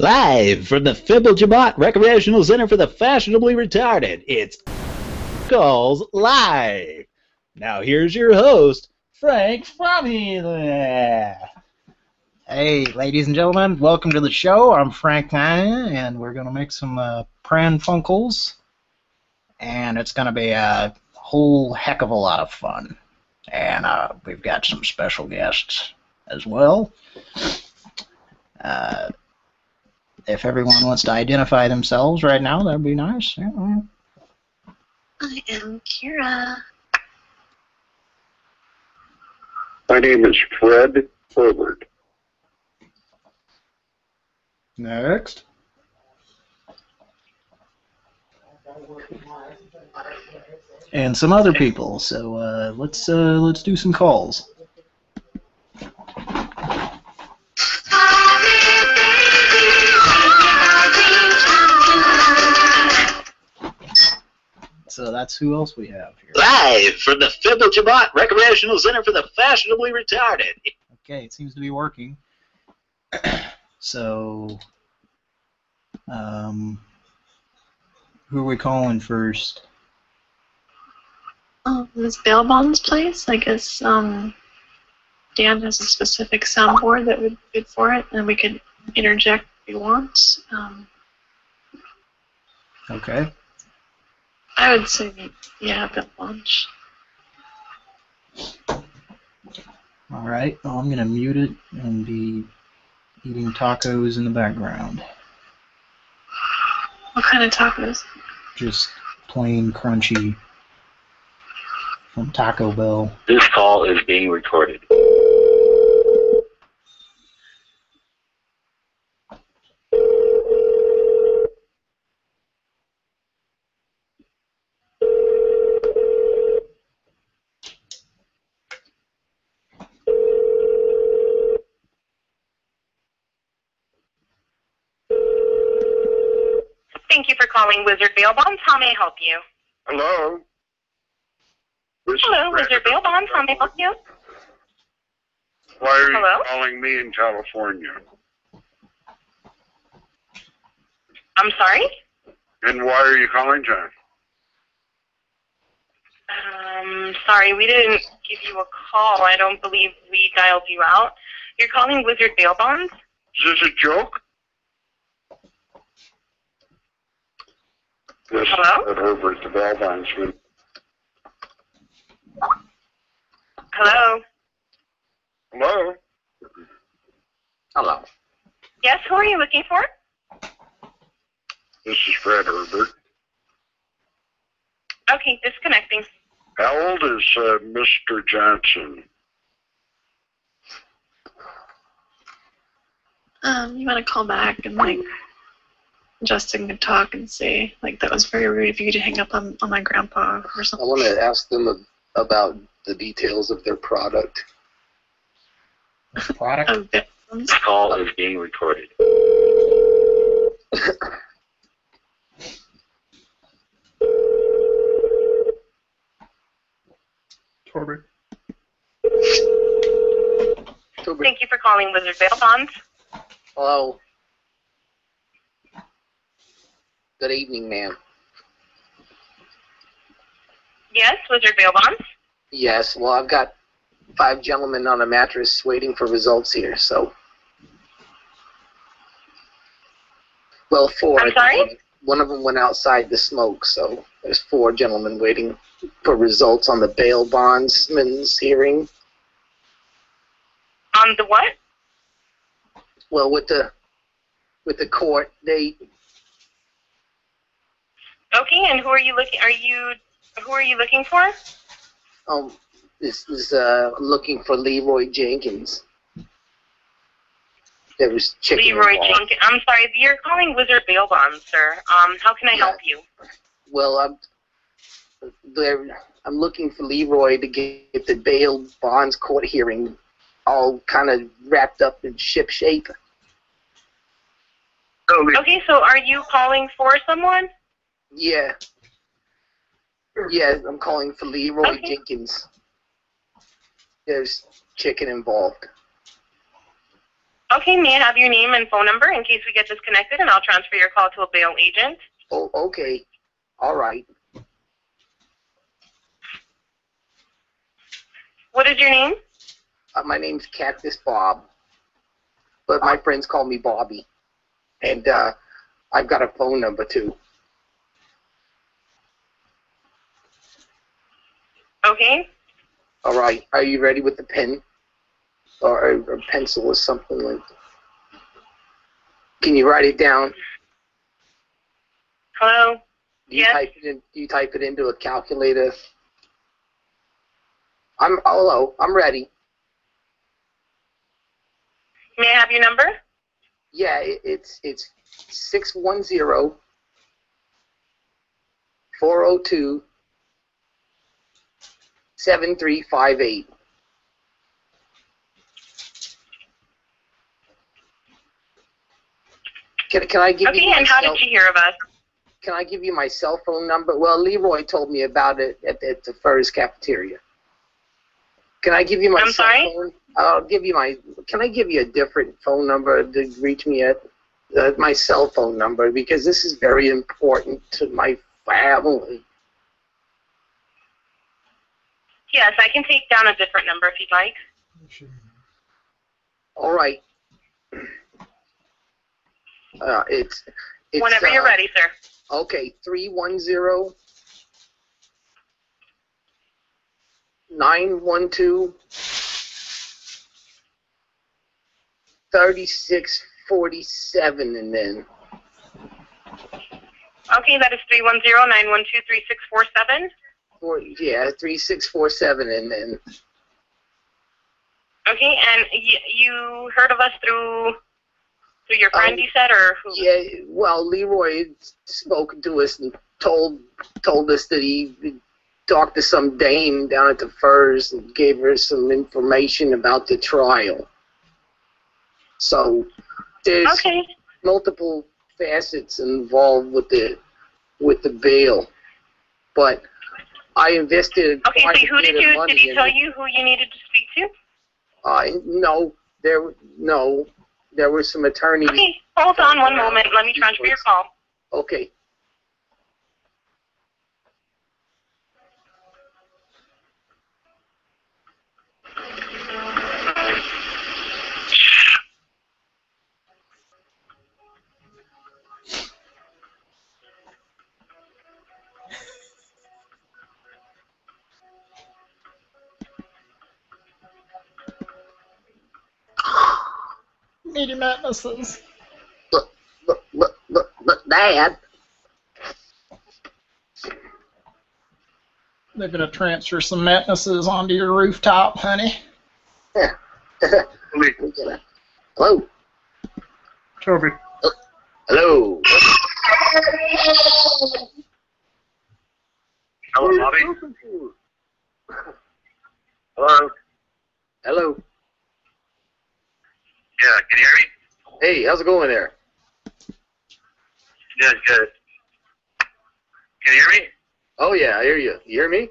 Live from the Fibble Jabot Recreational Center for the Fashionably Retarded, it's Calls Live. Now here's your host, Frank Frommy. Hey, ladies and gentlemen, welcome to the show. I'm Frank Tanya, and we're going to make some uh, Pran Funkels, and it's going to be a whole heck of a lot of fun. And uh, we've got some special guests as well. Uh, if everyone wants to identify themselves right now, that'd be nice. Yeah. I am Kira. My name is Fred Herbert. Next. And some other people. So uh, let's uh, let's do some calls. So that's who else we have here. Live from the Fibble Jabot Recreational Center for the Fashionably Retarded. Okay, it seems to be working. so, um, who are we calling first? Oh, this bail bonds place. I guess um, Dan has a specific soundboard that would fit for it, and we could interject if we want. Um, Okay. I would say, yeah, bail lunch. All right. Well, I'm gonna mute it and be eating tacos in the background. What kind of tacos? Just plain crunchy from Taco Bell. This call is being recorded. Thank you for calling Wizard Bail Bonds. How may I help you? Hello? This Hello, Wizard Bail Bonds. How may I help you? Why are you Hello? calling me in California? I'm sorry? And why are you calling, John? Um, sorry, we didn't give you a call. I don't believe we dialed you out. You're calling Wizard Bail Bonds? Is this a joke? This Hello? is Herbert, the bell bondsman. Hello? Hello? Hello. Yes, who are you looking for? This is Fred Herbert. Okay, disconnecting. How old is uh, Mr. Johnson? Um, you want to call back and like Justin could talk and say like that was very rude of you to hang up on, on my grandpa or something. I want to ask them about the details of their product. Product. Of bail. This call is being recorded. Torbert. Toby, Thank you for calling Wizard Bail Bonds. hello. Good evening, ma'am. Yes, Wizard Bail Bonds. Yes, well, I've got five gentlemen on a mattress waiting for results here, so. Well, four. I'm sorry? One of them went outside to smoke, so there's four gentlemen waiting for results on the bail bondsman's hearing. On the what? Well, with the with the court date, Okay, and who are you looking are you who are you looking for? um, this is uh, looking for Leroy Jenkins. There was chicken Leroy. Jenkins. I'm sorry, you're calling Wizard Bail Bonds, sir. Um, how can I help you? Well, I'm there. I'm looking for Leroy to get the bail bonds court hearing all kind of wrapped up in ship shape. Okay, so are you calling for someone? Yeah. Yeah, I'm calling for Leroy Okay. Jenkins. There's chicken involved. Okay, may I have your name and phone number in case we get disconnected, and I'll transfer your call to a bail agent. Oh, okay. All right. What is your name? Uh, my name's Cactus Bob, but my friends call me Bobby, and uh, I've got a phone number too. Okay. All right. Are you ready with the pen, or a, a pencil, or something like? that? Can you write it down? Hello. Do you Yes. type it in? Do you type it into a calculator? I'm hello. I'm ready. May I have your number? Yeah, it, it's it's six one zero four zero two seven three five eight. Can, can I give Okay, you my and how cell, did you hear of us? can I give you my cell phone number? Well, Leroy told me about it at, at the Furs cafeteria. Can I give you my I'm cell sorry? phone? I'll give you my. Can I give you a different phone number to reach me at? Uh, my cell phone number because this is very important to my family. Yes, I can take down a different number if you'd like. Sure. All right. Uh, it's, it's Whenever uh, you're ready, sir. Okay, 310 912 3647 and then. Okay, that is 310 912 four yeah three six four seven, and then Okay, and y- you heard of us through through your friend, Um, you said, or who? yeah. Well, Leroy spoke to us and told told us that he talked to some dame down at the Furs and gave her some information about the trial. So there's Okay. multiple facets involved with the with the bail, but I invested Okay, so who did you did he tell it. you who you needed to speak to? Uh, no, there no, there were some attorneys. Okay, hold on one moment. Let me transfer your call. Okay. Meaty madnesses. Look, look, look, look, look, Dad. They're gonna transfer some madnesses onto your rooftop, honey. Hello. Toby. Hello. Hello, Bobby. Hello. Hello. Yeah, can you hear me? Hey, how's it going there? Good, good. Can you hear me? Oh yeah, I hear you. You hear me?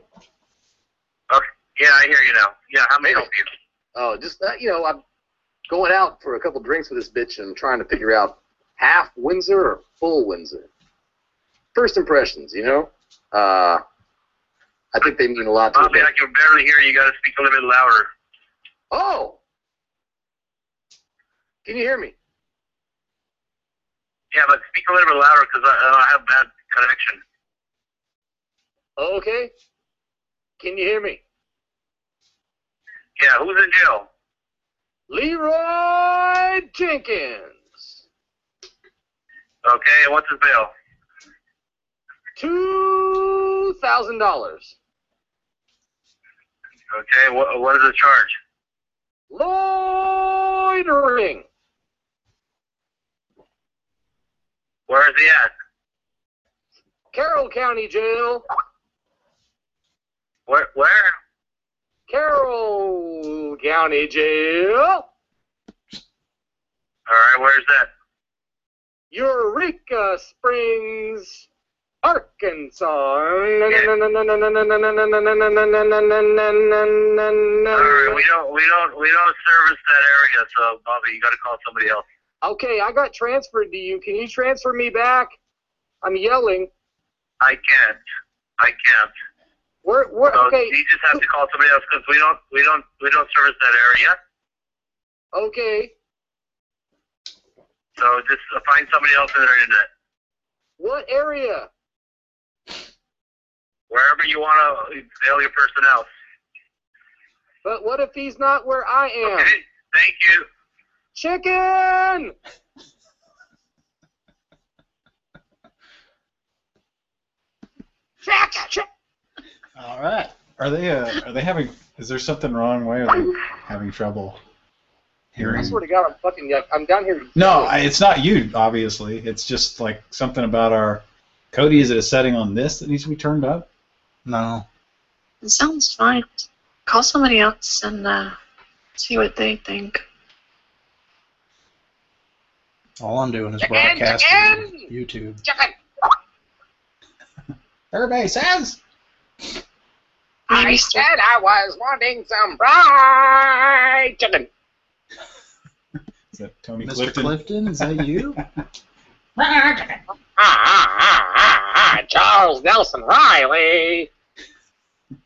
Okay. Yeah, I hear you now. Yeah, how may I help you? Oh, just uh, you know, I'm going out for a couple drinks with this bitch and trying to figure out half Windsor or full Windsor. First impressions, you know. Uh, I think they mean a lot to Bobby. I can barely hear you. You got to speak a little bit louder. Oh, can you hear me? Yeah, but speak a little bit louder because I, I have bad connection. Okay. Can you hear me? Yeah, who's in jail? Leroy Jenkins. Okay, and what's his bail? Two thousand dollars. Okay, what, what is the charge? Loitering. Where is he at? Carroll County Jail. Where? Where? Carroll County Jail. All right, where's that? Eureka Springs Arkansas. Sorry, we don't we don't we don't service that area, so Bobby, you got to call somebody else. Okay, I got transferred to you. Can you transfer me back? I'm yelling. I can't. I can't. Where, where, So okay, you just have to call somebody else because we don't we don't we don't service that area. okay. So just find somebody else in the internet. What area? Wherever you want to fail your person else. But what if he's not where I am? Okay. Thank you. Chicken! All right. Are they uh, are they having? Is there something wrong? Why are they having trouble hearing? I swear to God, I'm fucking. I'm down here. No, I, it's not you. Obviously, it's just like something about our. Cody, is it a setting on this that needs to be turned up? No. It sounds fine. Call somebody else and uh, see what they think. All I'm doing is Chicken, broadcasting chicken! YouTube. Chicken! Everybody says. I said I was wanting some fried chicken. Is that Tony Mr. Clifton? Clifton, is that you? Ah, ah, ah, ah, ah, Charles Nelson Reilly.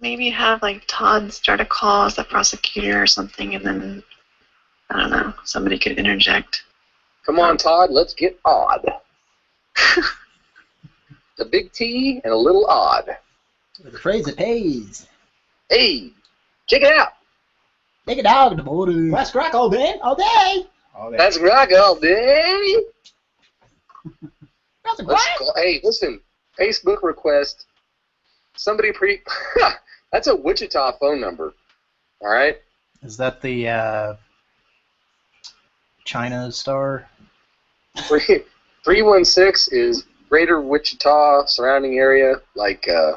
maybe have like Todd start a call as the prosecutor or something, and then I don't know, somebody could interject. Come on, Todd, let's get odd. a big T and a little odd. the phrase that pays. Hey, check it out. Take a dog to the border. West Rock all day, all day. All day. That's rock all day. That's a Let's call, hey, listen, Facebook request. Somebody pre. That's a Wichita phone number. All right. Is that the uh, China star? Three three one six is Greater Wichita surrounding area, like uh,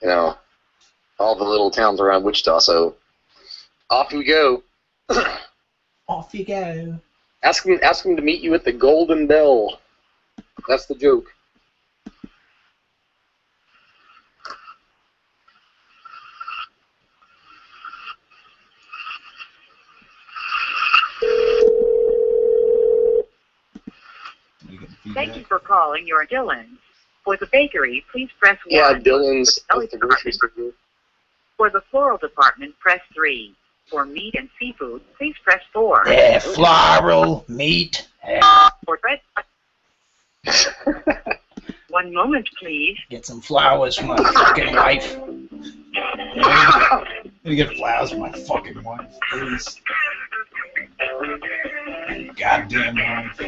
you know, all the little towns around Wichita. So off we go. Off you go. Ask him ask him to meet you at the Golden Bell. That's the joke. You getting feedback? Thank you for calling your Dylan. For the bakery, please press 1. Yeah, Dillons For the at the deli grocery store. for the floral department, press 3. For meat and seafood, please press 4. Yeah, floral, meat. For bread, one moment, please. Get some flowers for my fucking wife. Yeah, let me get flowers for my fucking wife, please. Goddamn wife.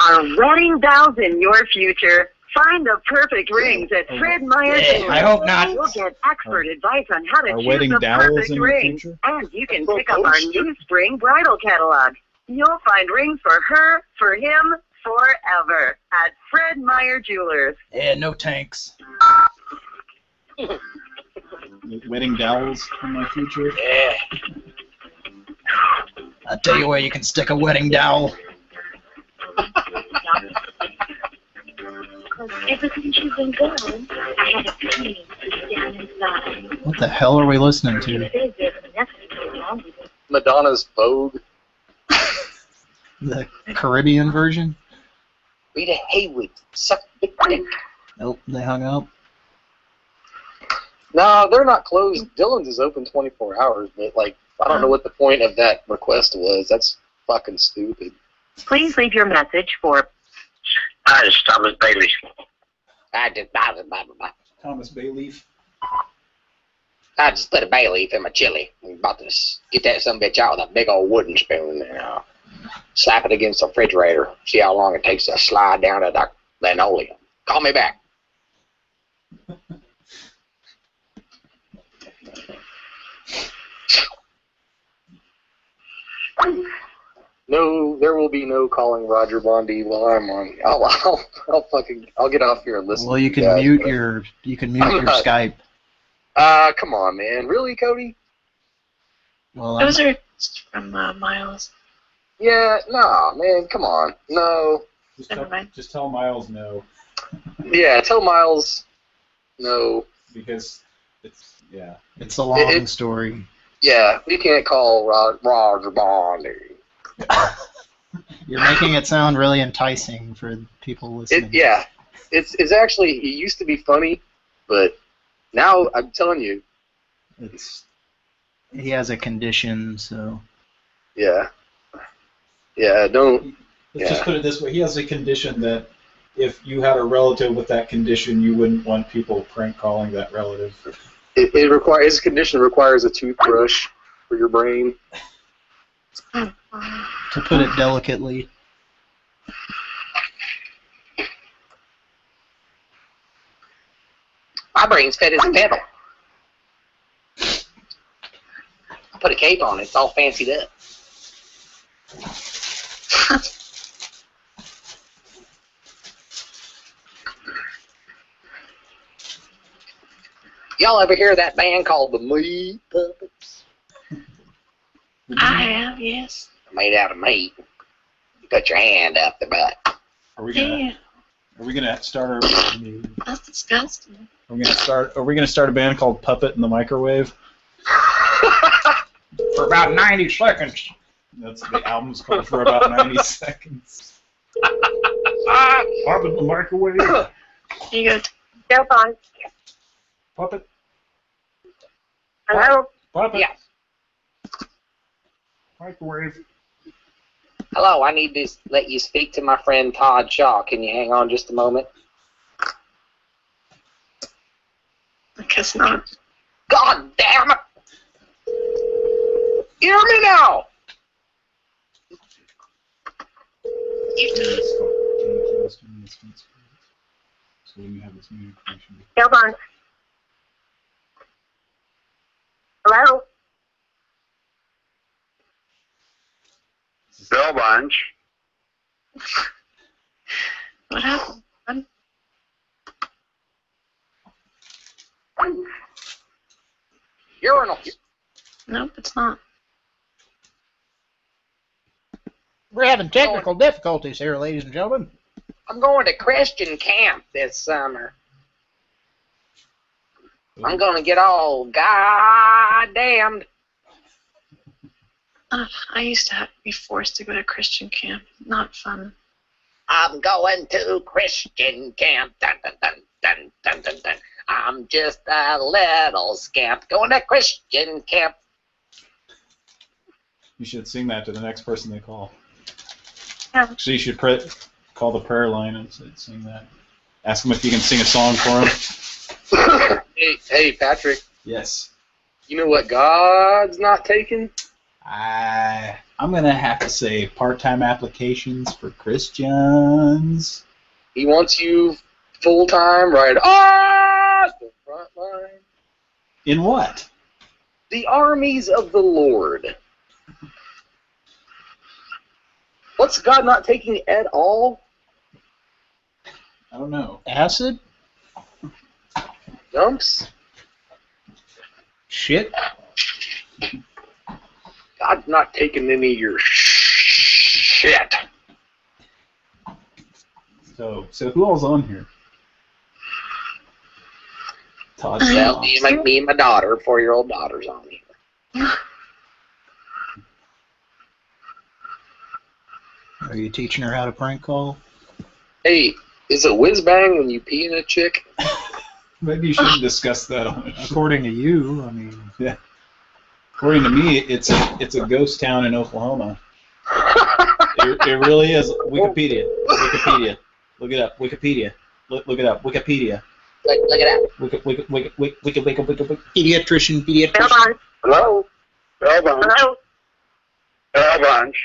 Are wedding bells in your future? Find the perfect rings at oh, Fred Meyer Yeah, I hope not. You'll get expert oh. advice on how to Are choose the perfect in the ring. future? And you can oh, pick up our new spring bridal catalog. You'll find rings for her, for him, forever at Fred Meyer Jewelers. Yeah, no tanks. Wedding dowels in my future. Yeah. I'll tell you where you can stick a wedding dowel. Ever since you've been gone, I had a pain down inside. What the hell are we listening to? Says there's nothing wrong with it. Madonna's Vogue. The Caribbean version? Rita Haywood. Suck the dick. Nope, they hung up. No, they're not closed. Dillons is open 24 hours, but like, I don't know what the point of that request was. That's fucking stupid. Please leave your message for Hi, it's Thomas Bailey. I just, I just, I just, Thomas Bayleaf. I just put a bay leaf in my chili. I'm about to s- get that some bitch out with a big old wooden spoon and uh, slap it against the refrigerator. See how long it takes to slide down to the linoleum. Call me back. No, there will be no calling Roger Bondi while I'm on. I'll, I'll, I'll fucking, I'll get off here and listen. Well, to you can guys, mute your you can mute your Skype. Uh, come on, man. Really, Cody? Well, Those I'm, are from uh, Miles. Yeah, no, man, come on. No. Just Never tell, mind. just tell Miles no, Yeah, tell Miles no. because it's yeah. it's a long It- it- story. Yeah, we can't call Ro- Roger Bond. You're making it sound really enticing for people listening. It, yeah, it's it's actually it used to be funny, but now I'm telling you, It's he has a condition, so yeah, yeah, don't. Let's just put it this way: he has a condition that if you had a relative with that condition, you wouldn't want people prank calling that relative. It, it requires his condition requires a toothbrush for your brain. to put it delicately. My brain's fed as a pedal. I put a cape on it. It's all fancied up. Y'all ever hear that band called the Meat Puppets? I have, yes. Made out of meat. You put your hand up the butt. Are we gonna Yeah, Are we gonna start our? that's disgusting. Are we gonna start? Are we gonna start a band called Puppet in the Microwave? For about 90 seconds. That's the album's called for about 90 seconds. Puppet in the Microwave. Here you go. Cell phone. Puppet. Hello? Puppet. Yeah. Microwave. Hello, I need to let you speak to my friend Todd Shaw. Can you hang on just a moment? I guess not. God damn it! Hear me now! So when you have this new information. Cell phone. Hello? Bell bunch. What happened? I'm, Urinal. nope, it's not. We're having technical difficulties here, ladies and gentlemen. I'm going to Christian camp this summer. I'm gonna get all goddamned. Uh, I used to have, to be forced to go to Christian camp. Not fun. I'm going to Christian camp. Dun, dun, dun, dun, dun, dun, dun. I'm just a little scamp going to Christian camp. You should sing that to the next person they call. Yeah. So you should pre- call the prayer line and sing that. Ask them if you can sing a song for them. Hey, hey, Patrick. Yes. You know what God's not taking? I I'm gonna have to say part-time applications for Christians. He wants you full time, right? Ah, the front line. In what? The armies of the Lord. What's God not taking at all? I don't know. Acid? Dumps? Shit? God's not taking any of your shit. So so who all's on here? Todd. Well, me and my, me and my daughter, four-year-old daughter's on here. Are you teaching her how to prank call? Hey, is it whiz bang when you pee in a chick? Maybe you shouldn't discuss that on. According to you, I mean. Yeah. According to me, it's a it's a ghost town in Oklahoma. It, it really is. Wikipedia. Wikipedia. Look it up. Wikipedia. Look, look it up. Wikipedia. Look, look at that. Wiki, wiki, wiki, wiki, wiki, wiki, wiki, wiki. Pediatrician, pediatrician. phone. Hello? Bell bunch. Hello? Bell bunch.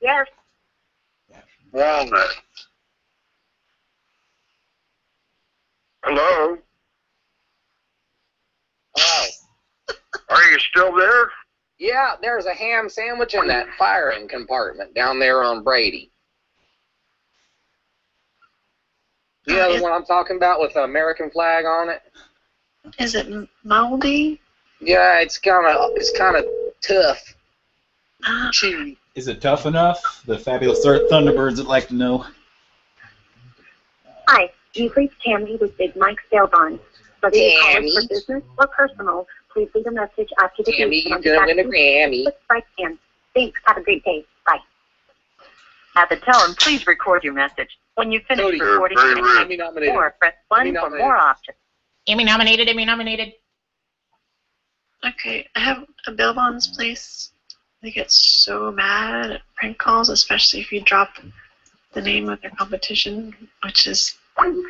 Yes. Walnut. Hello? Oh, Are you still there? yeah, there's a ham sandwich in that firing compartment down there on Brady. You know the one I'm talking about with the American flag on it? Is it moldy? Yeah, it's kind of it's kind of tough. Ah. Chewy. Is it tough enough? The fabulous Thunderbirds would like to know. Hi, you've reached Tammy with Big Mike's bail bond. Whether you call us for business or personal, please leave a message after the Tammy, beep, and you're I'll get gonna back win a Grammy. with right hand. Thanks. Have a great day. Bye. At the tone, please record your message. When you finish Cody, recording, very press rude. Emmy nominated. or press Emmy 1 for nominated. more options. Emmy nominated, Emmy nominated. Okay, I have a bail bonds place. They get so mad at prank calls, especially if you drop the name of their competition, which is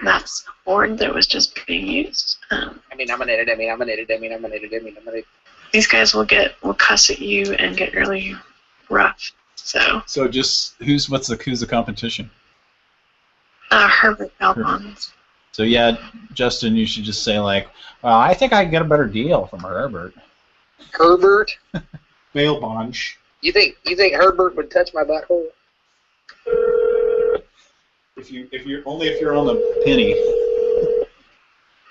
that's the board that was just being used. Um, Emmy nominated. Emmy nominated. Emmy nominated. Emmy nominated. these guys will get will cuss at you and get really rough. So So just who's what's the who's the competition? uh, Herbert bail. So yeah, Justin, you should just say like, well, I think I can get a better deal from Herbert. Herbert. Bail bonch. You think you think Herbert would touch my butthole? If you if you're only if you're on the penny.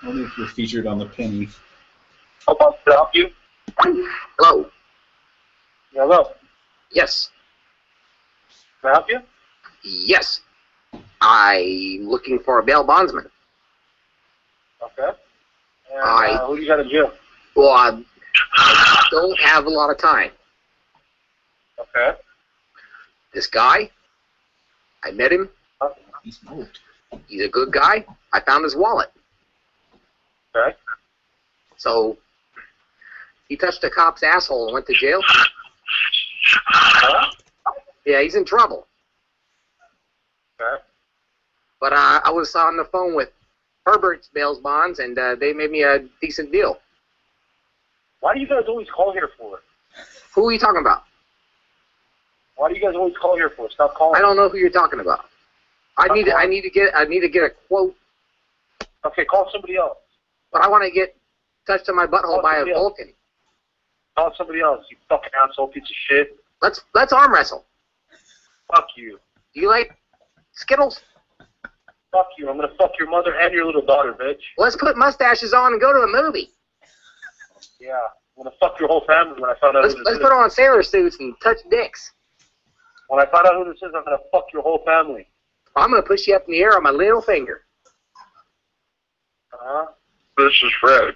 Only if you're featured on the penny. How about to help you? Hello. Hello. Yes. Can I help you? Yes. I'm looking for a bail bondsman. Okay. And, Hi. uh, who do you got in jail? Well, I don't have a lot of time. Okay. This guy, I met him. He's moved. He's a good guy. I found his wallet. Okay. So he touched a cop's asshole and went to jail. Huh? Yeah, he's in trouble. Okay. But uh, I was on the phone with Herbert's bails bonds, and uh, they made me a decent deal. Why do you guys always call here for? Who are you talking about? Why do you guys always call here for? Stop calling. I don't know who you're talking about. I need to, I need to get I need to get a quote, Okay, call somebody else. but I want to get touched on my butthole by a else. Vulcan. Call somebody else. You fucking asshole piece of shit. Let's let's arm wrestle. Fuck you. Do you like Skittles? Fuck you. I'm gonna fuck your mother and your little daughter, bitch. Let's put mustaches on and go to a movie. Yeah. I'm gonna fuck your whole family when I find out Let's who this let's is. put on sailor suits and touch dicks. When I find out who this is, I'm gonna fuck your whole family. I'm gonna push you up in the air on my little finger. Uh-huh. This is Fred.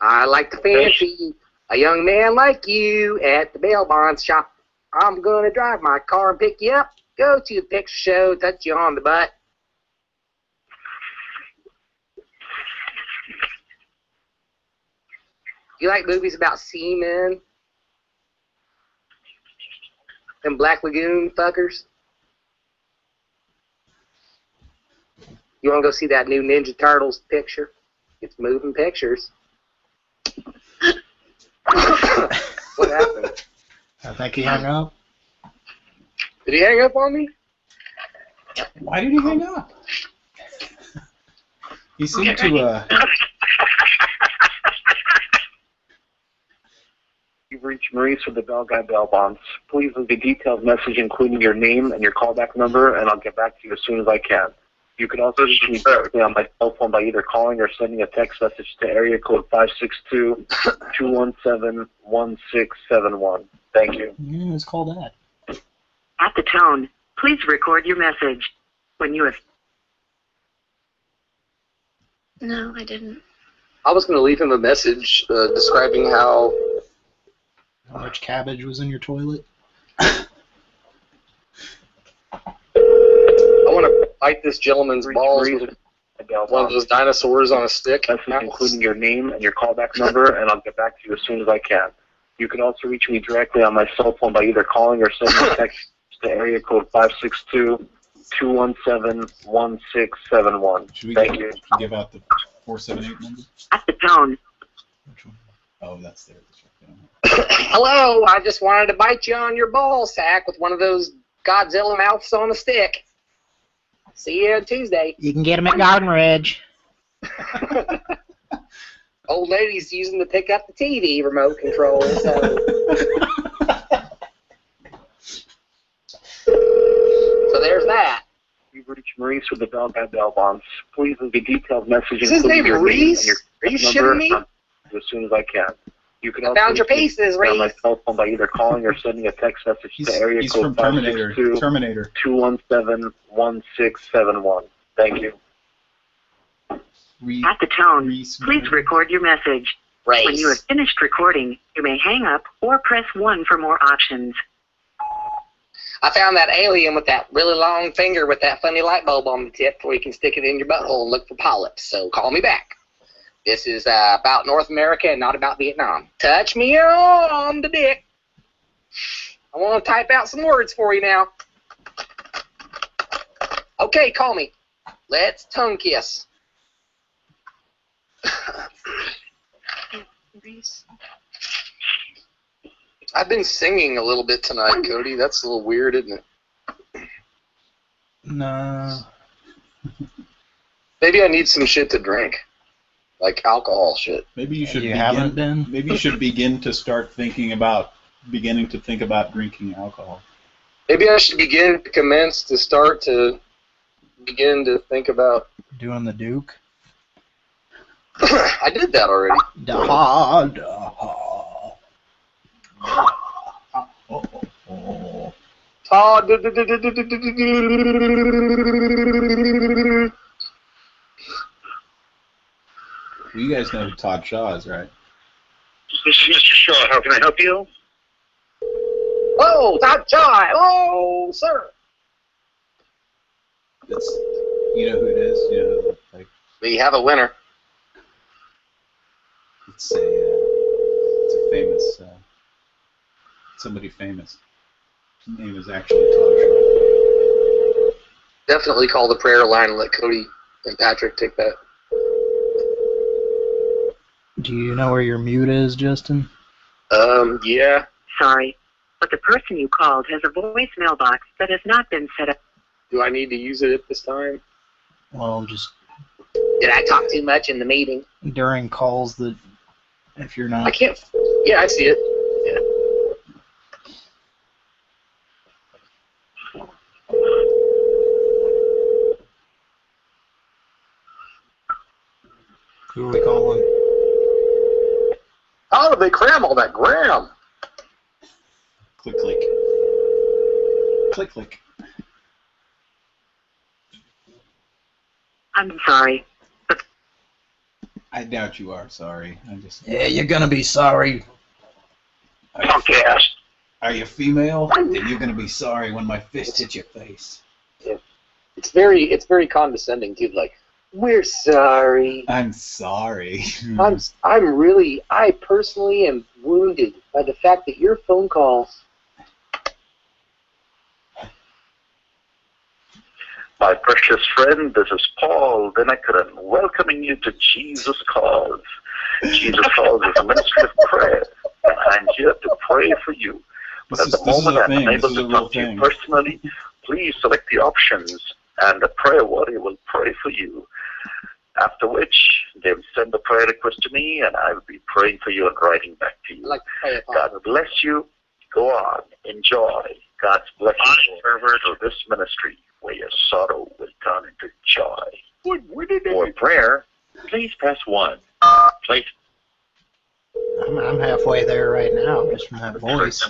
I like to fancy a young man like you at the bail bonds shop. I'm gonna drive my car and pick you up, go to the picture show, touch you on the butt. You like movies about seamen? Them Black Lagoon fuckers? You wanna go see that new Ninja Turtles picture? It's moving pictures. what happened? I think he hung up. Did he hang up on me? Why did he hang up? He seemed to uh You've reached Maurice with the Bell Guy Bell Bonds. Please leave a detailed message including your name and your callback number, and I'll get back to you as soon as I can. You can also reach me directly on my cell phone by either calling or sending a text message to area code 562-217-1671. Thank you. Yeah, it's called that. At the tone, please record your message. When you have No, I didn't. I was going to leave him a message uh, describing how How much cabbage was in your toilet? I want to bite this gentleman's balls Maurice with with the Bell one of those dinosaurs on a stick. message including your name and your callback number, and I'll get back to you as soon as I can. You can also reach me directly on my cell phone by either calling or sending a text to area code 562-217-1671. should we Thank give, you. give out the four seven eight number? at the tone, Oh, that's there. Hello, I just wanted to bite you on your ball sack with one of those Godzilla mouths on a stick. See you on Tuesday. You can get him at Garden Ridge. Old lady's using to pick up the TV remote control, so. so there's that. You've reached Maurice with the Bell Guy Bell Bonds. Please leave a detailed message Is his including name your Maurice? name Are you and your shitting me? number as soon as I can. You can I also found your reach me pieces, on my cell phone by either calling or sending a text message He's, to area he's code from Terminator. Terminator. 217-1671. Thank you. Re- At the tone, Reese- please record your message. When you have finished recording, you may hang up or press 1 for more options. I found that alien with that really long finger with that funny light bulb on the tip where you can stick it in your butthole and look for polyps. So call me back. This is uh, about North America and not about Vietnam. Touch me on the dick. I want to type out some words for you now. Okay, call me. Let's tongue kiss. I've been singing a little bit tonight, Cody. That's a little weird, isn't it? No. Maybe I need some shit to drink, like alcohol shit. Maybe you should You begin, haven't been? Maybe you should begin to start thinking about beginning to think about drinking alcohol. Maybe I should begin to commence to start to begin to think about. Doing the Duke? I did that already. Da, da. Oh, you guys know who Todd Shaw is, right? This is Mr. Shaw. How can I help you? Oh, Todd Shaw! Oh, sir! It's you know who it is. You know, like We have a winner. it's a uh, it's a famous uh, somebody famous. His name is actually Todd Shaw. Definitely call the prayer line and let Cody and Patrick take that. Do you know where your mute is, Justin? Um, yeah. Sorry, but the person you called has a voicemail box that has not been set up. Do I need to use it at this time? Well, just Did I talk too much in the meeting? during calls that if you're not... I can't. Yeah, I see it. Yeah. Who are we calling? How did they cram all that gram? Click click. Click click. I'm sorry. I doubt you are. Sorry. I just. Yeah, you're gonna be sorry. Are you, Punk ass. are you female? Then you're gonna be sorry when my fist hits your face. It's very, it's very condescending too. Like, we're sorry. I'm sorry. I'm, I'm really, I personally am wounded by the fact that your phone call. My precious friend, this is Paul Dhinakaran, welcoming you to Jesus Calls. Jesus Calls is a ministry of prayer, and I'm here to pray for you. But This at is- the moment, I'm thing. unable to talk to you personally. Please select the options, and the prayer warrior will pray for you. After which, they will send the prayer request to me, and I will be praying for you and writing back to you. like to. God bless you. Go on. Enjoy. God's blessing through this ministry where your sorrow will turn into joy. For prayer, please press 1. Please. I'm, I'm halfway there right now, just from that voice.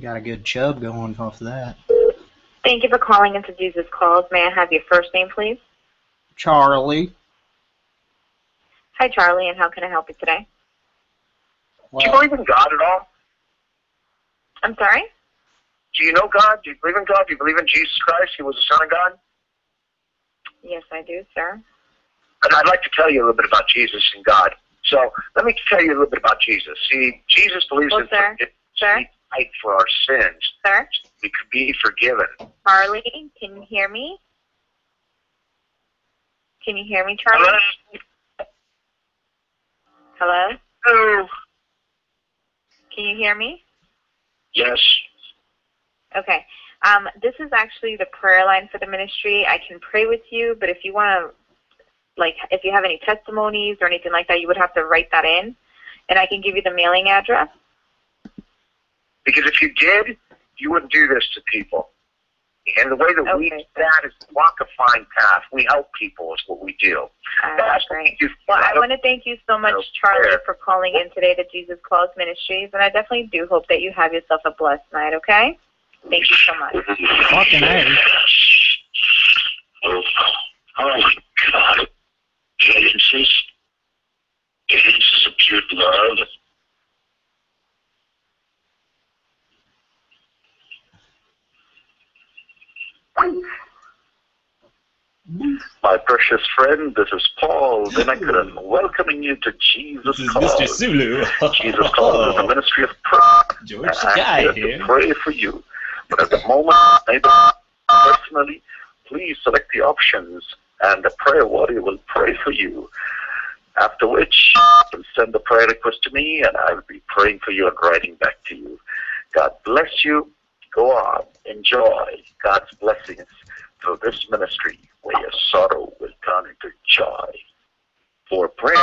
Got a good chub going off of that. Thank you for calling into Jesus Calls. May I have your first name, please? Charlie. Hi, Charlie, and how can I help you today? Do you believe in God at all? I'm sorry? Do you know God? Do you believe in God? Do you believe in Jesus Christ? He was the Son of God? Yes, I do, sir. And I'd like to tell you a little bit about Jesus and God. So let me tell you a little bit about Jesus. See, Jesus believes Well, in sir, forgiveness. sir. For our sins. Sir? We could be forgiven. Charlie, can you hear me? Can you hear me, Charlie? Hello? Hello? Can you hear me? Yes. Okay. Um, this is actually the prayer line for the ministry. I can pray with you, but if you want to, like, if you have any testimonies or anything like that, you would have to write that in, and I can give you the mailing address. Because if you did, you wouldn't do this to people. And the way that we do that is walk a fine path. We help people is what we do. Uh, That's great. Well, I want to thank you so much, Charlie, for calling in today to Jesus Calls Ministries, and I definitely do hope that you have yourself a blessed night, okay? Thank you so much. Fucking A. Oh, oh my God. Kansas. Kansas of pure love. My precious friend, this is Paul Dhinakaran, welcoming you to Jesus This is Calls. Mr. Sulu. Jesus Calls is the ministry of prayer. George Sky here to pray for you. But at the moment, I personally, please select the options, and the prayer warrior will pray for you. After which, you can send the prayer request to me, and I will be praying for you and writing back to you. God bless you. Go on. Enjoy God's blessings through this ministry where your sorrow will turn into joy. For prayer,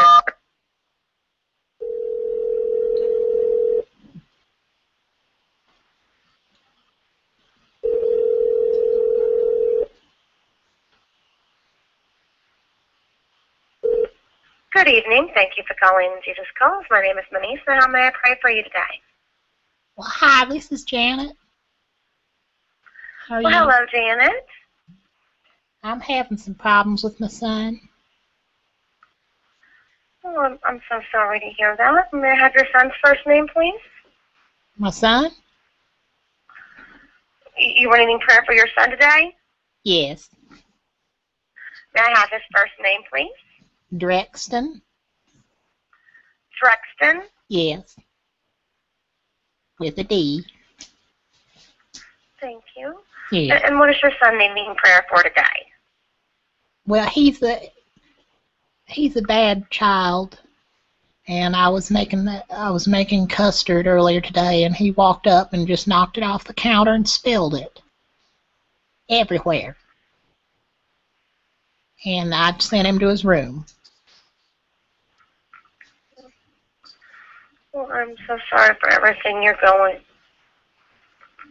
Good evening. Thank you for calling Jesus Calls. My name is Manisa. How may I pray for you today? Well, hi, this is Janet. How Well, hello, Janet. I'm having some problems with my son. Oh, I'm, I'm so sorry to hear that. May I have your son's first name, please? My son? You you were needing prayer for your son today? Yes. May I have his first name, please? Drexton? Drexton. Yes. With a D. Thank you. Yeah. And, and what is your son needing prayer for today? Well, he's a he's a bad child, and I was making that I was making custard earlier today, and he walked up and just knocked it off the counter and spilled it everywhere. And I sent him to his room. Well, I'm so sorry for everything you're going.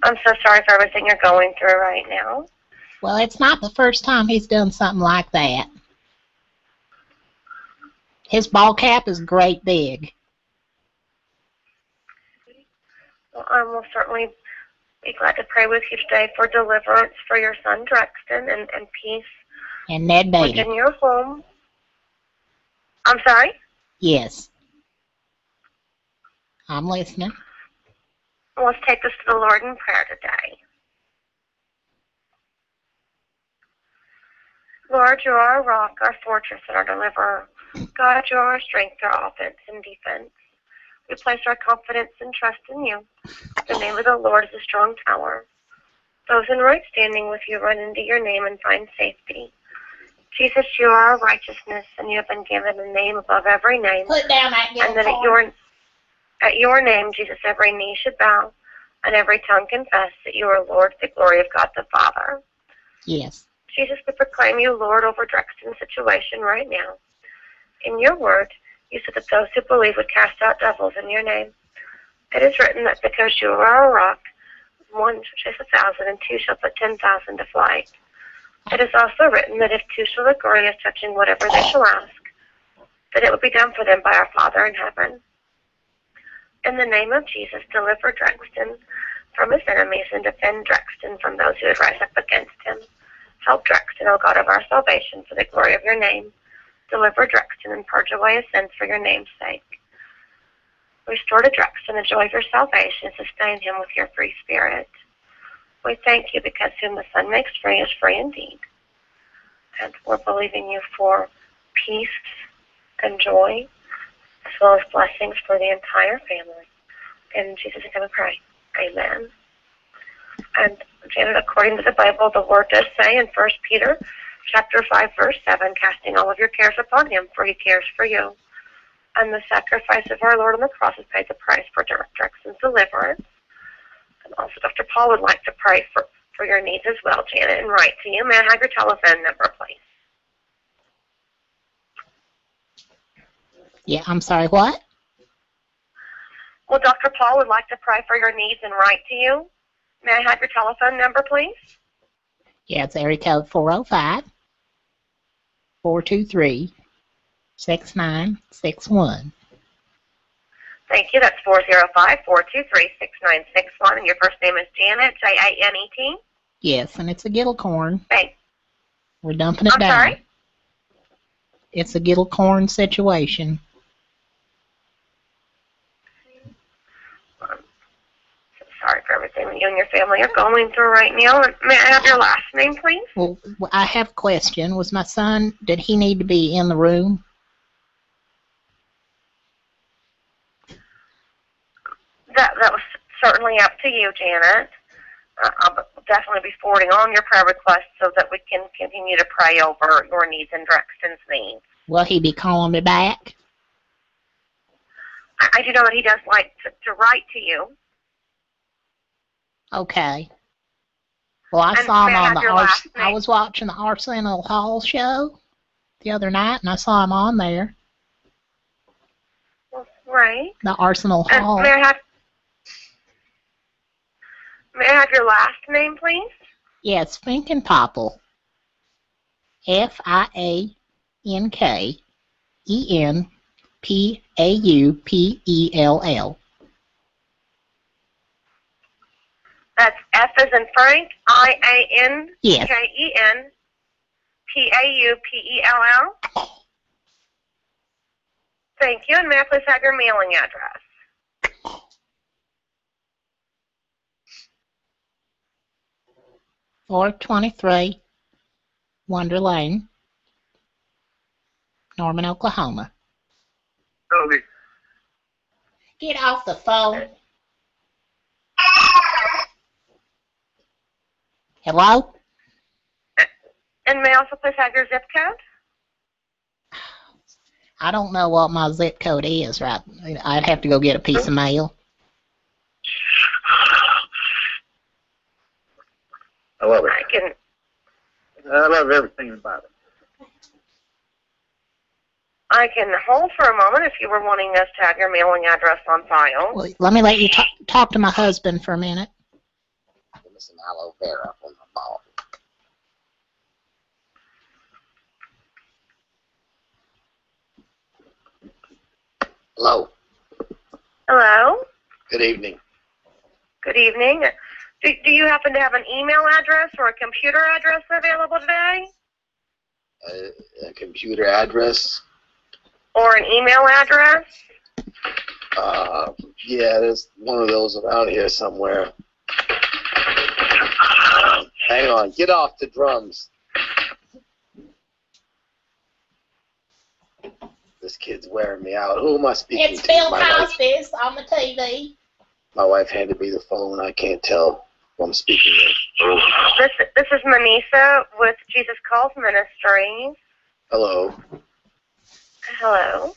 I'm so sorry for everything you're going through right now. Well, it's not the first time he's done something like that. His ball cap is great big. Well, I will certainly be glad to pray with you today for deliverance for your son Drexton and, and peace And Ned Bailey. in your home. I'm sorry? Yes. I'm listening. Let's take this to the Lord in prayer today. Lord, you are our rock, our fortress, and our deliverer. God, you are our strength, our offense and defense. We place our confidence and trust in you. The name of the Lord is a strong tower. Those in right standing with you run into your name and find safety. Jesus, you are our righteousness, and you have been given a name above every name. Put down that and that at your at your name, Jesus, every knee should bow, and every tongue confess that you are Lord, to the glory of God the Father. Yes. Jesus, we proclaim you Lord over Drexton's situation right now. In your word, you said that those who believe would cast out devils in your name. It is written that because you are a rock, one shall chase a thousand, and two shall put ten thousand to flight. It is also written that if two shall agree as touching whatever they shall ask, that it will be done for them by our Father in heaven. In the name of Jesus, deliver Drexton from his enemies and defend Drexton from those who would rise up against him. Help Drexton, O God of our salvation, for the glory of your name. Deliver Drexton and purge away his sins for your name's sake. Restore to Drexton the joy of your salvation and sustain him with your free spirit. We thank you because whom the Son makes free is free indeed. And we're believing you for peace and joy, as well as blessings for the entire family. In Jesus' name we pray. Amen. And Janet, according to the Bible, the word does say in First Peter chapter 5, verse 7, casting all of your cares upon him, for he cares for you. And the sacrifice of our Lord on the cross has paid the price for Drexton's deliverance. And also, Dr. Paul would like to pray for, for your needs as well, Janet, and write to you. May I have your telephone number, please? Yeah, I'm sorry, what? Well, Dr. Paul would like to pray for your needs and write to you. May I have your telephone number, please? Yeah, it's area code 405 423 6961. Thank you. That's 405-423-6961. And your first name is Janet, J-A-N-E-T? Yes, and it's a gittle corn. Thanks. We're dumping it I'm down. sorry? It's a gittle corn situation. Sorry for everything that you and your family are going through right now. And May I have your last name, please? Well, I have a question. Was my son, did he need to be in the room? That, that was certainly up to you, Janet. Uh, I'll definitely be forwarding on your prayer requests so that we can continue to pray over your needs and Drexton's needs. Will he be calling me back? I, I do know that he does like to, to write to you. Okay. Well, I And saw him on the last I was watching the Arsenio Hall show the other night, and I saw him on there. Right. The Arsenio And Hall. may I have May I have your last name, please? Yes, Finken Popple. F I A N K E N P A U P E L L. That's F as in Frank, I A N Yes. K E N P A U P E L L. Thank you, and may I please have your mailing address? Four twenty three Wonder Lane, Norman, Oklahoma. Toby. Get off the phone. Hello? And may I also please have your zip code? I don't know what my zip code is right. I'd have to go get a piece of mail. I love it. I can I love everything about it. I can hold for a moment if you were wanting us to have your mailing address on file. Well, let me let you talk, talk to my husband for a minute. Give me aloe vera on my ball. Hello. Hello. Good evening. Good evening. Do, do you happen to have an email address or a computer address available today? Uh, a computer address. Or an email address? Uh, yeah, there's one of those around here somewhere. Hang on. Get off the drums. This kid's wearing me out. Who am I speaking It's to? Bill My Cosby's on the TV. my wife handed me the phone. I can't tell who I'm speaking with. This this is Manisa with Jesus Calls Ministries. Hello. Hello.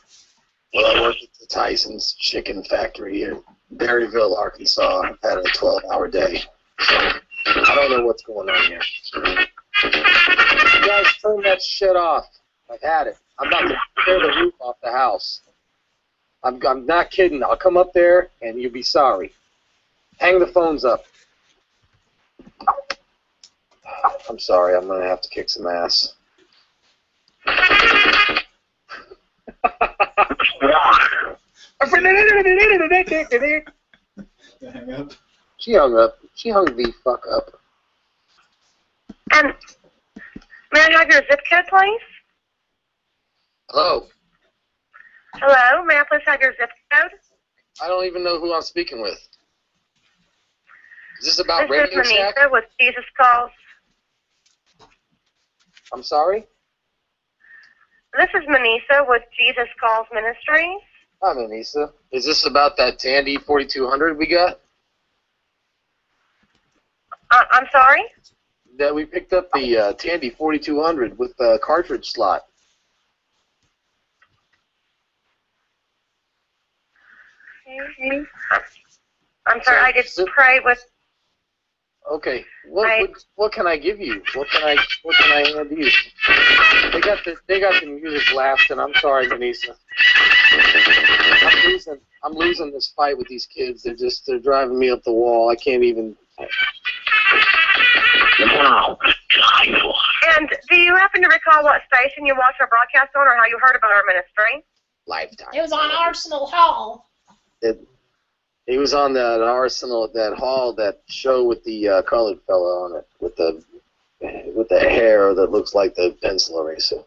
Well, I work at the Tyson's Chicken Factory in Berryville, Arkansas. I've had a 12-hour day. So I don't know what's going on here. You guys turn that shit off. I've had it. I'm about to tear the roof off the house. I'm, I'm not kidding. I'll come up there and you'll be sorry. Hang the phones up. I'm sorry. I'm going to have to kick some ass. Hang up. She hung up. She hung the fuck up. And may I have your zip code, please? Hello. Hello. May I please have your zip code? I don't even know who I'm speaking with. Is this about this is Radio Shack? With Jesus Calls. I'm sorry? This is Manisa with Jesus Calls Ministries. Hi, Manisa. Is this about that Tandy 4200 we got? Uh, I'm sorry. That we picked up the uh, Tandy 4200 with the cartridge slot. Okay. I'm sorry. I did pray with. Okay. What, what what can I give you? What can I what can I hand you? They got the they got the music blasting. I'm sorry, Manisa. I'm losing I'm losing this fight with these kids. They're just they're driving me up the wall. I can't even. Wow, And do you happen to recall what station you watched our broadcast on or how you heard about our ministry? Lifetime. It was on Arsenio Hall. It, it was on that Arsenio, that hall, that show with the uh, colored fella on it, with the with the hair that looks like the pencil eraser.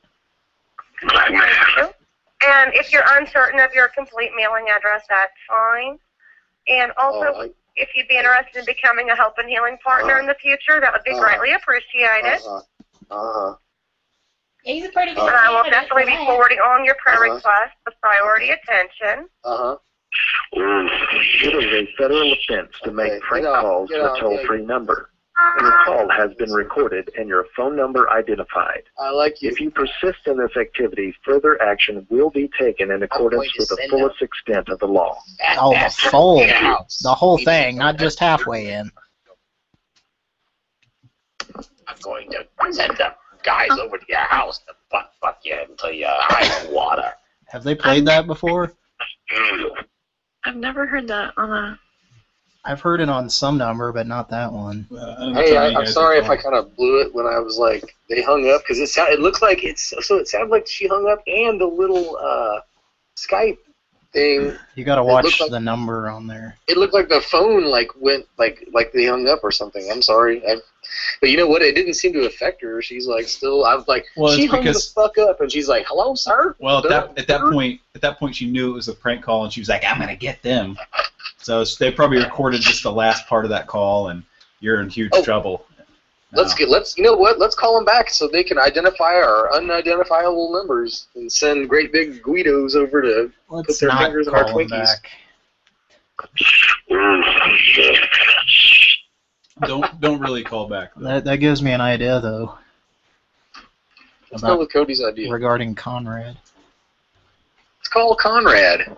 And if you're uncertain of your complete mailing address, that's fine. And also, Oh, I- if you'd be interested in becoming a help and healing partner in the future, that would be Uh-huh. greatly appreciated. Uh huh. He's a pretty good And I will definitely be forwarding on your prayer Uh-huh. request with priority attention. Uh huh. It is a federal offense to make prank calls to a toll-free number. Your call has been recorded and your phone number identified. I like you. If you persist in this activity, further action will be taken in accordance with the send fullest extent of the law. Oh, the full, the whole thing, not just halfway in. I'm going to send the guys over to your house to butt fuck you until you're high on water. Have they played that before? I've never heard that on a. I've heard it on some number, but not that one. Hey, I, I'm sorry if I kind of blew it when I was like they hung up because it sound, it looked like it's so it sounded like she hung up and the little uh, Skype thing. You gotta watch looked like- the number on there. It looked like the phone like went like like they hung up or something. I'm sorry, I, but you know what? It didn't seem to affect her. She's like still. I was like, Well, she hung because- the fuck up, and she's like, "Hello, sir." Well, at that at that point, at that point, she knew it was a prank call, and she was like, "I'm gonna get them." So they probably recorded just the last part of that call, and you're in huge Oh. trouble. Let's uh, get let's you know what? Let's call them back so they can identify our unidentifiable numbers and send great big Guidos over to put Let's their not fingers in our call 'em Twinkies. back. Don't don't really call back. Though. That that gives me an idea though. Let's go with Cody's idea. regarding Conrad. Let's call Conrad.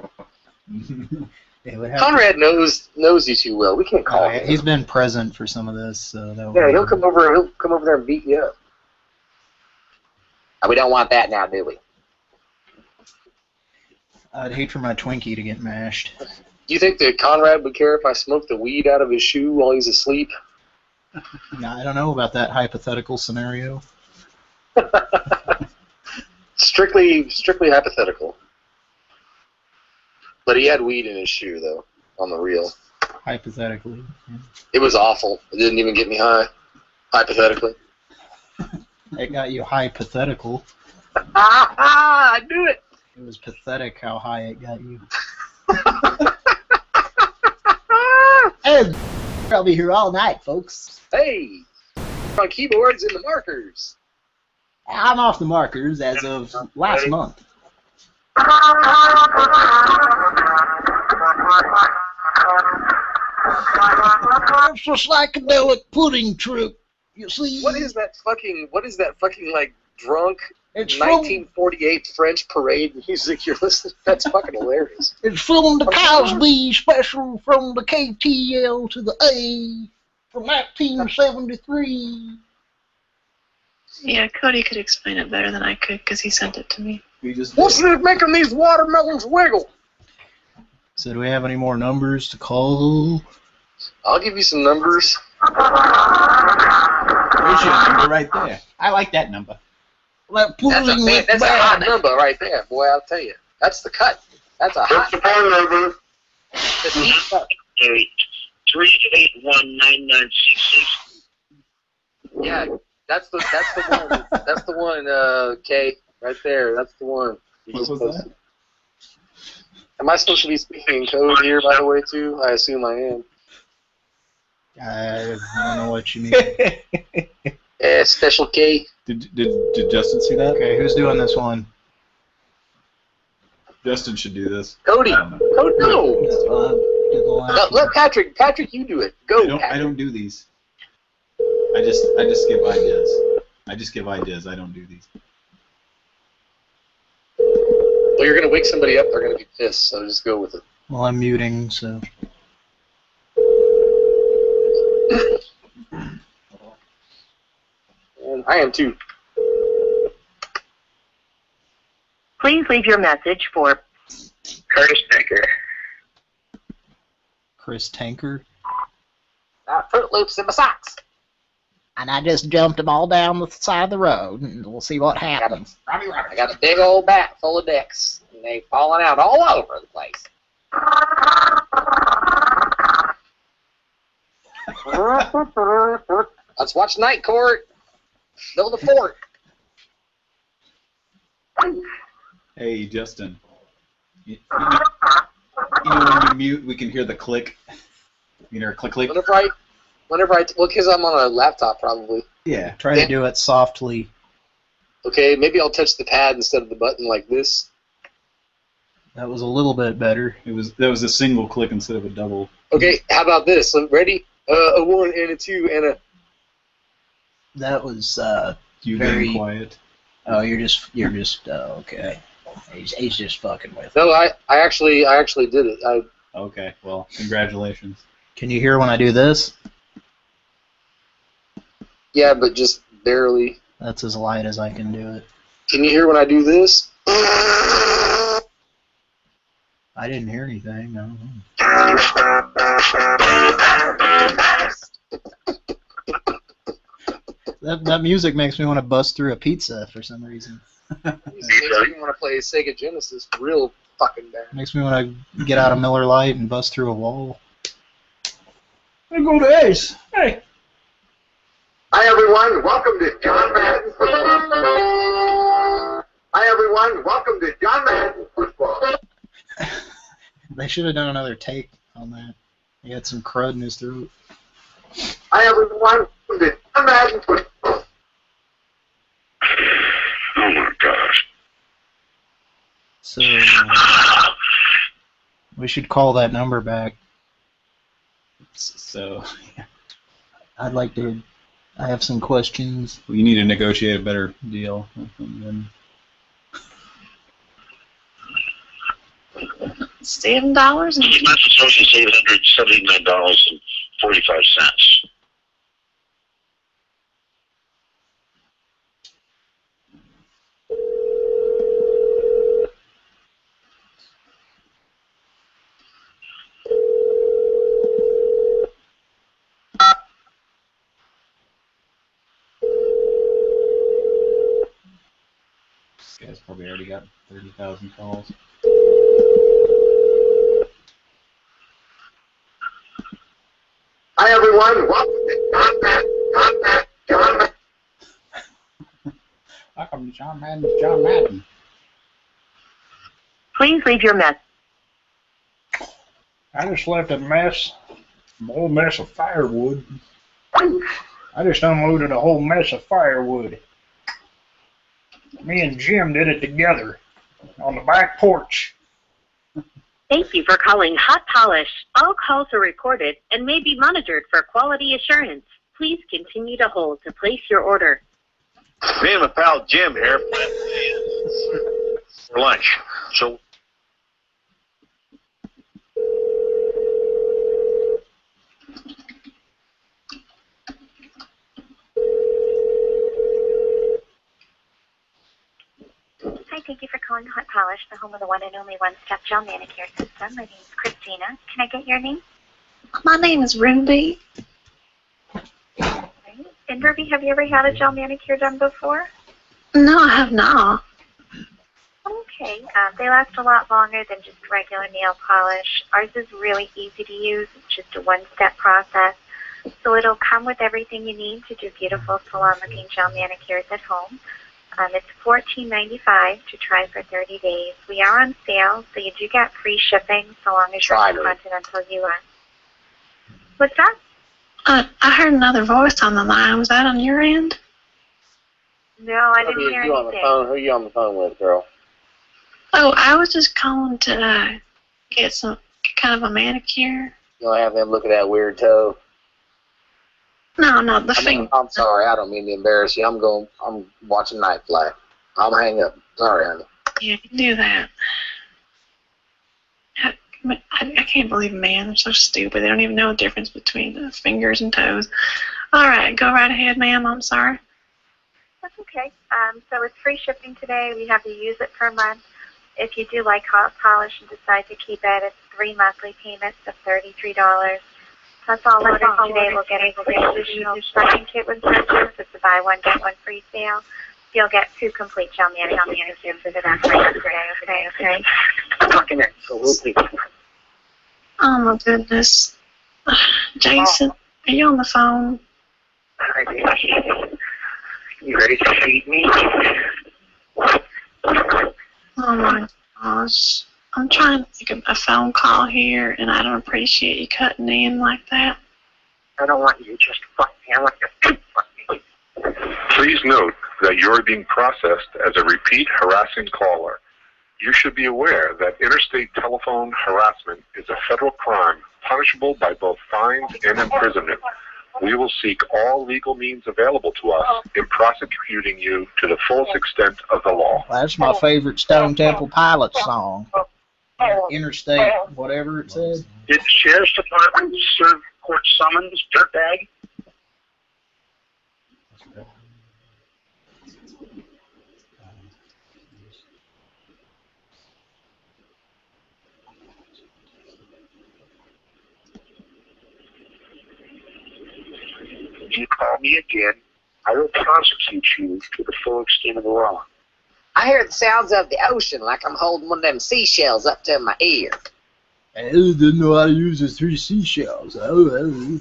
It would have Conrad knows knows you too well. We can't call Uh, him. he's been present for some of this, so that Yeah, he'll come over. He'll come over there and beat you up. We don't want that now, do we? I'd hate for my Twinkie to get mashed. Do you think that Conrad would care if I smoked the weed out of his shoe while he's asleep? Now, I don't know about that hypothetical scenario. Strictly, strictly hypothetical. But he had weed in his shoe, though, on the real. Hypothetically. It was awful. It didn't even get me high. Hypothetically. It got you hypothetical. Ah, ah, I knew it. It was pathetic how high it got you. And I'll be here all night, folks. Hey, on keyboards and the markers. I'm off the markers as of last month. It's a psychedelic pudding trip. You see? What is that fucking? What is that fucking like drunk It's from- 1948 French parade music you're listening? That's fucking hilarious. It's from the Cosby special from the KTL to the A from 1973. Yeah, Cody could explain it better than I could because he sent it to me. We just What's this making these watermelons wiggle? So do we have any more numbers to call? I'll give you some numbers. There's your number right there. I like that number. That That's a, man, that's a hot number right there, boy. I'll tell you. That's the cut. That's a hot. What's the phone number? The cut. Eight three eight one nine nine six six. Yeah, that's the that's the one. that's the one. Uh, Kay, right there. That's the one. You What just was posted. that? Am I supposed to be speaking code here, by the way, too? I assume I am. I don't know what you mean. Yeah, special K. Did, did did Justin see that? Okay, who's doing this one? Justin should do this. Cody. I. Cody, no. Uh, did the last No, let Patrick. Patrick, you do it. Go, I don't I don't do these. I just I just give ideas. I just give ideas. I don't do these. Well, you're gonna wake somebody up. They're gonna be pissed. So just go with it. Well, I'm muting, so. And I am too. Please leave your message for Curtis Tanker. Chris Tanker. Uh, Fruit Loops in my socks. And I just jumped them all down the side of the road, and we'll see what happens. Robbie, Robbie. I got a big old bat full of dicks, and they falling out all over the place. Let's watch Night Court. Build a fort. Hey, Justin. You, you, know, you know when you mute, we can hear the click. You know, click, click. Whenever I, whenever I, well, because I'm on a laptop probably. Yeah. Try to do it softly. Okay, maybe I'll touch the pad instead of the button like this. That was a little bit better. It was that was a single click instead of a double. Okay, how about this? I'm ready. Uh, a one and a two and a. That was uh, You very being quiet. Oh, you're just you're just uh, okay. He's, he's just fucking with. No, I, I actually, I actually did it. I. Okay, well, congratulations. Can you hear when I do this? Yeah, but just barely. That's as light as I can do it. Can you hear when I do this? I didn't hear anything. No. That that music makes me want to bust through a pizza for some reason. Makes me want to play Sega Genesis real fucking bad. Makes me want to get out of Miller Lite and bust through a wall. I go to Ace. Hey. Hi everyone, welcome to John Madden Football. Hi everyone, welcome to John Madden Football. They should have done another take on that. He had some crud in his throat. Hi everyone, welcome to John Madden Football. Oh my gosh. So uh, we should call that number back. So I'd like to. I have some questions. you need to negotiate a better deal. Then Seven dollars and Expense associates eight hundred seventy-nine dollars and forty-five cents. This guy's probably already got thirty thousand calls. Hi everyone, welcome to John Madden, John Madden, John Madden. Welcome to John Madden's John Madden. Please leave your message. I just left a mess, a whole mess of firewood. I just unloaded a whole mess of firewood. Me and Jim did it together on the back porch. Thank you for calling Hot Polish. All calls are recorded and may be monitored for quality assurance. Please continue to hold to place your order. Me and my pal Jim here for lunch. So Hi, thank you for calling Hot Polish, the home of the one and only one-step gel manicure system. My name is Christina. Can I get your name? my name is Ruby. Right. And Ruby, have you ever had a gel manicure done before? No, I have not. Okay, um, they last a lot longer than just regular nail polish. Ours is really easy to use. It's just a one-step process. So it'll come with everything you need to do beautiful salon-looking gel manicures at home. Um, it's $14.95 to try for 30 days. We are on sale, so you do get free shipping so long as you're in the continental U.S. What's that? Uh, I heard another voice on the line. Was that on your end? No, I didn't hear you on the anything. phone? Who are you on the phone with, girl? Oh, I was just calling to uh, get some kind of a manicure. You gonna have them look at that weird toe? No, no, the I'm, finger. I'm sorry, I don't mean to embarrass you. I'm going. I'm watching Night Fly. I'll hang up. Sorry, honey. Yeah, you can do that. I, I, I can't believe man. They're so stupid. They don't even know the difference between the fingers and toes. All right, go right ahead, ma'am. I'm sorry. That's okay. Um, so it's free shipping today. We have to use it for a month. If you do like hot polish and decide to keep it, it's three monthly payments of $33. That's all ordered today. We'll get a free additional starting kit with purchase. It's a buy one, get one free sale. You'll get two complete gel mannequins for the back today, okay, okay? Fucking absolutely. Oh my goodness. Jason, are you on the phone? Hi, baby. You ready to feed me? Oh my gosh. I'm trying to make a, a phone call here, and I don't appreciate you cutting in like that. I don't want you to just fuck me. I want you to fuck me. Please note that you are being processed as a repeat harassing caller. You should be aware that interstate telephone harassment is a federal crime punishable by both fines and imprisonment. We will seek all legal means available to us in prosecuting you to the fullest extent of the law. That's my favorite Stone Temple Pilots song. Interstate, whatever it said. Did the sheriff's department serve court summons, dirtbag? If you call me again, I will prosecute you to the full extent of the law. I hear the sounds of the ocean like I'm holding one of them seashells up to my ear. I didn't know how to use the three seashells. Oh, oh.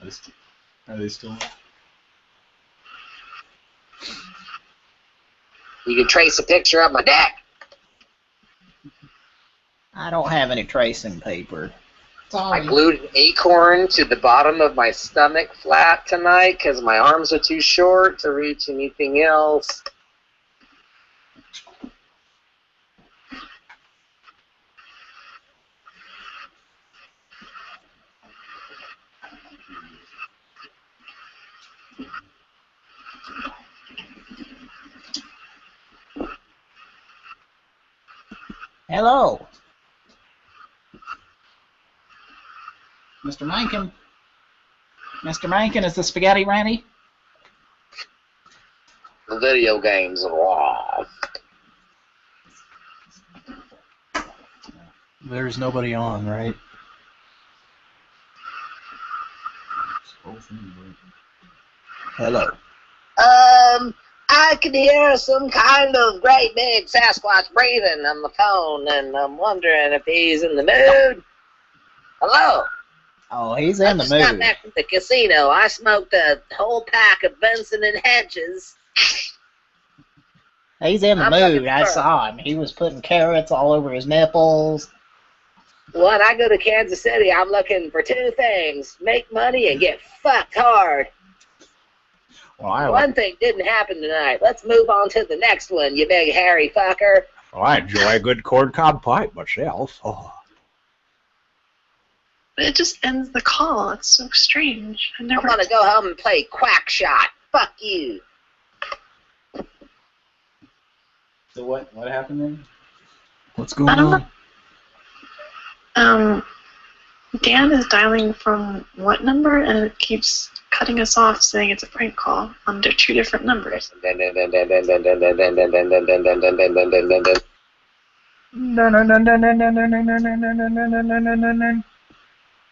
Are they st- Are they still? You can trace a picture of my neck. I don't have any tracing paper. I glued an acorn to the bottom of my stomach flat tonight because my arms are too short to reach anything else. Hello. Mr. Mankin. Mr. Mankin, is the spaghetti ready? The video games are off. There's nobody on, right? Hello. Um, I can hear some kind of great big Sasquatch breathing on the phone, and I'm wondering if he's in the mood. Hello. Oh, he's in the Just got mood. back from the casino. I smoked a whole pack of Benson and Hedges. He's in the I'm mood. I saw him. He was putting carrots all over his nipples. When I go to Kansas City, I'm looking for two things: make money and get fucked hard. Well, I, One thing didn't happen tonight. Let's move on to the next one, you big hairy fucker. well, I enjoy a good corncob pipe myself. Oh. It just ends the call. It's so strange. I I'm never. gonna go home and play QuackShot. Fuck you. So what? What happened then? What's going don't. Um, Dan is dialing from what number, and it keeps cutting us off, saying it's a prank call under two different numbers.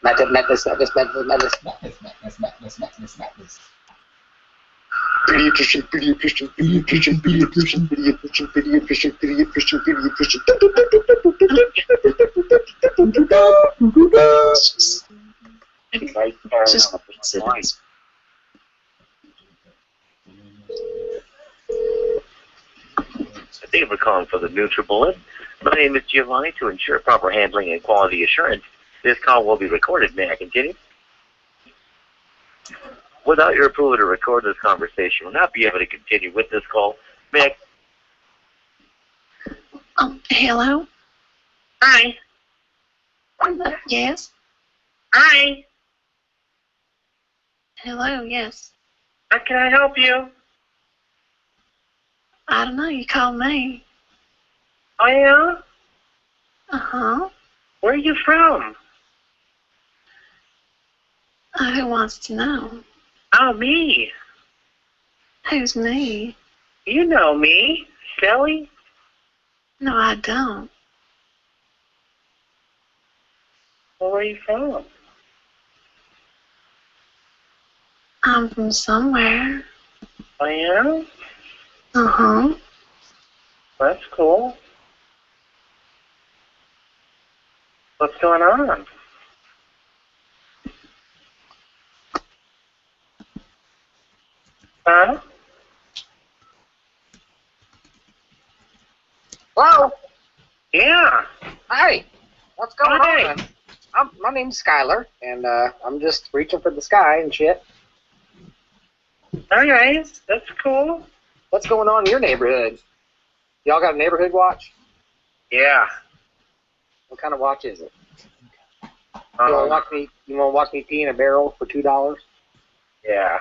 Madness, madness, madness, madness, madness, madness, madness, madness, madness, madness. Pediatrician, pediatrician, pediatrician, pediatrician, pediatrician, pediatrician, pediatrician, pediatrician. Right there Just on the line. Thank you for calling for the NutriBullet. My name is Giovanni. To ensure proper handling and quality assurance, this call will be recorded. May I continue? Without your approval to record this conversation, we'll not be able to continue with this call. May I Um, hello? Hi. Yes? Hi. Hello, yes. How can I help you? I don't know, you called me. Oh, yeah? Uh-huh. Where are you from? Uh, who wants to know? Oh, me. Who's me? You know me. Sally? No, I don't. Well, where are you from? I'm from somewhere. I am? Uh huh. That's cool. What's going on? Huh? Hello? Yeah. Hi. What's going Hi. on? I'm, my name's Skylar, and uh, I'm just reaching for the sky and shit. Alright, that's cool. What's going on in your neighborhood? Y'all got a neighborhood watch? Yeah. What kind of watch is it? You Um, want to watch me? You want to watch me pee in a barrel for two dollars? Yeah.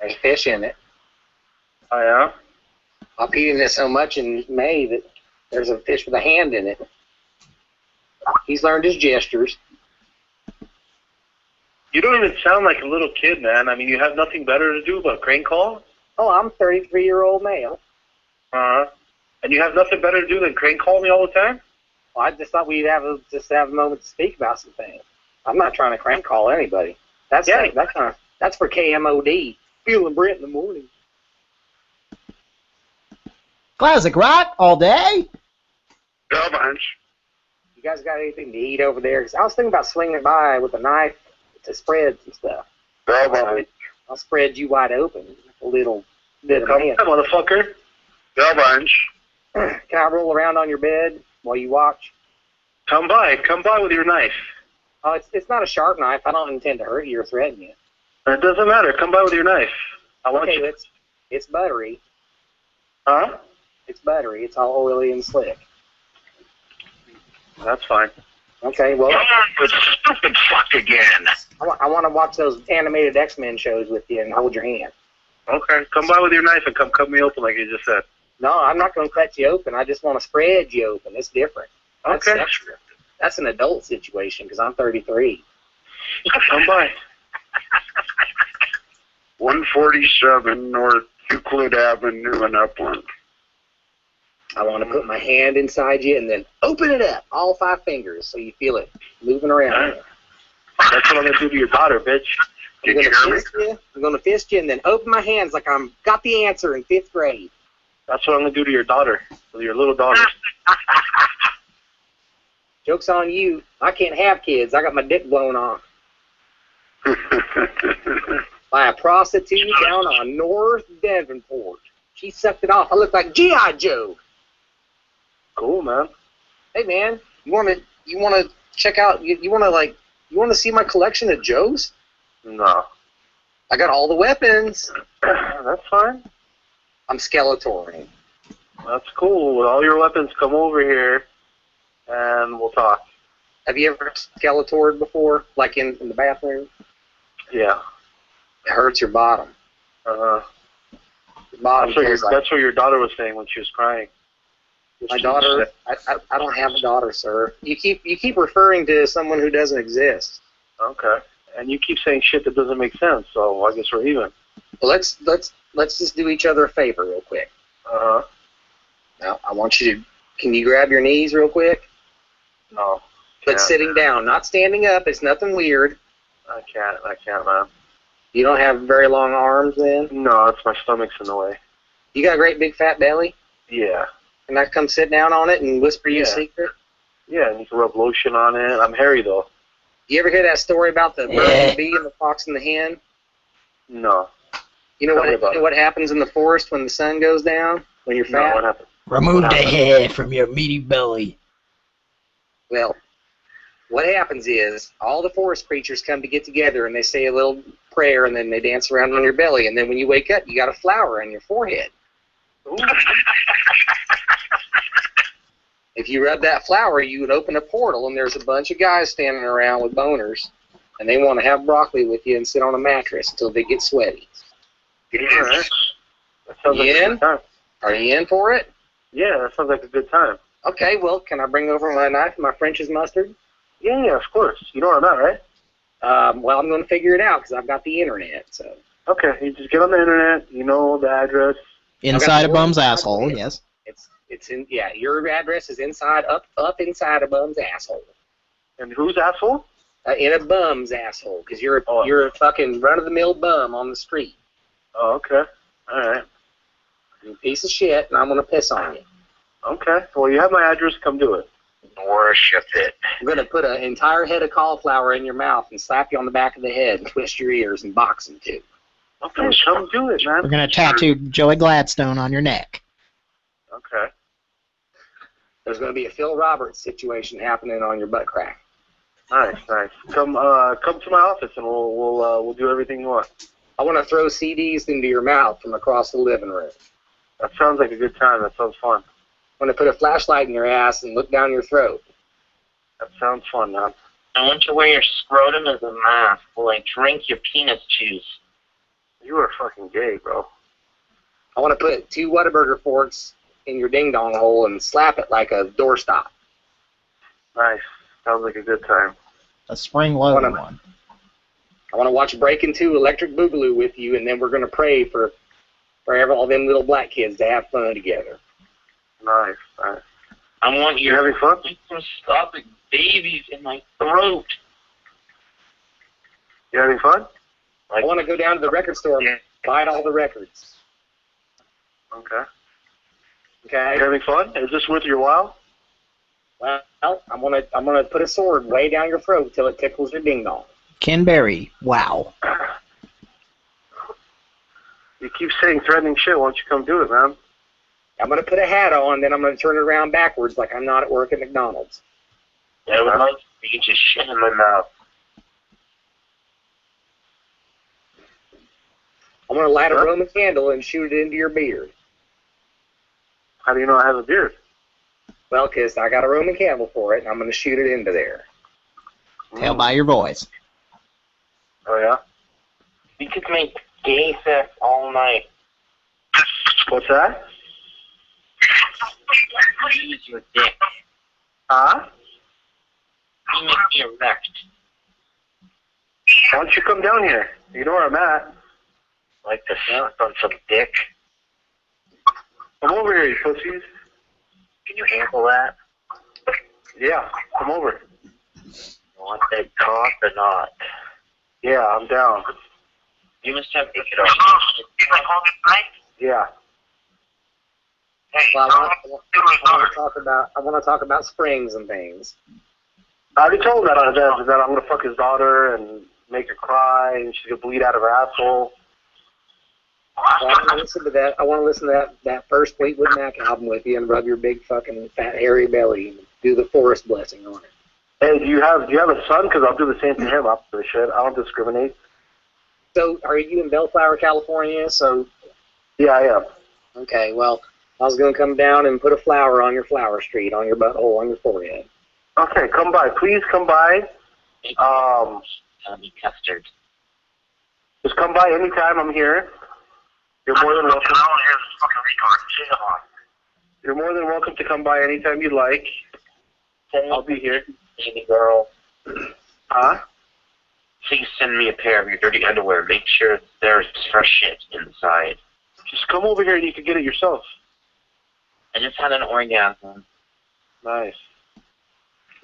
There's fish in it. Oh yeah. I peed in it so much in May that there's a fish with a hand in it. He's learned his gestures. You don't even sound like a little kid, man. I mean, you have nothing better to do but crank call? Oh, I'm 33 year old male. Uh-huh. And you have nothing better to do than crank call me all the time? Well, I just thought we'd have a, just have a moment to speak about some things. I'm not trying to crank call anybody. That's Yeah. that kind of that's for KMOD. Feeling Brent in the morning. Classic rock all day. Bell bunch. You guys got anything to eat over there? Because I was thinking about swinging it by with a knife to spread some stuff. Bell bunch. I'll spread you wide open, a little bit of Come, man. motherfucker. Bell bunch. Can I roll around on your bed while you watch? Come by. Come by with your knife. Oh, it's it's not a sharp knife. I don't intend to hurt you or threaten you. It doesn't matter. Come by with your knife. I want Okay, you. it's it's buttery. Huh? It's buttery. It's all oily and slick. That's fine. Okay, well, The stupid fuck again. I want, I want to watch those animated X Men shows with you and hold your hand. Okay. Come by with your knife and come cut me open like you just said. No, I'm not going to cut you open. I just want to spread you open. It's different. That's Okay. extra. That's an adult situation because I'm 33. Come by. 147 North Euclid Avenue in Upland. I want to put my hand inside you and then open it up, all five fingers, so you feel it moving around. That's what I'm gonna do to your daughter, bitch. I'm gonna fist you. I'm gonna fist you and then open my hands like I'm got the answer in fifth grade. That's what I'm gonna do to your daughter, to your little daughter. Joke's on you. I can't have kids. I got my dick blown off by a prostitute down on North Devonport. She sucked it off. I look like GI Joe. Cool, man. Hey, man, you wanna you wanna check out? You, you wanna like you wanna see my collection of Joes? No. I got all the weapons. That's fine. I'm Skeletoring. That's cool. With all your weapons, come over here, and we'll talk. Have you ever Skeletored before, like in, in the bathroom? Yeah. It hurts your bottom. Uh huh. Bottom That's what your like that's what your daughter was saying when she was crying. my daughter. I, I, I don't have a daughter, sir. You keep you keep referring to someone who doesn't exist. Okay. And you keep saying shit that doesn't make sense, so I guess we're even. Well, let's let's let's just do each other a favor real quick. Uh huh. Now, I want you to. Can you grab your knees real quick? No. But sitting down, not standing up. It's nothing weird. I can't. I can't, man. You don't have very long arms, then. No, it's my stomach's in the way. You got a great big fat belly. Yeah. Can I come sit down on it and whisper you a secret? Yeah, and you can rub lotion on it. I'm hairy though. You ever hear that story about the bird and the bee and the fox and the hen? No. You know Tell what? You know what happens in the forest when the sun goes down? When you're No, fat? what happened? Remove the hair from your meaty belly. Well, what happens is all the forest creatures come to get together and they say a little prayer and then they dance around on your belly and then when you wake up you got a flower on your forehead. If you rub that flower, you would open a portal and there's a bunch of guys standing around with boners and they want to have broccoli with you and sit on a mattress until they get sweaty. Alright. That like You in? Are you in for it? Yeah, that sounds like a good time. Okay, well, can I bring over my knife and my French's mustard? Yeah, yeah, of course. You know where I'm at, right? Um, well, I'm going to figure it out because I've got the internet. So Okay, you just get on the internet. You know the address. Inside a bum's asshole, yes. it's it's in yeah. Your address is inside up up inside a bum's asshole. And whose asshole? uh, in a bum's asshole, because you're Oh. you're a fucking run of the mill bum on the street. Oh, okay. All right. You piece of shit, and I'm gonna piss on you. Okay. Well, you have my address. Come do it. Worship it. I'm gonna put an entire head of cauliflower in your mouth and slap you on the back of the head, and twist your ears and box them too. Okay, come do it, man. We're gonna tattoo Joey Gladstone on your neck. Okay. There's gonna be a Phil Roberts situation happening on your butt crack. Nice, nice. Come, uh, come to my office, and we'll we'll uh, we'll do everything you want. I want to throw CDs into your mouth from across the living room. That sounds like a good time. That sounds fun. I want to put a flashlight in your ass and look down your throat. That sounds fun, man. I want you to wear your scrotum as a mask while I drink your penis juice. You are fucking gay, bro. I want to put two Whataburger forks in your ding dong hole and slap it like a doorstop. Nice. Sounds like a good time. A spring loaded What am- one. I want to watch Breaking Two Electric Boogaloo with you, and then we're gonna pray for for every- all them little black kids to have fun together. Nice, nice. I want You your having fun? microscopic babies in my throat. You having fun? I want to go down to the record store and buy all the records. Okay. Okay. You having fun? Is this worth your while? Well, I'm gonna I'm gonna put a sword way down your throat till it tickles your ding dong. Ken Berry. Wow. You keep saying threatening shit. Why don't you come do it, man? I'm gonna put a hat on, then I'm gonna turn it around backwards like I'm not at work at McDonald's. I would like for you to shit in my mouth. I'm gonna light a Roman candle and shoot it into your beard. How do you know I have a beard? Well, 'cause I got a Roman candle for it, and I'm gonna shoot it into there. Tell by your voice. Oh yeah. We could make gay sex all night. What's that? Your dick. Huh? You make me erect. Why don't you come down here? You know where I'm at. Like to suck on some dick. Come over here, you pussies. Can you handle that? Yeah, come over. You want that cock or not? Yeah, I'm down. You must have to get off. Yeah. Well, I want, I want to talk about I want to talk about springs and things. I already told him that, uh, that, that I'm gonna fuck his daughter and make her cry and she's gonna bleed out of her asshole. Well, I want to listen to that. I want to listen to that that first Fleetwood Mac album with you and rub your big fucking fat hairy belly and do the forest blessing on it. Hey, do you have do you have a son? Because I'll do the same to him. I'll do the shit. I don't discriminate. So, are you in Bellflower, California? So, Yeah, I am. okay. Well, I was gonna come down and put a flower on your flower street on your butthole on your forehead. Okay, come by. Please come by. Um, I'll be custard. just come by anytime. I'm here. You're more than welcome. You're more than welcome to come by anytime you'd like. I'll be here. Baby girl. Huh? Please send me a pair of your dirty underwear. Make sure there's fresh shit inside. Just come over here and you can get it yourself. I just had an orgasm. Nice.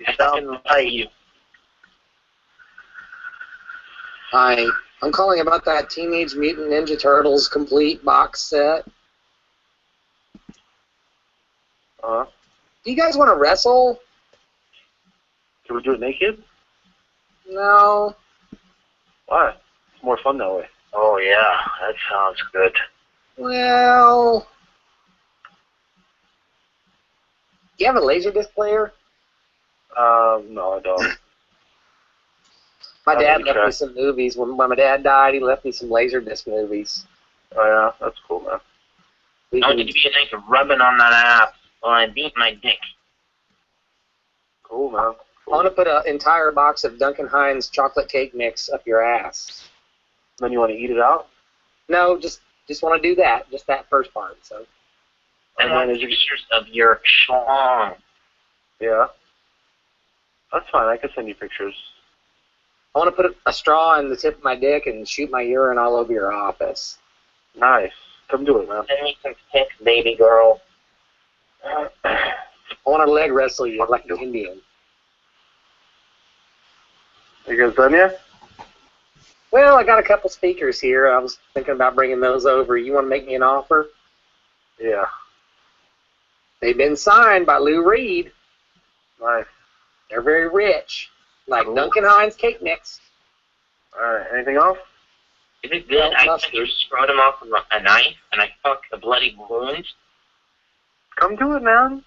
I fucking love you. Hi, I'm calling about that Teenage Mutant Ninja Turtles complete box set. Uh huh. Do you guys want to wrestle? Can we do it naked? No. Why? It's more fun that way. Oh yeah, that sounds good. Well, do you have a laserdisc player? Um, no, I don't. My I'll dad left try. me some movies. When, when my dad died, he left me some laserdisc movies. Oh yeah, that's cool, man. We I want you to be a nice rubbing on that ass while I beat my dick. Cool, man. I want to put an entire box of Duncan Hines chocolate cake mix up your ass. Then you want to eat it out? No, just just want to do that, just that first part. So I want pictures of your schlong. Yeah. That's fine. I can send you pictures. I want to put a straw in the tip of my dick and shoot my urine all over your office. Nice. Come do it, man. Send me some pics, baby girl. I want to leg wrestle you like an Indian. You guys done yet? Well, I got a couple speakers here. I was thinking about bringing those over. You want to make me an offer? Yeah. They've been signed by Lou Reed. Nice. They're very rich, like Duncan Hines cake mix. All right. Anything else? Is it good? I cut your scrotum off with a knife and I fuck the bloody wound. Come do it, man.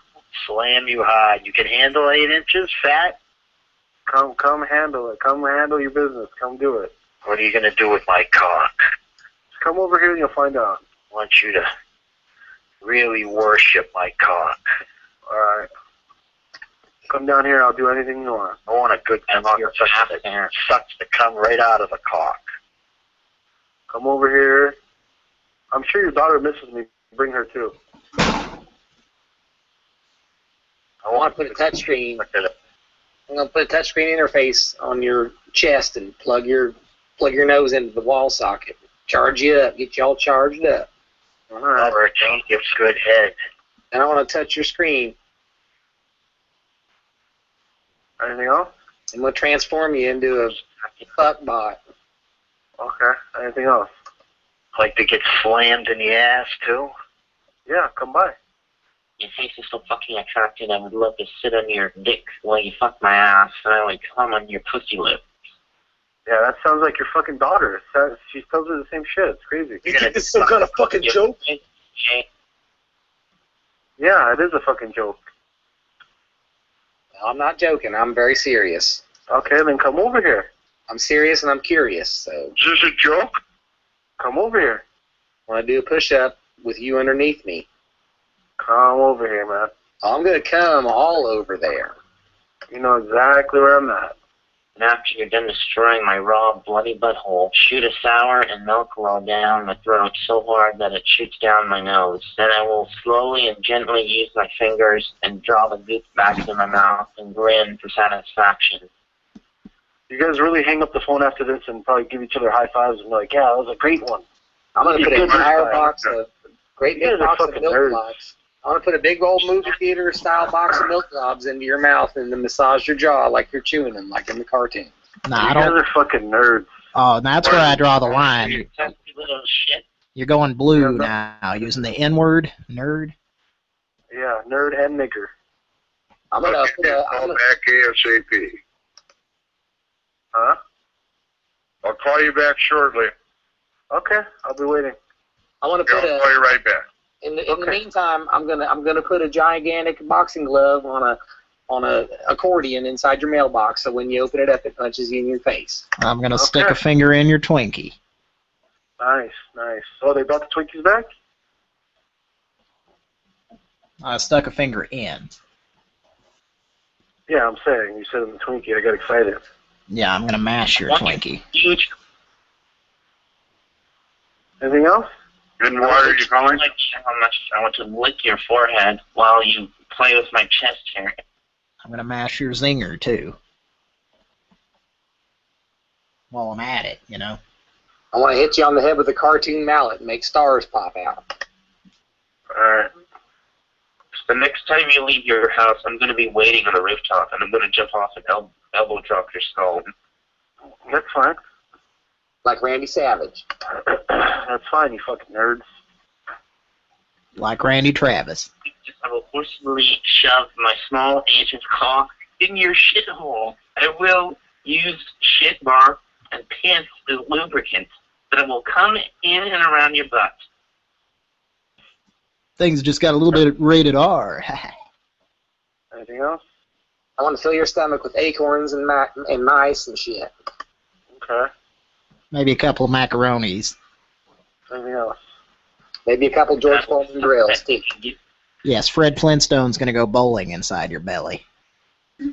Slam you hard. You can handle eight inches fat. Come, come handle it. Come handle your business. Come do it. What are you gonna do with my cock? Just come over here and you'll find out. I want you to really worship my cock. All right. Come down here. I'll do anything you want. I want a good cock sucks the, sucks the cum right out of the cock. Come over here. I'm sure your daughter misses me. Bring her too. I want to put a touchscreen. I'm gonna put a touchscreen interface on your chest and plug your plug your nose into the wall socket. Charge you up. Get you all charged up. All right. Or don't give good head. And I want to touch your screen. Anything else? I'm gonna transform you into a fuck bot. Okay. Anything else? Like to get slammed in the ass too? Yeah. Come by. Your face is so fucking attractive. I would love to sit on your dick while you fuck my ass, and I would come on your pussy lip. Yeah, that sounds like your fucking daughter. That- She tells me the same shit. It's crazy. You think this is some kind of fucking joke? Yeah, it is a fucking joke. I'm not joking. I'm very serious. Okay, then come over here. I'm serious and I'm curious. So Is this a joke? Come over here. want to do a push-up with you underneath me. Come over here, man. I'm gonna come all over there. You know exactly where I'm at. And after you're done destroying my raw, bloody butthole, shoot a sour and milk roll down my throat so hard that it shoots down my nose. Then I will slowly and gently use my fingers and draw the goop back into my mouth and grin for satisfaction. You guys really hang up the phone after this and probably give each other high fives and be like, yeah, that was a great one. I'm gonna You put an good entire box of great big box of fucking milk nerds. globs. I'm gonna put a big old movie theater style box of milk globs into your mouth and then massage your jaw like you're chewing them, like in the cartoon. Nah, you I guys don't. are fucking nerds. Oh, and that's where I draw the line. You testy little shit. You're going blue now, using the N word, nerd. Yeah, nerd and nigger. I'm gonna put a, I'm Call gonna, back ASAP. Huh? I'll call you back shortly. Okay, I'll be waiting. I want to Yeah, put I'll call a. you right back. In the, in the meantime, I'm gonna I'm gonna put a gigantic boxing glove on a on a accordion inside your mailbox, so when you open it up, it punches you in your face. I'm gonna stick a finger in your Twinkie. Nice, nice. Oh, they brought the Twinkies back? I stuck a finger in. Yeah, I'm saying. You said in the Twinkie. I got excited. Yeah, I'm gonna mash your Twinkie. Huge. Anything else? And why are you calling? Like how much I want to lick your forehead while you play with my chest hair. I'm gonna mash your zinger too. While I'm at it, you know. I want to hit you on the head with a cartoon mallet and make stars pop out. Alright. The next time you leave your house, I'm going to be waiting on the rooftop, and I'm going to jump off and el- elbow drop your skull. That's fine. Like Randy Savage. That's fine, you fucking nerds. Like Randy Travis. I will forcibly shove my small Asian cock in your shithole. I will use shit bar and pants as lubricant, that will come in and around your butt. Things just got a little bit rated R. Anything else? I want to fill your stomach with acorns and ma- and mice and shit. Okay. Maybe a couple of macaronis. Anything else? Maybe a couple George Foreman grills too. Yes, Fred Flintstone's gonna go bowling inside your belly.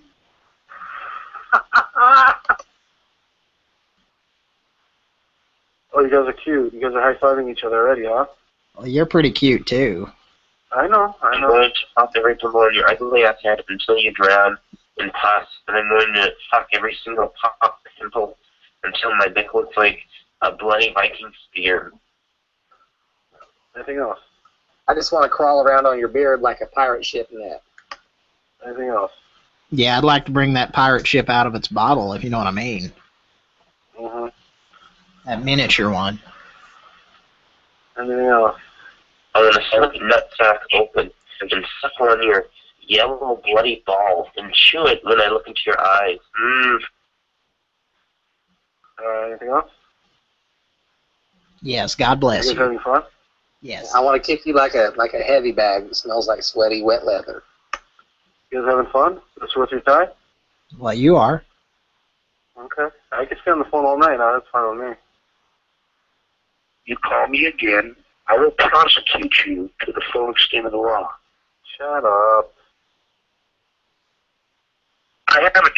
Oh, you guys are cute. You guys are high-fiving each other already, huh? Well, you're pretty cute too. I know, I I'm know. going to fuck every below your ugly ass head until you drown in pus, and I'm going to fuck every single pop pimple until my dick looks like a bloody Viking spear. Anything else? I just want to crawl around on your beard like a pirate ship net. Anything else? Yeah, I'd like to bring that pirate ship out of its bottle, if you know what I mean. Mm-hmm. That miniature one. Anything else? I'm gonna slip your nutsack open and then suck on your yellow bloody balls and chew it when I look into your eyes. Mmm. Uh, anything else? Yes, God bless you guys having fun? Yes. I want to kick you like a like a heavy bag that smells like sweaty wet leather. You guys having fun? This worth your time? Well, you are. Okay. I can stay on the phone all night. Now that's fine with me. You call me again, I will prosecute you to the full extent of the law. Shut up. I have a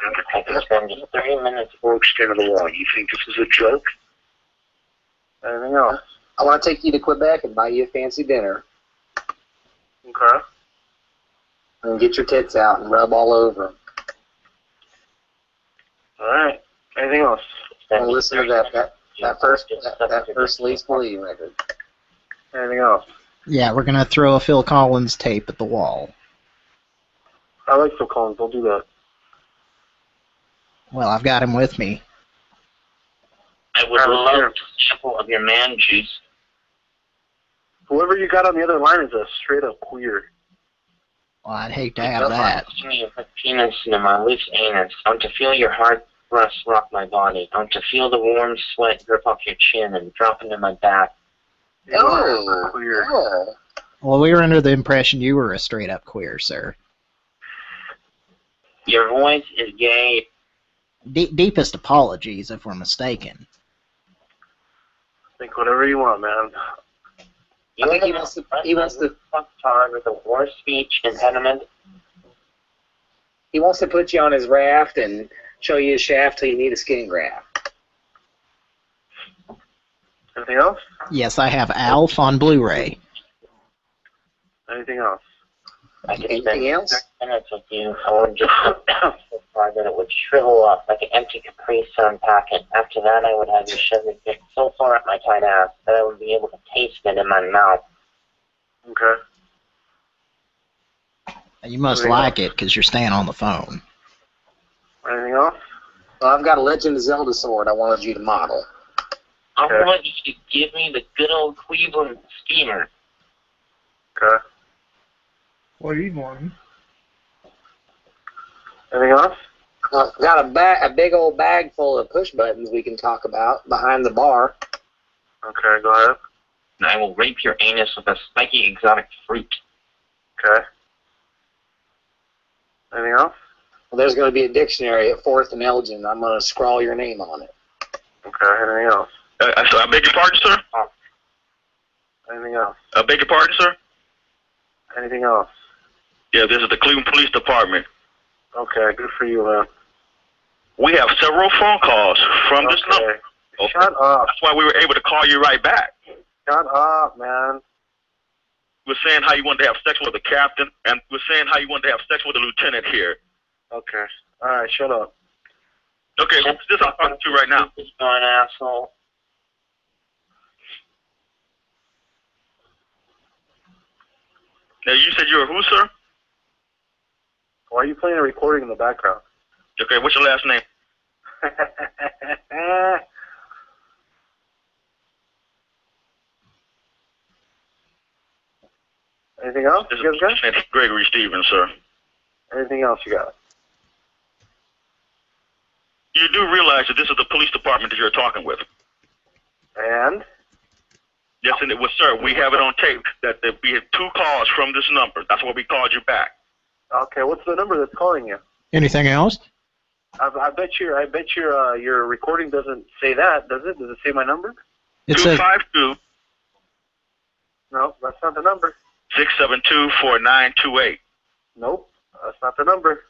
trace. I can spend just three minutes. Full extent of the law. You think this is a joke? Anything else? I want to take you to Quebec and buy you a fancy dinner Okay. and get your tits out and rub all over 'em. All right. Anything else? And listen to that that, that first that, that first Least Believe record. Anything else? Yeah, we're gonna throw a Phil Collins tape at the wall. I like Phil Collins. Don't do that. Well, I've got him with me. I would love a sample of your man juice. Whoever you got on the other line is a straight up queer. Well, I'd hate to have that. Touch me with penis into my loose anus. I want to feel your hard breasts rock my body. I want to feel the warm sweat drip off your chin and drop into my back. Oh, queer. oh. Well, we were under the impression you were a straight up queer, sir. Your voice is gay. De- deepest apologies if we're mistaken. Think whatever you want, man. You I think he are wants to he wants to fucktard with a worse speech impediment. he wants to put you on his raft and show you his shaft till you need a skin graft. Anything else? Yes, I have Alf on Blu-ray. Anything else? I could Anything spend else? minutes with you. I would just so far that it would shrivel up like an empty Capri Sun packet. After that, I would have you shove your dick so far up my tight ass that I would be able to taste it in my mouth. Okay. You must Anything like it because you're staying on the phone. Anything else? Well, I've got a Legend of Zelda sword I wanted you to model. I Okay. want you to give me the good old Cleveland steamer. Okay. What are you wanting? Anything else? Uh, got a bag, a big old bag full of push buttons we can talk about behind the bar. Okay, go ahead. And I will rape your anus with a spiky exotic fruit. Okay. Anything else? Well, there's going to be a dictionary at Fourth and Elgin. I'm going to scrawl your name on it. Okay. Anything else? Uh, I, I beg your pardon, sir? Anything else? I beg your pardon, sir? Anything else? Yeah, this is the Cleveland Police Department. Okay, good for you, man. We have several phone calls from this Okay. number. Okay. Shut up. That's why we were able to call you right back. Shut up, man. We're saying how you wanted to have sex with the captain, and we're saying how you wanted to have sex with the lieutenant here. Okay. All right, shut up. Okay, who's this I'm talking to right now? You're an asshole. Now, you said you were who, sir? Why are you playing a recording in the background? Okay, what's your last name? Anything else? This You guys got? Gregory Stevens, sir. Anything else you got? You do realize that this is the police department that you're talking with. And? Yes, and it was, sir. We have it on tape that, we had two calls from this number. That's why we called you back. Okay, what's the number that's calling you? Anything else? I, I bet your I bet your uh, your recording doesn't say that, does it? Does it say my number? It Two says five two No, that's not the number. six seven two four nine two eight. Nope, that's not the number.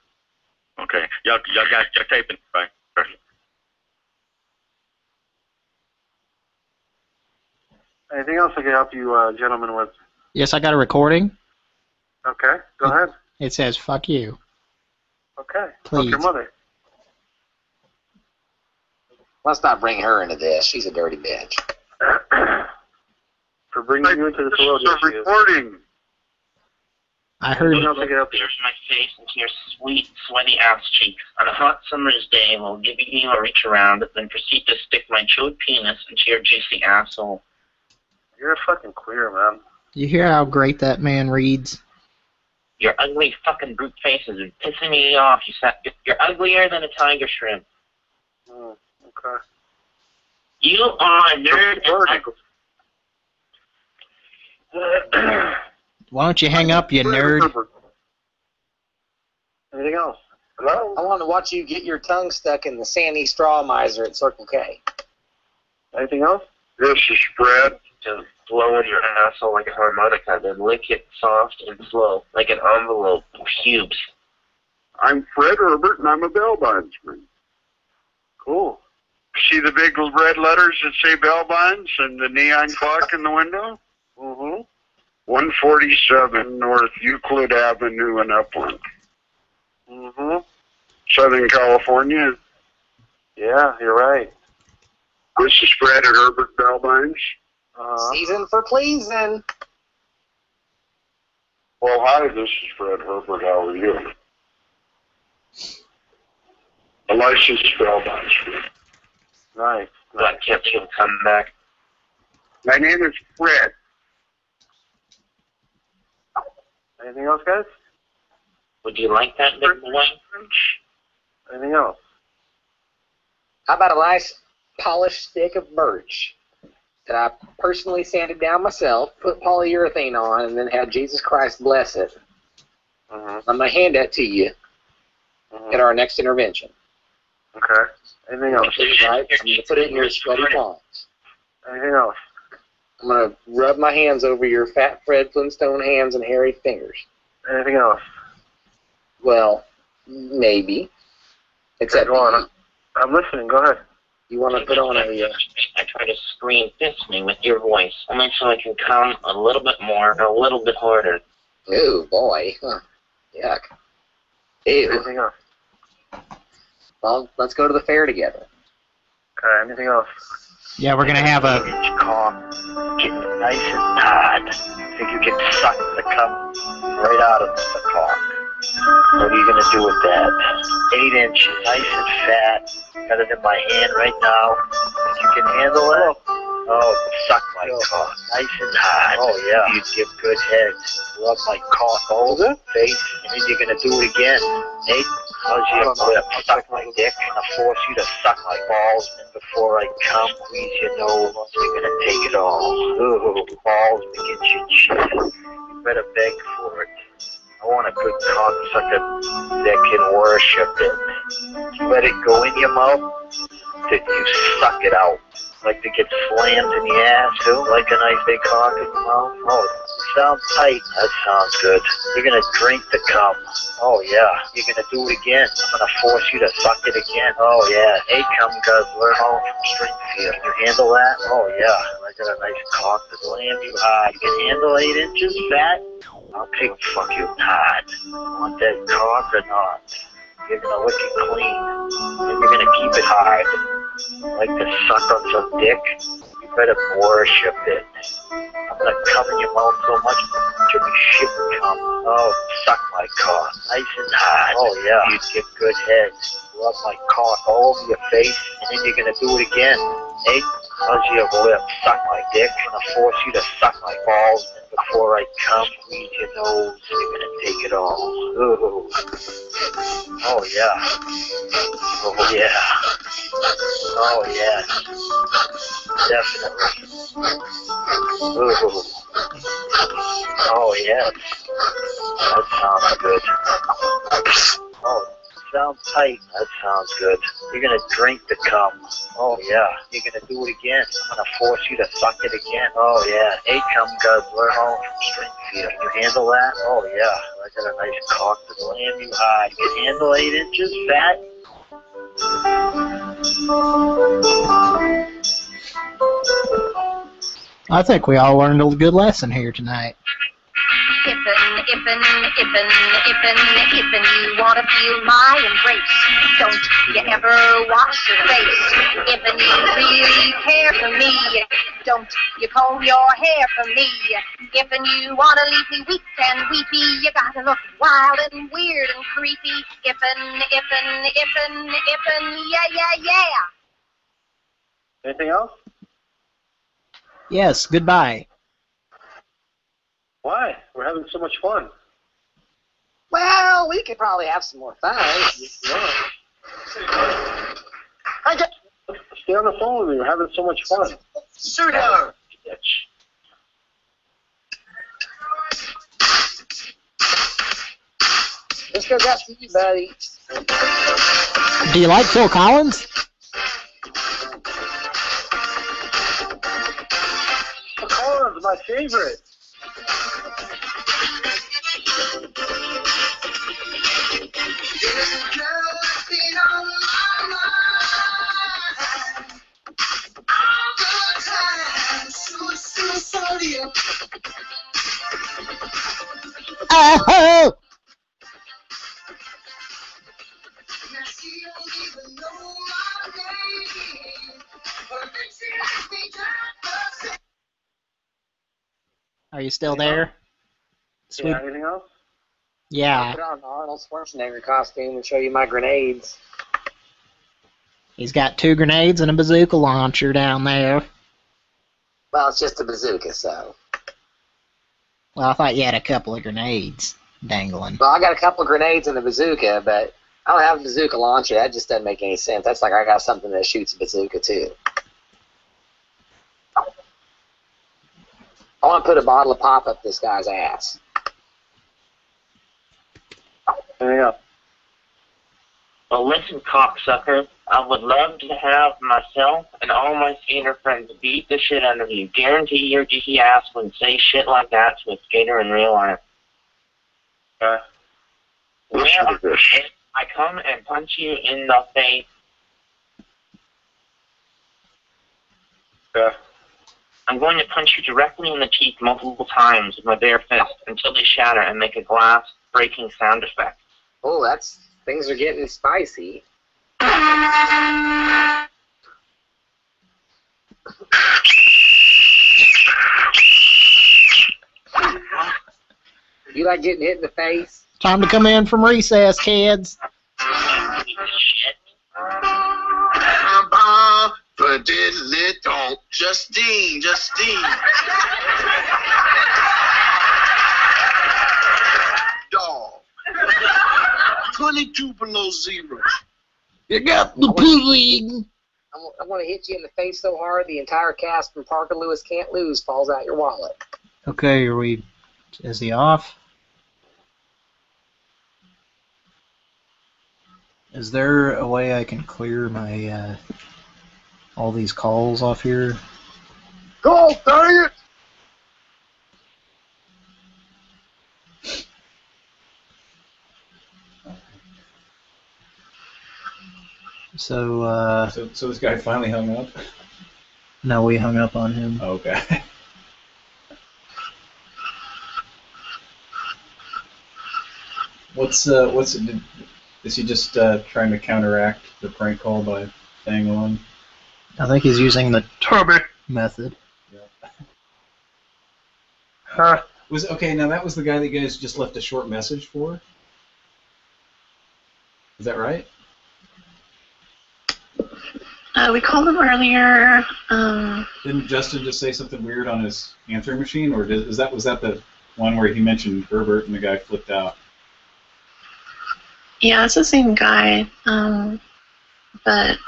Okay, y'all y'all got y'all taping right? Right. Anything else I can help you, uh, gentlemen, with? yes, I got a recording. Okay, go ahead. It says "fuck you." Okay, fuck Please. your mother. Let's not bring her into this. She's a dirty bitch. for bringing you into this world. This is a issue. recording. I heard. What else I can help you? Here's my face into your sweet, sweaty ass cheeks. On a hot summer's day, while giving you a reach around, then proceed to stick my chewed penis into your juicy asshole. You're a fucking queer, man. You hear how great that man reads? Your ugly fucking brute faces are pissing me off. You sa- You're uglier than a tiger shrimp. Hmm, okay. You are a nerd. Why don't you hang up, you nerd? Anything else? Hello? I want to watch you get your tongue stuck in the sandy straw miser at Circle K. Anything else? This is Fred. Blow in your asshole like a harmonica, then lick it soft and slow, like an envelope with cubes. I'm Fred Herbert, and I'm a bail bondsman. Cool. See the big red letters that say bail bonds and the neon clock in the window? Mm-hmm. 147 North Euclid Avenue in Upland, Mm-hmm. Southern California. Yeah, you're right. This is Fred Herbert Bail Bonds. Uh-huh. Season for pleasing. Well, hi, this is Fred Herbert. How are you? A licensed bail bondsman. Nice. Why can't you come back? My name is Fred. Anything else, guys? Would you like that, big boy? Anything else? How about a nice polished stick of birch that I personally sanded down myself, put polyurethane on, and then had Jesus Christ bless it? Mm-hmm. I'm going to hand that to you Mhm. at our next intervention. Okay. Anything else? Right? I'm going to put it in your sweaty palms. Anything else? I'm going to rub my hands over your fat Fred Flintstone hands and hairy fingers. Anything else? Well, maybe. Except go on. I'm listening. Go ahead. You want to put on a uh, I try to scream fist me with your voice. Only so I can come a little bit more, a little bit harder. Ooh, boy. Huh. Yuck. Ew. Anything else? Well, let's go to the fair together. Okay. Anything else? Yeah, we're gonna have a. cock getting nice and hard. Think you can suck the cum right out of the cock. What are you gonna do with that? Eight inches, nice and fat. Got it in my hand right now. Think you can handle it? Oh, suck my cock, nice and hard. Oh yeah. You give good head. Rub my cock over face, and then you're gonna do it again. Eight. How's your lip? Suck my dick. I force you to suck my balls, and before I come, squeeze your nose. You're gonna take it all. Ooh, balls begin to chill. You better beg for it. I want a good cocksucker that can worship it. Let it go in your mouth, that you suck it out. Like to get slammed in the ass too, like a nice big cock in your mouth. Oh, sounds tight. That sounds good. You're gonna drink the cum. Oh yeah. You're gonna do it again. I'm gonna force you to suck it again. Oh yeah. Hey, cum guzzler. Oh, from Springfield. Can you handle that? Oh yeah. I got a nice cock to slam you hard. You can handle eight inches fat? I'll pig fuck you hard. Want that cock or not? You're gonna lick it clean. And you're gonna keep it hard. Like to suck on some dick? You better worship it. I'm gonna come in your mouth so much you'll be shit cum. Oh, suck my cock. Nice and hard. Oh yeah. You get good head. Rub my cock all over your face, and then you're gonna do it again. Hey, how's your lip? Suck my dick. I'm gonna force you to suck my balls. Before I come, squeeze your nose. You're gonna take it all. Ooh. Oh yeah. Oh yeah. Oh yeah. Definitely. Ooh. Oh yes. That sounds good. Oh, sounds tight. That sounds good. You're gonna drink the cum. Oh yeah. You're gonna do it again. I'm gonna force you to suck it again. Oh yeah. Hey, cum guzzler. Oh, from Springfield. Can you handle that? Oh yeah. I got a nice cock to slam you high. You can handle eight inches fat? I think we all learned a good lesson here tonight. Ippin, ippin, ippin, ippin, ippin, you wanna feel my embrace. Don't you ever wash your face. Ippin, you really care for me. Don't you comb your hair for me. And you wanna leave me weak and weepy, you gotta look wild and weird and creepy. If and, if and, yeah, yeah, yeah. Anything else? Yes, goodbye. Why? We're having so much fun. Well, we could probably have some more fun. if you want. I get Stay on the phone with me. We're having so much fun. shoot her. Bitch. Let's go get you, buddy. Do you like Phil Collins? Phil Collins, my favorite. Are you still there? Sweet. Yeah, anything else? Yeah, Put on an Arnold Schwarzenegger costume and show you my grenades. he's got two grenades and a bazooka launcher down there. Well, it's just a bazooka, so. Well, I thought you had a couple of grenades dangling. Well, I got a couple of grenades and a bazooka, but I don't have a bazooka launcher. That just doesn't make any sense. That's like I got something that shoots a bazooka too. I want to put a bottle of pop up this guy's ass. Else? Well, listen, cocksucker. I would love to have myself and all my skater friends beat the shit out of you. Guarantee your geeky ass would say shit like that to a skater in real life. Uh, Where? I come and punch you in the face. Yeah. I'm going to punch you directly in the teeth multiple times with my bare fist until they shatter and make a glass breaking sound effect. Oh, that's things are getting spicy. You like getting hit in the face? Time to come in from recess, kids. But diddle it don't. Justine, Justine. 22 below zero. You got the pudding. I want to hit you in the face so hard the entire cast from Parker Lewis Can't Lose falls out your wallet. Okay, are we? Is he off? Is there a way I can clear my uh, all these calls off here? Go, dang it! So, uh, So, so this guy finally hung up. no, we hung up on him. Okay. What's uh, what's it? Did, is he just uh, trying to counteract the prank call by staying on? I think he's using the Tubby method. Yeah. Huh. Was okay. Now that was the guy that you guys just left a short message for. Is that right? Uh, we called him earlier. Um, Didn't Justin just say something weird on his answering machine, or did, is that was that the one where he mentioned Herbert and the guy flipped out? yeah, it's the same guy. Um, but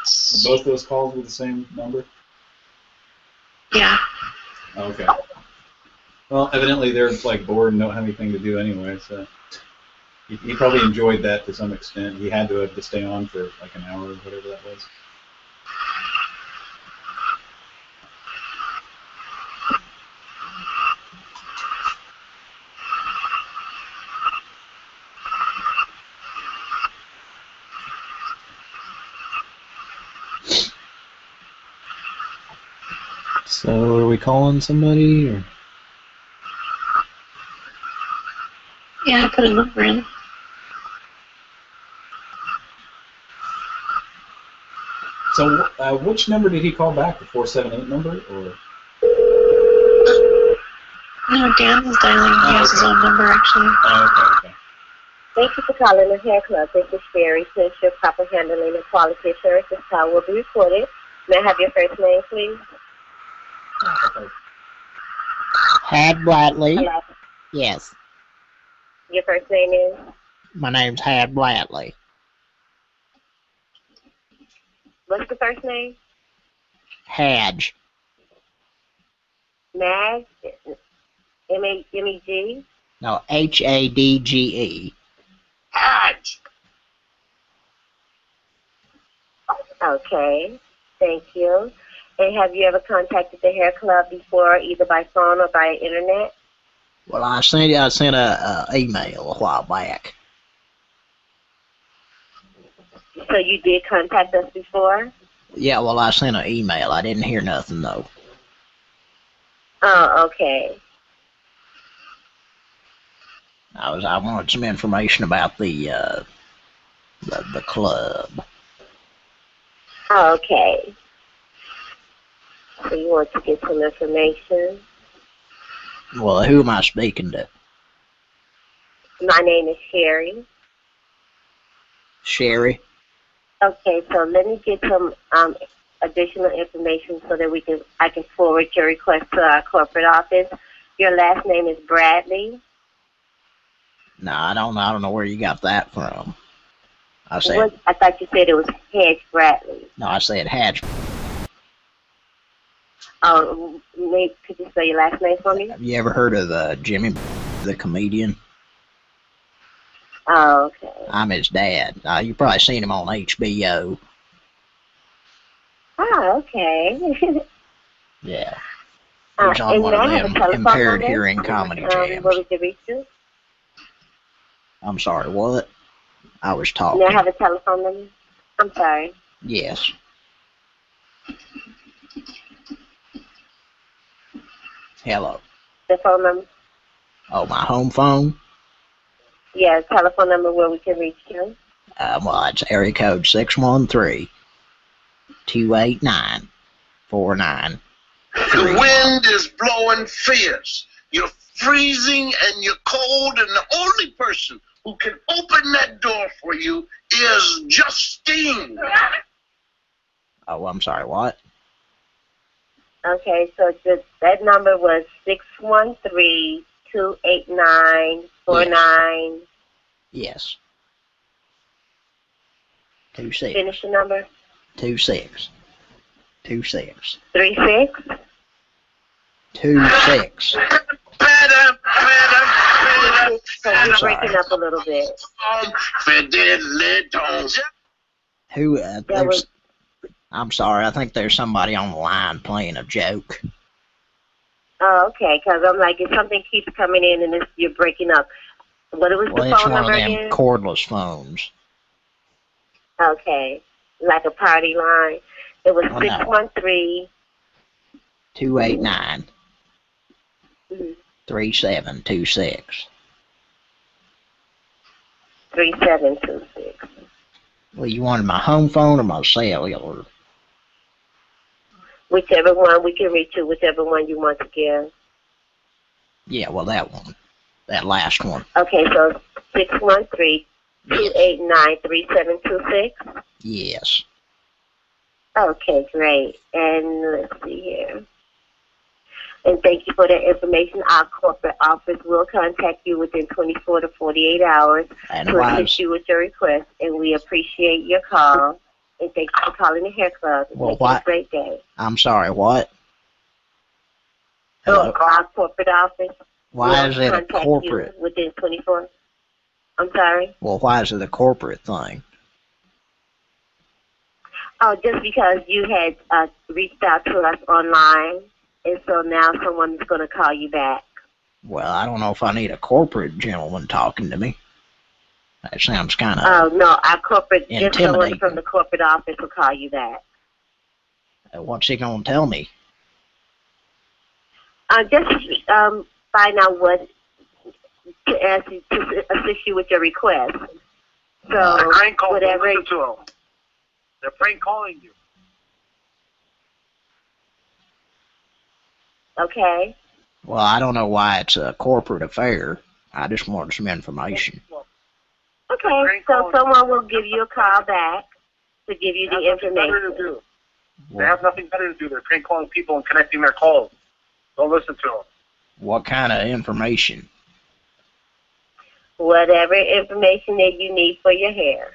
Both those calls were the same number. yeah, okay. Well, evidently they're like bored and don't have anything to do anyway, so he, he probably enjoyed that to some extent. He had to have to stay on for like an hour or whatever that was. So, are we calling somebody? Or? yeah, I put a number in. So, uh, which number did he call back? The four seven eight number, or No, Dan is dialing. He has his own number, actually. Oh, okay, okay. Thank you for calling the Hair Club. This is Sherry. To ensure proper handling and quality assurance, this call will be recorded. May I have your first name, please? Had Bradley. Hello. Yes, Your first name is? my name's Had Bradley. What's the first name? Hadge. Mag? M-A- M-E-G? No, H-A-D-G-E. H A D G E. Okay. Thank you. And have you ever contacted the Hair Club before, either by phone or by internet? Well, I sent I sent a, a email a while back. So you did contact us before? Yeah, well, I sent an email. I didn't hear nothing though. Oh, okay. I was I wanted some information about the uh, the, the club. Oh, okay. So you want to get some information? Well, who am I speaking to? My name is Sherry. Sherry. Okay, so let me get some um, additional information so that we can I can forward your request to our corporate office. Your last name is Bradley. No, I don't. Know, I don't know where you got that from. I said What, I thought you said it was Hedge Bradley. no. I said Hadge. Oh, maybe, could you say your last name for me? Have you ever heard of the Jimmy, the comedian? Oh, okay. I'm his dad. Uh, you probably seen him on HBO. Oh, okay. Yeah. Uh, He's on and one of I have a them impaired hearing comedy Um, jams. we can reach you? I'm sorry, what? I was talking. I have a telephone number? I'm sorry. Yes. Hello. The phone number? Oh, my home phone? Yeah, telephone number where we can reach you. Uh, well, it's area code 613 289 49. The wind is blowing fierce. You're freezing and you're cold, and the only person who can open that door for you is Justine. Oh, I'm sorry, what? Okay, so just, that number was six one three two eight nine four nine. Yes. Two six. Finish the number. Two six. Two six. Three six. Two six. So you're breaking up a little bit. Who? Uh, That there's. was- I'm sorry. I think there's somebody on the line playing a joke. Oh, okay. Because I'm like, if something keeps coming in and it's, you're breaking up. What was Well, the it's phone one of number them again? cordless phones. Okay, like a party line. It was oh, no. six one three. Two eight nine mm-hmm. three seven two six. Three seven two six. Well, you wanted my home phone or my cellular? Whichever one we can reach you, whichever one you want to give. Yeah, well, that one. That last one. Okay, so six one three two eight nine three seven two six. Yes. Okay, great. And let's see here. And thank you for that information. Our corporate office will contact you within 24 to 48 hours And to assist you with your request, and we appreciate your call. Thank you for calling the Hair Club. Well, it a great day. I'm sorry, what? Hello? Our corporate office Why is it a corporate? within 24. I'm sorry. Well, why is it a corporate thing? Oh, just because you had uh, reached out to us online, and so now someone's going to call you back. Well, I don't know if I need a corporate gentleman talking to me. That sounds kind of. Oh no, our corporate just someone Intimidating. from the corporate office will call you back. what's he gonna tell me? Uh, just um, find out what to ask you to assist you with your request. So They're prank calling. whatever. Listen to them. They're prank calling you. Okay. Well, I don't know why it's a corporate affair. I just wanted some information. Okay, so someone will give you a call back to give you the They have nothing better to information. They have nothing better to do. They're prank calling people and connecting their calls. Don't listen to them. What kind of information? Whatever information that you need for your hair.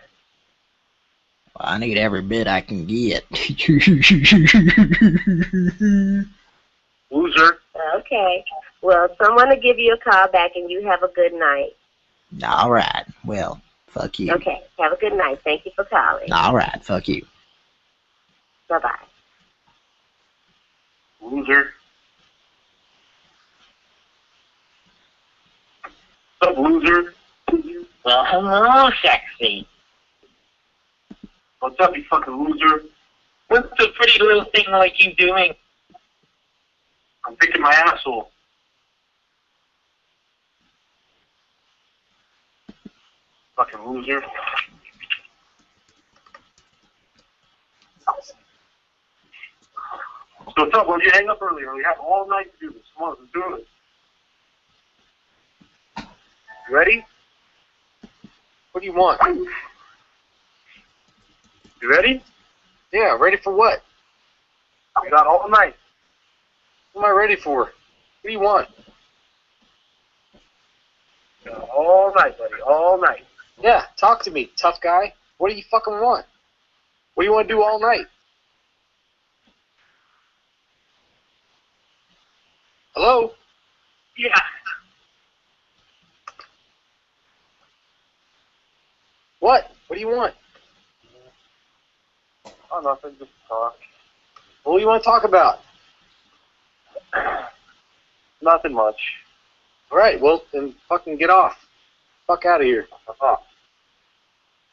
I need every bit I can get. Loser. Okay. Well, someone will give you a call back and you have a good night. All right. Well, fuck you. Okay. Have a good night. Thank you for calling. All right. Fuck you. Bye bye. Loser. What's up, loser? Well, hello, sexy. What's up, you fucking loser? What's the pretty little thing like you doing? I'm picking my asshole. Fucking loser. So what's up? Why'd you hang up earlier? We had all night to do this. Come on, let's do it. You ready? What do you want? You ready? Yeah, ready for what? We got all night. What am I ready for? What do you want? All night, buddy. All night. Yeah, talk to me, tough guy. What do you fucking want? What do you want to do all night? Hello? Yeah. What? What do you want? Oh, nothing. Just talk. What do you want to talk about? Nothing much. All right, well, then fucking get off. Fuck out of here. Off.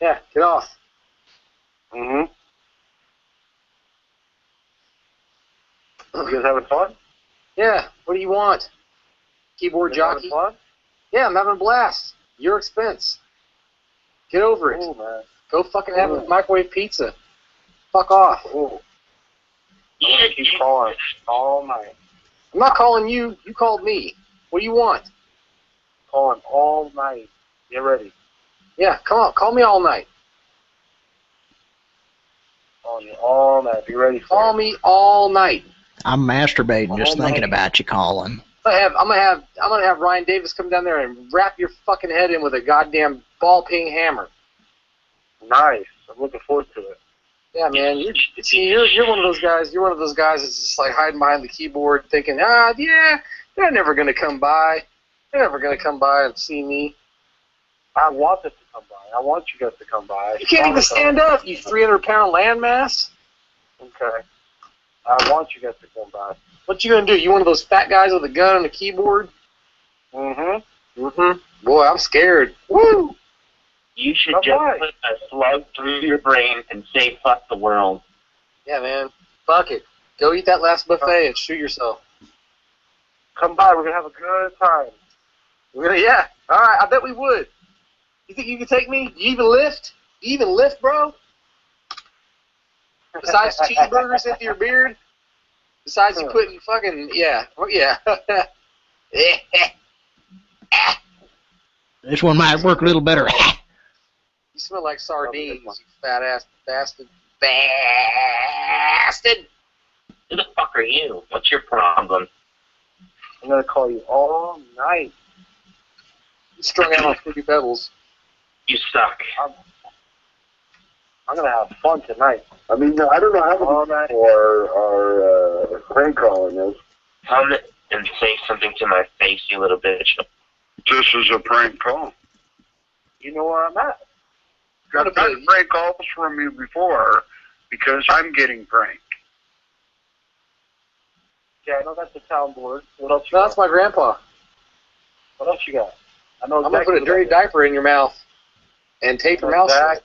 Yeah, get off. Mm-hmm. You guys having fun? Yeah, what do you want? Keyboard You guys having jockey? Yeah, I'm having a blast. Your expense. Get over it. Man. Go fucking have a microwave pizza. Fuck off. Cool. I'm gonna keep calling all night. I'm not calling you. You called me. What do you want? Calling all night. Get ready. Yeah, come on. Call me all night. Call you all night. Be ready for Call it. me all night. I'm masturbating just All thinking about you calling. I'm gonna have I'm gonna have I'm gonna have Ryan Davis come down there and wrap your fucking head in with a goddamn ball peen hammer. Nice. I'm looking forward to it. Yeah, man. You're see, you're you're one of those guys. You're one of those guys that's just like hiding behind the keyboard, thinking, ah, yeah, they're never gonna come by. They're never gonna come by and see me. I want this to come by. I want you guys to come by. You can't even stand up, you 300 pound landmass. Okay. I want you guys to come by. What you gonna do? You one of those fat guys with a gun and a keyboard? Mm-hmm. Mm-hmm. Boy, I'm scared. Woo! You should Bye-bye. just put a slug through your brain and say fuck the world. Yeah, man. Fuck it. Go eat that last buffet and shoot yourself. Come by. We're gonna have a good time. We're gonna, yeah. All right. I bet we would. You think you can take me? You even lift? You even lift, bro? Besides cheeseburgers into your beard? Besides you putting fucking yeah, oh, yeah. This one might work a little better. you smell like sardines, you fat ass bastard. Bastard. Who the fuck are you? What's your problem? I'm gonna call you all night. You strung out on fruity pebbles. You suck. I'm, I'm gonna have fun tonight. I mean, I don't know how All many night. people are, are uh, prank calling this. Come and say something to my face, you little bitch. This is a prank call. You know where I'm at. Got gotten prank calls from you before because I'm getting pranked. Yeah, I know that's the town board. What else you No, got? that's my grandpa. What else you got? I know I'm gonna put a dirty diaper in your mouth and tape your mouth shut.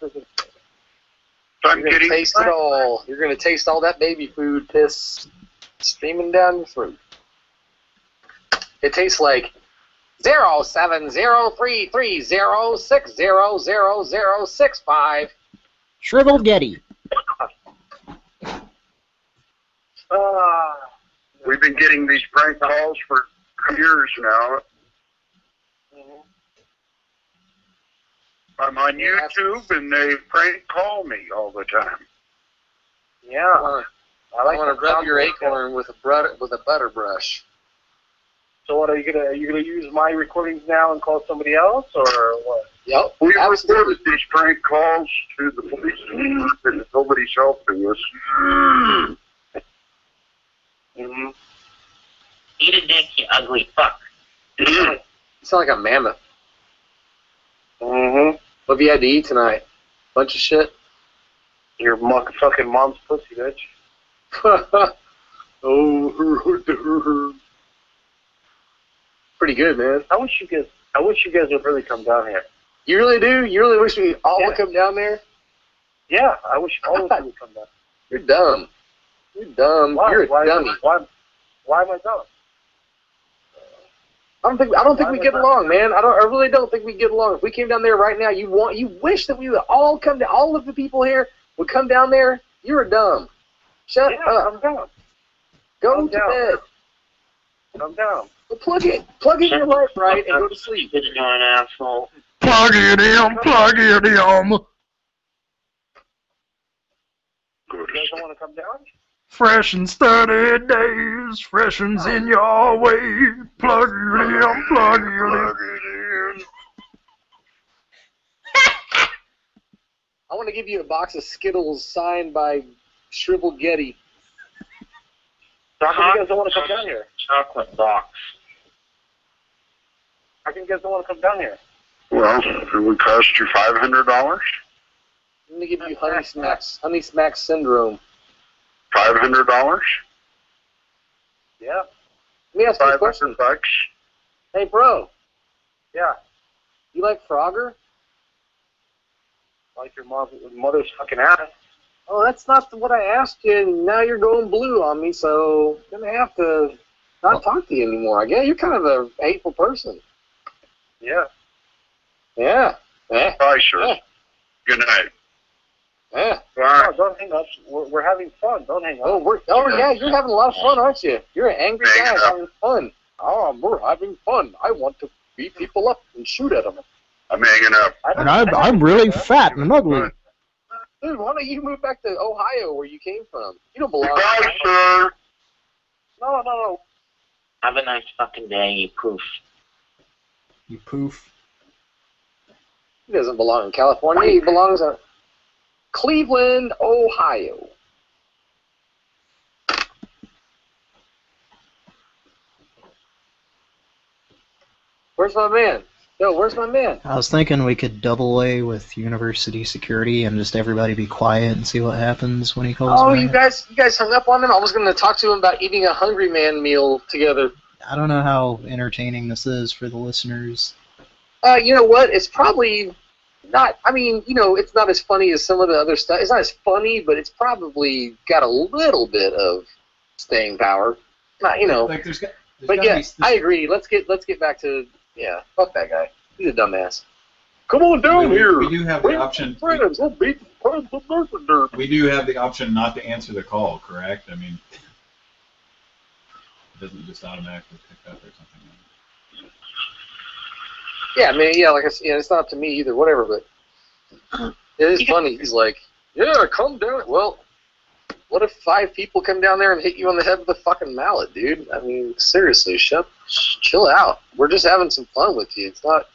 I'm You're gonna getting taste it all. You're gonna taste all that baby food piss streaming down your throat. It tastes like zero seven zero three three zero six zero zero zero six five. Shriveled Getty. Ah, We've been getting these prank calls for years now. I'm on YouTube and they prank call me all the time. Yeah. I like want to rub your concept. acorn with a butter with a butter brush. So what are you gonna? Are you gonna use my recordings now and call somebody else, or what? Yep. We reported these prank calls to the police and nobody's helping us. Mm-hmm. Eat a dick, you ugly fuck. You sound like a mammoth. Mm-hmm. What have you had to eat tonight? Bunch of shit. Your muck fucking mom's pussy, bitch. oh, pretty good, man. I wish you guys. I wish you guys would really come down here. You really do? You really wish we all would come down there? Yeah, I wish all of you would come down. You're dumb. You're dumb. Why? You're a why, dummy. Why? Why am I dumb? I don't think I don't think we get along, man. I don't. I really don't think we get along. If we came down there right now, you want you wish that we would all come down. All of the people here would come down there. You're dumb. Shut Yeah, up. I'm down. Go I'm to down. bed. I'm down. Well, plug it. Plug in your light right and go to sleep. You're an asshole. Plug it in, plug it in. You guys don't want to come down? Fresh and steady days, freshens in your way. Plug it in, plug it in. I want to give you a box of Skittles signed by Shriveled Getty. How come you uh-huh. guys don't want to come down here? Chocolate box. How come you guys don't want to come down here? Well, it would cost you five hundred dollars. I'm gonna give you Honey Smacks. Honey Smacks syndrome. Five hundred dollars. Yeah. Let me ask you a Five question. hundred bucks. Hey, bro. Yeah. You like Frogger? Like your mother, mother's fucking ass. Oh, that's not what I asked you, and now you're going blue on me, so I'm gonna have to not talk to you anymore. I guess you're kind of a hateful person. Yeah. Yeah. Eh. Bye, sir. Yeah. Good night. Yeah. No, don't hang up. We're, we're having fun. Don't hang up. Oh, we're, oh yeah, you're having a lot of fun, aren't you? You're an angry guy having fun. Oh, we're having fun. I want to beat people up and shoot at them. I'm hanging up. And I'm, I'm really fat and ugly. Dude, why don't you move back to Ohio where you came from? You don't belong. Goodbye, sir. No, no, no. Have a nice fucking day, you poof. You poof. He doesn't belong in California. He belongs in Cleveland, Ohio. Where's my man? Yo, where's my man? I was thinking we could double A with university security and just everybody be quiet and see what happens when he calls Oh, you guys, you guys hung up on him. I was going to talk to him about eating a Hungry Man meal together. I don't know how entertaining this is for the listeners. Uh, you know what? It's probably not. I mean, you know, it's not as funny as some of the other stuff. It's not as funny, but it's probably got a little bit of staying power. Not, you know. Like there's got, there's But yeah, I agree. Let's get let's get back to yeah. Fuck that guy. He's a dumbass. Come on down we, here. We do have the option. Friends, we'll beat friends with. We do have the option not to answer the call, correct? I mean, it doesn't just automatically pick up or something. Yeah, I mean, yeah, like I said, yeah, it's not up to me either. Whatever, but it is funny. He's like, yeah, come down. Well, what if five people come down there and hit you on the head with a fucking mallet, dude? I mean, seriously, shut, chill out. We're just having some fun with you. It's not.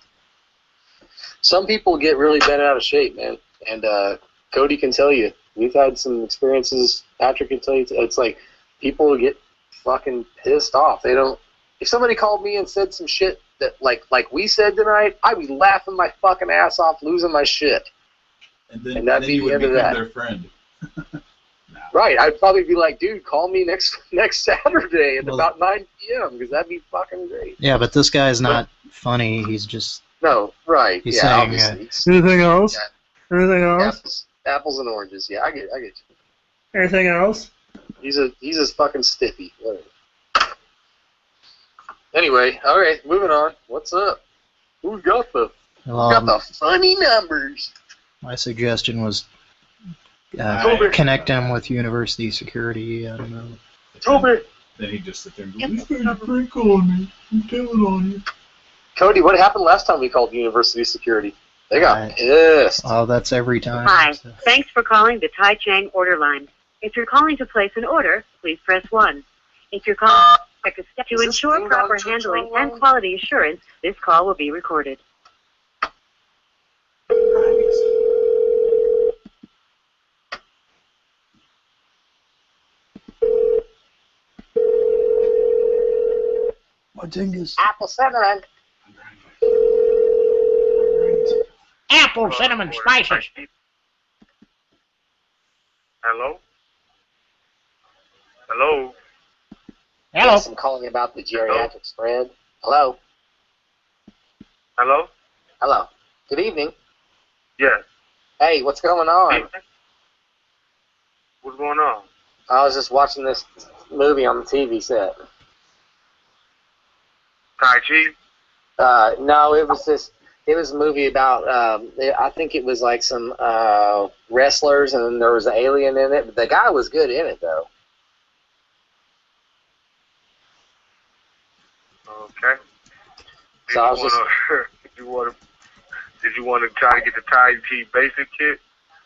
Some people get really bent out of shape, man, and uh, Cody can tell you. We've had some experiences. Patrick can tell you. It's like people get fucking pissed off. They don't. If somebody called me and said some shit that like like we said tonight, I'd be laughing my fucking ass off, losing my shit. And then, And that'd then be you the end of that. their friend. Right, I'd probably be like, dude, call me next next Saturday at about 9 p.m. because that'd be fucking great. Yeah, but this guy's not funny. He's just No, right, he's yeah, saying. obviously. Uh, Anything else? Anything else? apples, apples and oranges. Yeah, I get, I get you. Anything else? He's a he's a fucking stiffy. Whatever. Anyway, all right, moving on. What's up? Who's got the well, got um, the funny numbers? my suggestion was uh, Toby. connect him with university security. I don't know. Toby, Then he'd just sit there and go, "He's playing prank on me. I'm telling on you." Cody, what happened last time we called University Security? They got pissed. Oh, that's every time. Hi. Thanks for calling the Tai Cheng order line. If you're calling to place an order, please press 1. If you're calling check a step to ensure proper handling and quality assurance, this call will be recorded. My dingus. Apple cinnamon. Apple cinnamon spices. Hello? Hello? Hello. Yes, I'm calling about the geriatric spread. Hello. Hello? Hello. Good evening. Yes. Hey, what's going on? What's going on? I was just watching this movie on the TV set. Tai Chi? Uh, no, it was this. It was a movie about. Um, I think it was like some uh, wrestlers, and there was an alien in it. But the guy was good in it, though. Okay. Did So I was you wanna, did you want to did you want to try to get the Tai Cheng basic kit?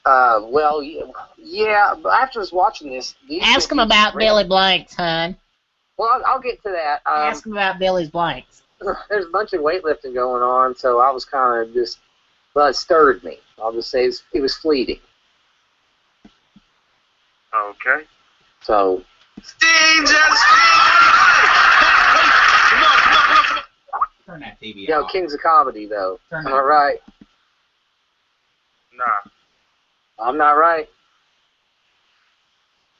Uh, well, yeah. But after just watching this, these Ask him about Billy Blanks, hon. Well, I'll, I'll get to that. Um, Ask him about Billy's Blanks. there's a bunch of weightlifting going on, so I was kind of just. Well, it stirred me. I'll just say it's, it was fleeting. Okay. So Steve just Turn that TV You know, Kings of Comedy, though. Turn Am it. I right? Nah. I'm not right.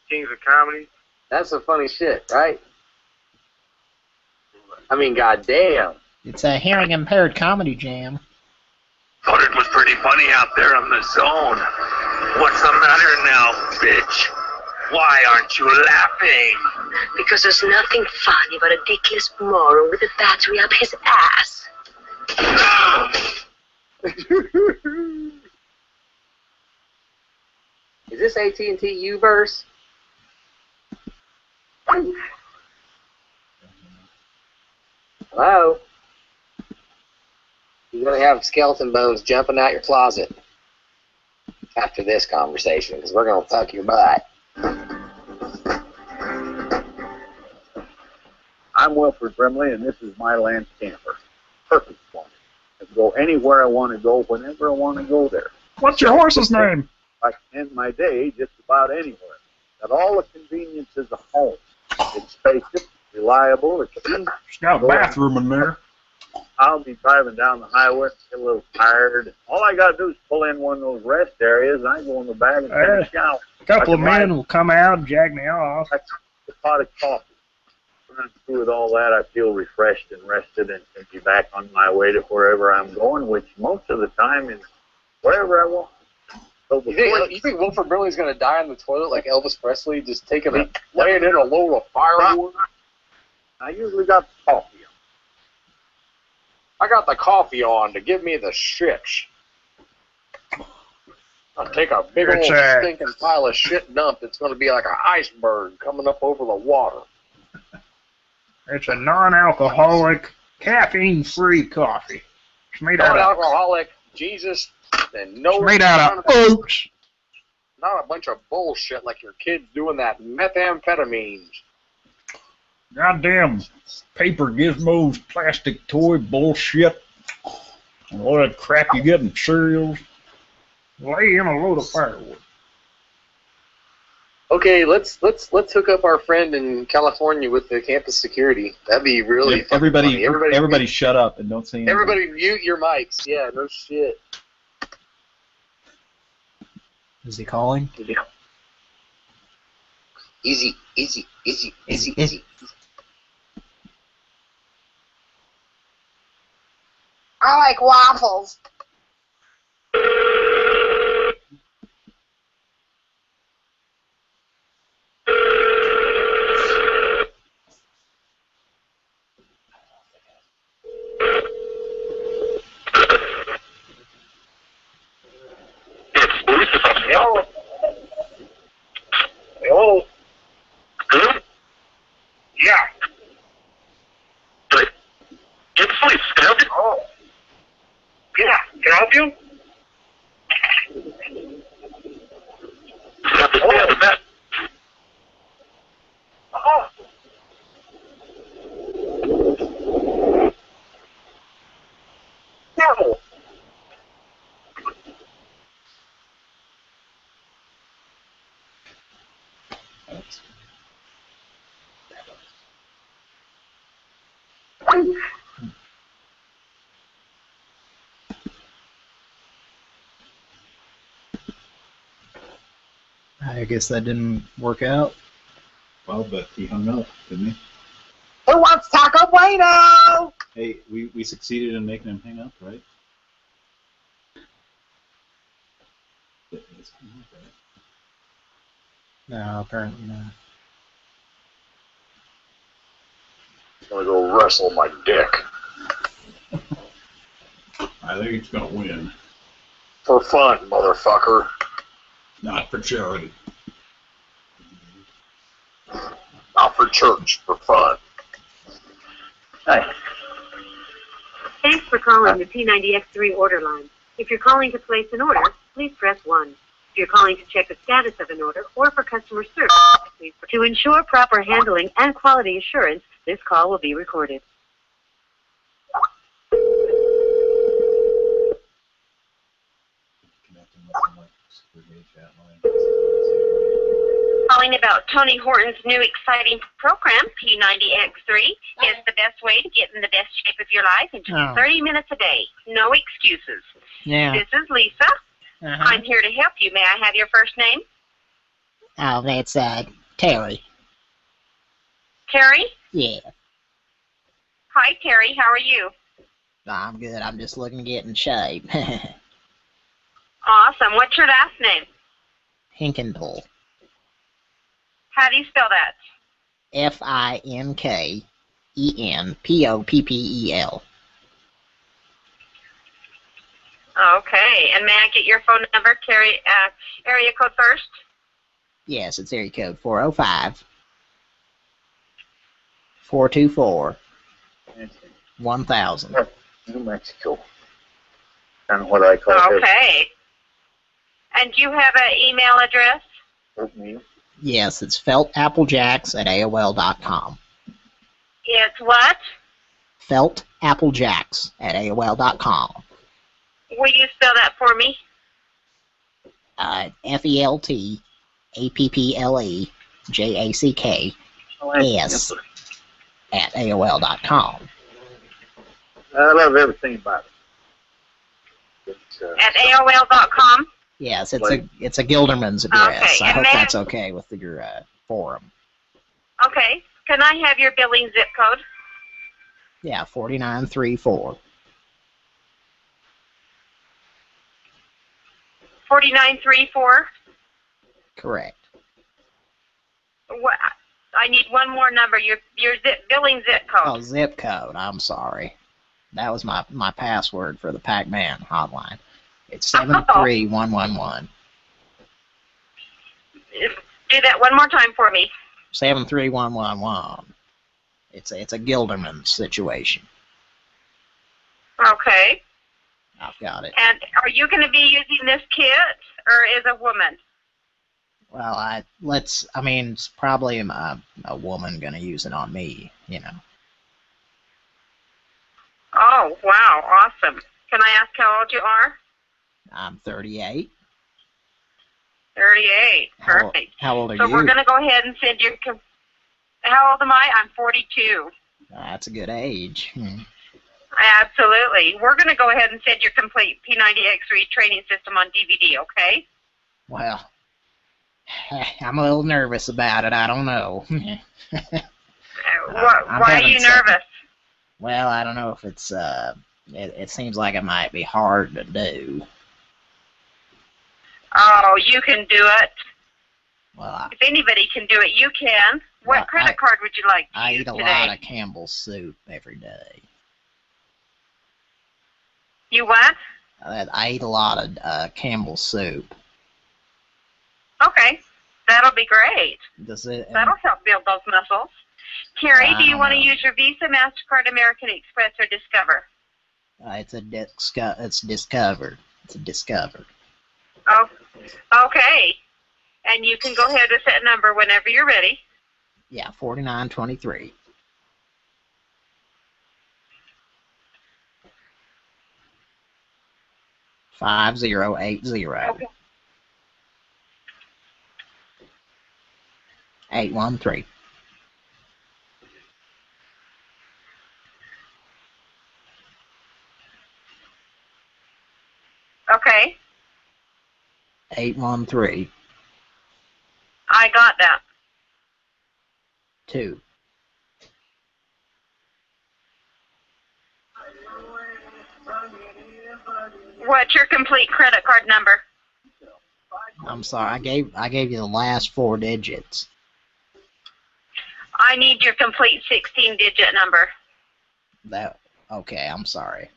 Kings of Comedy? That's some funny shit, right? I mean, goddamn. It's a hearing impaired comedy jam. Thought it was pretty funny out there on the zone. What's the matter now, bitch? Why aren't you laughing? Because there's nothing funny about a dickless moron with a battery up his ass. Is this AT&T Uverse? Hello? You're gonna have skeleton bones jumping out your closet after this conversation, because we're gonna fuck your butt. I'm Wilford Brimley, and this is my land camper. Perfect for me. I can go anywhere I want to go, whenever I want to go there. What's your horse's name? I can end my day just about anywhere. Got all the conveniences of home. It's spacious, reliable, it's cheap. It's got a bathroom in there. I'll be driving down the highway, get a little tired. All I got to do is pull in one of those rest areas, and I go in the bag and take a shower. A couple of men will come out and jag me off. a pot of coffee. When through with all that, I feel refreshed and rested and can be back on my way to wherever I'm going, which most of the time is wherever I want. So You think, you think Wilford Brimley's gonna die in the toilet like Elvis Presley, just taking a laying in a load of firewood? I usually got coffee. on. I got the coffee on to give me the shits. I'll take a big It's, old stinking pile of shit dump It's gonna be like an iceberg coming up over the water. It's a non-alcoholic, caffeine-free coffee. It's made out of Non-alcoholic, Jesus, and no. it's made out of oats. Not a bunch of bullshit like your kids doing that methamphetamines. Goddamn paper gizmos, plastic toy bullshit, all that crap you get in cereals. Lay in a load of firewood. Okay, let's let's let's hook up our friend in California with the campus security. That'd be really fucking everybody, funny. everybody, everybody, shut up and don't say anything. everybody mute your mics. Yeah, no shit. Is he calling? Easy, easy, easy, easy, Is- easy. I like waffles. I guess that didn't work out. Well, but he hung up, didn't he? Who wants Taco Bueno? Hey, we, we succeeded in making him hang up, right? Yeah, he's hung up, right? No, apparently not. I'm gonna go wrestle my dick I think he's gonna win. for fun, motherfucker. Not for charity. Not for church, for fun. Hi. Thanks for calling the P90X3 order line. If you're calling to place an order, please press 1. If you're calling to check the status of an order or for customer service, please To ensure proper handling and quality assurance, this call will be recorded. Calling about Tony Horton's new exciting program, P90X3, is the best way to get in the best shape of your life in just Oh. 30 minutes a day. No excuses. Yeah. This is Lisa. Uh-huh. I'm here to help you. May I have your first name? Oh, that's uh Terry. Terry? Yeah. Hi, Terry. How are you? I'm good. I'm just looking to get in shape. Awesome. What's your last name? Hinkenpool. How do you spell that? F I N K E N P O P P E L. Okay. And may I get your phone number, Terry? Uh, area code first? Yes, it's area code 405 424 1000. New Mexico. And what I call Okay. And do you have an email address? It. Yes, it's feltapplejacks at AOL.com. It's what? Feltapplejacks at AOL.com. Will you spell that for me? Uh, F E L T A P P L E J A C K S at AOL.com. I love everything about it. It's, uh, At AOL.com? Yes, it's a it's a Gilderman's address. Okay, I and hope that's okay with your uh, forum. Okay. Can I have your billing zip code? Yeah, forty nine three four. 4934? Correct. What? I need one more number. Your your zip, billing zip code. Oh, zip code. I'm sorry. That was my my password for the Pac-Man hotline. It's seven oh. three one one one. Do that one more time for me. Seven three one one one. It's a, it's a Gilderman situation. Okay. I've got it. And are you going to be using this kit, or is a woman? Well, I let's. I mean, it's probably a, a woman gonna use it on me. You know. Oh, wow, awesome. Can I ask how old you are? I'm 38. 38. Perfect. how old are so you? So we're going to go ahead and send you. How old am I? I'm 42. That's a good age. Hmm. Absolutely. We're going to go ahead and send your complete P90X3 training system on DVD, okay? Well, I'm a little nervous about it. I don't know. Uh, why why are you nervous? well, I don't know if it's. Uh, it, it seems like it might be hard to do. Oh, you can do it. Well, I, If anybody can do it, you can. What Well, credit I- card would you like to I use eat a today? lot of Campbell's soup every day. You what? I, I eat a lot of uh, Campbell's soup. Okay, that'll be great. Does it? That'll help build those muscles. Terry, do you want to use your Visa, MasterCard, American Express, or Discover? Uh, it's a disco- It's Discover. It's a discovered. Oh, okay. And you can go ahead with that number whenever you're ready. Yeah, 4923. Five zero eight zero. Okay. Eight one three. Okay, Eight one three I got that. two. What's your complete credit card number? I'm sorry, I gave I gave you the last four digits. I need your complete 16-digit number. That okay, I'm sorry.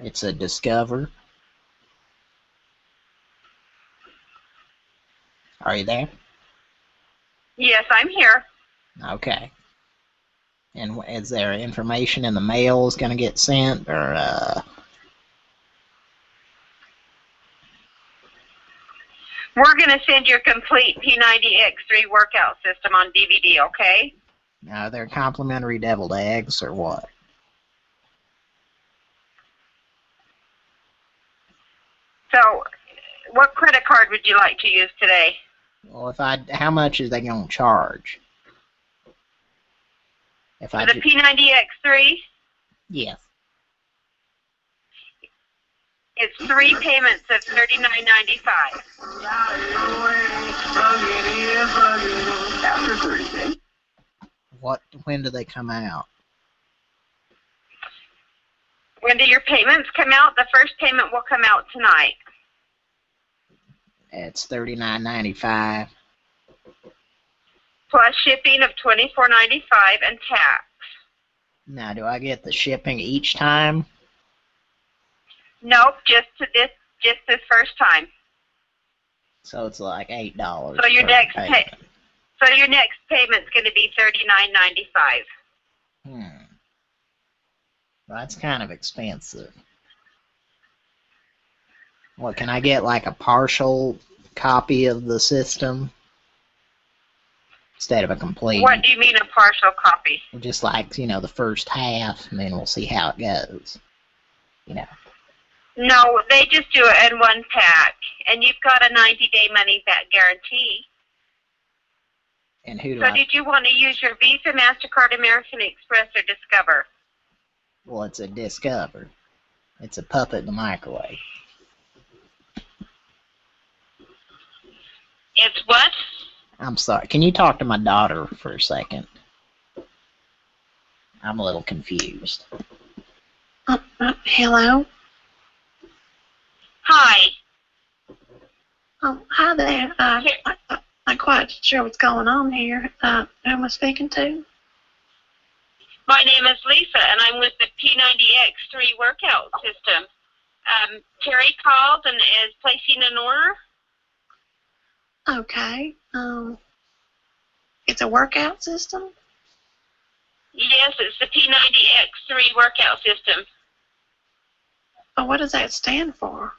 It's a Discover. Are you there? Yes, I'm here. Okay. And is there information in the mail is going to get sent, or uh, We're going to send your complete P90X3 workout system on DVD, okay? are there complimentary deviled eggs, or what? So, what credit card would you like to use today? Well, if I, how much is they going to charge? If I the P ninety X three. yes. it's three payments of $39.95. After 30 days. What? When do they come out? When do your payments come out? The first payment will come out tonight. It's thirty nine ninety five. Plus shipping of $24.95 and tax. Now, do I get the shipping each time? Nope, just to this, just this first time. So it's like eight dollars. So your next pay, so your next payment's going to be $39.95. Hmm. That's kind of expensive. What can I get like a partial copy of the system instead of a complete? What do you mean a partial copy? Just like you know the first half, and then we'll see how it goes. You know. No, they just do it in one pack, and you've got a 90-day money-back guarantee. And who do So I? did you want to use your Visa, MasterCard, American Express, or Discover? Well, it's a Discover. It's a puppet in the microwave. It's what? I'm sorry. Can you talk to my daughter for a second? I'm a little confused. Uh, uh, hello? Hi. Oh, hi there. Uh, I, I, I'm quite sure what's going on here. Uh, who am I speaking to? My name is Lisa, and I'm with the P90X3 workout system. Um, Terry called and is placing an order. Okay. Um, it's a workout system? Yes, it's the P90X3 workout system. But what does that stand for?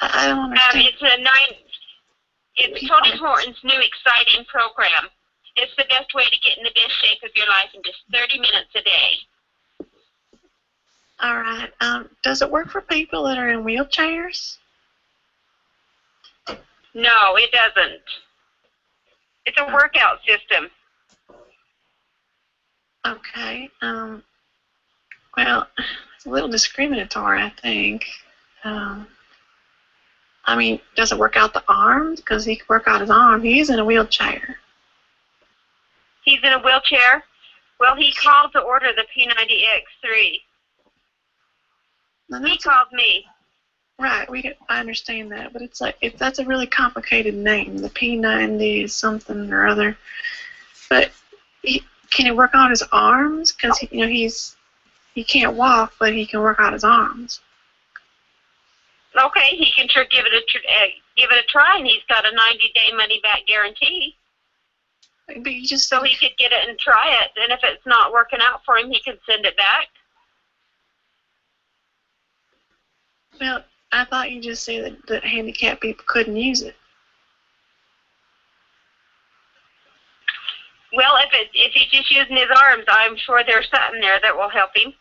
I I don't Um, understand. it's a nine. It's Tony Horton's new exciting program. It's the best way to get in the best shape of your life in just 30 minutes a day. All right. Um, does it work for people that are in wheelchairs? No, it doesn't. It's a workout system. Okay. Um, well, it's a little discriminatory, I think. Um, I mean, does it work out the arms? Because he can work out his arm. He's in a wheelchair. He's in a wheelchair. Well, he called to order the P90X3. He called me. Right. We get, I understand that, but it's like if that's a really complicated name. The P90 is something or other. But he, can he work on his arms? Because you know he's he can't walk, but he can work out his arms. Okay, he can sure give it a tr- uh, give it a try, and he's got a 90-day money-back guarantee. But you just so he could get it and try it, and if it's not working out for him, he can send it back. Well, I thought you just said that, that handicapped people couldn't use it. Well, if it if he's just using his arms, I'm sure there's something there that will help him.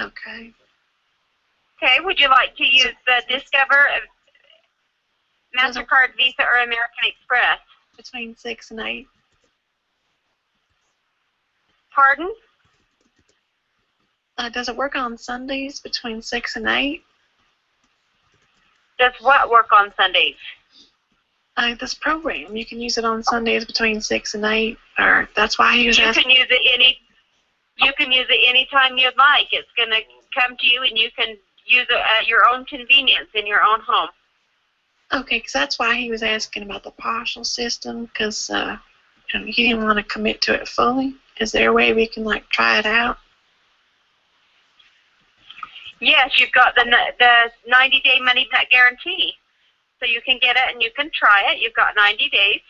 Okay. Okay, would you like to use the Discover, uh, MasterCard, Visa, or American Express? Between 6 and 8. Pardon? Uh, does it work on Sundays between 6 and 8? Does what work on Sundays? Uh, this program, you can use it on Sundays between 6 and 8. Or that's why he was asking. You asking. can use it any. You can use it anytime you'd like. It's going to come to you, and you can use it at your own convenience in your own home. Okay, because that's why he was asking about the partial system, because uh, you know, he didn't want to commit to it fully. Is there a way we can like try it out? Yes, you've got the the 90 day money back guarantee, so you can get it and you can try it. You've got 90 days.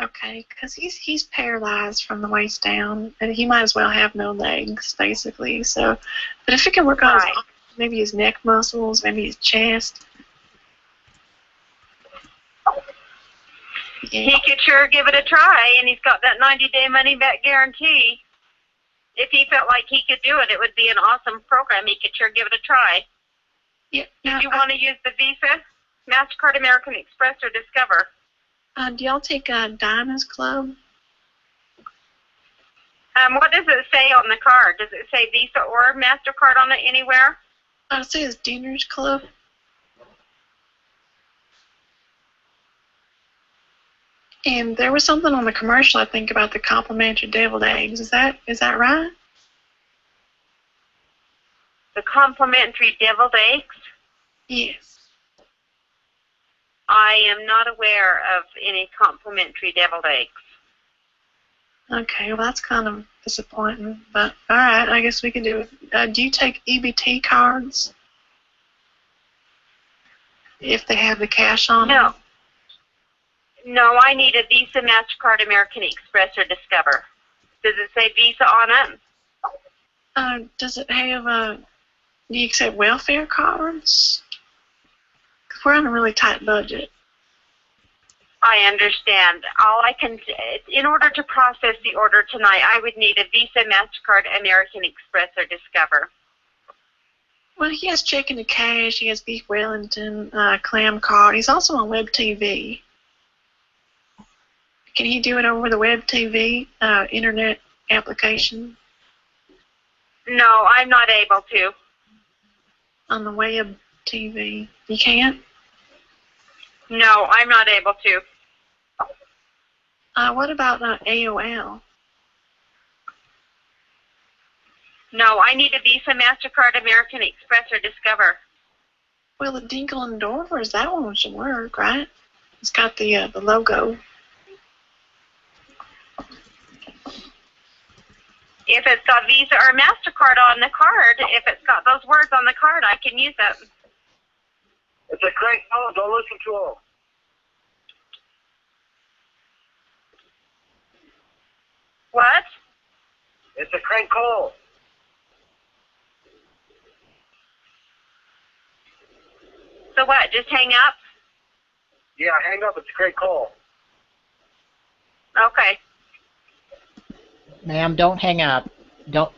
Okay, because he's he's paralyzed from the waist down, and he might as well have no legs, basically. So, but if it can work on his, maybe his neck muscles, maybe his chest. He could sure give it a try, and he's got that 90 day money back guarantee. If he felt like he could do it, it would be an awesome program. He could sure give it a try. Yeah. If you want to use the Visa, MasterCard, American Express, or Discover. Uh, do y'all take uh, Diamonds Club? Um, what does it say on the card? Does it say Visa or MasterCard on it anywhere? I would say it's Diners Club. And there was something on the commercial, I think, about the complimentary deviled eggs. Is that is that right? The complimentary deviled eggs? Yes. I am not aware of any complimentary deviled eggs. Okay, well that's kind of disappointing, but all right, I guess we can do it. Uh, do you take EBT cards if they have the cash on No. them? No, I need a Visa, MasterCard, American Express, or Discover. Does it say Visa on it? Uh, does it have uh, do you accept welfare cards? 'Cause we're on a really tight budget. I understand. All I can, in order to process the order tonight, I would need a Visa, MasterCard, American Express, or Discover. Well, he has checking to cash. He has beef Wellington, uh, clam card. He's also on web TV. Can he do it over the web TV uh, internet application No, I'm not able to. on the web TV? You can't. No, I'm not able to. Uh, what about uh, AOL? No, I need a Visa, MasterCard, American Express, or Discover. Well, the Dinkle and Dorvers, that one should work, right? It's got the uh, the logo. If it's got Visa or MasterCard on the card, if it's got those words on the card, I can use it. It's a crank call. Don't listen to him. What? It's a crank call. So what? Just hang up? Yeah, hang up. It's a crank call. Okay. Ma'am, don't hang up. Don't.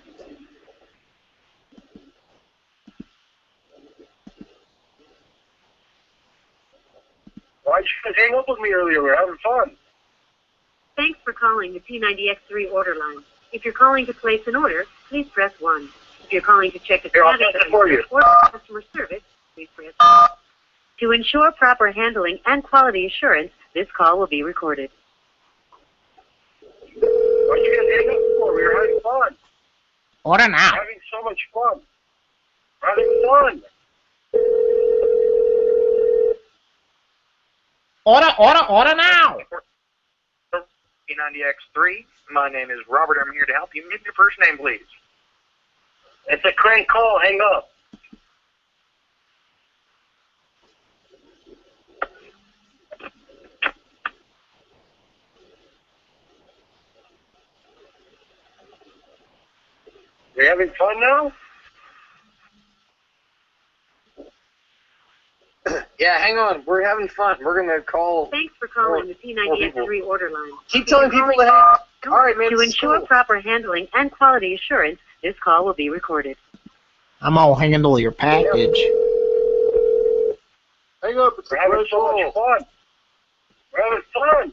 Why'd you guys hang up with me earlier? We were having fun. Thanks for calling the P90X3 order line. If you're calling to place an order, please press 1. If you're calling to check a Here, status take it on for your order customer service, please press 2. To ensure proper handling and quality assurance, this call will be recorded. You guys hang up for? We were having fun. Order now. Having so much fun. Having fun. Order, order, order now. P90X3. My name is Robert. I'm here to help you. Give your first name, please. It's a crank call. Hang up. You're having fun now? Yeah, hang on. We're having fun. We're gonna call. Thanks for calling the P90X3 order line. Keep If telling people to calling hang. All right, man. To ensure cool. proper handling and quality assurance, this call will be recorded. I'm gonna handle your package. Hang up, it's We're having so much fun. We're having fun.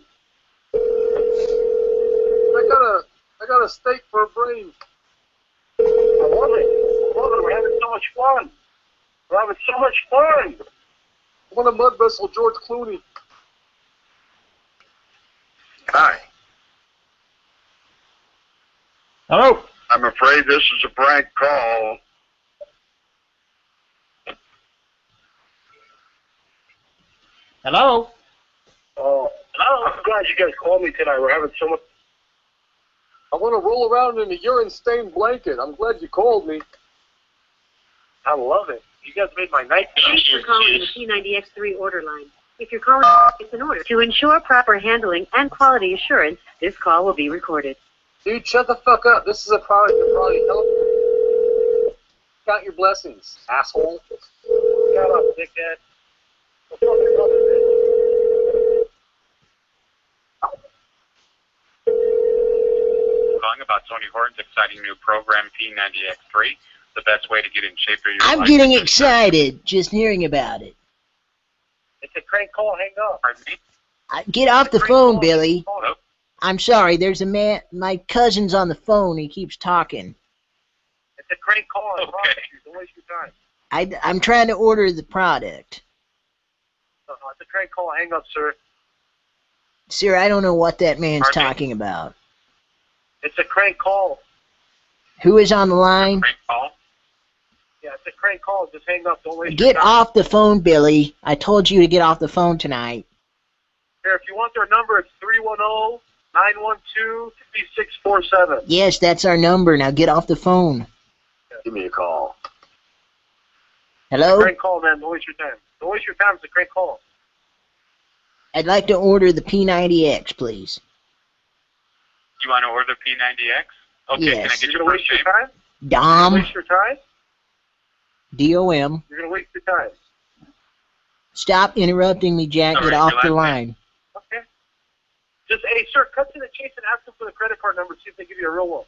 I got a, I got a steak for a brain. I love it. I love it. We're having so much fun. We're having so much fun. I want a mud vessel, George Clooney. Hi. Hello. I'm afraid this is a prank call. Hello. Oh, I'm glad you guys called me tonight. We're having so much. I want to roll around in a urine-stained blanket. I'm glad you called me. I love it. You guys made my night Thanks for calling the P90X3 order line. If you're calling to place an order to ensure proper handling and quality assurance, this call will be recorded. Dude, shut the fuck up. This is a product that probably help. Count your blessings, asshole. Shut up, dickhead. calling about Tony Horton's exciting new program P90X3. The best way to get in shape for your I'm life. getting excited just hearing about it. It's a crank call. Hang up. Pardon me? Uh, Get off the phone, Billy. Hello? I'm sorry. There's a man. My cousin's on the phone. He keeps talking. It's a crank call. I promise Okay. you. Don't waste your time. I, I'm trying to order the product. Uh, it's a crank call. Hang up, sir. Sir, I don't know what that man's Pardon me? talking about. It's a crank call. Who is on the line? Prank call? Yeah, it's a crank call. Just hang up. Don't waste Get your time. off the phone, Billy. I told you to get off the phone tonight. Here, if you want their number, it's 310 912 3647. Yes, that's our number. Now get off the phone. Give me a call. Hello? Crank call, man. Don't waste your time. Don't waste your time. It's a crank call. I'd like to order the P90X, please. You want to order the P90X? Okay, can I get You're your going to first name? your time? Dom, Waste your time? D-O-M. You're going to waste your time. Stop interrupting me, Jack. All Get right, off the line. Okay. Just, hey, sir, cut to the chase and ask them for the credit card number. See if they give you a real one.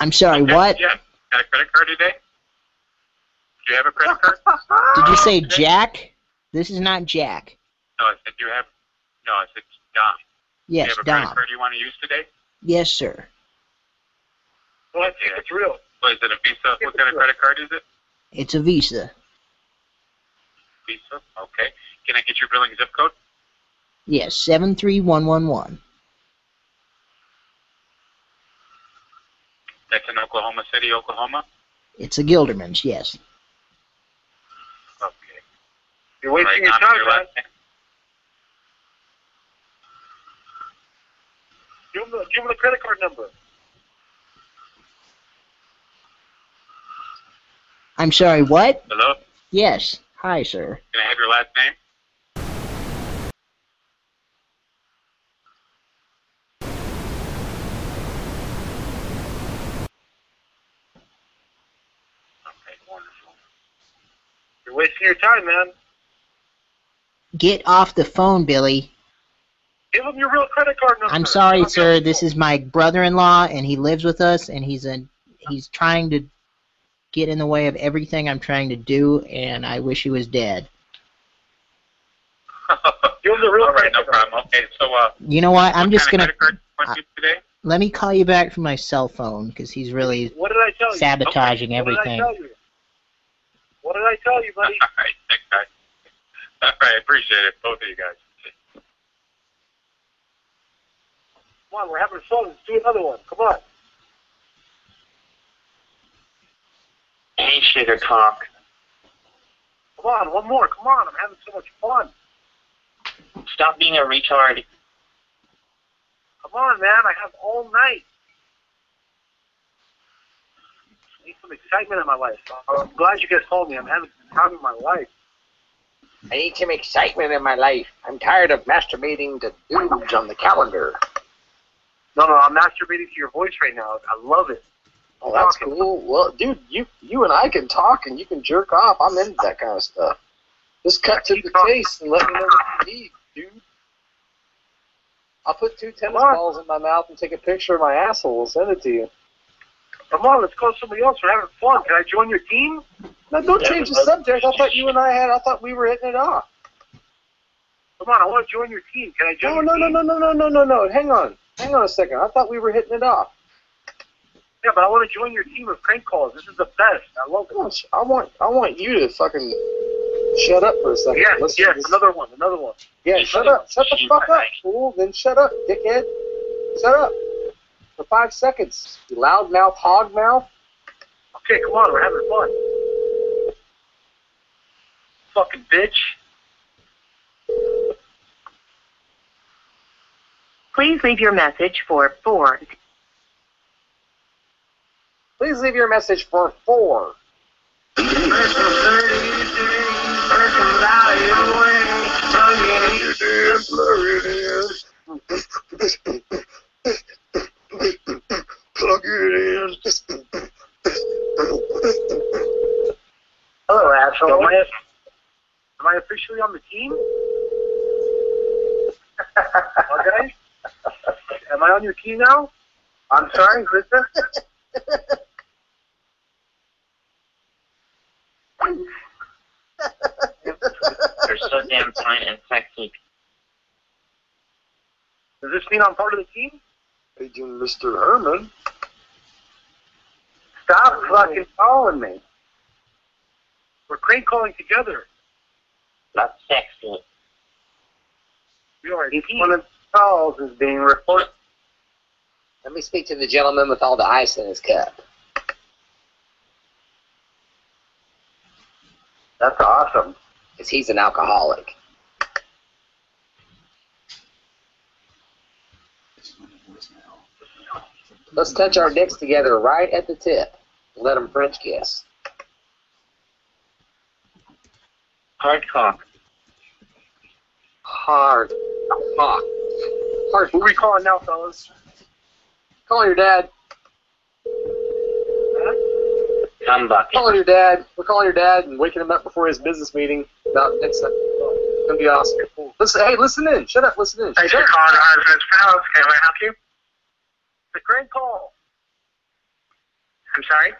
I'm sorry, Okay, what? Yeah. Got a credit card today? Do you have a credit card? Did you say Jack? This is not Jack. No, I said do you have. No, I said Dom. do you Yes, have a credit Dom. card you want to use today? Yes, sir. Well, I think it's real. What is it? A Visa? What kind of credit card is it? It's a Visa. Visa. Okay. Can I get your billing zip code? Yes, 73111. That's in Oklahoma City, Oklahoma. It's a Gilderman's, yes. Okay. You're wasting Right, your time, your man. last name? Give them, the, give them the credit card number. I'm sorry, what? Hello. Yes. Hi, sir. Can I have your last name? Okay, wonderful. You're wasting your time, man. Get off the phone, Billy. Give them your real credit card number. I'm sorry, sir. This is my brother-in-law, and he lives with us, and he's a he's trying to get in the way of everything I'm trying to do, and I wish he was dead. Give them the real All right, no problem. Okay, so uh, You know what? I'm just gonna of credit card do you want to today? let me call you back from my cell phone because he's really What did I tell you? sabotaging What did I everything. tell you? What did I tell you, buddy? All right, thanks, guys. All right, I appreciate it, both of you guys. Come on, we're having fun. Let's do another one. Come on. Hey, sugar cock. Come on, one more. Come on. I'm having so much fun. Stop being a retard. Come on, man. I have all night. I need some excitement in my life. I'm glad you guys called me. I'm having the time of my life. I need some excitement in my life. I'm tired of masturbating to dudes on the calendar. No, no, I'm masturbating to your voice right now. I love it. Oh, that's cool. Well, dude, you you and I can talk and you can jerk off. I'm into that kind of stuff. Just cut to the chase and let me know what you need, dude. I'll put two tennis balls in my mouth and take a picture of my asshole and send it to you. Come on, let's call somebody else. We're having fun. Can I join your team? No, don't change the subject. I thought you and I had. I thought we were hitting it off. Come on, I want to join your team. Can I join No, your no, no, team? no, no, no, no, no, no. Hang on. Hang on a second. I thought we were hitting it off. Yeah, but I want to join your team of prank calls. This is the best. I love it. I want. I want you to fucking shut up for a second. Yes, Listen yes, to this. another one, another one. Yeah, shut up. Shut the fuck up, fool. Then shut up, dickhead. Shut up. For five seconds. You loudmouth, hog mouth. Okay, come on, we're having fun. Fucking bitch. Please leave your message for 4 Please leave your message for four. Hello, asshole. Am I, am I officially on the team? okay. Am I on your team now? I'm sorry, Krista. They're so damn fine and sexy. Does this mean I'm part of the team? Agent Mr. Herman. Stop fucking calling me. We're crank calling together. That's sexy. We are Each one of the calls is being recorded. Let me speak to the gentleman with all the ice in his cup. That's awesome. Because he's an alcoholic. Let's touch our dicks together right at the tip. Let them French kiss. Hard cock. Hard cock. Hard. Who are we calling now, fellas? Call your dad. Cum bucket. Calling your dad. We're calling your dad and waking him up before his business meeting about next. It's gonna be awesome. Listen, hey, listen in. Shut up. Listen in. Thanks Shut for up. calling Husband's Palace. Can I help you? The crank call. I'm sorry?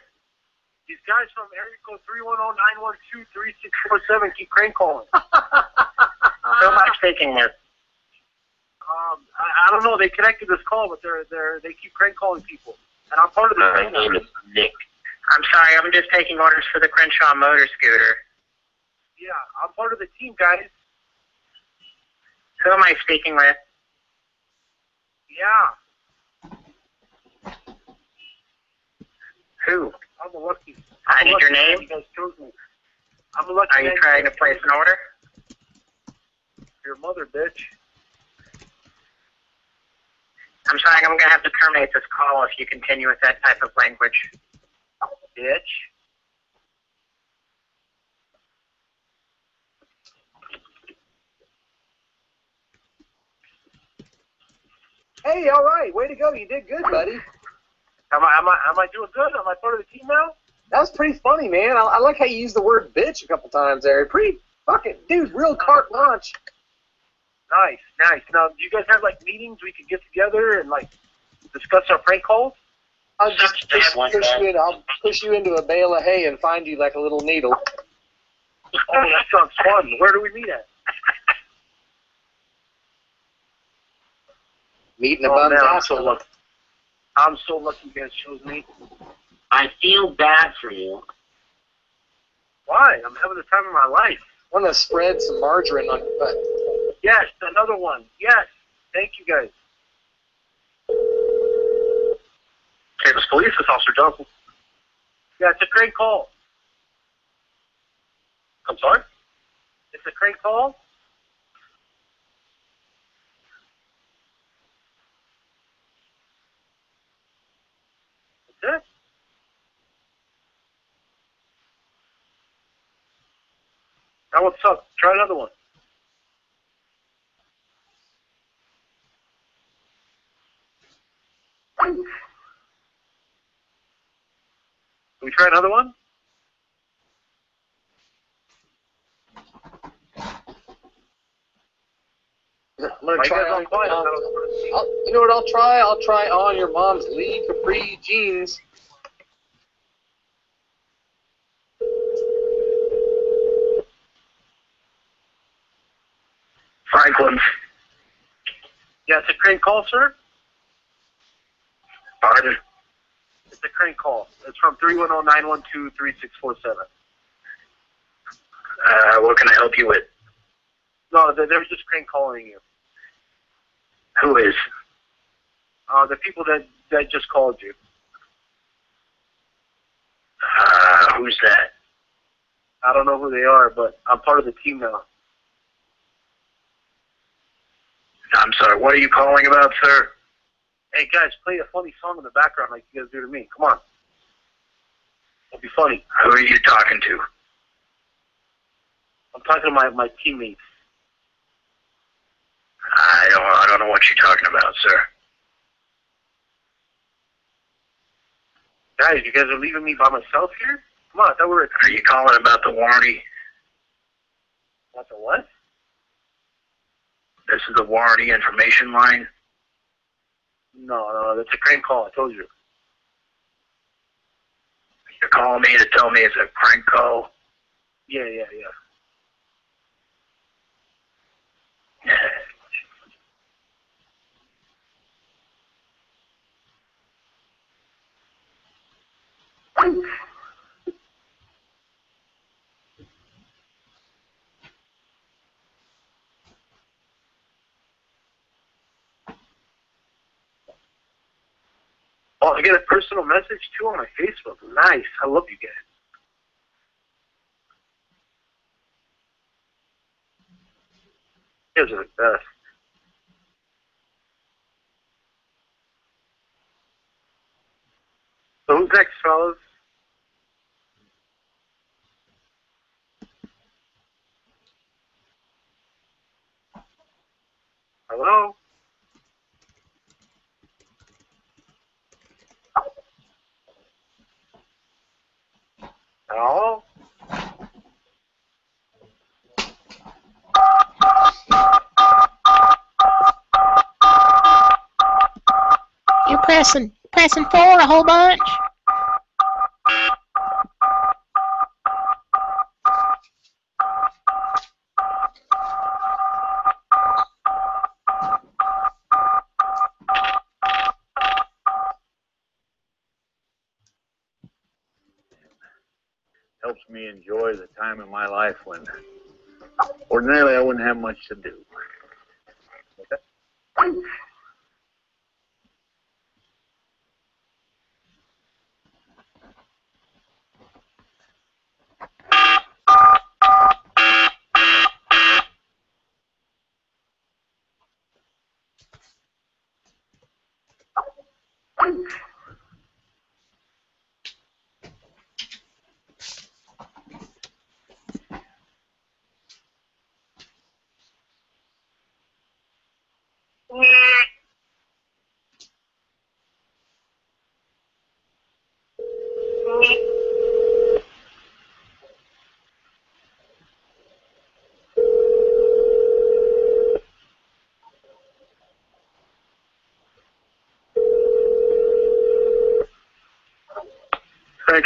These guys from area code 310-912-3647 keep crank calling. Who am I speaking with? Um, I, I don't know. They connected this call, but they're they're they keep crank calling people, and I'm part of the My name is Nick. I'm sorry, I'm just taking orders for the Crenshaw motor scooter. Yeah, I'm part of the team, guys. Who am I speaking with? Yeah, Who? I'm a lucky. I I'm need lucky your name. You guys chose me. I'm a lucky Are you trying to place an order? Your mother, bitch. I'm sorry, I'm going to have to terminate this call if you continue with that type of language. Bitch. Hey, all right. Way to go. You did good, buddy. Am I am I am I doing good? Am I part of the team now? That was pretty funny, man. I, I like how you used the word bitch a couple times there. Pretty fucking, dude, real carte blanche. Nice, nice. Now, do you guys have like meetings we could get together and like discuss our prank calls? I'll just push, push you in, I'll push you into a bale of hay and find you like a little needle. Oh, that sounds fun. Where do we meet at? Meet in a Oh, man, I'm so lucky. I'm so lucky you guys chose me. I feel bad for you. Why? I'm having the time of my life. I Want to spread some margarine on your butt. Yes, another one. Yes. Thank you guys. Campus Police, this is Officer Johnson. Yeah, it's a great call. I'm sorry? It's a crank call. That's it. Now what's up? Try another one. Can we try another one? I'm gonna try. On, quiet, you know what? I'll try. I'll try on your mom's Lee Capri jeans. Franklin. Yes, yeah, a great call, sir. Pardon. It's a crank call. It's from 310-912-3647. Uh, what can I help you with? No, they- they're just crank calling you. Who is? Uh, the people that, that just called you. Uh, who's that? I don't know who they are, but I'm part of the team now. I'm sorry, what are you calling about, sir? Hey guys, play a funny song in the background like you guys do to me. Come on. It'll be funny. Who are you talking to? I'm talking to my, my teammates. I don't, I don't know what you're talking about, sir. Guys, you guys are leaving me by myself here? Come on, I thought we were Are you calling about the warranty? What the what? This is the warranty information line. No, no, that's a crank call, I told you. You're calling me to tell me it's a prank call? Yeah, yeah, yeah. Oh, I get a personal message too on my Facebook. Nice. I love you guys. You guys the best. So who's next, fellas? Hello? Hello? You're pressing pressing four a whole bunch. Helps me enjoy the time in my life when ordinarily I wouldn't have much to do.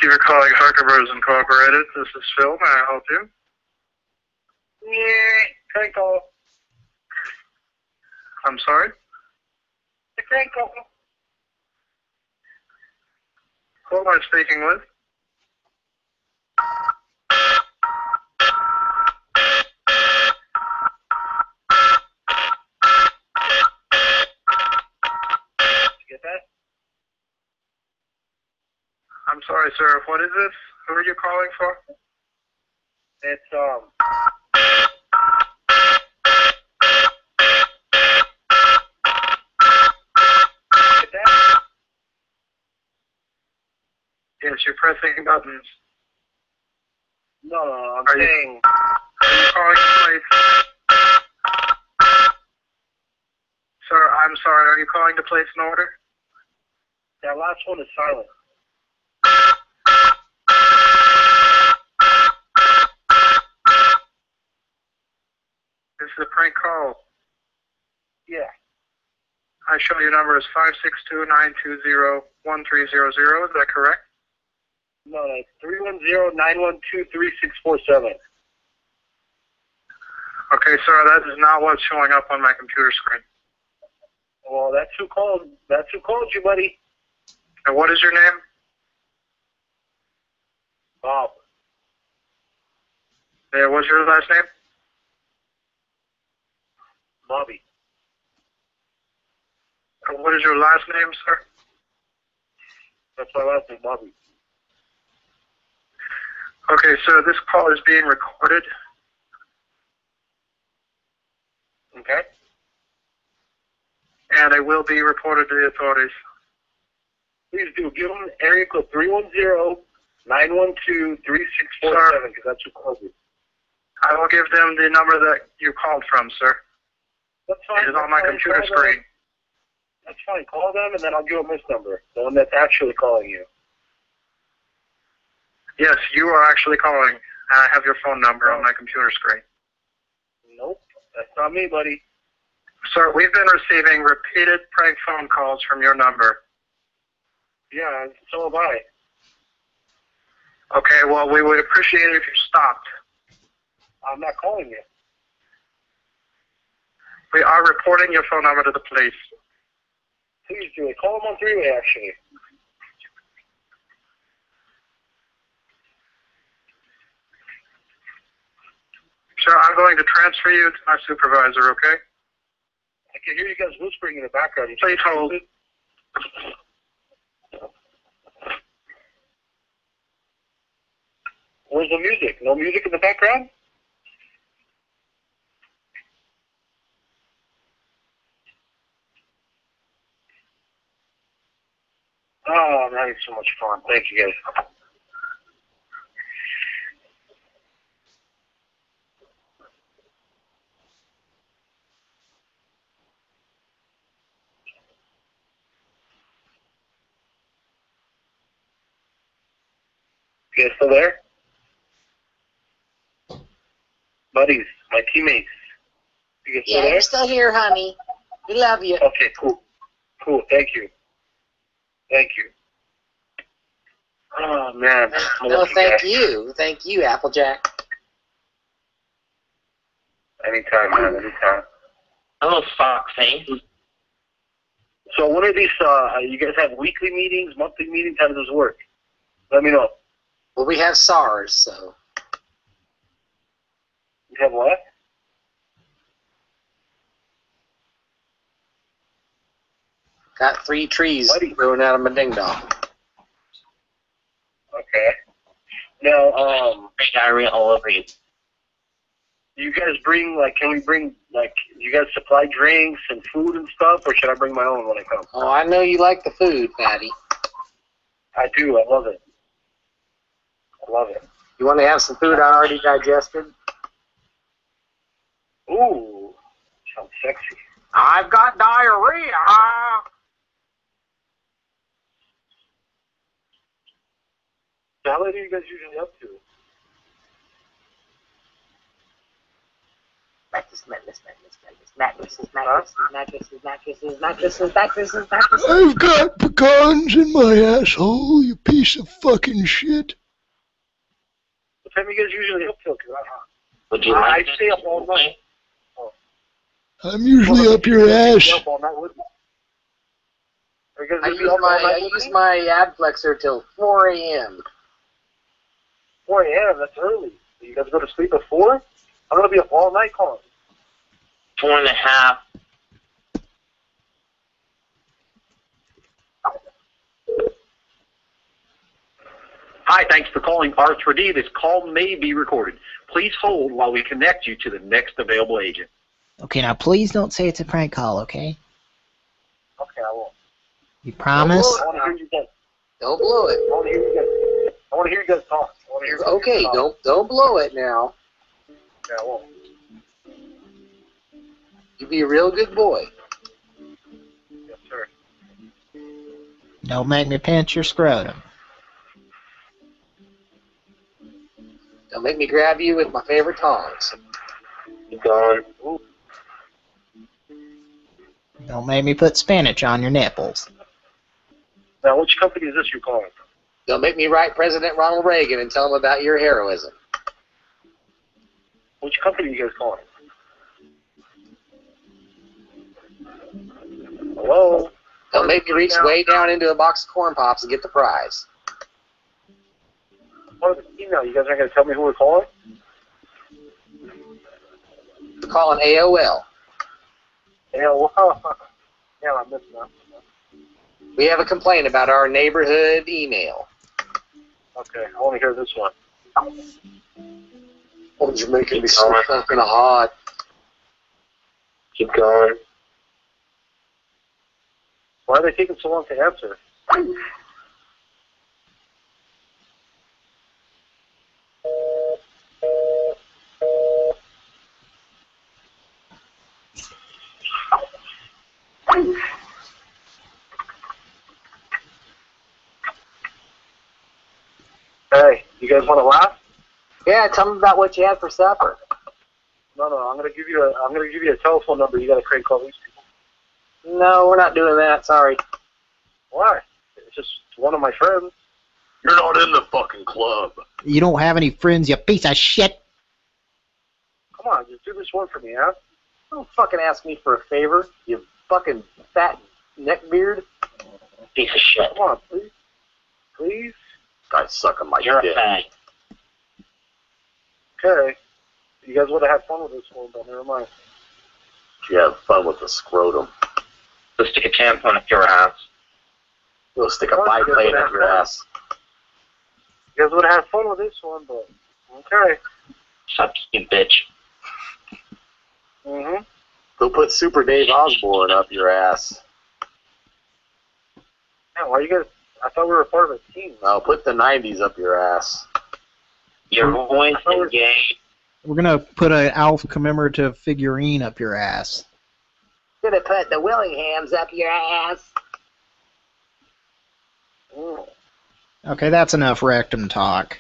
Thank you for calling Huckabers Incorporated. This is Phil. May I help you? Yeah, crank call. I'm sorry? The crank call. Who am I speaking with? Get that? I'm sorry, sir. What is this? Who are you calling for? It's um. Yes, you're pressing buttons. No, no, no. I'm Are you- saying. Are you calling to place? Sir, I'm sorry. Are you calling to place an order? That last one is silent. A prank call. Yeah. I show your number is five six two nine two zero one three zero zero. Is that correct? No, that's three one zero nine one two three six four seven. Okay. Okay, sir, that is not what's showing up on my computer screen. Well, that's who called. That's who called you, buddy. And what is your name? Bob. Yeah, what's your last name? Bobby. And what is your last name, sir? That's my last name, Bobby. Okay, so this call is being recorded. Okay. And it will be reported to the authorities. Please do. Give them area code 310 912 3647 because that's who called you. I will give them the number that you called from, sir. That's fine. It is on my fine. computer Call them. screen. That's fine. Call them and then I'll give them this number, the one that's actually calling you. Yes, you are actually calling. and I have your phone number on my computer screen. Nope, that's not me, buddy. Sir, we've been receiving repeated prank phone calls from your number. Yeah, so have I. Okay, well, we would appreciate it if you stopped. I'm not calling you. We are reporting your phone number to the police. Please do it. Call them on three-way, actually. Sir, I'm going to transfer you to my supervisor, okay? I can hear you guys whispering in the background. You Please hold. Where's the music? No music in the background? Oh, I'm having so much fun. Thank you guys. You guys still there? Buddies, my teammates. You guys still Yeah, there? you're still here, honey. We love you. Okay, cool. Cool, thank you. Thank you. Oh, man. I'm No, thank back. you. Thank you, Applejack. Anytime, man, anytime. Hello, Foxy. So when are these, uh, you guys have weekly meetings, monthly meetings? How does this work? Let me know. Well, we have SARS, so. You have what? Got three trees growing out of my ding dong. Okay. Now, um, diarrhea all over you. you guys bring, like, can we bring, like, you guys supply drinks and food and stuff, or should I bring my own when I come? Oh, I know you like the food, Patty. I do, I love it. I love it. You want to have some food I already digested? Ooh, sounds sexy. I've got diarrhea. How late are you guys usually up to? Mattresses, mattress, mattress, mattress, mattresses, mattresses, mattresses, mattresses, mattresses, mattresses. I've got pecans in my asshole, you piece of fucking shit. What time are you guys usually up till? Would you like I oh. stay up all night. I'm usually up your ass. I use my I use my ab flexor till 4 a.m. 4 a.m. That's early. You guys go to sleep at 4? I'm gonna be up all night calling. Four and a half. Hi, thanks for calling R3D. This call may be recorded. Please hold while we connect you to the next available agent. Okay, now please don't say it's a prank call, okay? Okay, I won't. You promise? I want to hear you guys. Don't blow it. I want to hear you guys. I want to hear you guys talk. I want to hear. I want to hear Okay, you talk. don't don't blow it now. Yeah, I won't. You be a real good boy. Yes, sir. Don't make me pinch your scrotum. Don't make me grab you with my favorite tongs. Keep going. Don't make me put spinach on your nipples. Now, which company is this you're calling from? They'll make me write President Ronald Reagan and tell him about your heroism. Which company are you guys calling? Hello? They'll make you reach way down into a box of corn pops and get the prize. What is the email? You guys aren't going to tell me who we're calling? We're calling AOL. AOL? yeah, I missed that. We have a complaint about our neighborhood email. Okay, I want to hear this one. Oh, making me so fucking hot. Keep going. Why are they taking so long to answer? Hey, you guys want to laugh? Yeah, tell me about what you had for supper. No, no, I'm gonna give you a, I'm gonna give you a telephone number. You gotta crank call these people. No, we're not doing that. Sorry. Why? It's just one of my friends. You're not in the fucking club. You don't have any friends, you piece of shit. Come on, just do this one for me, huh? Don't fucking ask me for a favor, you fucking fat neckbeard. Piece of shit. Come on, please, please. Guy's sucking my You're a dick. fag. Okay. You guys would have had fun with this one, but never mind. You have fun with the scrotum. Go stick a tampon up your ass. Go stick a Come on, biplane up your fun. ass. You guys would have had fun with this one, but okay. Suck you, bitch. Mm-hmm. Go put Super Dave Osborne up your ass. Yeah, why you guys? I thought we were part of a team. No, put the 90s up your ass. Your voice is gay. We're gonna put an Alf commemorative figurine up your ass. Gonna put the Willinghams up your ass. Mm. Okay, that's enough rectum talk.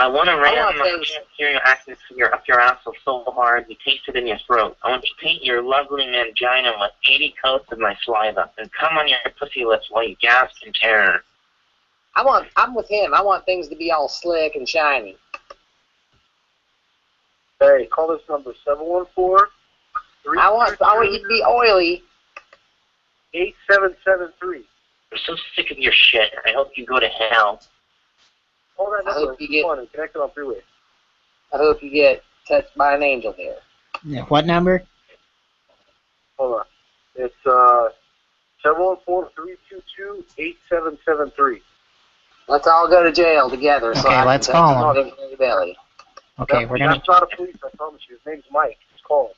I want to I ram want my things- hear your accent your, up your asshole so hard you taste it in your throat. I want to paint your lovely mangina with 80 coats of my saliva and come on your pussy lips while you gasp in terror. I want. I'm with him. I want things to be all slick and shiny. Hey, call this number seven one four. I want. I want you to be oily. eight seven seven three. I'm so sick of your shit. I hope you go to hell. Call that I hope you get- fun and connect it on freeway. I hope you get touched by an angel there. Yeah, What number? Hold on. It's uh seven one four three two two eight seven seven three. Let's all go to jail together. Okay, I can let's call him him. in belly. Okay, we're gonna. That's not a police. I promise you. His name's Mike. Just call him.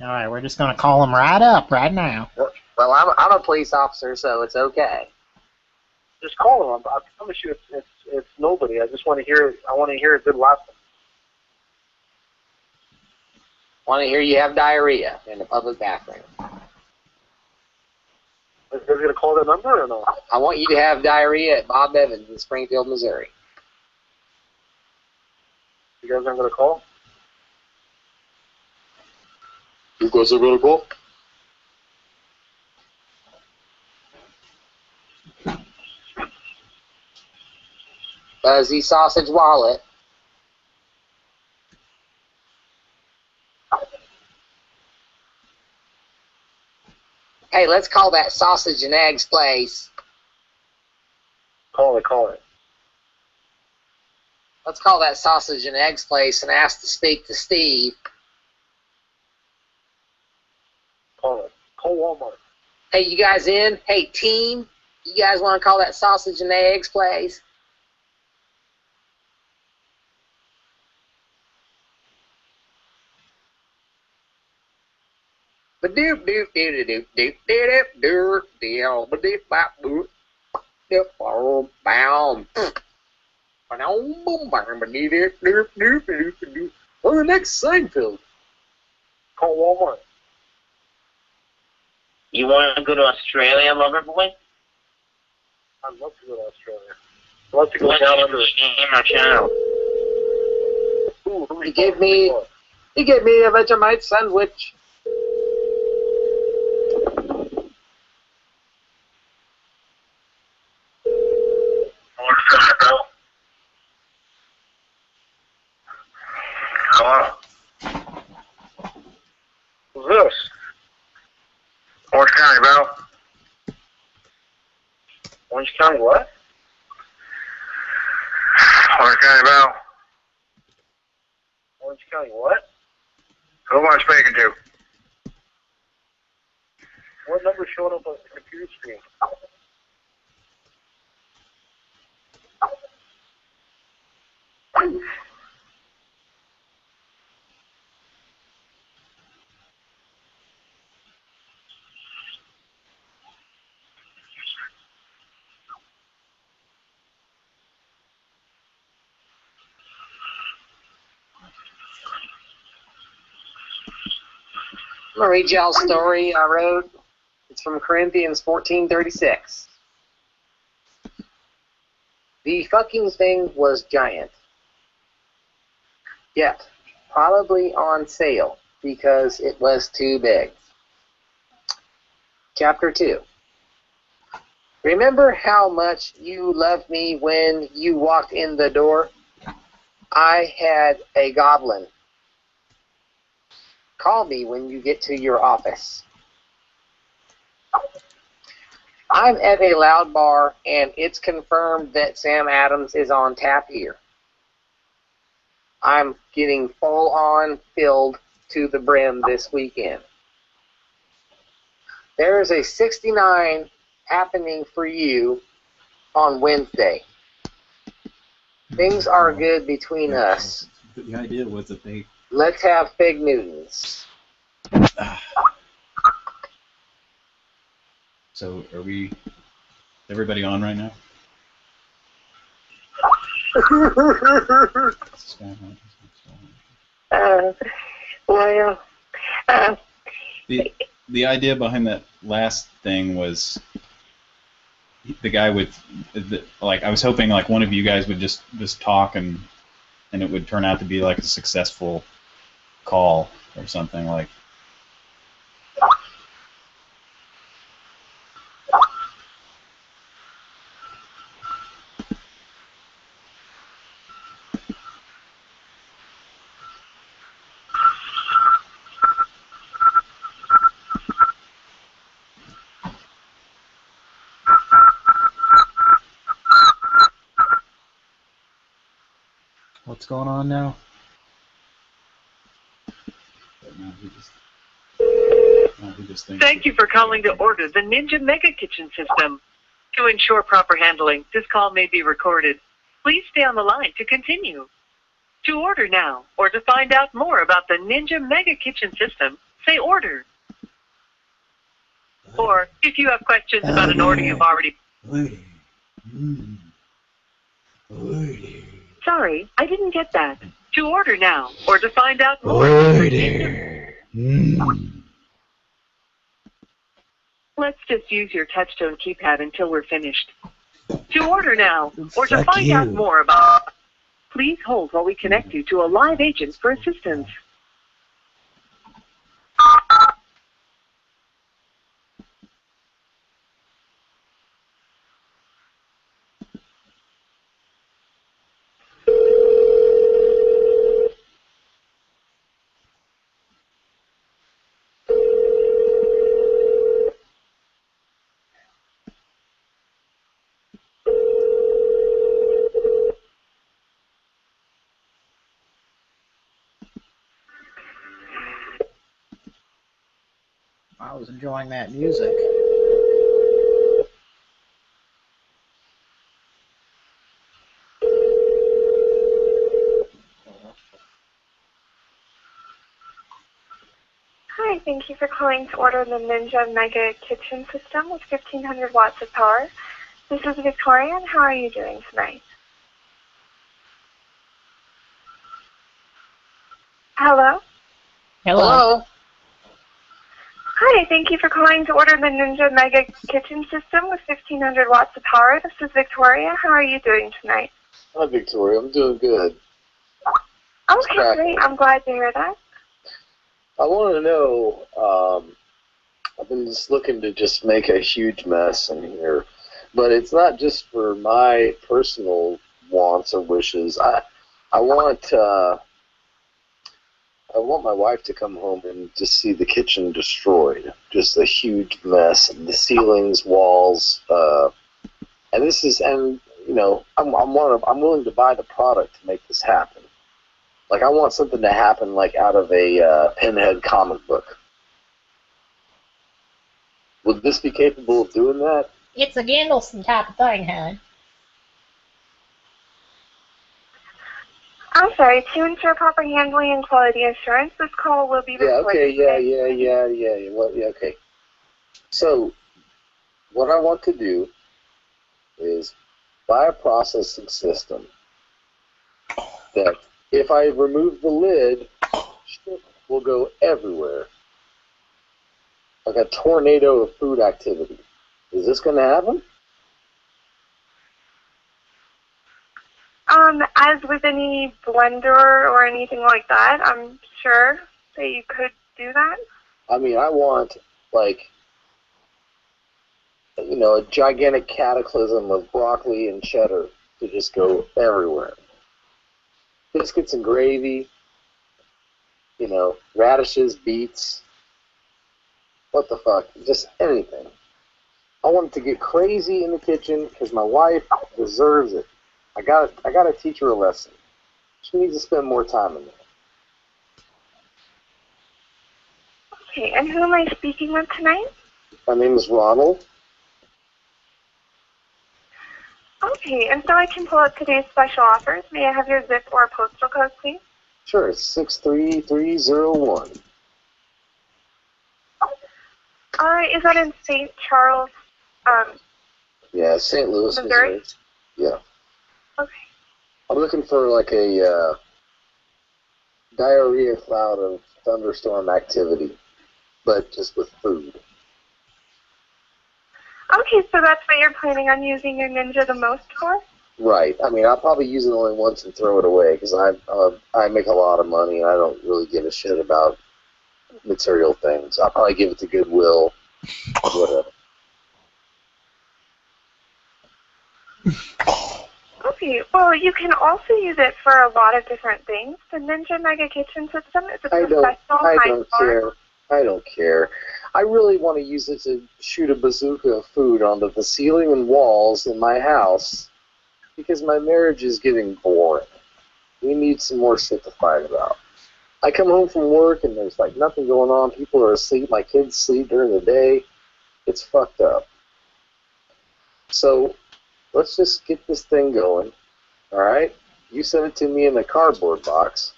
All right, we're just gonna call him right up right now. Well, I'm, I'm a police officer, so it's okay. Just call him. I, I promise you, it's it's it's nobody. I just want to hear. I want to hear a good laugh. Want to hear you have diarrhea in the public bathroom. Is he gonna call that number or no? I want you to have diarrhea at Bob Evans in Springfield, Missouri. You guys aren't gonna call? You guys are gonna Fuzzy sausage wallet. Hey, let's call that sausage and eggs place. Call it. Call it. Let's call that sausage and eggs place and ask to speak to Steve. Call it. Call Walmart. Hey, you guys in? Hey, team, you guys want to call that sausage and eggs place? On the next Seinfeld. Call Walmart. You want to go to Australia, lover boy? I'd love to go to Australia. I'd love to go What's down your under. name or channel? Ooh, who He gave me he gave me a Vegemite sandwich. County what? Orange County Bell. Orange County what? Who am I speaking to? What number showing up on the computer screen? I'm gonna read y'all a story I wrote. It's from Corinthians 14:36. The fucking thing was giant. Yet, probably on sale because it was too big. Chapter 2. Remember how much you loved me when you walked in the door? I had a goblin. Call me when you get to your office. I'm at a loud bar and it's confirmed that Sam Adams is on tap here. I'm getting full on filled to the brim this weekend. There is a 69 happening for you on Wednesday. Things are good between us. The idea was that they Let's have Fig Newtons. So are we? Everybody on right now? Uh, well, uh, The the idea behind that last thing was the guy with the, like I was hoping like one of you guys would just just talk and and it would turn out to be like a successful call or something like What's going on now? but no, he just no, he just thinks Thank you for calling to order the Ninja Mega Kitchen System. To ensure proper handling, this call may be recorded. Please stay on the line to continue. To order now, or to find out more about the Ninja Mega Kitchen System, say order. Or if you have questions about an order you've already Sorry, I didn't get that. To order now, or to find out more. Order. Hmm. Let's just use your touch-tone keypad until we're finished. To order now, or to Fuck find out more about. Please hold while we connect you to a live agent for assistance. I was enjoying that music. Hi, thank you for calling to order the Ninja Mega Kitchen System with 1500 watts of power. This is Victoria, and how are you doing tonight? Hello? Hello. Hi, thank you for calling to order the Ninja Mega Kitchen System with 1500 watts of power. This is Victoria. How are you doing tonight? Hi, Victoria. I'm doing good. Okay, great. I'm glad to hear that. I want to know. Um, I've been just looking to just make a huge mess in here, but it's not just for my personal wants or wishes. I I want uh, I want my wife to come home and just see the kitchen destroyed, just a huge mess. The ceilings, walls, uh, And this is, and you know, I'm I'm one of, I'm willing to buy the product to make this happen. Like I want something to happen like out of a uh, Pinhead comic book. Would this be capable of doing that? It's a Gendelson type of thing, hon. I'm sorry, to ensure proper handling and quality assurance, this call will be recorded. Yeah. Okay. Yeah. Yeah. Yeah. Yeah. Yeah. Well, yeah. Okay. So, what I want to do is buy a processing system that, if I remove the lid, shit will go everywhere, like a tornado of food activity. Is this going to happen? Um, as with any blender or anything like that, I'm sure that you could do that. I mean, I want like you know a gigantic cataclysm of broccoli and cheddar to just go everywhere. Biscuits and gravy, you know, radishes, beets. What the fuck? Just anything. I want it to get crazy in the kitchen because my wife deserves it. I got I got to teach her a lesson. She needs to spend more time in there. Okay, and who am I speaking with tonight? My name is Ronald. Okay, and so I can pull up today's special offers. May I have your zip or postal code, please? Sure, it's six three three zero one. Uh, is that in St. Charles? Um, Yeah, St. Louis, Missouri? Missouri. Yeah. Okay. I'm looking for like a uh, diarrhea cloud of thunderstorm activity, but just with food. okay, so that's what you're planning on using your Ninja the most for? Right. I mean, I'll probably use it only once and throw it away because I uh, I make a lot of money and I don't really give a shit about material things. I'll probably give it to Goodwill, whatever. Okay, well, you can also use it for a lot of different things. The Ninja Mega Kitchen System is a I don't. I don't care. I don't care. I really want to use it to shoot a bazooka of food onto the ceiling and walls in my house because my marriage is getting boring. We need some more shit to fight about. I come home from work and there's like nothing going on. People are asleep. My kids sleep during the day. It's fucked up. So let's just get this thing going. All right? You send it to me in a cardboard box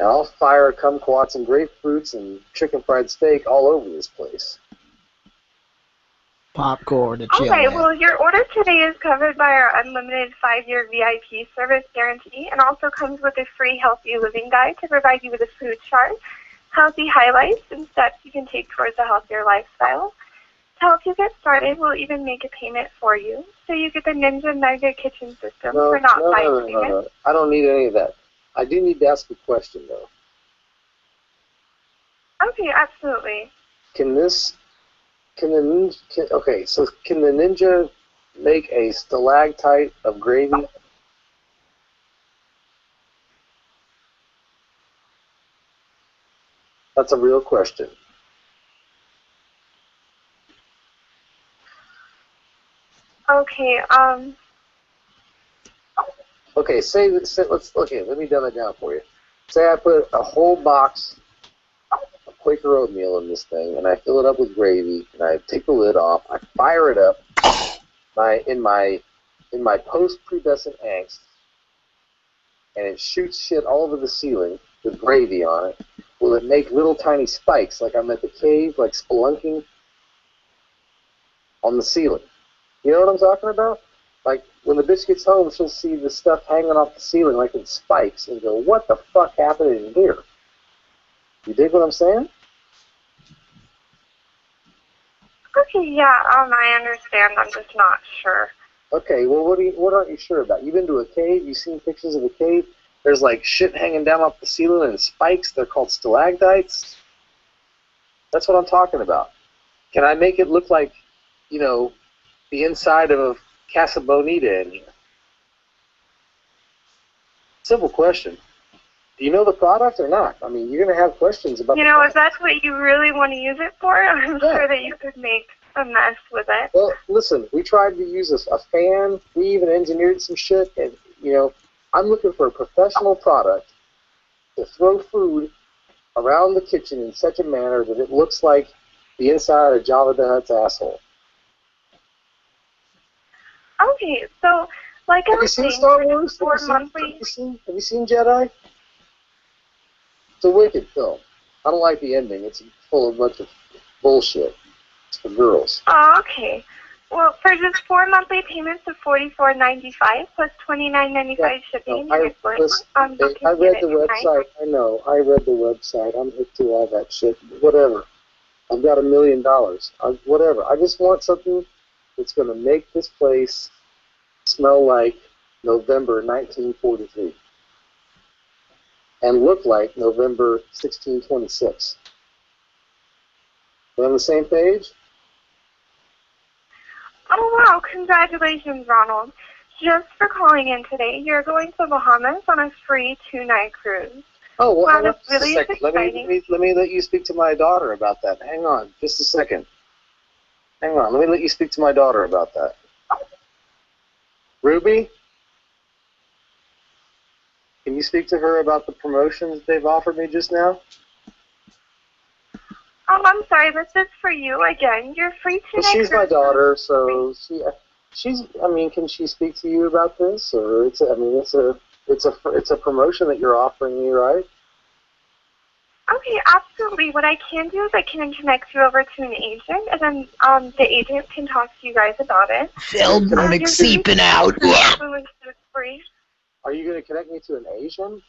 and I'll fire kumquats and grapefruits and chicken fried steak all over this place. Popcorn and chili. Okay, well, your order today is covered by our unlimited five-year VIP service guarantee and also comes with a free healthy living guide to provide you with a food chart, healthy highlights, and steps you can take towards a healthier lifestyle. To help you get started, we'll even make a payment for you. So you get the Ninja Mega Kitchen System No, for not no, five no, no, no, no. I don't need any of that. I do need to ask a question though. Okay, absolutely. Can this, can the ninja, can, okay, so can the ninja make a stalactite of gravy? That's a real question. Okay, um, Okay, say, say let's okay. Let me dumb it down for you. Say I put a whole box of Quaker oatmeal in this thing, and I fill it up with gravy, and I take the lid off. I fire it up. My in my in my post-pubescent angst, and it shoots shit all over the ceiling with gravy on it. Will it make little tiny spikes like I'm at the cave, like spelunking on the ceiling? You know what I'm talking about? Like when the bitch gets home, she'll see the stuff hanging off the ceiling like in spikes, and go, "What the fuck happened in here?" You dig what I'm saying? okay, yeah, um, I understand. I'm just not sure. Okay, well, what, do you, what aren't you sure about? You've been to a cave. You've seen pictures of a cave. There's like shit hanging down off the ceiling and spikes. They're called stalactites. That's what I'm talking about. Can I make it look like, you know, the inside of a Casa Bonita in here? Simple question. Do you know the product or not? I mean, you're going to have questions about You know, if that's what you really want to use it for, I'm sure that you could make a mess with it. Well, listen, we tried to use a, a fan. We even engineered some shit, and you know, I'm looking for a professional product to throw food around the kitchen in such a manner that it looks like the inside of Jabba the Hutt's asshole. Okay, so like I Have you was seen saying, Star Wars? Have four you seen, monthly have you seen Have you seen Jedi? It's a wicked film. I don't like the ending. It's full of a bunch of bullshit. It's for girls. Oh, okay. Well, for just four monthly payments of forty four ninety five plus twenty nine ninety five shipping and I, listen, um, can I read the website. I know. I read the website. I'm hip to all that shit. Whatever. I've got a million dollars. I- Whatever. I just want something that's going to make this place smell like November 1943 and look like November 1626. We on the same page? Oh wow! Congratulations, Ronald. Just for calling in today, you're going to the Bahamas on a free two night cruise. Oh, well, Wow, that's a really second. Let me, exciting. let me let me let you speak to my daughter about that. Hang on, just a second. Hang on, let me let you speak to my daughter about that. Ruby, can you speak to her about the promotions they've offered me just now? Oh, I'm sorry, this is for you again. You're free to. Well, she's my daughter, so she uh, she's. I mean, can she speak to you about this, or it's? A, I mean, it's a it's a it's a promotion that you're offering me, right? Okay, absolutely. What I can do is I can connect you over to an agent, and then um, the agent can talk to you guys about it. Feldman Uh, you're seeping out. free- free. Are you going to connect me to an Asian?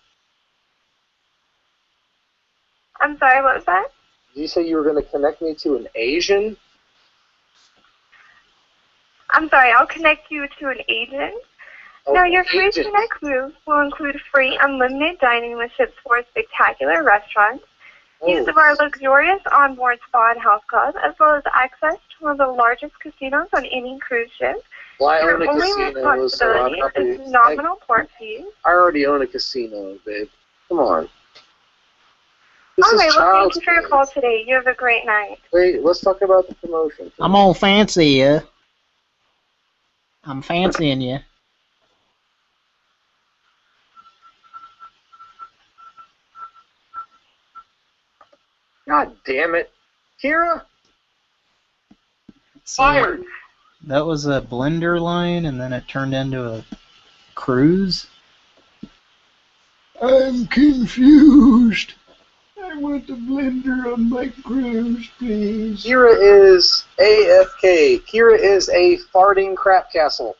I'm sorry, what was that? Did you say you were going to connect me to an Asian? I'm sorry, I'll connect you to an agent. Oh, now, your free agent. two-night cruise will include free unlimited dining with ship's four spectacular restaurants, use of our luxurious onboard spa and health club, as well as access to one of the largest casinos on any cruise ship. Well, I Your own a only casino, so I'm responsibility happy. is nominal port fees. I already own a casino, babe. Come on. This All is right, well, thank you for your call today. You have a great night. Wait, let's talk about the promotion. I'm gonna fancy you. I'm fancying you. God damn it. Kira? So, Fired. That was a blender line, and then it turned into a cruise. I'm confused. I want the blender on my cruise, please. Kira is AFK. Kira is a farting crap castle.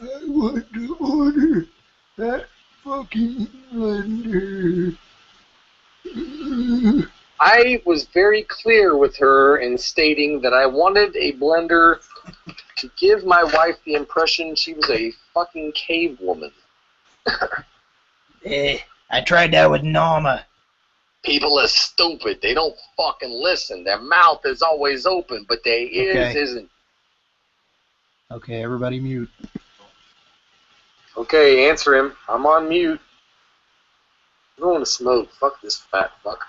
I want to order that fucking blender. I was very clear with her in stating that I wanted a blender to give my wife the impression she was a fucking cave woman. Eh, I tried that with Norma. People are stupid. They don't fucking listen. Their mouth is always open, but their ears Okay. isn't. Okay, everybody mute. Okay, answer him. I'm on mute. I don't want to smoke. Fuck this fat fuck.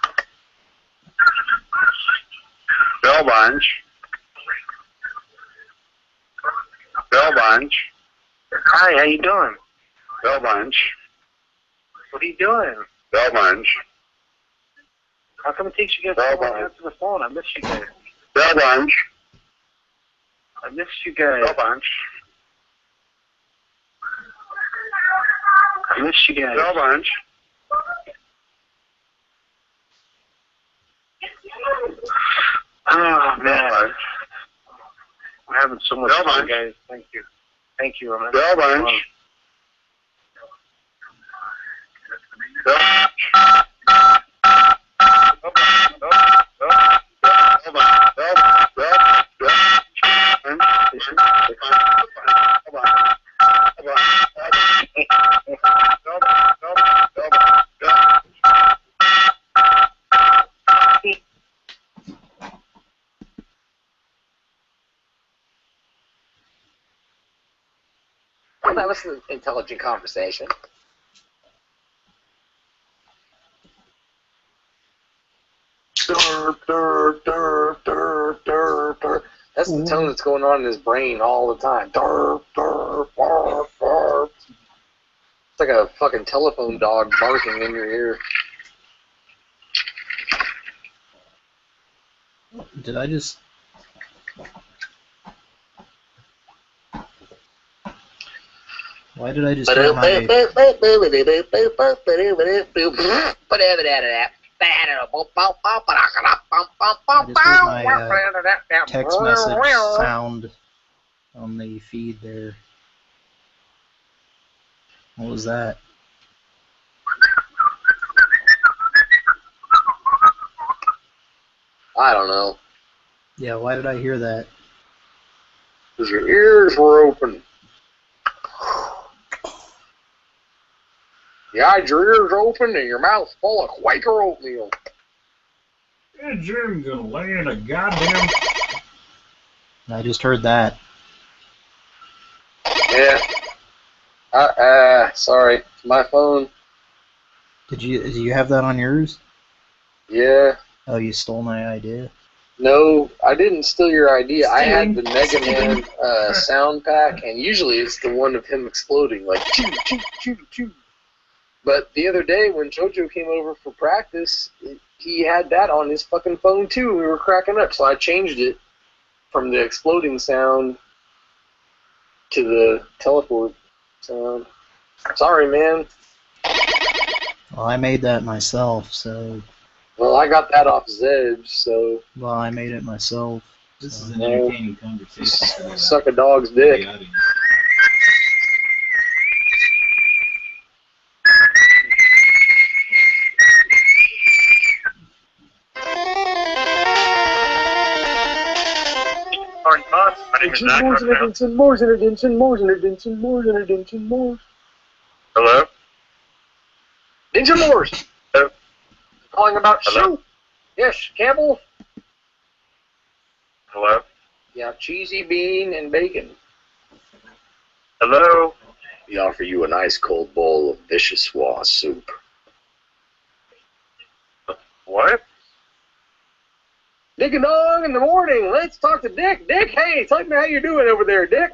Bell Bunch. Bell Bunch. Hi, how you doing? Bell Bunch. What are you doing? Bell Bunch. How come it takes you guys Bell so long to answer the phone? I miss you guys. Bell Bunch. I miss you guys. Bell Bunch. Miss you Bunch. Oh man, Bunch. I'm having so much Bell fun, Bunch. guys. Thank you. Thank you. I'm Bell Bunch. Bell Well, that was an intelligent conversation. Sharp. dur, dur, dur, dur, dur. That's the tone that's going on in his brain all the time. It's like a fucking telephone dog barking in your ear. Did I just? Why did I just hear my? Text message sound on the feed there. What was that? I don't know. Yeah, why did I hear that? Because your ears were open. You had your ears open and your mouth full of Quaker oatmeal. Yeah, Jim's gonna lay in a goddamn. I just heard that. Yeah. Uh, uh, sorry. My phone. Did you do you have that on yours? Yeah. Oh, you stole my idea. No, I didn't steal your idea. I had the Mega Man uh, sound pack, and usually it's the one of him exploding, like choo choo choo choo. But the other day when JoJo came over for practice, he had that on his fucking phone too. We were cracking up, so I changed it from the exploding sound to the teleport sound. Sorry, man. Well, I made that myself, so. Well, I got that off Zedge, so Well, I made it myself. This so. is an entertaining conversation. suck a dog's dick. Boss. My name is Zach. How can I help you? Moore's intervention, Moore's intervention, Moore's intervention, Moore's. Hello? Ninja Moore's. Hello? Calling about Hello? soup. Yes, Campbell. Hello? Yeah, cheesy bean and bacon. Hello? We offer you an ice cold bowl of vichyssoise soup. What? Dick and Dong in the morning. Let's talk to Dick. Dick, hey, tell me how you're doing over there, Dick.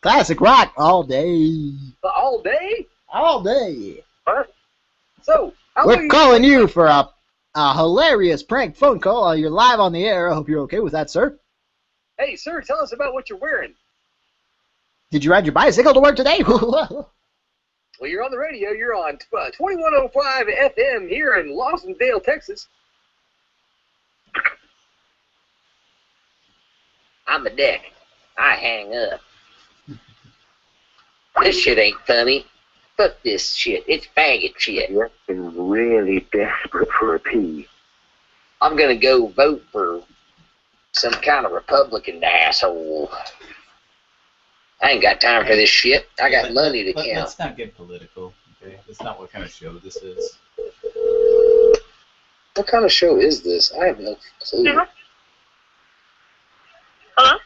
Classic rock all day. All day? All day. What? So, how We're you- calling you for a, a hilarious prank phone call. Uh, You're live on the air. I hope you're okay with that, sir. Hey, sir, tell us about what you're wearing. Did you ride your bicycle to work today? Well, you're on the radio. You're on uh, 2105 FM here in Lawsondale, Texas. I'm a dick. I hang up. This shit ain't funny. Fuck this shit. It's faggot shit. You're really desperate for a pee. I'm gonna go vote for some kind of Republican asshole. I ain't got time for this shit. I got But- money to but count. Let's not get political. Okay, that's not what kind of show this is. What kind of show is this? I have no clue. Hello?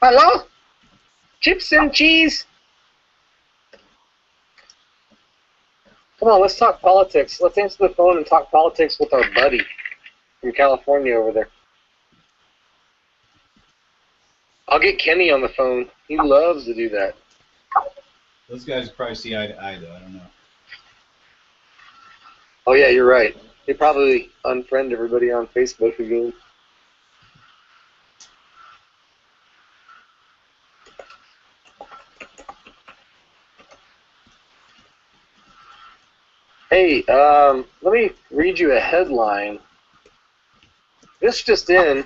Hello? Chips and cheese? Come on, let's talk politics. Let's answer the phone and talk politics with our buddy from California over there. I'll get Kenny on the phone. He loves to do that. Those guys probably see eye to eye, though. I don't know. Oh yeah, you're right. They probably unfriend everybody on Facebook again. Hey, um, let me read you a headline. This just in.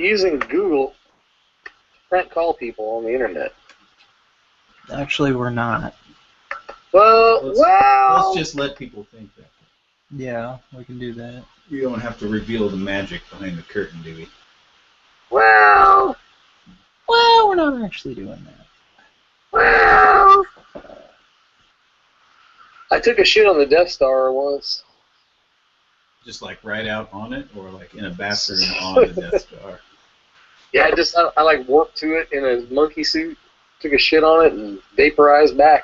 Using Google to prank call people on the internet. Actually, we're not. Well, Let's, well. let's just let people think that. Yeah, we can do that. We don't have to reveal the magic behind the curtain, do we? Well, Well, we're not actually doing that. well. I took a shit on the Death Star once. Just like right out on it, or like in a bathroom on the Death Star. Yeah, I just I, I like warped to it in a monkey suit, took a shit on it, and vaporized back.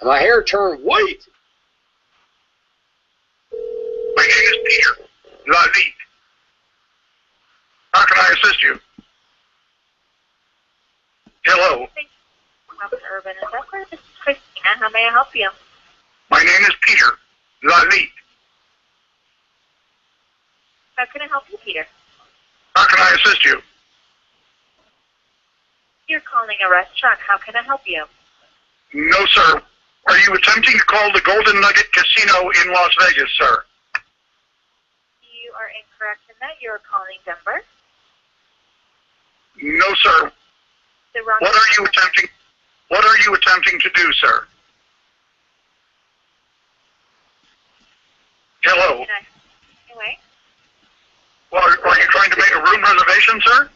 And my hair turned white. My name is Peter Laziz. How can I assist you? Hello, Welcome to Urban Investment. This is Christina. How may I help you? my name is Peter Laziz. How can I help you, Peter? How can I assist you? You're calling a restaurant. How can I help you? No, sir. Are you attempting to call the Golden Nugget Casino in Las Vegas, sir? You are incorrect in that. You're calling Denver. No, sir. The wrong What are you attempting? What are you attempting to do, sir? Hello. Can I- Anyway, Well, are, are you trying to make a room reservation, sir?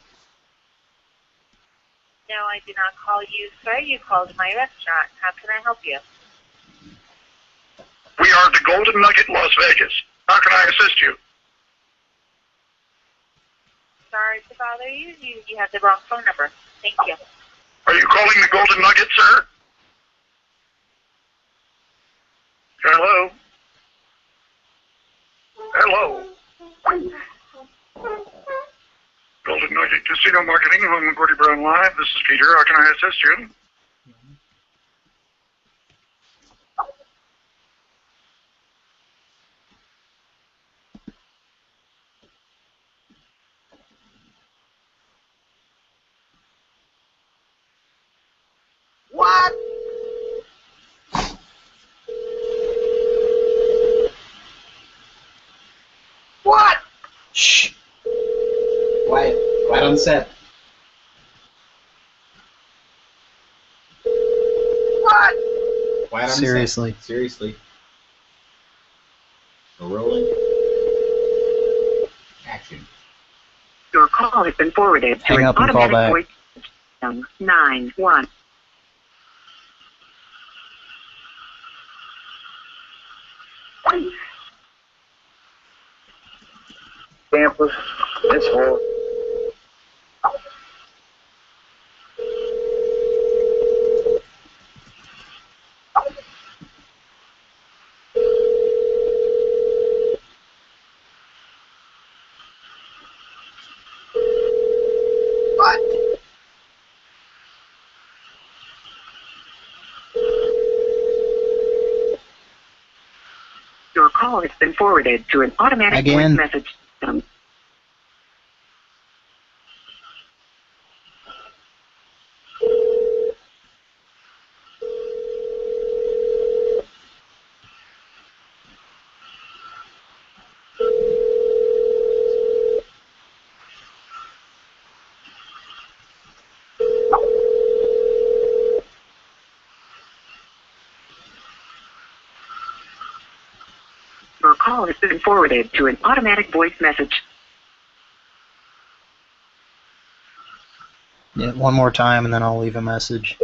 no, I did not call you, sir. You called my restaurant. How can I help you? We are the Golden Nugget, Las Vegas. How can I assist you? Sorry to bother you. You, you have the wrong phone number. Thank you. Are you calling the Golden Nugget, sir? Hello? Hello? Golden Nugget Casino Marketing, home of Gordie Brown Live. This is Peter. How can I assist you? What? What? Shh. Quiet. Quiet set. What? Quiet on Seriously. Set. Seriously. We're rolling. Action. Your call has been forwarded Hang to up an and call automatic back. voice system. Nine one. Campus. It's horrible. What? Your call has been forwarded to an automatic Again. voice message system. Your call has been forwarded to an automatic voice message. Yeah, one more time and then I'll leave a message.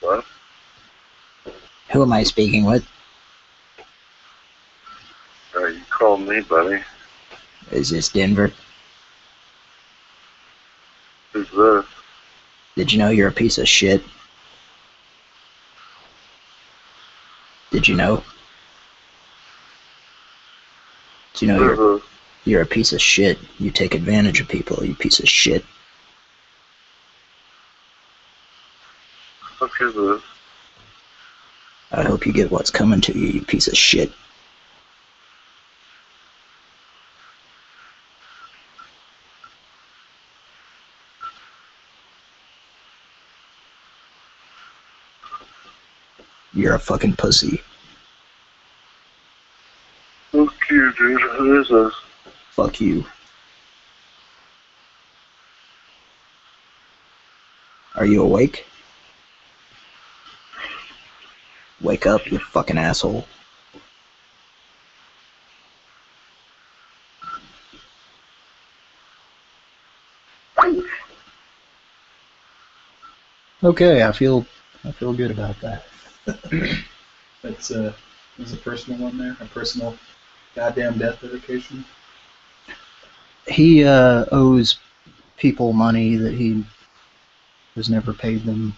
What? Who am I speaking with? Uh, you called me, buddy. Is this Denver? Who's this? Did you know you're a piece of shit? Did you know? Do you know you're you're a piece of shit? You take advantage of people, you piece of shit. Fuck is this? I hope you get what's coming to you, you piece of shit. You're a fucking pussy. Fuck you, dude. Who is this? Fuck you. Are you awake? Wake up, you fucking asshole. Okay, I feel I feel good about that. That's uh, there's a personal one there, a personal goddamn death dedication. He uh, owes people money that he has never paid them.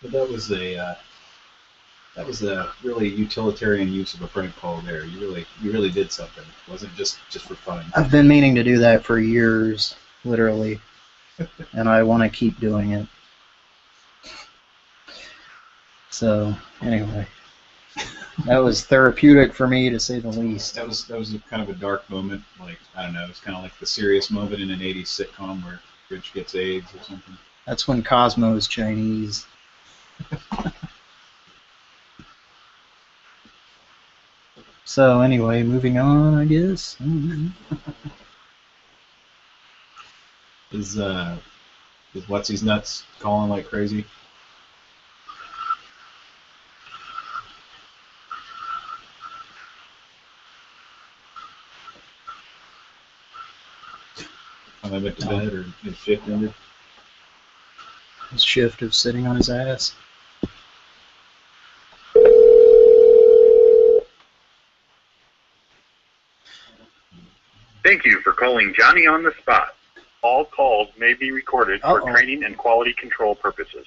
But that was a uh, that was a really utilitarian use of a prank call there. You really you really did something. It wasn't just just for fun. I've been meaning to do that for years, literally, and I want to keep doing it. So anyway, that was therapeutic for me to say the least. That was that was a kind of a dark moment. Like I don't know, it's kind of like the serious moment in an '80s sitcom where Rich gets AIDS or something. That's when Cosmo is Chinese. so anyway, moving on, I guess. Is uh, is what's his nuts calling like crazy? Finally went to bed or his shift ended. His shift of sitting on his ass. Thank you for calling Johnny on the spot. All calls may be recorded for Uh-oh. training and quality control purposes.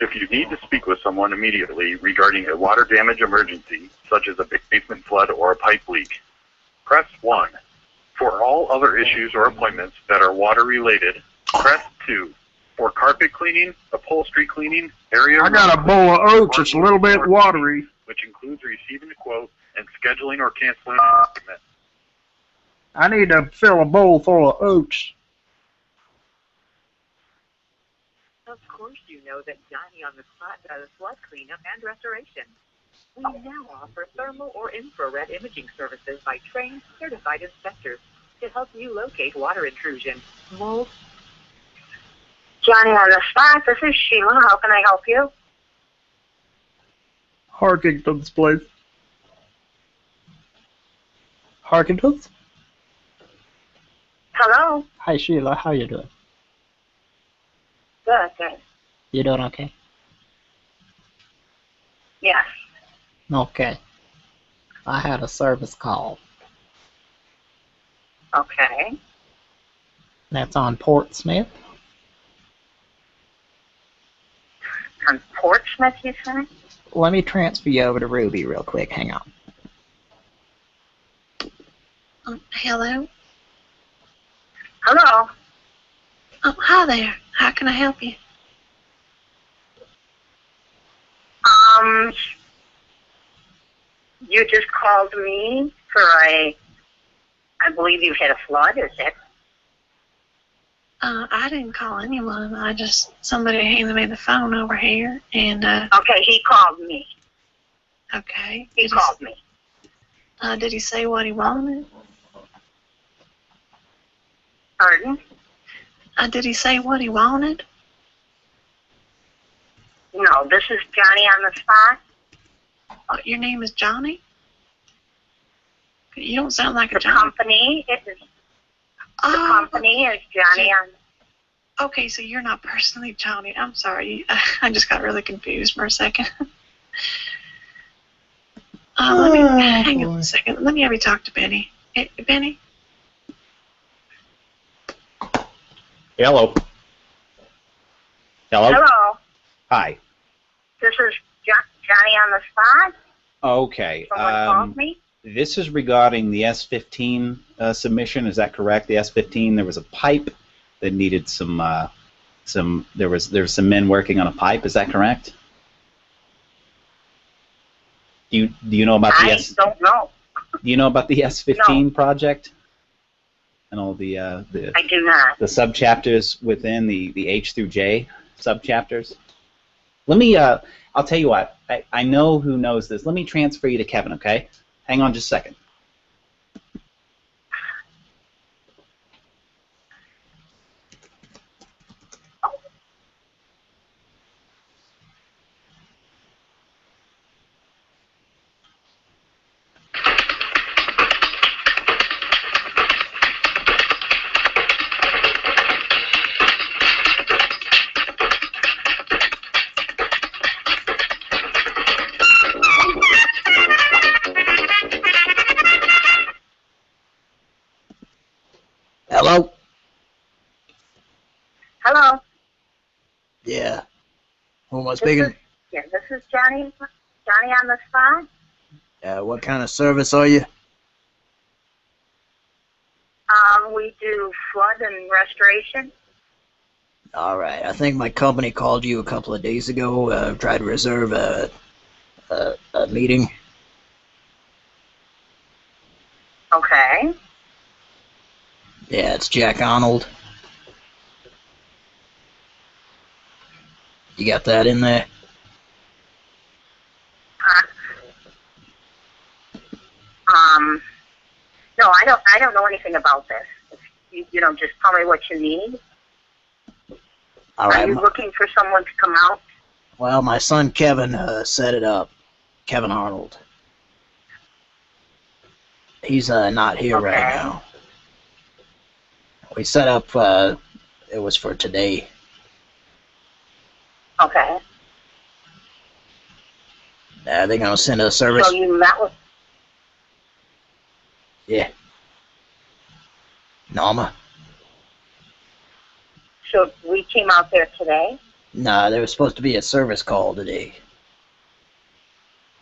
If you need to speak with someone immediately regarding a water damage emergency, such as a basement flood or a pipe leak, press 1. For all other issues or appointments that are water related, press 2. For carpet cleaning, upholstery cleaning, area I got a bowl of oats. It's a little bit watery. which includes receiving a quote and scheduling or canceling an appointment. I need to fill a bowl full of oats. Of course you know that Johnny on the Spot does flood cleanup and restoration. We now offer thermal or infrared imaging services by trained, certified inspectors to help you locate water intrusion, mold, Johnny on the spot. This is Sheila. How can I help you? Harkington's place. Harkington's? Hello. Hi Sheila, how you doing? Good. Good. You doing okay? Yes. Okay. I had a service call. Okay. That's on Portsmouth. On Portsmouth, you say? Let me transfer you over to Ruby real quick. Hang on. Um, hello? Hello. Oh, hi there. How can I help you? Um, you just called me for a. I believe you had a flood. Is that? Uh, I didn't call anyone. I just, somebody handed me the phone over here, and, uh, Okay, he called me. okay. He Did called me. Uh, did he say what he wanted? Pardon? Uh, did he say what he wanted? No, this is Johnny on the spot. Oh, your name is Johnny? You don't sound like a The Johnny. company is the Oh, company is Johnny on. Okay, so you're not personally Johnny. I'm sorry. I just got really confused for a second. uh, let me Oh, hang on a second. Let me have you talk to Benny. Hey, Benny. Hello. Hello. Hello. Hi. This is jo- Johnny on the spot. Okay. Someone Um, called me. this is regarding the S15 uh, submission. Is that correct? The S15. There was a pipe that needed some. Uh, some. There was there was some men working on a pipe. Is that correct? Do you do you know about the I S? don't know. Do you know about the S15 project? And all the uh, the I do not. the subchapters within the, the H through J subchapters. Let me, uh, I'll tell you what, I, I know who knows this. Let me transfer you to Kevin, okay? Hang on just a second. Who This speaking? is, yeah, this is Johnny. Johnny on the spot. Uh, what kind of service are you? Um, we do flood and restoration. All right. I think my company called you a couple of days ago. Uh, tried to reserve a, a, a meeting. Okay. Yeah, it's Jack Arnold. You got that in there? Um, no, I don't. I don't know anything about this. If you, you know, just tell me what you need. All Are you looking for someone to come out? Well, my son Kevin uh, set it up. Kevin Arnold. He's uh, not here right now. We set up. Uh, it was for today. Okay. Uh, they're gonna send a service. So you met with. Yeah. Norma. So we came out there today. Nah, there was supposed to be a service call today,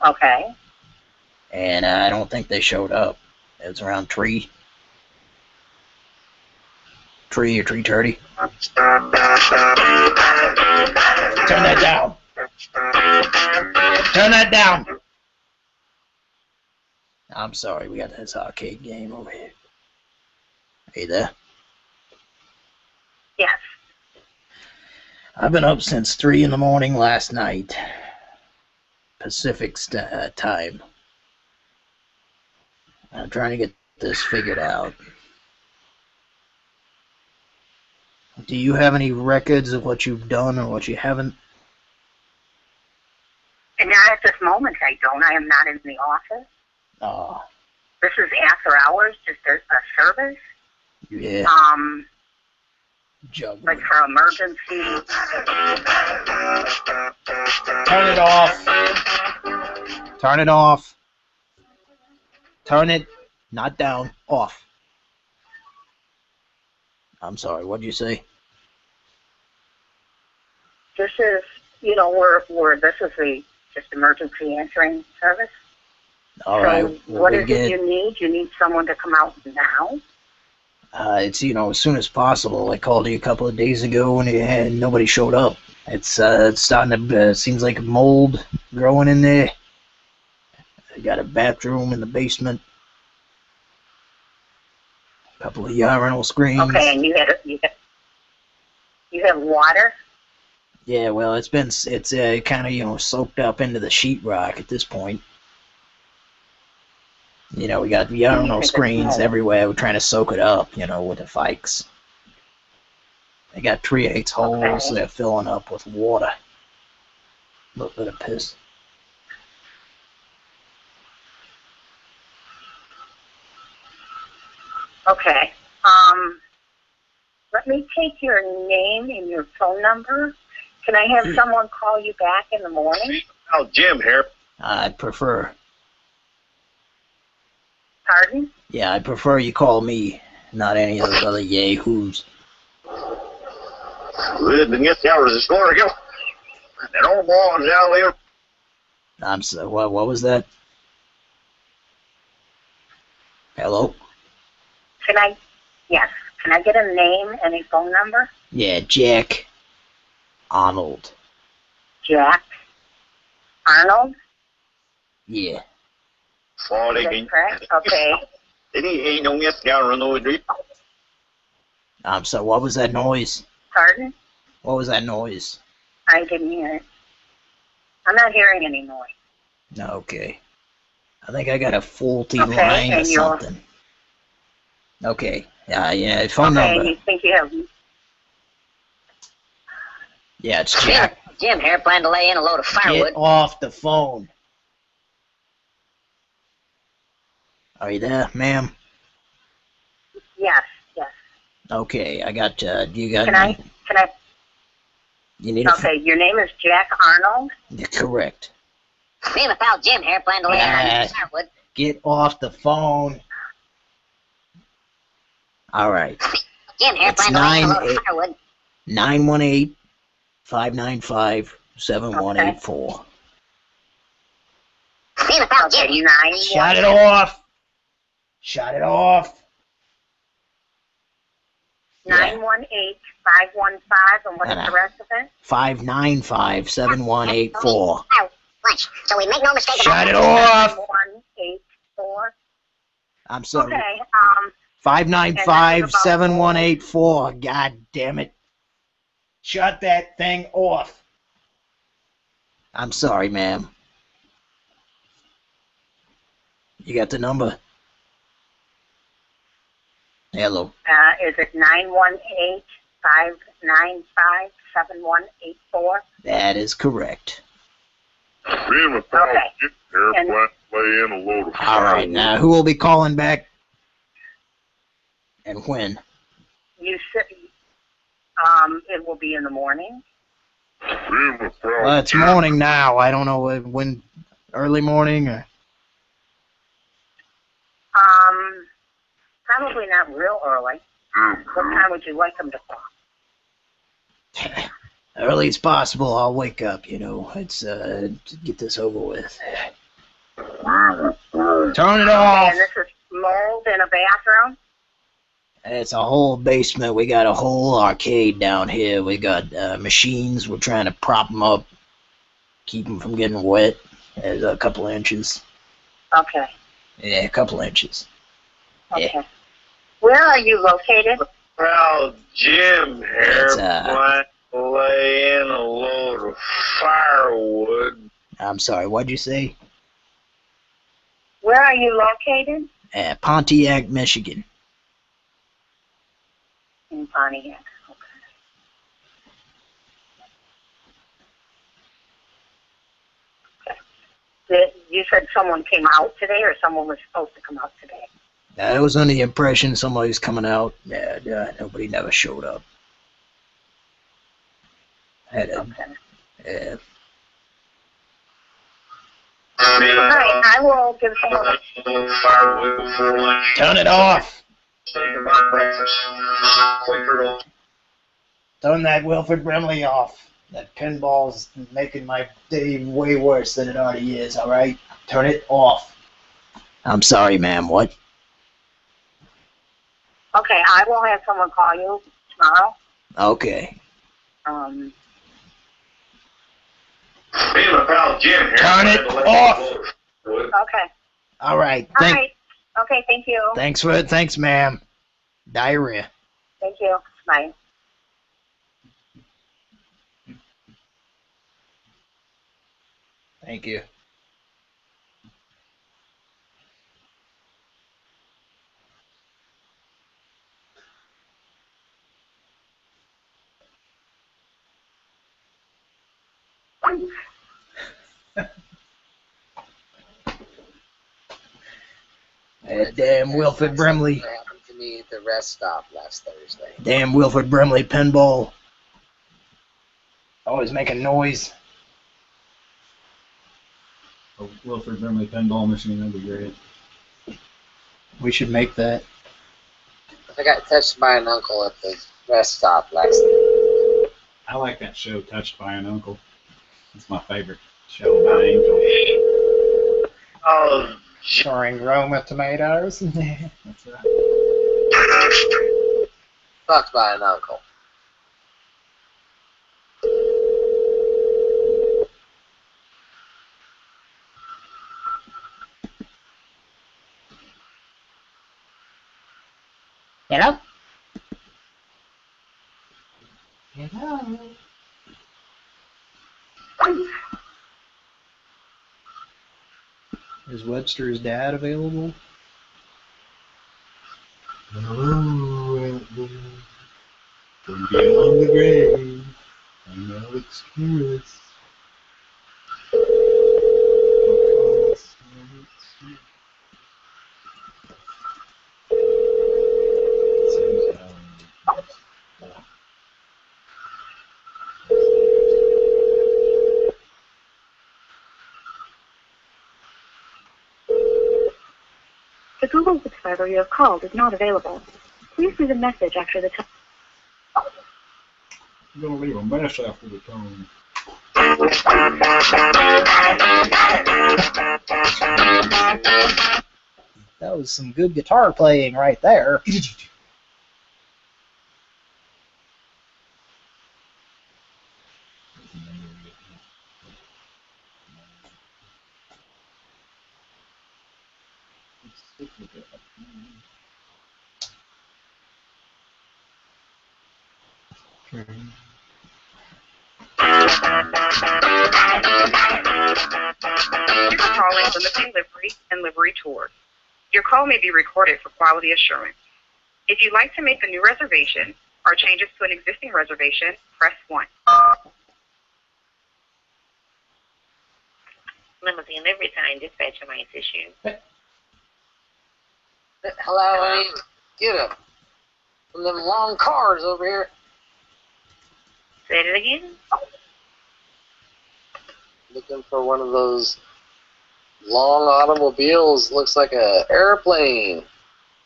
Okay. and uh, I don't think they showed up. It was around tree. Tree or tree thirty. Turn that down. Turn that down. I'm sorry, we got this arcade game over here. Hey there. Yes. I've been up since three in the morning last night, Pacific st- uh, time. I'm trying to get this figured out. Do you have any records of what you've done or what you haven't? And not at this moment, I don't. I am not in the office. Oh, This is after hours, just a, a service. yeah. Um, Juggling. like for emergency. Turn it off. Turn it off. Turn it not down, off. I'm sorry, what'd you say? This is, you know, we're, we're this is the just emergency answering service. All so right. what we is get- it you need? You need someone to come out now. Uh, it's you know as soon as possible. I called you a couple of days ago and, and nobody showed up. It's uh, it's starting to uh, seems like mold growing in there. I got a bathroom in the basement. A couple of urinal screens. Okay, and you had you have, you have water. Yeah, well, it's been it's uh, kind of you know soaked up into the sheetrock at this point. You know, we got urinal screens everywhere. We're trying to soak it up, you know, with the fikes. They got three eighths holes. Okay. They're filling up with water. A little bit of piss. Okay. Um, let me take your name and your phone number. Can I have hmm. someone call you back in the morning? Oh, Jim here. I'd prefer, Pardon? yeah, I'd prefer you call me, not any of those other yahoos. Lived in this hours this morning. That old boy down there. I'm so what? What was that? Hello. Can I? Yes. Can I get a name and a phone number? Yeah, Jack Arnold. Jack Arnold. Yeah. Falling That's correct. Okay. Any ain't no miss down on the street. Um. So what was that noise? Pardon? What was that noise? I didn't hear it. I'm not hearing any noise. Okay. I think I got a faulty Okay, line or something. Okay. Yeah. Yeah. Phone okay. number. You think you have? Yeah, it's Jim, Jack. Jim here, plan to lay in a load of firewood. Get off the phone. Are you there, ma'am? Yes. Yes. Okay. I got. Uh, you got. Can I? Can I? You need. Okay. Your name is Jack Arnold. You're correct. Me and my pal Jim here, plan to lay in a load Ah. of firewood. Get off the phone. All right. Jim here, It's plan to lay in a load of firewood. Nine one eight five nine five seven one eight four. Being a pal, Jim. Nine. Shut it off. Shut it off. Nine one eight five one five, and what's Uh-huh. the rest of it? Five nine five seven one eight four. Oh, lunch. So we make no mistake Shut it about off. One eight four. I'm sorry. Okay. Um. Five nine five seven one eight four. God damn it. Shut that thing off. I'm sorry, ma'am. You got the number? Hello. Uh, is it nine one eight five nine five seven one eight four? That is correct. Being a pal, Okay. Jim here, And- plan lay in a load of All right, now who will be calling back and when? You said. Um. It will be in the morning. Being a pal, Well, it's morning now. I don't know when- when, early morning or. Um. Probably not real early. What time would you like them to call? early as possible. I'll wake up. You know, it's uh, to get this over with. Turn it off. And this is mold in a bathroom. It's a whole basement. We got a whole arcade down here. We got uh, machines. We're trying to prop them up, keep them from getting wet. There's a couple inches. Okay. Yeah, a couple inches. Okay. Where are you located? Well, Jim here, It's, uh, plan to lay in a load of firewood. I'm sorry. What'd you say? Where are you located? At Pontiac, Michigan. In Pontiac. Okay. Did, you said someone came out today, or someone was supposed to come out today? I was under the impression somebody's coming out. Yeah, uh, nobody never showed up. Had a, uh, All right, I will give someone. Firewood for lunch. Turn it off. Turn that Wilford Brimley off. That pinball's making my day way worse than it already is, alright? Turn it off. I'm sorry, ma'am. What? Okay, I will have someone call you tomorrow. Okay. Um, Being a pal, Jim here. Turn it plan to lay in a off. load of firewood. okay. All right. All Thank, right. Okay, thank you. Thanks for it. thanks, ma'am. Diarrhea. Thank you. Bye. Thank you. That damn Wilford Brimley. Happened to me at the rest stop last Thursday. Damn Wilford Brimley pinball. Always making noise. Oh, A Wilford Brimley pinball machine, that'd be great. We should make that. I got touched by an uncle at the rest stop last. night. I like that show, Touched by an Uncle. It's my favorite show about angels. Oh, Starring Roma tomatoes. That's right. Fucked by an uncle. Hello? Hello. Is Webster's dad available? Hello, the grave. I'm Alex. The Google subscriber you have called is not available. Please leave a message after the tone. I'm gonna leave a mess after the tone. That was some good guitar playing right there. call may be recorded for quality assurance. If you'd like to make a new reservation or changes to an existing reservation, press 1. Limousine every time dispatcher might assist you. Hello, I get a one of them long cars over here. Say it again. Looking for one of those long automobiles. Looks like a airplane.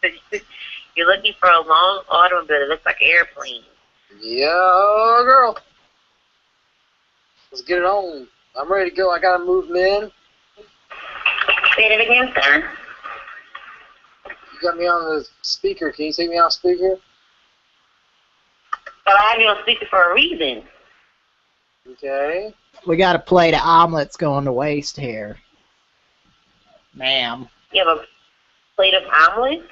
You're looking for a long automobile that looks like an airplane. Yeah, girl. Let's get it on. I'm ready to go. I gotta move them in. Say it again, sir. You got me on the speaker. Can you take me off speaker? But I have you on speaker for a reason. Okay. We got to play the omelets going to waste here. Ma'am. You have a plate of omelets?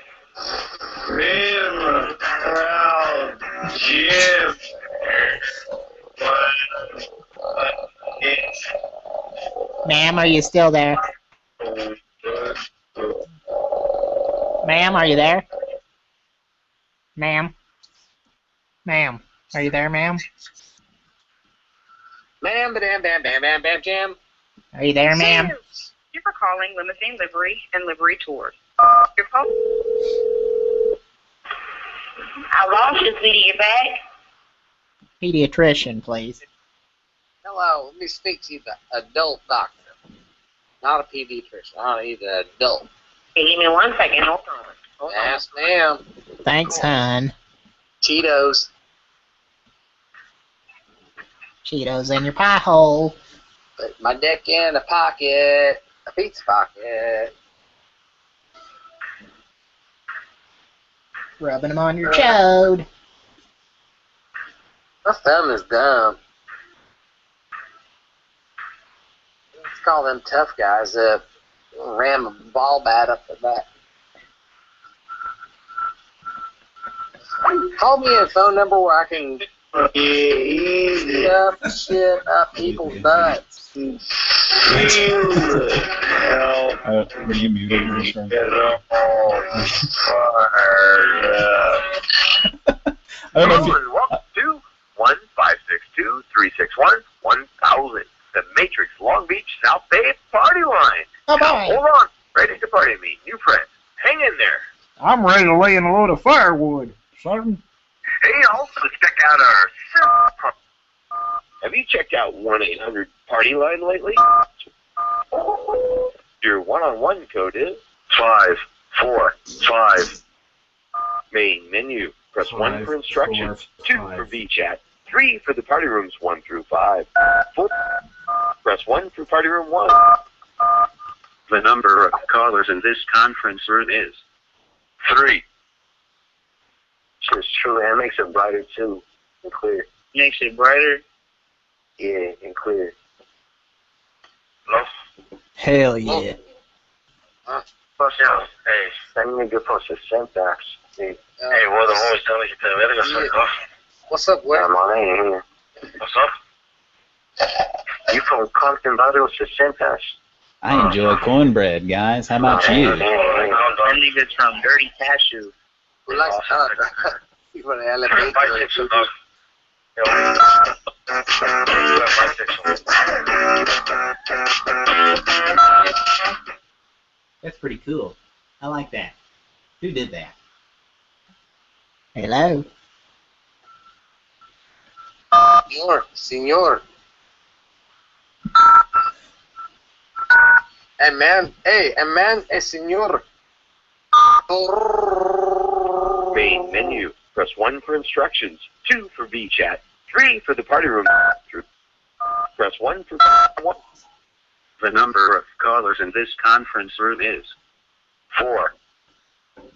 Rim, crowd, Jim. Ma'am, are you still there? Ma'am, are you there? Ma'am? Ma'am, are you there, ma'am? Bam, bam, bam, bam, bam, bam, jam. Are you there, ma'am? Thank you for calling Limousine Livery and Livery Tours. Your call. I lost you, sweetie. You back? Pediatrician, please. Hello, let me speak to the adult doctor. Not a pediatrician. I need an adult. Hey, give me one second. Hold on. Hold. Yes, ma'am. Thanks, hon. Cheetos. Cheetos in your pie hole. Put my dick in a pocket. A pizza pocket. Rubbing them on your uh, chode. My thumb is dumb. Let's call them tough guys that ram a ball bat up the back. Call me a phone number where I can stuff shit up people's butts. Uh, were you muted or something? I don't know if you, welcome to one five six two three six one one thousand, the Matrix Long Beach South Bay party line. Now, hold on, ready to party me, new friends. Hang in there. I'm ready to lay in a load of firewood. Son, Hey, also check out our. Have you checked out 1 800 Party Line lately? Your one on one code is. 5 4 5. Main menu. Press five, 1 for instructions, four, 2 five. for VChat, 3 for the party rooms 1 through 5. Four. Press 1 for party room 1. The number of callers in this conference room is 3 shit's true, and it makes it brighter too, and clear. Makes it brighter. Yeah, and clear. Hello? Hell yeah. Huh? Fuck yeah. Hey. good post to syntax. Hey, hey well, the homies telling me you tell me to go suck off. What's up, where? Come on, I. What's up? You from Compton Bottles to syntax. I enjoy cornbread, guys. How about you? That nigga's from Dirty Cashew. Who likes you want to elevate Five, or six, two- dog. That's pretty cool. I like that. Who did that? Hello. Senor, senor. A man, hey, a man, a senor. Main menu. Press 1 for instructions. 2 for VChat. 3 for the party room. Press 1 for 1. The number of callers in this conference room is 4.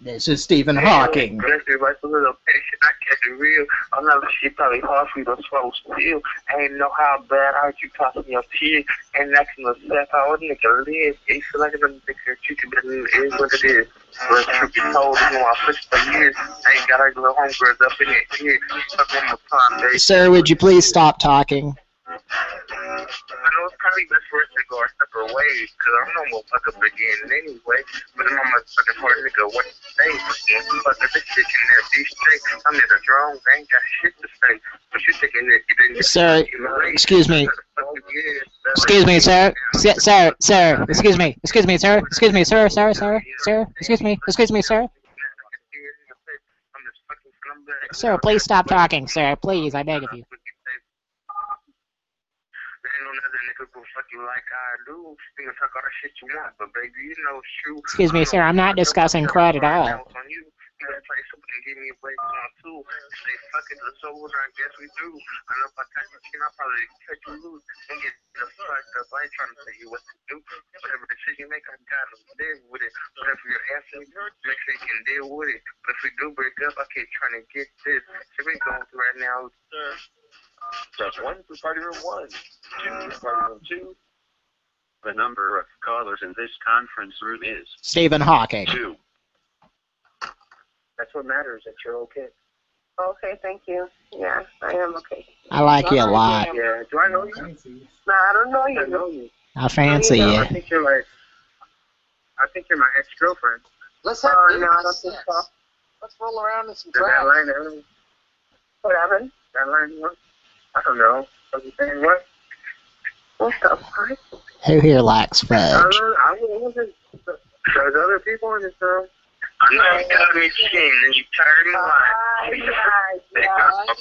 This is Stephen Hawking. Bless like a little patient. I kept it real. I know she probably hard for you to swallow still. I ain't know how bad I heard you tossing your tears and acting yourself. I would nigga live. It feel like another nigga treat you better than it is what it is. But truth be told, you know, I pushed for years. I ain't got our little homegirls up in here. Stuck on my pond, baby. Sir, would you please stop talking? I know it's probably best for us to go our separate ways, because I'm no motherfucker beginning anyway. But I'm a motherfucking hard nigga, what to say? Fuck this shit can never be straight. I'm in the drone, I ain't got shit to say. But you thinking that you didn't Sir, excuse me. Excuse me, sir. Sir, sir. Excuse me. Excuse me, sir. Excuse me, sir. Sir, sir, sir. Excuse me. Excuse me, sir. Sir, please stop talking, sir. Please, I beg of you. There ain't no another nigga go fuck you like I do. You can talk all the shit you want, but baby, you know, shoot. Excuse me, sir. I'm not discussing crud at all. on you. You gotta play something and give me a break on too. Say fuck it, let's over. I guess we do. I know if I touch your skin, I'll probably cut you loose and get the fucked up. I ain't trying to tell you what to do. Whatever decision you make, I gotta live with it. Whatever you're asking, make sure you can deal with it. But if we do break up, I keep trying to get this. Shit we going through right now. Press 1 for party room 1. 2 for party room 2. The number of callers in this conference room is Stephen Hawking. 2. That's what matters, that you're okay. Okay, thank you. Yeah, I am okay. I like you a lot. Yeah, do I know you? No, I don't know I you. know you. I fancy I you. think you're like, I think you're my ex-girlfriend. Let's have uh, dinner. no, I don't think so. Let's roll around in some Did that line early? What happened? That line what? I don't know. Was you what? What the fuck? Who here likes uh, I fudge? don't know. I wasn't. There's other people in this room. I know you got me skin and you tired of my life. yeah,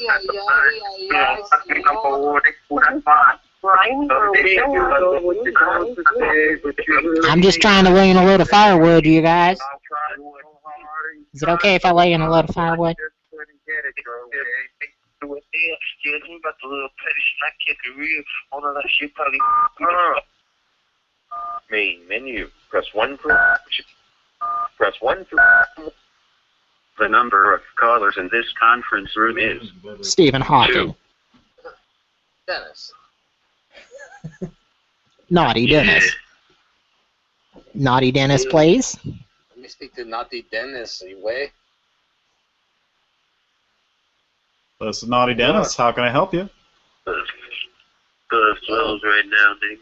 yeah, yeah, yeah, Fucking up a word, that's fine. Brian, So big, you know what you're going to say, but you I'm just trying to lay in a load of firewood, you guys. Is it okay if I lay in a load of firewood? Yeah, think about the little petty shit. I kept it real. All of that shit probably. Uh. Main menu. Press 1 for. Press 1 for. The number of callers in this conference room is Stephen Hawking. Dennis. Naughty Dennis. Naughty Dennis, please. Let me speak to Naughty Dennis, anyway. This is Naughty Dennis. How can I help you? Good flows right now, nigga.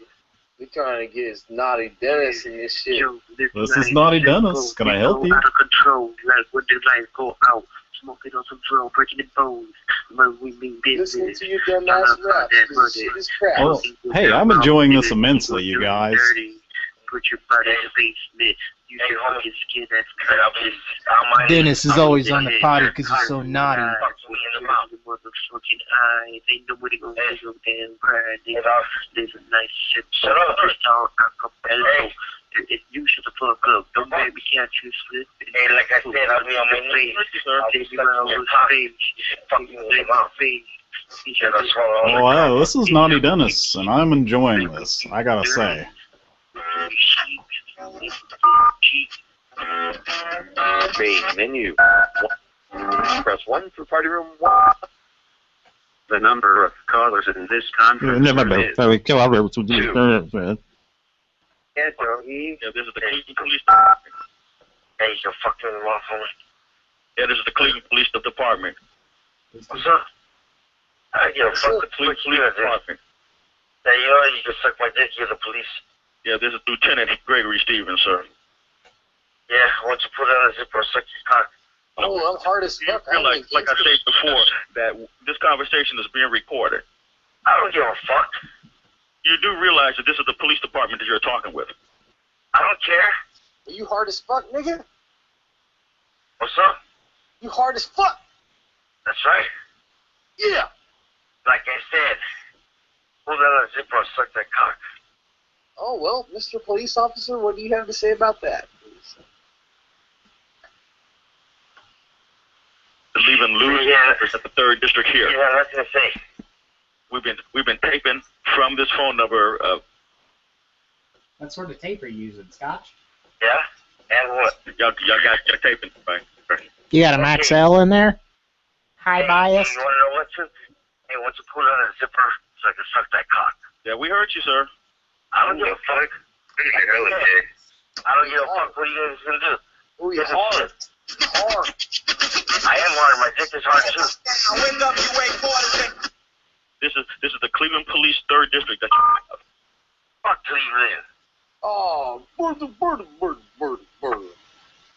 We trying to get his Naughty Dennis in this shit. This is Naughty Dennis. Can I help you? Out of control, like when the lights go out, smoking on some drum, breaking the bones. When we mean business. Listen to your dumbass rap. This shit is crap. Oh, hey, I'm enjoying this immensely, you guys. Put your butt in the basement. You can fucking skin. Dennis is always on the potty because he's so naughty. Motherfucking eyes. Ain't nobody gonna damn cry. There's a nice shit. Shut up. Song acapella. If if you shut the fuck up, don't make me catch you slip. Hey, like I said, I'll be on my face. Take me around with face. Fucking take my face. Oh, wow, this is Naughty Dennis, and I'm enjoying this. I gotta say. Main menu. Press 1 for party room 1. The number of callers in this conference room is Yeah, doggy. Yeah, this is the Cleveland Police Department. Hey, you fucking waffle. Yeah, this is the Cleveland Police Department. What's up? I give a fuck the Cleveland Police Department. Hey, you know, you can suck my dick, you're the police. Yeah, this is Lieutenant Gregory Stevens, sir. Yeah, why don't you put on a zipper or suck your cock? Oh, I'm hard as fuck. I realize, ain't like I said before, that this conversation is being recorded. I don't give a fuck. You do realize that this is the police department that you're talking with. I don't care. Are you hard as fuck, nigga? What's up? You hard as fuck. That's right. Yeah. Like I said, pull that on a zipper or suck that cock. Oh, well, Mr. Police Officer, what do you have to say about that? leaving loose Yeah. at the third district here. You have nothing to say. We've been we've been taping from this phone number. Uh, What sort of tape are you using, Scotch? Yeah? And what? y'all y'all got y'all taping right? right. You got a Maxell in there? High bias? You want to know what to? Hey, why don't you put it on a zipper so I can suck that cock? Yeah, we heard you, sir. I don't give a fuck. I don't give a fuck. What are you guys gonna do? Ooh, you're It's hard. Hard. I am hard. My dick is hard too. This is this is the Cleveland Police third district. That you, Fuck Cleveland. Oh, bird, bird, bird, bird, bird.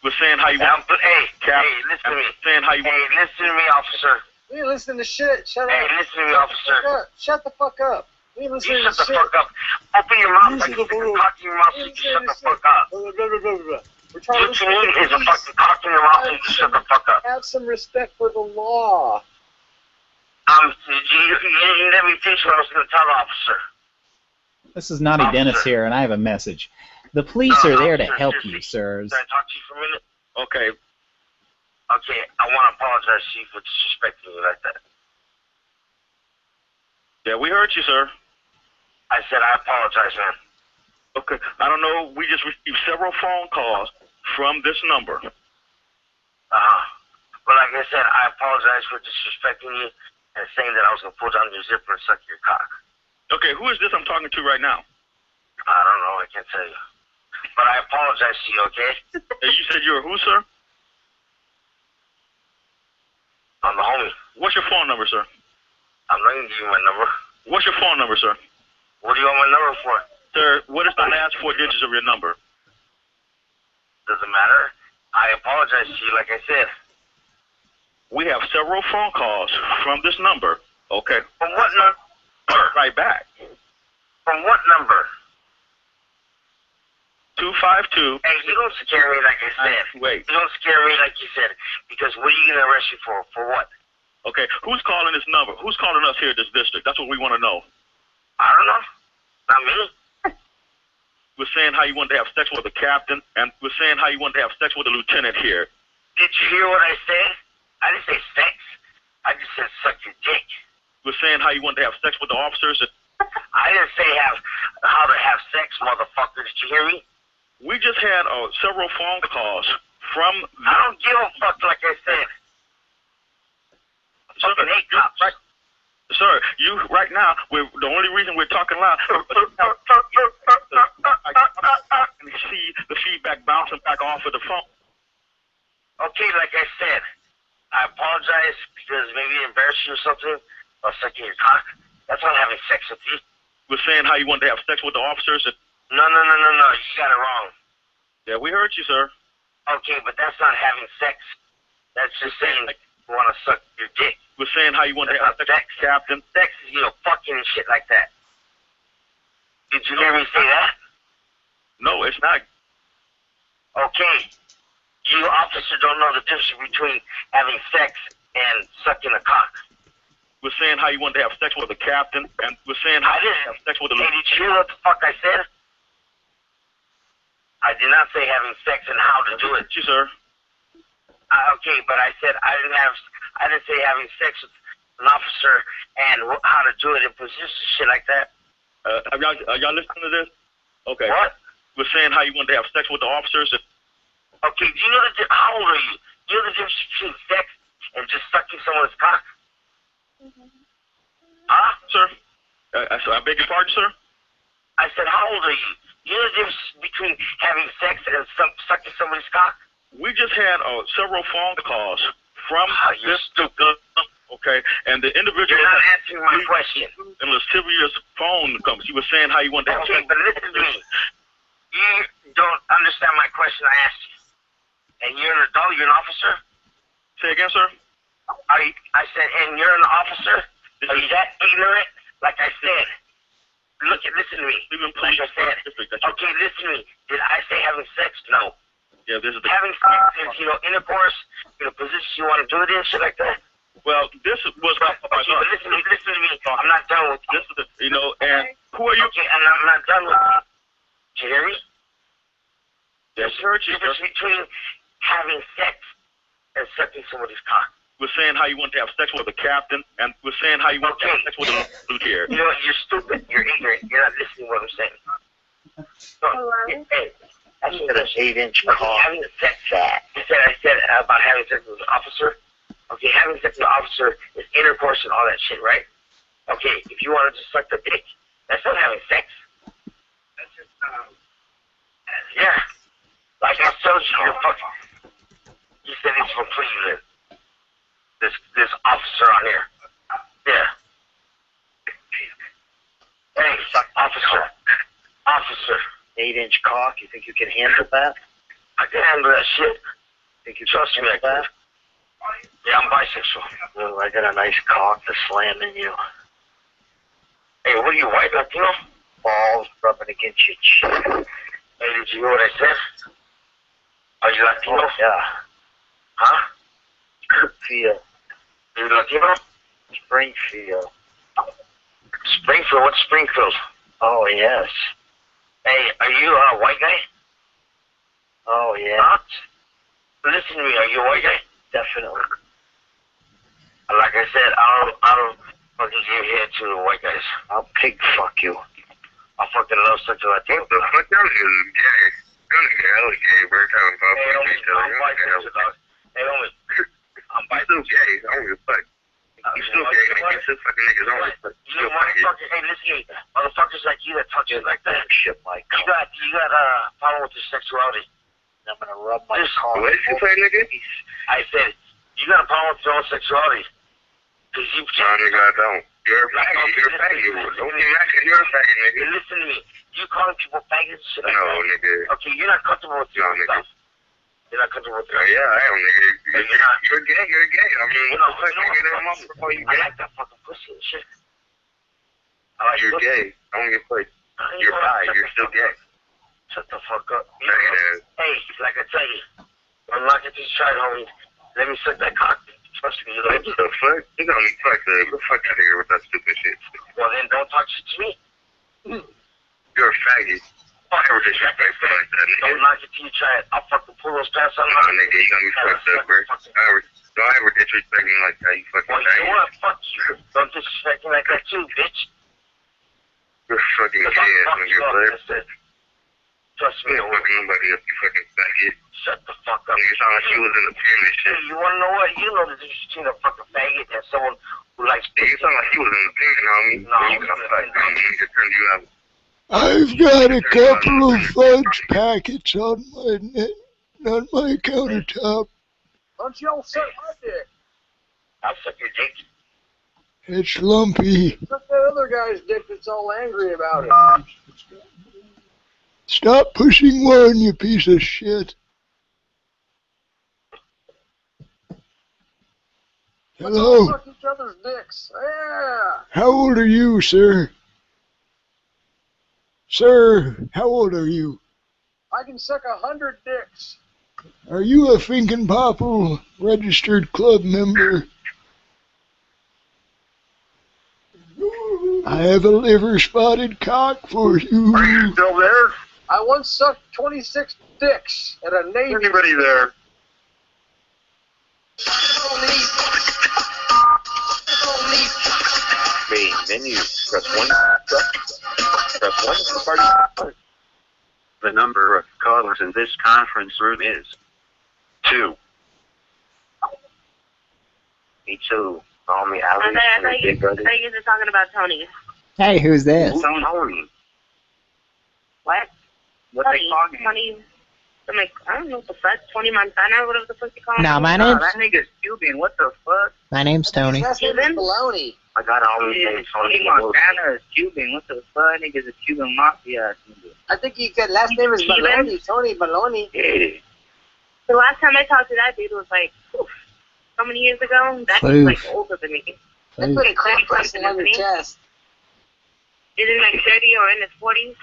we're saying how you I'm, want. hey, Cap, hey, listen to me. saying how you Hey, want. listen to me, officer. You ain't listening to shit. Shut Hey, up. listen to me, officer. Shut up. Shut the fuck up. You ain't You listening shut the fuck up. Open your mouth You like shut you the stick a fuck cock in your mouth so you shut the fuck up. What you need is a fucking cock in your mouth so you shut the fuck up. have some respect for the law. Um, you, you, you let me finish what I was going to tell the officer. This is Naughty Dennis here, and I have a message. The police are there to help you, sirs. Can I talk to you for a minute? Okay, Okay, I want to apologize to you for disrespecting you like that. yeah, we heard you, sir. I said I apologize, man. Okay, I don't know. We just received several phone calls from this number. Uh-huh. But like I said, I apologize for disrespecting you and saying that I was going to pull down your zipper and suck your cock. Okay, who is this I'm talking to right now? I don't know. I can't tell you. But I apologize to you, okay? You said you're who, sir? I'm the homie. What's your phone number, sir? I'm not going to give you my number. What's your phone number, sir? What do you want my number for? Sir, what is the last four digits of your number? Doesn't matter. I apologize to you, like I said. We have several phone calls from this number. Okay. From what number? Right back. From what number? 252. Hey, you don't scare me like I said. Wait. You don't scare me like you said. Because what are you going to arrest me for? For what? Okay, who's calling this number? Who's calling us here at this district? That's what we want to know. I don't know. Not me. We're saying how you wanted to have sex with the captain, and we're saying how you wanted to have sex with the lieutenant here. Did you hear what I said? I didn't say sex. I just said suck your dick. We're saying how you wanted to have sex with the officers. I didn't say have how to have sex, motherfucker. Did you hear me? We just had uh, several phone calls from. I don't give a fuck, like I said. I fucking hate cops. Sir, you right now. We're the only reason we're talking loud. I can see the feedback bouncing back off of the phone. Okay, like I said, I apologize because maybe embarrassed you or something. Or sucking your cock. That's not having sex with you. We're saying how you wanted to have sex with the officers. No, no, no, no, no. You got it wrong. Yeah, we heard you, sir. Okay, but that's not having sex. That's just saying you want to suck your dick. We're saying how you wanted to have sex with captain. Sex is, you know, fucking and shit like that. Did you hear me say that? No, it's not. Okay. You officer don't know the difference between having sex and sucking a cock. We're saying how you wanted to have sex with the captain, and we're saying how I didn't. have sex with the Hey, did you hear what the fuck I said? I did not say having sex and how to do it. You, sir. Uh, okay, but I said I didn't have. I didn't say having sex with an officer and how to do it in position, shit like that. Uh, are y'all, are y'all listening to this? Okay. What? We're saying how you wanted to have sex with the officers. And, Okay, do you know the di- how old are you? Do you know the difference between sex and just sucking someone's cock? Huh? sir, uh, I, I beg your pardon, sir. I said, how old are you? Do you know the difference between having sex and some, sucking somebody's cock? We just had uh, several phone calls from you this stupid. Okay, and the individual You're not answering my question. in Lascivious phone comes. He was saying how you wanted to Okay, but listen to me. You don't understand my question I asked you. And you're an adult, you're an officer? Say again, sir. Are you, I said, and you're an officer? Are you that ignorant? Like I said. Look at, listen to me. Like I said. District. That's your- Okay, listen to me. Did I say having sex? No. Yeah, this is the. Having sex is, you know, intercourse, in a position you want to do it in, shit like that. Well, this was Okay, but listen to me, listen to me. I'm not done with you. This is the, you know, and who are you? Okay, and I'm not done with you. Did you hear me? Yes, heard you, difference between having sex and sucking somebody's cock. We're saying how you want to have sex with the captain, and we're saying how you want to have sex with the lieutenant. You know what? You're stupid. You're ignorant. You're not listening to what I'm saying. No, hey, I said an eight-inch cock. Having sex. I said I said about having sex with an officer. Okay, having sex with an officer is intercourse and all that shit, right? Okay, if you want to just suck the dick, that's not having sex. That's just um. Yeah, like I told you, you're fucking. You said he's from Cleveland. This this officer on here. Yeah. Hey, officer. Officer. Eight inch cock. You think you can handle that? I can handle that shit. Think you Trust me, can. Yeah, I'm bisexual. Well, I got a nice cock to slam in you. Hey, what are you, white Latino? Balls rubbing against your chin. Hey, did you hear what I said? Are you Latino? Oh, yeah. Huh? Springfield. Are You Latino? Springfield. Springfield? What's Springfield? Oh, yes. Hey, are you a white guy? Oh, yeah. Huh? Listen to me. Are you a white guy? Definitely. Like I said, I don't, I don't fucking give head to the white guys. I'll pig fuck you. I fucking love such a Latino. The fuck that was gay. That was gay. That was gay. Every time about hey, homie, I'm bisexual, dog. Hey, homie. I'm You still gay. I don't give a fuck. You still gay. You still fucking niggas on but You still know, fucking. motherfucker, hey, listen. Motherfuckers like you that touch it like that. Shit, my You got, you got, uh, problem with your sexuality. I'm gonna rub my This- cock. What did you say, nigga? I said, you got a problem with your own sexuality. Cause you, Nah, nigga, I don't. You're a faggot. You're a faggot. Don't get mad 'cause you're a faggot, nigga. listen to me. You calling people faggots and shit like No, that. nigga. Okay, you're not comfortable with your No, own nigga. stuff. You're not comfortable with your yeah, I am, nigga. You're, you're not. you're gay. You're gay. I mean, what the fuck, nigga? That motherfucker, you I like that fucking pussy and shit. I like You're pussy. gay. I don't give a fuck. I ain't You're bi. You're still gay. Shut the fuck up. You know. Hey, like I tell you, when Rocket just tried, homie, let me suck that cock. Trust me, you know. What the fuck? You gonna fuck the get the fuck out of here with that stupid shit. Well, then don't talk shit to me. You're a faggot. Don't ever disrespect me like that, nigga. Don't knock it till you try it. I'll fucking pull those pants on. Nah, nigga, you got me fucked up, bro. Don't ever, disrespect me like that, you fucking Well, you know what? Fuck you. Don't disrespect me like that too, bitch. You're fucking ass nigga, you up. bud. That's it. Trust You me. ain't fucking nobody up, you fucking faggot. Shut the fuck up. Nigga, sound like you was in the pyramid shit. Hey, you wanna know what? You know the difference between a fucking faggot and someone who likes Nigga, you sound like you was in the pyramid, homie. No, you gonna fuck, homie. Nigga, turn you out. I've got a couple of fudge packets on my net, on my countertop. Don't you all suck my dick. I'll suck your dick. It's lumpy. Suck that other guy's dick that's all angry about it. Stop pushing one, you piece of shit. Hello. all suck each other's dicks. Yeah. How old are you, sir? Sir, how old are you? I can suck a hundred dicks. Are you a Finkenpoppel registered club member? I have a liver spotted cock for you. Are you still there? I once sucked 26 dicks at a Navy. Anybody there? Main menu. Press one. Press one for party. The number of callers in this conference room is two. Me too. Call me Alex. I thought, I my thought, you, big. I thought you were talking about Tony. Hey, who's this? Who's Tony? What? What Tony, they calling? Tony. I'm like, I don't know what the fuck. Tony Montana, whatever the fuck you call him. No, my Nah, name's that nigga's Cuban. What the fuck? my name's Tony. That's Cuban? baloney. I got all these Yeah, names Tony Tony Montana is Cuban. What the fuck? Nigga's a Cuban mafia. nigga. I think he got last name is Baloney. Tony Baloney. Yeah. The last time I talked to that dude was like, oof, how many years ago? That dude's like older than me. They put a crack pressing on your chest. Is he like 30 or in his 40s?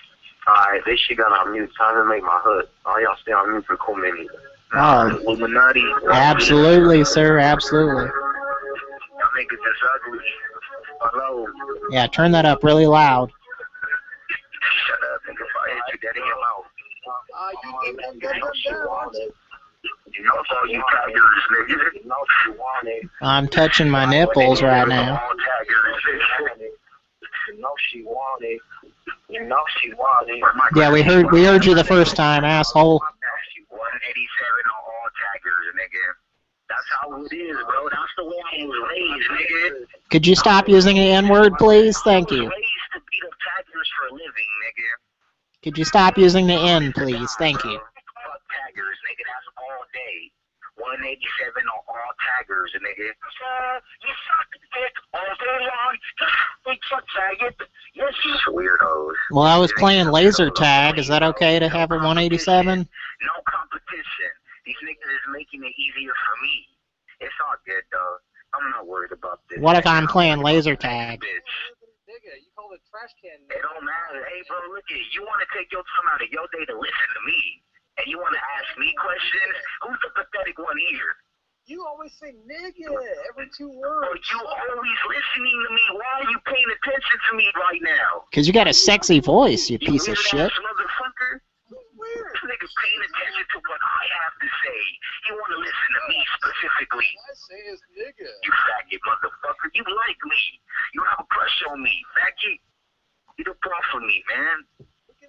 Alright, this shit got on mute. Time to make my hood. All y'all stay on mute for cool minutes. Oh, Illuminati. absolutely, sir, absolutely. Y'all niggas is ugly. Hello. Yeah, turn that up really loud. Shut up, nigga. If I hit you dead in your mouth. Uh, you get them, them, them, them. You know you taggers, nigga. You know you want it. I'm touching my nipples right now. All taggers, nigga. You know she want it. You know she it. Yeah, we heard we heard you the first time, asshole. 187 on all taggers, nigga. That's how it is, bro. That's the way I was raised, nigga. Could you stop using the N-word, please? Thank you. Could you stop using the N, please? Thank you. Fuck taggers, nigga. That's all day. 187 on all taggers, nigga. Uh, you suck dick all day long. Big fuck faggot. Yes, you weirdos. Well, I was playing laser tag. Is that okay to have a 187? No competition. These niggas is making it easier for me. It's all good, though. I'm not worried about this. What if I'm playing laser tag? Nigga, you called it trash can. It don't matter. Hey, bro, look at you. want to take your time out of your day to listen to me, and you want to ask me questions? Who's the pathetic one here? You always say nigga every two words. words. you always listening to me. Why are you paying attention to me right now? Because you got a sexy voice, you piece of shit. ass motherfucker. This nigga's paying attention to what I have to say. He want to listen to me specifically. I say is nigga. You faggot motherfucker. You like me. You have a crush on me. Faggot. Get up off of me, man.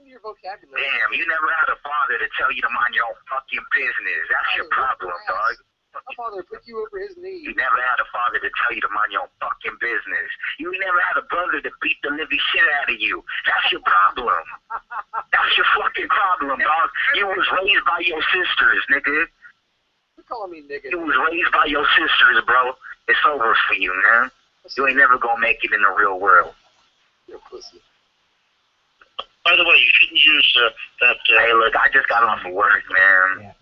Your vocabulary. Damn, you never had a father to tell you to mind your own fucking business. That's your problem, dog. My father put you over his knee. You never had a father to tell you to mind your own fucking business. You never had a brother to beat the living shit out of you. That's your problem. That's your fucking problem, dog. You was raised by your sisters, nigga. You're calling me nigga. You was raised by your sisters, bro. It's over for you, man. You ain't never gonna make it in the real world. You're pussy. By the way, you shouldn't use uh, that. Uh, Hey, look, I just got off of work, man.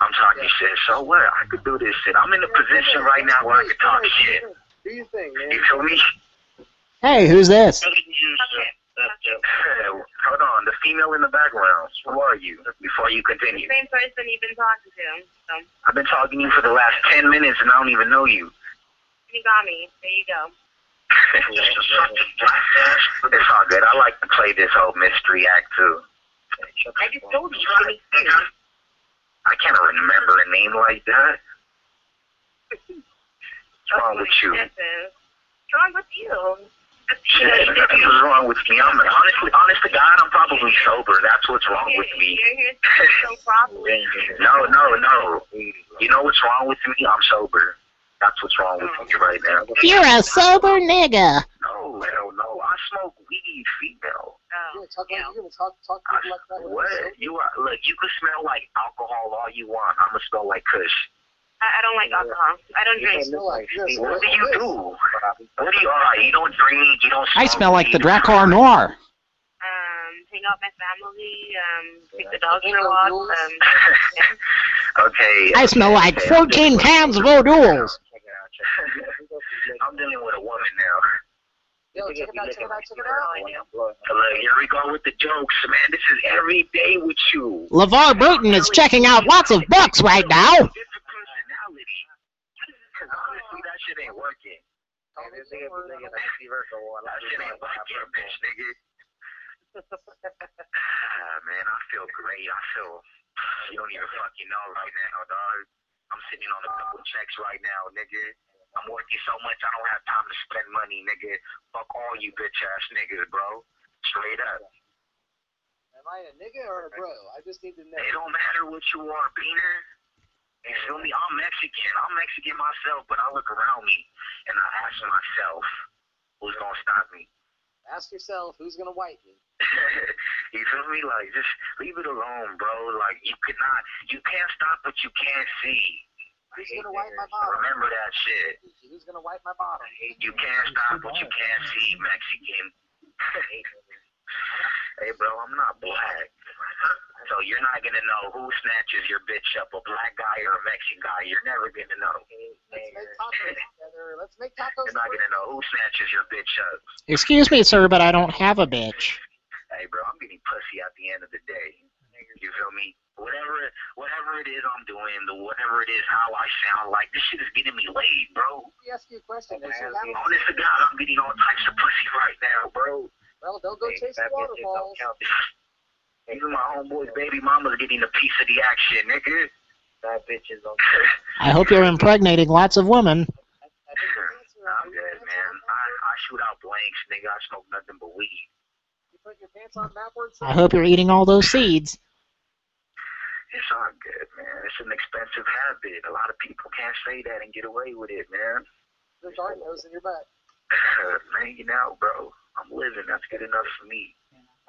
I'm talking shit. So what? I could do this shit. I'm in a position right now where I can talk shit. Do your thing, man. You feel me? Hey, who's this? you shouldn't use uh, that. Uh, Hold on, the female in the background. Who are you? Before you continue. The Same person you've been talking to. So I've been talking to you for the last 10 minutes and I don't even know you. you got me. There you go. It's all good. I like to play this whole mystery act too. I just told you. I can't remember a name like that. What's wrong with you? What's wrong with you? Shit, nothing's wrong with me. I'm honestly, honest to God, I'm probably sober. That's what's wrong with me. You're here so properly. No, no, no. You know what's wrong with me? I'm sober. That's what's wrong with me right now. You're a sober nigga. No, hell no. I smoke weed, female. You're gonna talk, like, you're gonna talk, talk to like that. What? you're sober? You are look. You can smell like alcohol all you want. I'ma smell like Kush. I, I don't like alcohol. I don't drink. What do you do? What do you? All right, you don't drink. You don't. I smell like the weed. Drakkar Noir. Um, hang out with my family. Um, take the dogs for a walk. Um, Okay. I smell like 14 cans of O'Doul's. I'm dealing with a woman now. Yo, check it out, check it out, check it out. Look, here we go with the jokes, man. This is every day with you. LeVar Burton is checking out lots of books right now. Honestly, that shit ain't working. That shit ain't working, bitch, nigga. Ah, man, I feel great. I feel, you don't even fucking know right now, dog. I'm sitting on a couple checks right now, nigga. I'm working so much, I don't have time to spend money, nigga. Fuck all you bitch ass niggas, bro. Straight up. Am I a nigga or a bro? I just need to know. It don't matter what you are, Beaner. You feel me? I'm Mexican. I'm Mexican myself, but I look around me and I ask myself, who's gonna stop me? Ask yourself who's gonna wipe me. you feel me? Like, just leave it alone, bro. Like, you cannot, you can't stop what you can't see. Who's gonna wipe my bottom? Remember that shit. Who's gonna wipe my bottom? You can't stop what you can't see, Mexican. hey, bro, I'm not black. So you're not gonna know who snatches your bitch up, a black guy or a Mexican guy. You're never gonna know. Let's make tacos together. Let's make tacos. You're not gonna know who snatches your bitch up. Excuse me, sir, but I don't have a bitch. Hey, bro, I'm getting pussy at the end of the day. You feel me? Whatever, whatever it is I'm doing, the whatever it is, how I sound like, this shit is getting me laid, bro. Let me ask you a question. Is Honest to God, I'm getting all types of pussy right now, bro. Well, don't go chase the waterfalls. Even my homeboy's baby mama's getting a piece of the action, nigga. Bad bitches on I hope you're impregnating lots of women. I'm good, man. I, I shoot out blanks, nigga. I smoke nothing but weed. You put your pants on backwards? I hope you're eating all those seeds. It's all good, man. It's an expensive habit. A lot of people can't say that and get away with it, man. The dark nose in your butt. man, you know, bro. I'm living. That's good enough for me.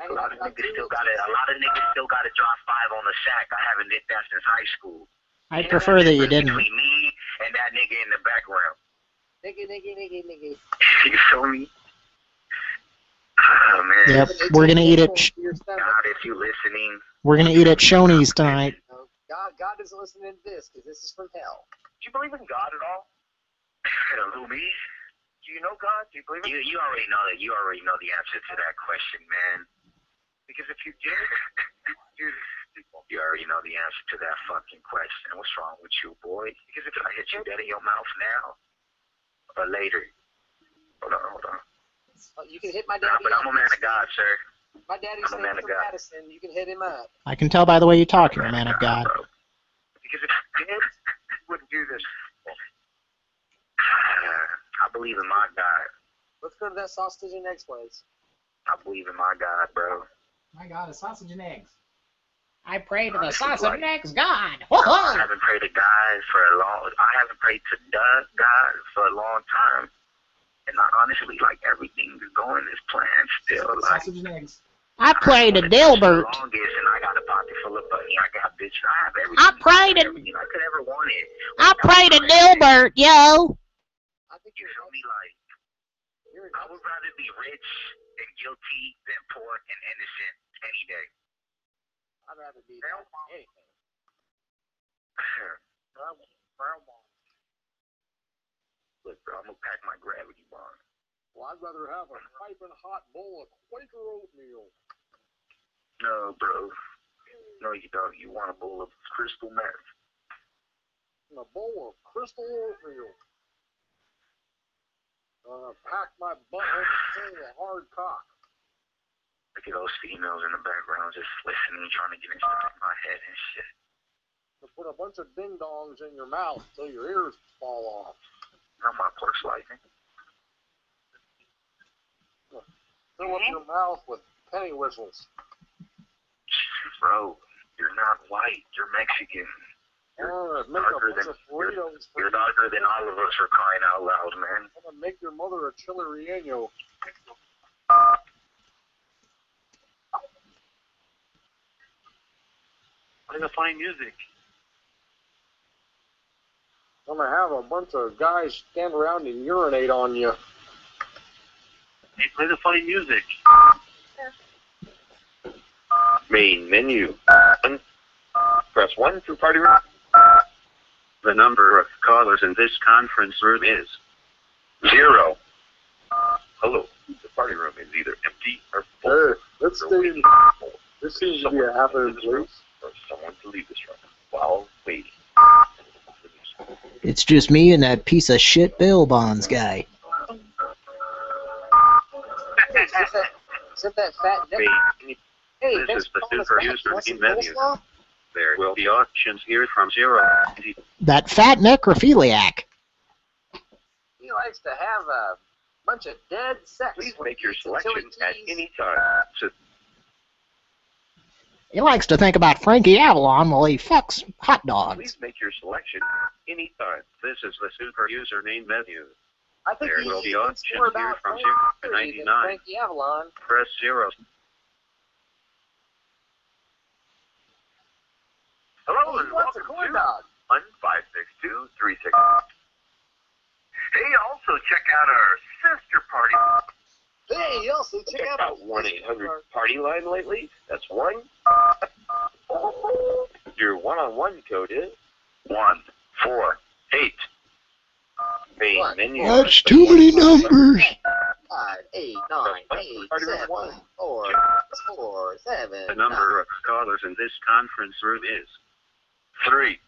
A lot of niggas still got to A lot of niggas still got to drop five on the sack. I haven't did that since high school. I'd prefer that you didn't. Between me and that nigga in the background. Nigga, nigga, nigga, nigga. you feel me? Oh man. Yep, we're gonna eat it. God, if you listening, We're gonna eat at Shoney's tonight. God, God isn't listening to this because this is from hell. Do you believe in God at all? Who me? Do you know God? Do you believe in? You, you already know that. You already know the answer to that question, man. Because if you did, you you already know the answer to that fucking question. What's wrong with you, boy? Because if I hit you dead in your mouth now or later, hold on, hold on. Uh, You can hit my Nah, daddy. but I'm a man of God, sir. My daddy's I'm a name man of God. Madison. You can hit him up. I can tell by the way you talk, you're a man of God. Because if you did, you wouldn't do this. I believe in my God. Let's go to that sausage and eggs place. I believe in my God, bro. My God, a sausage and eggs. I pray to the sausage like- and eggs God. I haven't prayed to God for a long. I haven't prayed to God for a long time, and I honestly like everything is going as planned still. Like Sausage and eggs. I pray to Dilbert. longest, and I got a pocket full of money. I got bitch. I have everything. I pray to everything I could ever wanted. I pray to Dilbert, yo. You feel me? Like I would rather be rich and guilty than poor and innocent any day. I'd rather be that than anything. Look, bro, I'm gonna pack my gravity bomb. Well, I'd rather have a piping hot bowl of Quaker oatmeal. No, bro. No, you don't. You want a bowl of crystal meth. and a bowl of crystal oatmeal. Uh, pack my butt in a hard cock. Look at those females in the background just listening, trying to get inside my head and shit. To put a bunch of ding dongs in your mouth till your ears fall off. Not my porch lighting. Fill up your mouth with penny whistles. Bro, you're not white. You're Mexican. Or oh, make a darker than- of burritos You're you. darker than all of us for crying out loud, man. I'm gonna make your mother a chili relleno. Play the funny music. I'm gonna have a bunch of guys stand around and urinate on you. Hey, play the funny music. Main menu. One. Press 1 for party room. The number of callers in this conference room is zero. Hello. The party room is either empty or full. Hey, let's Or stay in. This seems to be a happening place. or someone to leave this room while waiting. It's just me and that piece of shit bail bonds guy. Is that, is that that fat neck? Main Hey, This is the for calling us super user in menu. Coleslaw? There will be options here from zero. That fat necrophiliac. He likes to have a bunch of dead sex. Please make your eats the chili selection at any time. So He likes to think about Frankie Avalon while he fucks hot dogs. please make your selection anytime. This is the super username menu. I think There he will be thinks options here from zero to 99. Frankie Avalon. Press zero. Hello He and welcome to dog. one five six two three six. Hey, also check out our sister party. Hey, also check Check out out 1 800 party line lately. That's one. Your one on one code is 1 4 8. Main menu. That's too many numbers. five, eight, nine, eight, seven, four, four, seven. The number of callers in this conference room is 3.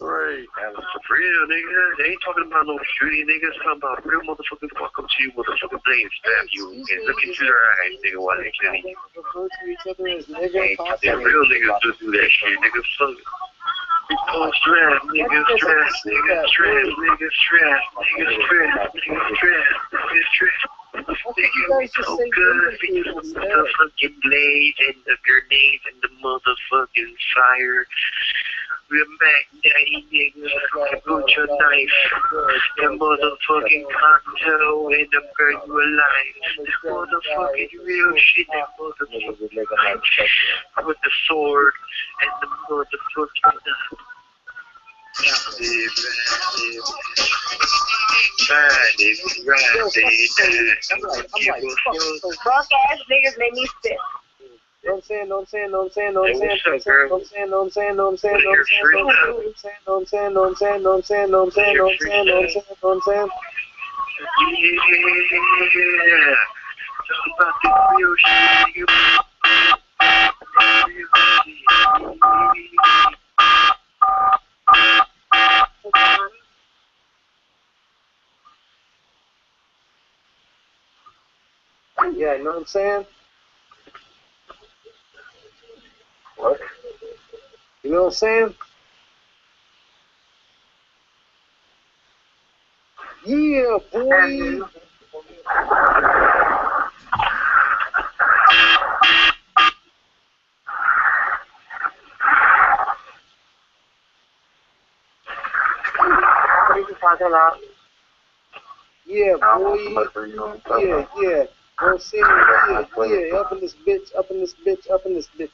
Three. And for real, nigga, they ain't talking about no shooting niggas, talking about real motherfuckers walk up to you, motherfucking blame stab you, and look into their eyes, nigga, while they killing you. Refer to each other as Hey, nigga yeah, real niggas just do that shit, nigga. Fuck. Nigga stress, nigga stress, nigga stress, nigga stress, nigga stress, nigga stress, nigga stress. Nigga, we so good, we the motherfucking blade and the grenades and the motherfucking fire. We're Mac Daddy nigga, I got your knife, that motherfucking cocktail and the burn you alive. That motherfucking real shit, that motherfucking with the sword and the motherfucking uh, Broke ass niggas make me spit. Know what I'm saying? Know what I'm saying? Know what I'm saying? Know what I'm Hey, saying? what's up, Know what I'm saying? Know what I'm saying? Know what I'm saying? You're Know what I'm saying? Know what I'm saying? Know what I'm saying? Know what I'm saying? Know what I'm saying? Know what I'm saying? Know what I'm saying? Know what I'm saying? Yeah. Talk about the real shit, nigga. Yeah, you know what I'm saying? What? You know what I'm saying? Yeah, boy. What are you talking about? Yeah, boy. Yeah, you know what I'm saying? What? You know what I'm saying? Yeah, boy. Yeah. Boy. Yeah, yeah. Up in this bitch, up in this bitch, up in this bitch.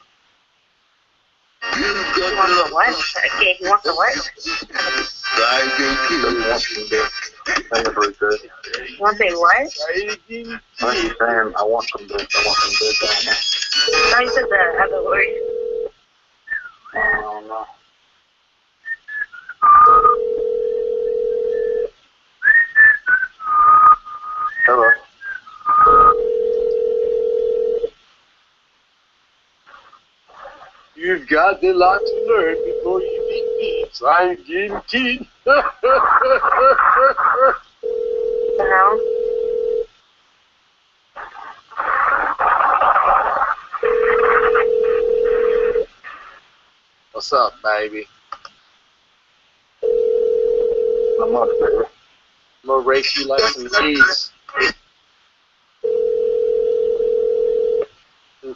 You want the what? Okay, you want the what? You want the what? I'm I want some bitch, I want some bitch. No, you said the other word. I don't know. Hello. You've got a lot to learn before you meet me. Try again, kid. The hell? What's up, baby? I'm up there. I'm gonna race you like some cheese. And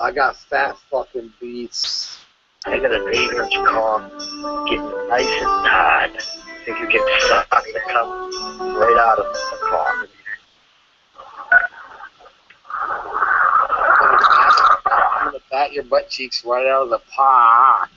I got fat fucking beats. I got an eight inch cock, getting nice and tight. Think you get stuck to come right out of the cock. I'm gonna bat your butt cheeks right out of the park.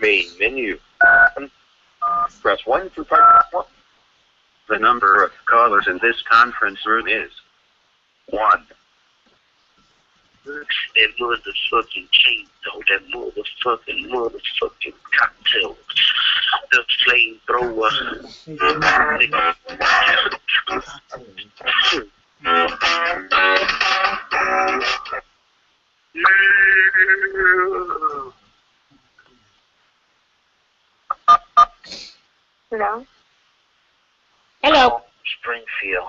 Main menu. Press 1 for part 1. The number of callers in this conference room is 1. That motherfucking chain though, that motherfucking motherfucking cocktail. The flamethrower. Hello? Hello. Oh, Springfield.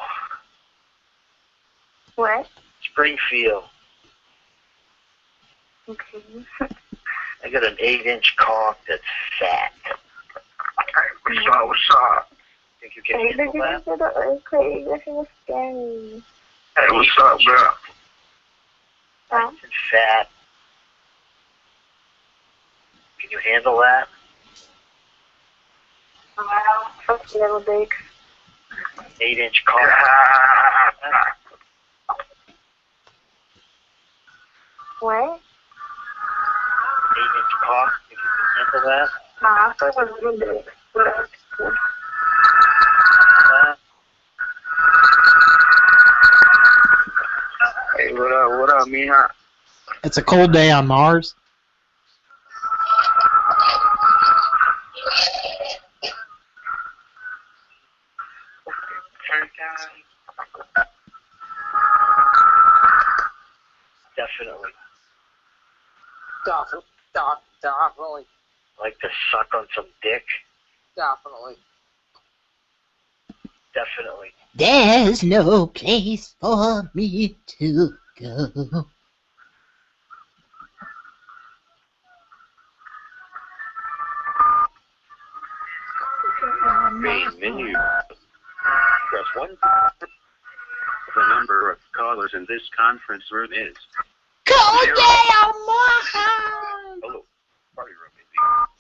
What? Springfield. Okay. I got an eight inch cock that's fat. What's up, what's up? If you can that. Earthquake. Hey, what's up, bro? Huh? It's fat. Can you handle that? Wow, fuck you, little. Eight inch car. what? Eight inch car. Can you handle that. Nah, I fuck. What up? What up, Mija? It's a cold day on Mars. Definitely. Definitely. Definitely. Like to suck on some dick? Definitely. Definitely. There's no place for me to go. Main menu. Press 1. The number of callers in this conference room is. Hello. Party room is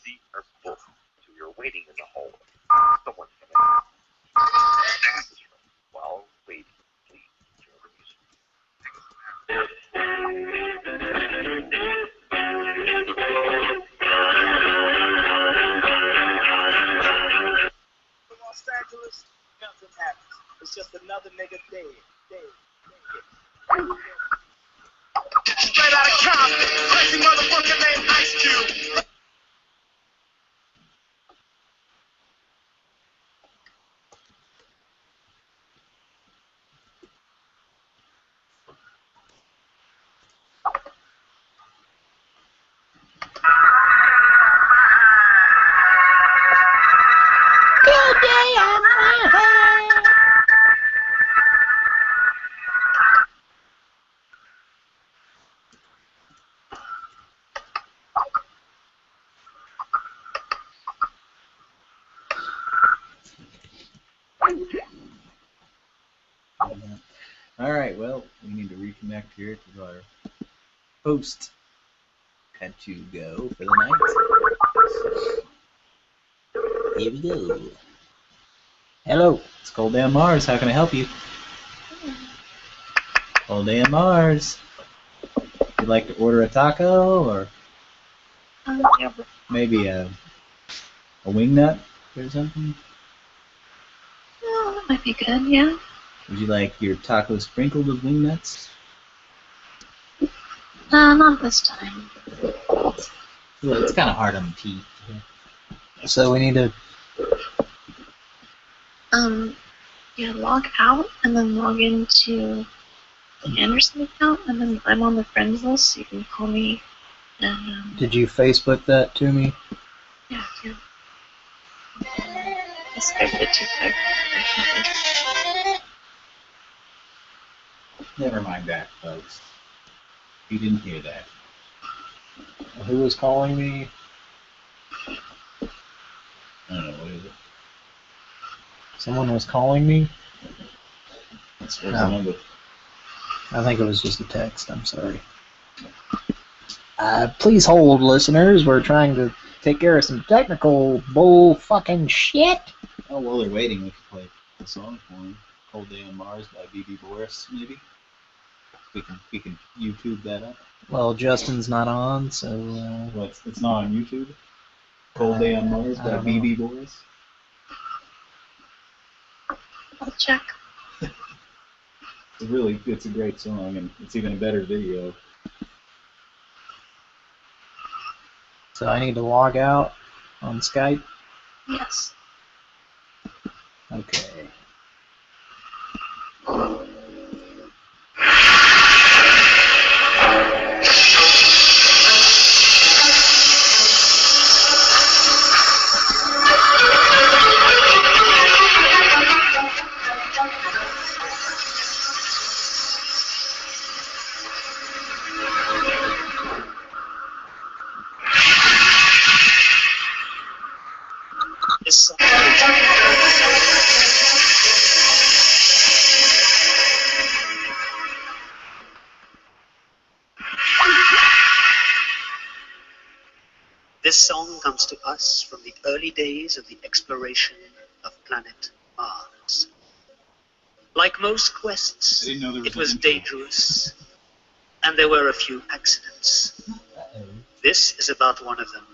the are full, so you're waiting in the hallway. Someone's coming. Exit this room while waiting. Please enjoy the music. Los Angeles, nothing happens. It's just another nigga dead. Straight out of Compton, crazy motherfucker named Ice Cube. Here to our host. Had to go for the night. Here we go. Hello. It's Cold Day on Mars. How can I help you? Cold Day on Mars. You'd like to order a taco or maybe a a wing nut or something? Oh, that might be good, yeah. Would you like your taco sprinkled with wing nuts? Uh, not this time. Well, it's kind of hard on the teeth. So we need to. Um, yeah, log out and then log into the Anderson account, and then I'm on the friends list, so you can call me. And um, Did you Facebook that to me? yeah, yeah. I Skyped it too quick. Never mind that, folks. You didn't hear that. Who was calling me? I don't know, what is it? Someone was calling me? No. the number? I think it was just a text. I'm sorry. Uh, please hold, listeners. We're trying to take care of some technical bull fucking shit. Oh, well, they're waiting, we can play the song for them. Cold Day on Mars by BB Boris, maybe? We can we can YouTube that up. Well, Justin's not on, so. Uh, Well, it's, it's not on YouTube. Cold Day on Mars by don't know. BB Boris. I'll check. It's really it's a great song and it's even a better video. so I need to log out on Skype. Yes. Okay. days of the exploration of planet Mars. Like most quests, it was dangerous, and there were a few accidents. This is about one of them.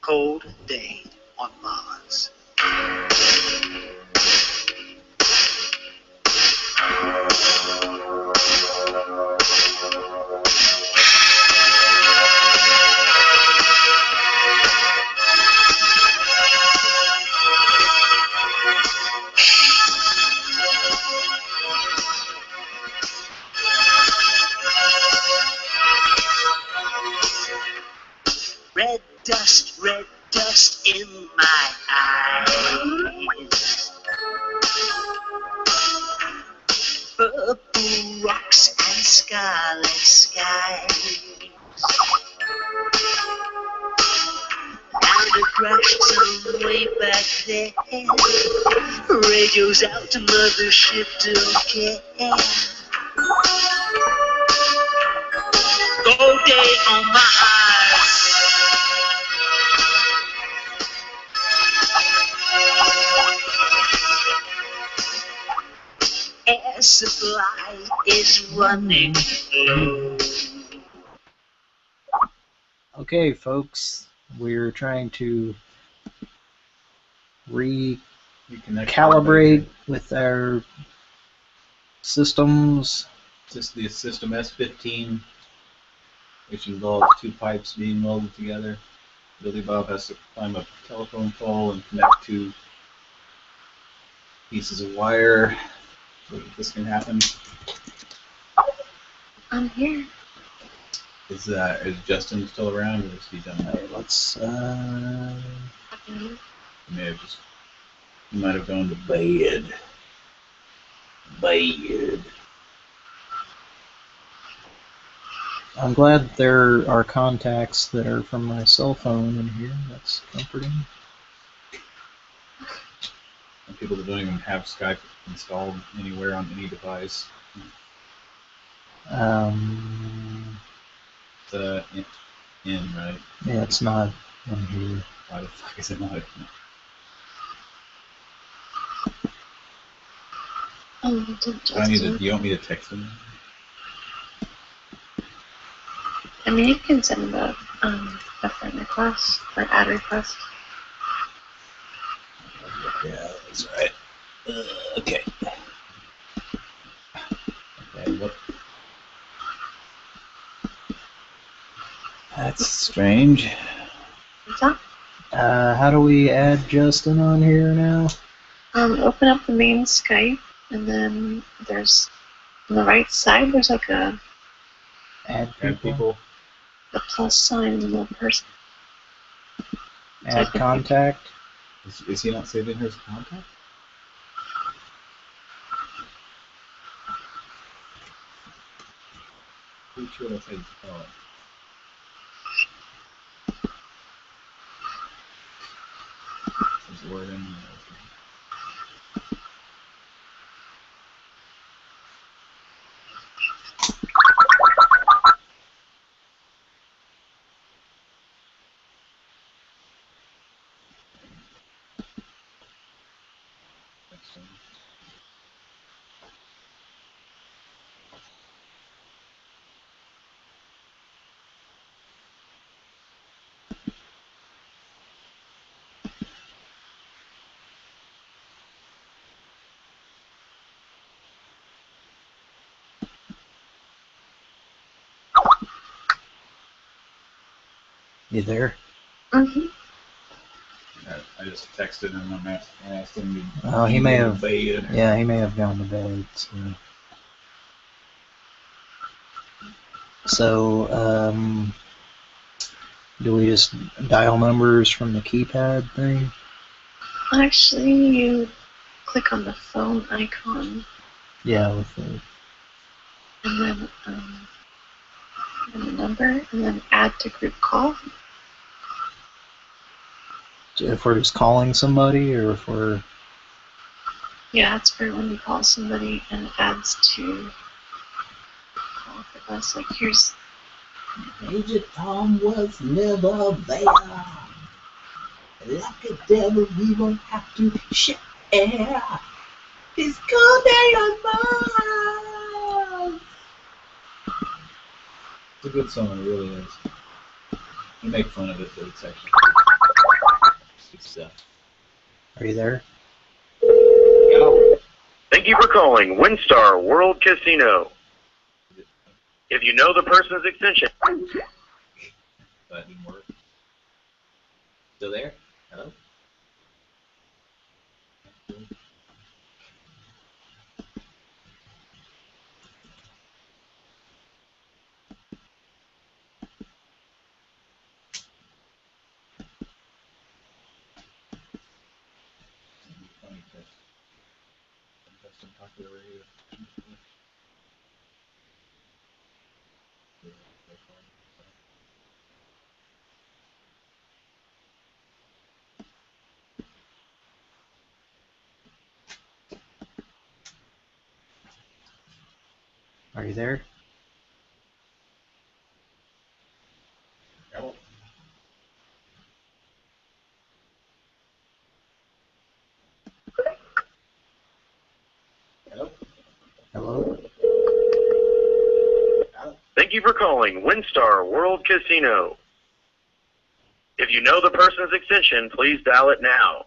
Cold Day on Mars. Out, mothership don't care. Gold day on Mars. Air supply is running low. Okay, folks, we're trying to recalibrate with our systems. Just the system S15, which involves two pipes being welded together. Billy Bob has to climb a telephone pole and connect two pieces of wire so that this can happen. I'm here. Is uh, is Justin still around, or is he done? let's. Uh, He may have just. He might have gone to bed. Bed. I'm glad there are contacts that are from my cell phone in here. That's comforting. And people that don't even have Skype installed anywhere on any device. Um, It's uh, in, in, right? yeah, it's not in here. Why the fuck is it not? Oh, I need to, do you want me to text him? I mean, you can send a, um, a friend request or add request. Yeah, that's right. Uh, okay. Okay, what? That's strange. What's that? Uh, how do we add Justin on here now? Um, open up the main Skype, and then there's on the right side. There's like a Add And people. the plus sign and the person. Add contact. Is, is he not saved in here contact? Pretty sure that's how you spell it. There's a word in there. You there? Mm-hmm. I, I just texted him and asked, I him to Oh, he may have. bed. Yeah, he may have gone to bed. So, so um, do we just dial numbers from the keypad thing? Actually, you click on the phone icon, Yeah, with the and then um, and the number, and then add to group call. If we're just calling somebody or if we're Yeah, that's for when you call somebody and it adds to call for us. Like here's Major Tom was never there. Like a devil, we won't have to share. It's cold day on Mars. It's a good song, it really is. You make fun of it, but it's actually good stuff. Are you there? Thank you for calling WinStar World Casino. If you know the person's extension. That didn't work. Still there? Hello? Are you there? Hello? Thank you for calling WinStar World Casino. If you know the person's extension, please dial it now.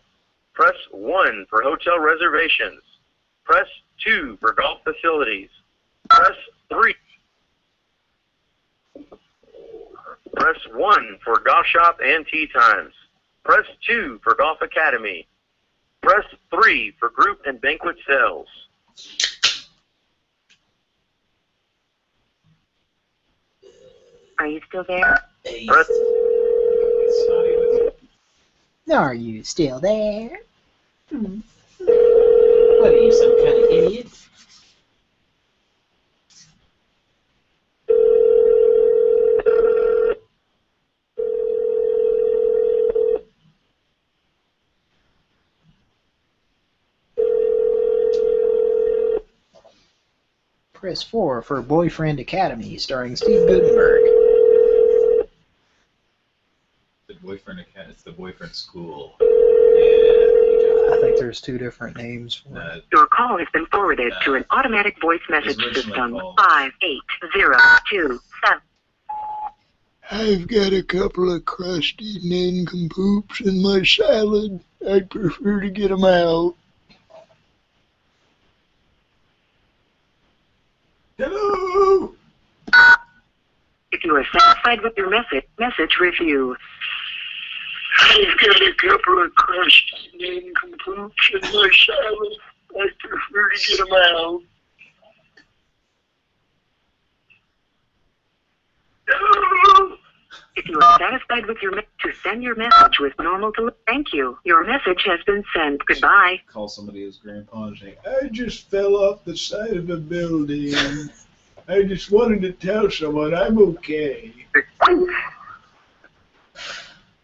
Press 1 for hotel reservations. Press 2 for golf facilities. Press 3. Press 1 for golf shop and tea times. Press 2 for golf academy. Press 3 for group and banquet sales. Are you still there? Press Are you still there? Hmm. What are you, some kind of idiot? Press 4 for Boyfriend Academy, starring Steve Guttenberg. The boyfriend account. It's the boyfriend school. I think there's two different names for it. Your call has been forwarded to an automatic voice message system. Five eight zero two seven. I've got a couple of crusty nincompoops in my salad. I'd prefer to get them out. Hello. If you are satisfied with your message, message review. I've got a couple of crusty nincompoops in my salad. I'd prefer to get 'em out. If you are satisfied with your me- to send your message with normal delivery, thank you. Your message has been sent. Goodbye. Call somebody his grandpa and say, I just fell off the side of a building. I just wanted to tell someone I'm okay.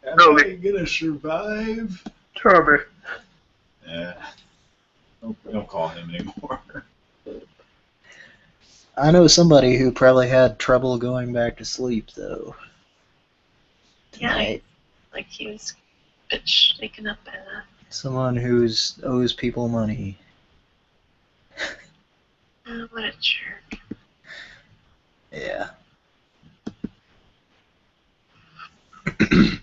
Am I gonna survive? Toby. Yeah. Don't, don't call him anymore. I know somebody who probably had trouble going back to sleep, though. Yeah, like he was bitch bit shaken up by that. Uh, Someone who's owes people money. Oh, what a jerk. Yeah.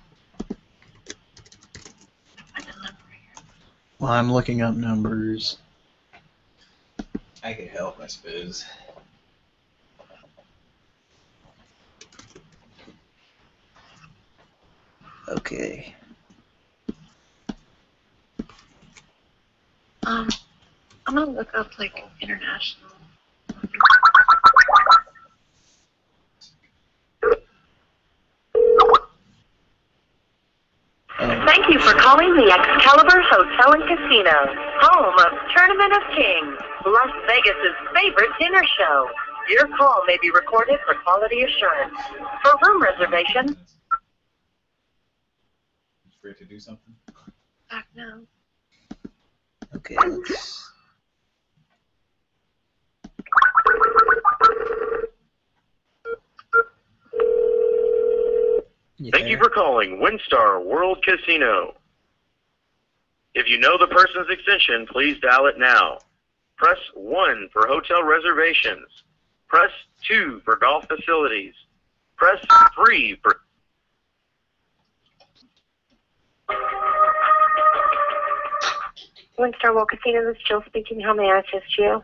Well, I'm looking up numbers. I could help, I suppose. Okay. Um, I'm gonna look up like international. Thank you for calling the Excalibur Hotel and Casino, home of Tournament of Kings, Las Vegas's favorite dinner show. Your call may be recorded for quality assurance. For room reservation, Free to do something. Back now. Okay, You Thank there? you for calling WinStar World Casino. If you know the person's extension, please dial it now. Press 1 for hotel reservations. Press 2 for golf facilities. Press 3 for... WinStar World Casino, this is Jill speaking. How may I assist you?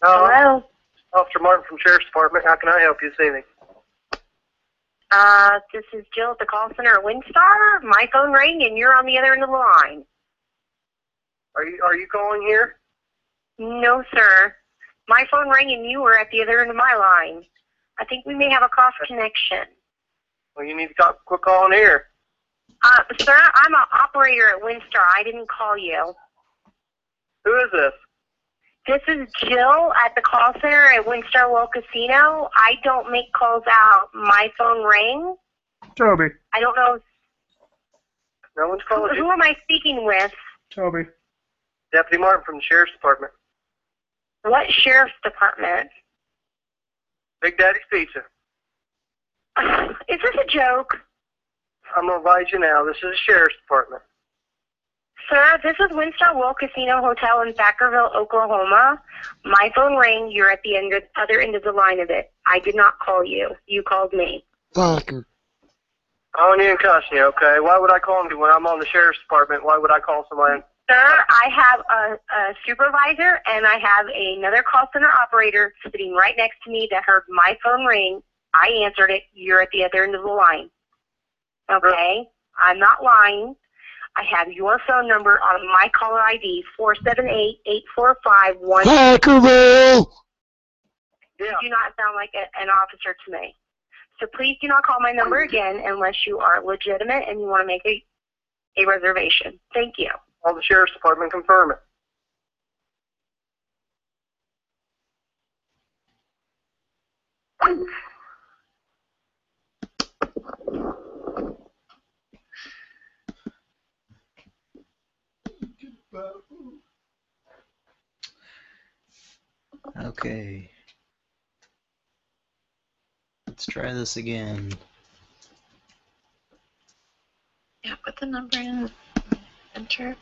Uh, Hello? Officer Martin from Sheriff's Department. How can I help you this evening? Uh, this is Jill at the call center at WinStar. My phone rang and you're on the other end of the line. Are you are you calling here? No, sir. My phone rang and you were at the other end of my line. I think we may have a cross connection. Well, you need to call, quit calling here. Uh, sir, I'm an operator at WinStar. I didn't call you. Who is this? This is Jill at the call center at WinStar World Casino. I don't make calls out. My phone rang. Toby. I don't know. No one's Who, calling who you. am I speaking with? Toby. Deputy Martin from the Sheriff's Department. What sheriff's department? Big Daddy's Pizza. Is this a joke? I'm gonna advise you now. This is the Sheriff's Department. Sir, this is WinStar World Casino Hotel in Thackerville, Oklahoma. My phone rang. You're at the end of, the other end of the line of it. I did not call you. You called me. Fucker. Calling you and cussing you, okay? Why would I call you when I'm on the Sheriff's Department? Why would I call someone? Sir, I have a, a supervisor and I have another call center operator sitting right next to me that heard my phone ring. I answered it. You're at the other end of the line. Okay? I'm not lying. I have your phone number on my caller ID, four seven eight eight four five one. Thackerville! You do not sound like a, an officer to me. So please do not call my number again unless you are legitimate and you want to make a, a reservation. Thank you. All the Sheriff's Department confirm it. Okay. Let's try this again. Yeah, put the number in, enter.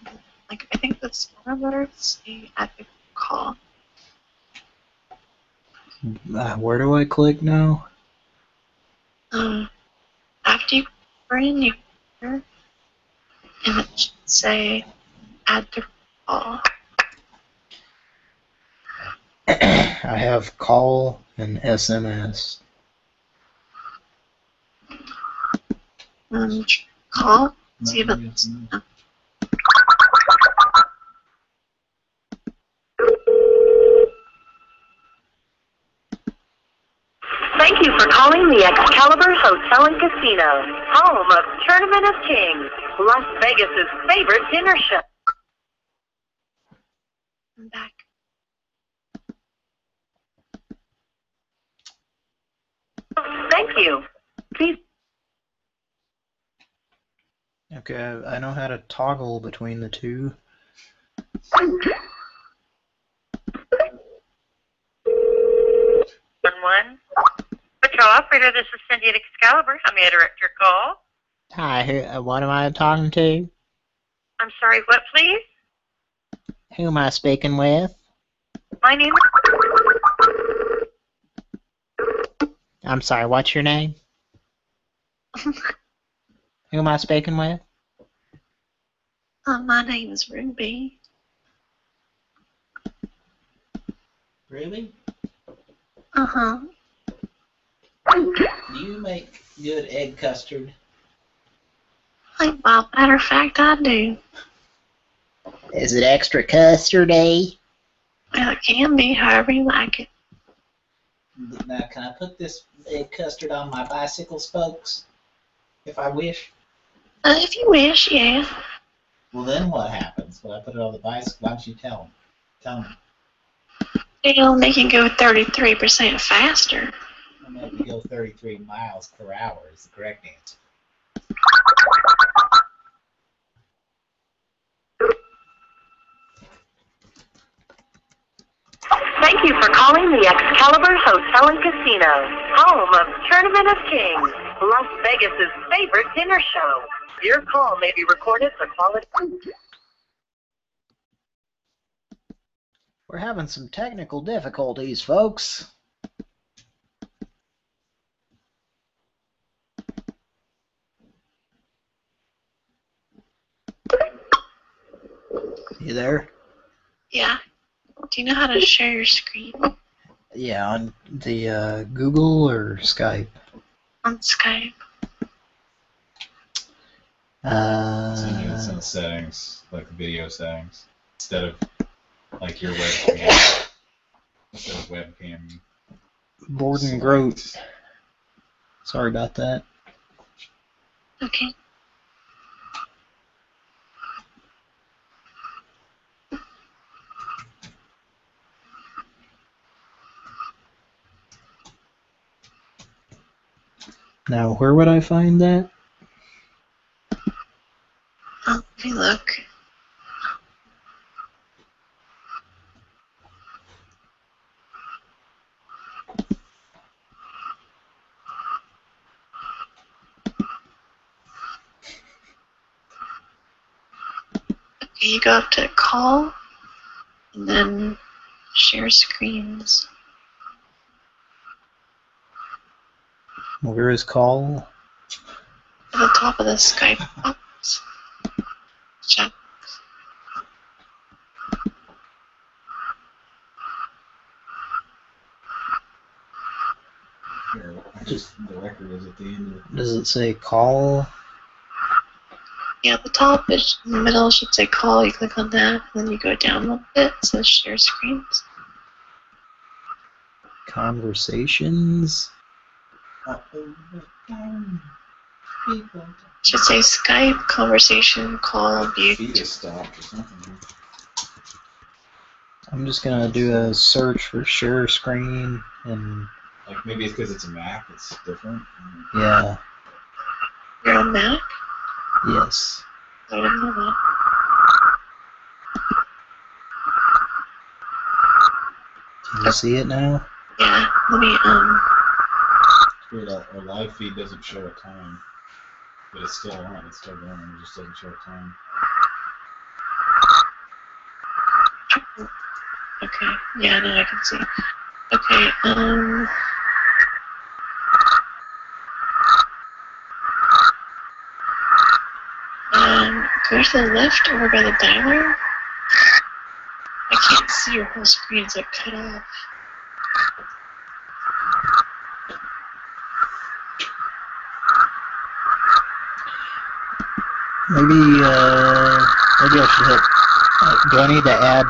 Like, I think that's phone number, see, at the call. Uh, where do I click now? Um, after you put in, you enter, and it should say add to. I have call and SMS. Um, call, see if it's, Thank you for calling the Excalibur Hotel and Casino, home of Tournament of Kings, Las Vegas's favorite dinner show. I'm back. Thank you. Please Okay, I I know how to toggle between the two. One one. Patrol operator, this is Cindy at Excalibur. How may I direct your call? Hi, who, uh, what am I talking to? I'm sorry, what please? Who am I speaking with? My name I'm sorry, what's your name? Who am I speaking with? uh, my name is Ruby. Ruby? Uh-huh. Do you make good egg custard? Like, well, matter of fact, I do. Is it extra custardy? Well, it can be however you like it. Now, can I put this egg custard on my bicycle spokes? If I wish? Uh, if you wish, yeah. Well, then what happens when I put it on the bicycle? Why don't you tell them? Tell me. It'll make you go 33% faster. I maybe go 33 miles per hour is the correct answer. Thank you for calling the Excalibur Hotel and Casino, home of Tournament of Kings, Las Vegas's favorite dinner show. Your call may be recorded for quality. We're having some technical difficulties, folks. You there? Yeah. Do you know how to share your screen Yeah, on the uh, Google or Skype. on Skype? So you Uh, it's in the settings, like the video settings, instead of like your webcam. Instead of webcam. Borden Grote. Sorry about that. Okay. Now, where would I find that? Let me look. Okay, you go up to call and then share screens. Where is call? At the top of the Skype box. Check. Just the record is at the end Does it say call? Yeah, at the top, it's in the middle, should say call. You click on that, and then you go down a little bit. It says share screens. Conversations? It should say Skype, conversation, call, view. Feed is stopped or something. I'm just gonna do a search for share screen and Like maybe it's because it's a Mac, it's different. yeah, You're on Mac? yes. I didn't know that. Can you see it now? Yeah, let me, um, It's weird, our, our live feed doesn't show a time. But it's still on, it's still going, it just doesn't show a time. okay. Yeah, now I can see. Okay, um. Um, go to the left over by the dialer. I can't see your whole screen, it's like cut off. Maybe uh, maybe I should hit. Uh, do I need to add?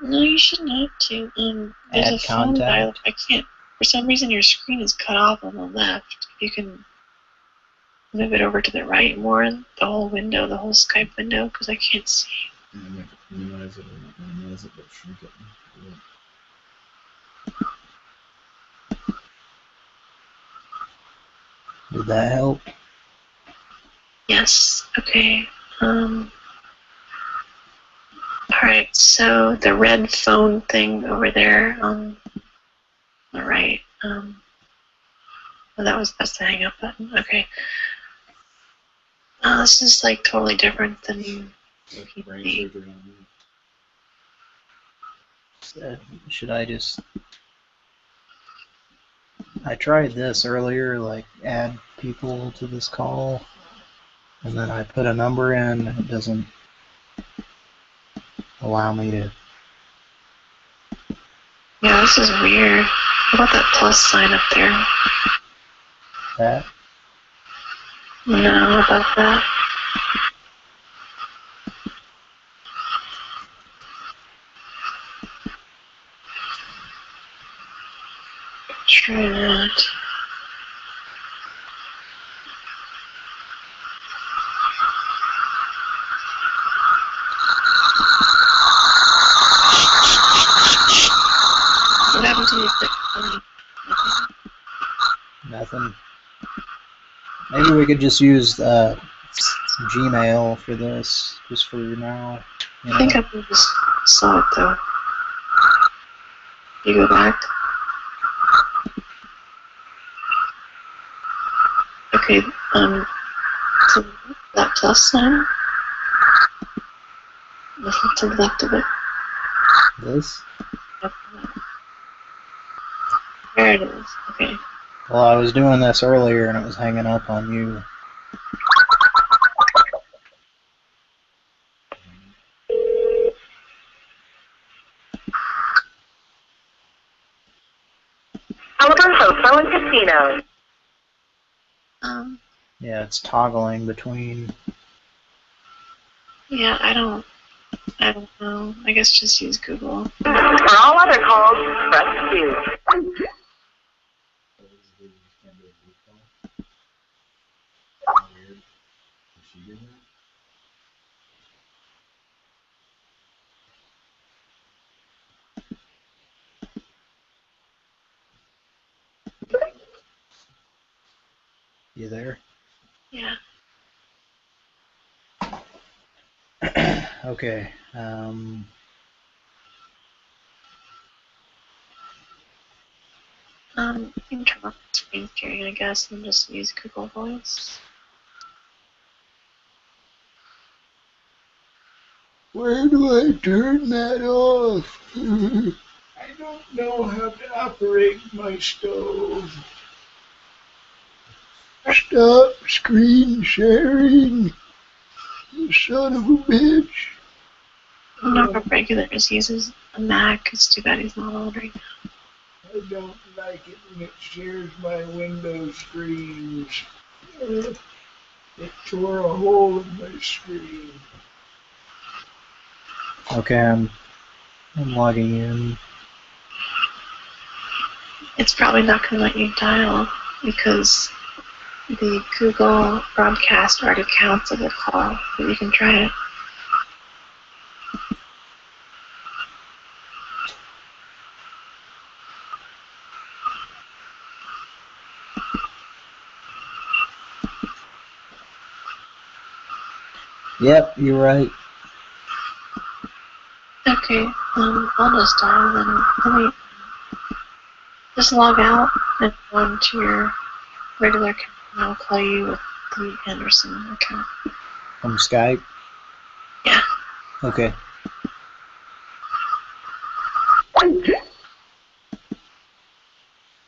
No, you shouldn't have to. Um, there's Add a phone dial. I can't. For some reason, your screen is cut off on the left. If you can move it over to the right more, the whole window, the whole Skype window, because I can't see. Then we minimize it or not minimize it, but shrink it. Did that help? Yes. Okay. Um. All right. So the red phone thing over there on the right. Um. Oh, that was that's the hang up button. Okay. Uh, this is like totally different than Like brain surgery on me. Uh, should I just? I tried this earlier, like add people to this call, and then I put a number in. It doesn't allow me to. Yeah, this is weird. What about that plus sign up there? That No, about that. Try that. What happened to you? Um, nothing. Maybe we could just use uh, Gmail for this, just for now. you I think know? I just saw it though. You go back. Okay, um, to that plus sign. Listen to the left of it. This. There it is. Okay. Well, I was doing this earlier and it was hanging up on you. Hotel and Casino. Um. Yeah, it's toggling between. Yeah, I don't. I don't know. I guess just use Google. For all other calls, press 2. Okay. Um, Um, you can turn off the screen sharing, I guess, and just use Google Voice. Where do I turn that off? I don't know how to operate my stove. Stop screen sharing. You son of a bitch. Whenever regular just uses a Mac, it's too bad he's not old right now. I don't like it when it shares my window screens. It tore a hole in my screen. okay, I'm, I'm logging in. It's probably not going to let you dial because the Google broadcast already counts as a call, but you can try it. Yep, you're right. Okay, um, I'll just dial then. Let me just log out and go into your regular account, I'll call you with the Anderson account. From Skype? Yeah. Okay.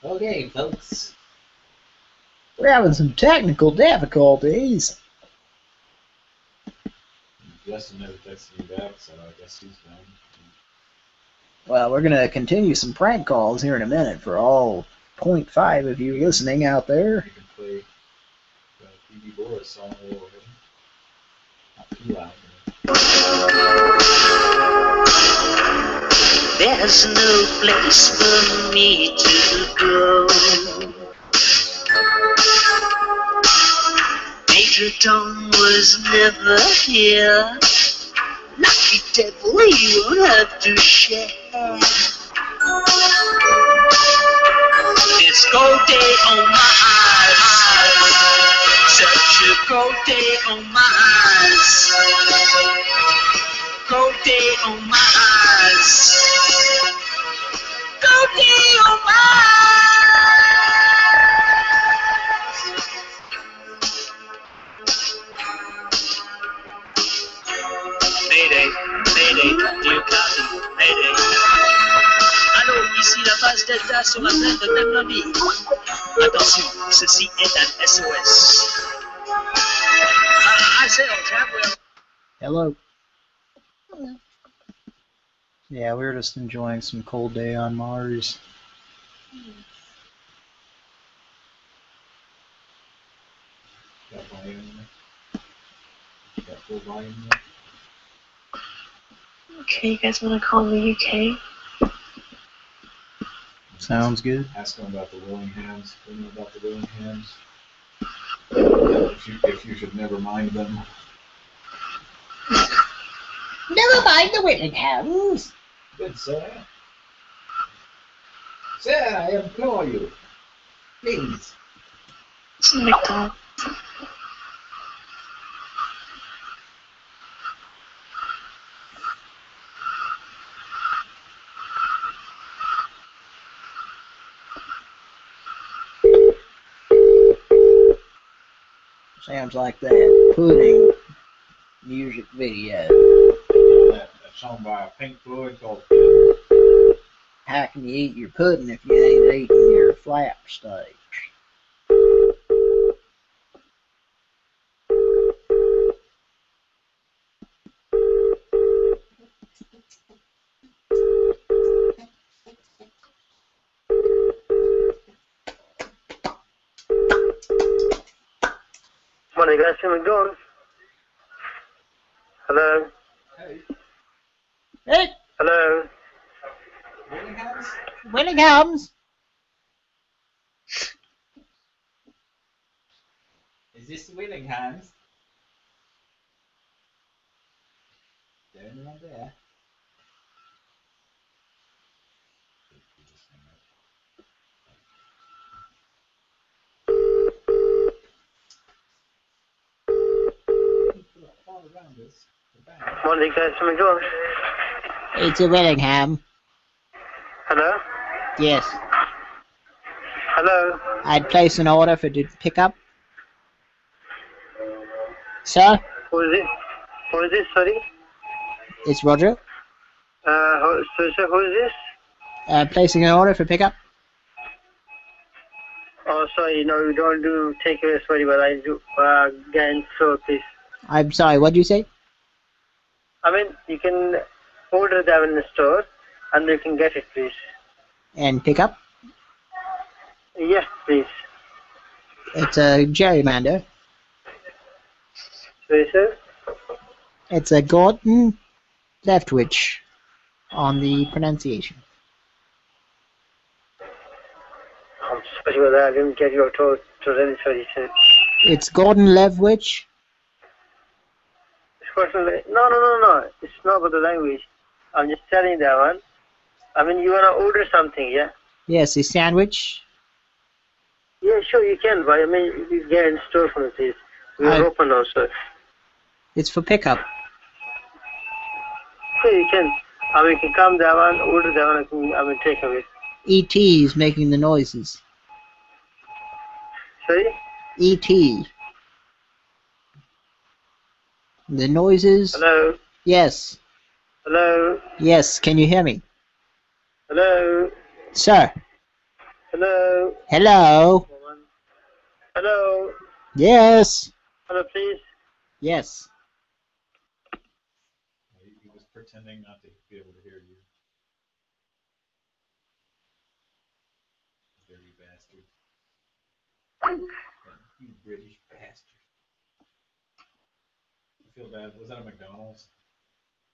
Okay, folks. We're having some technical difficulties. Justin never texted me back, so I guess he's done. Well, we're going to continue some prank calls here in a minute for all 0.5 of you listening out there. You can play uh, the Phoebe Boris song a little bit. Not too loud. There's no place for me to go. Major Tom was never here. Lucky devil, won't have to share. It's gold day on my eyes. Such a gold day on my eyes. Gold day on my eyes. Gold day on my Mayday, Allô, ici la base Delta sur la plaine de Memnobi. Attention, ceci est un SOS. I say, Chapwell. Hello. Yeah, we were just enjoying some cold day on Mars. Got volume there? Got full volume there? Okay, you guys want to call the UK? Sounds good. Ask them about the willing hands. They know about the willing hands. If you, if you should never mind them. Never mind the Whittinghams. Good sir. Sir, I implore you. Please. It's McDonald. Sounds like that pudding music video. That, that song by Pink Floyd called How can you eat your pudding if you ain't eating your flap steaks? See me going. Hello. Hey, Hello. Willinghams. Is this the Willinghams? They're right there. Guys. See me going. It's a Willingham. Hello. Yes. Hello. I'd place an order for the pickup. Sir, Who is it? Who is this? Sorry. it's Roger. Uh, who, so, so who is this? Uh, placing an order for pickup. Oh, sorry. No, we don't do takeaways very well. I do uh, get in store, please. I'm sorry, what did you say? I mean, you can order them in the store, and you can get it, please. And pick up? Yes, please. It's a gerrymander. Sorry, sir. It's a Gordon Leftwich on the pronunciation. I'm sorry about that. I didn't get your to to really sorry, sir. It's Gordon Levwich. Like- No, no, no, no. It's not about the language. I'm just telling that one. I mean, you wanna order something, yeah? Yes, a sandwich. Yeah, sure, you can, but I mean, you get in store for please. We're open sir. It's for pickup. So you can. I mean, you can come that one, order that one, I can, I mean, take away. E.T. Is making the noises. Sorry? E.T. The noises. Hello? Yes. Hello? Yes. Can you hear me? Hello? Sir. Hello? Hello. Hello? Yes. Hello, please? Yes. He was pretending not to be able to hear you. Dirty bastard. You British bastard. I feel bad. Was that a McDonald's?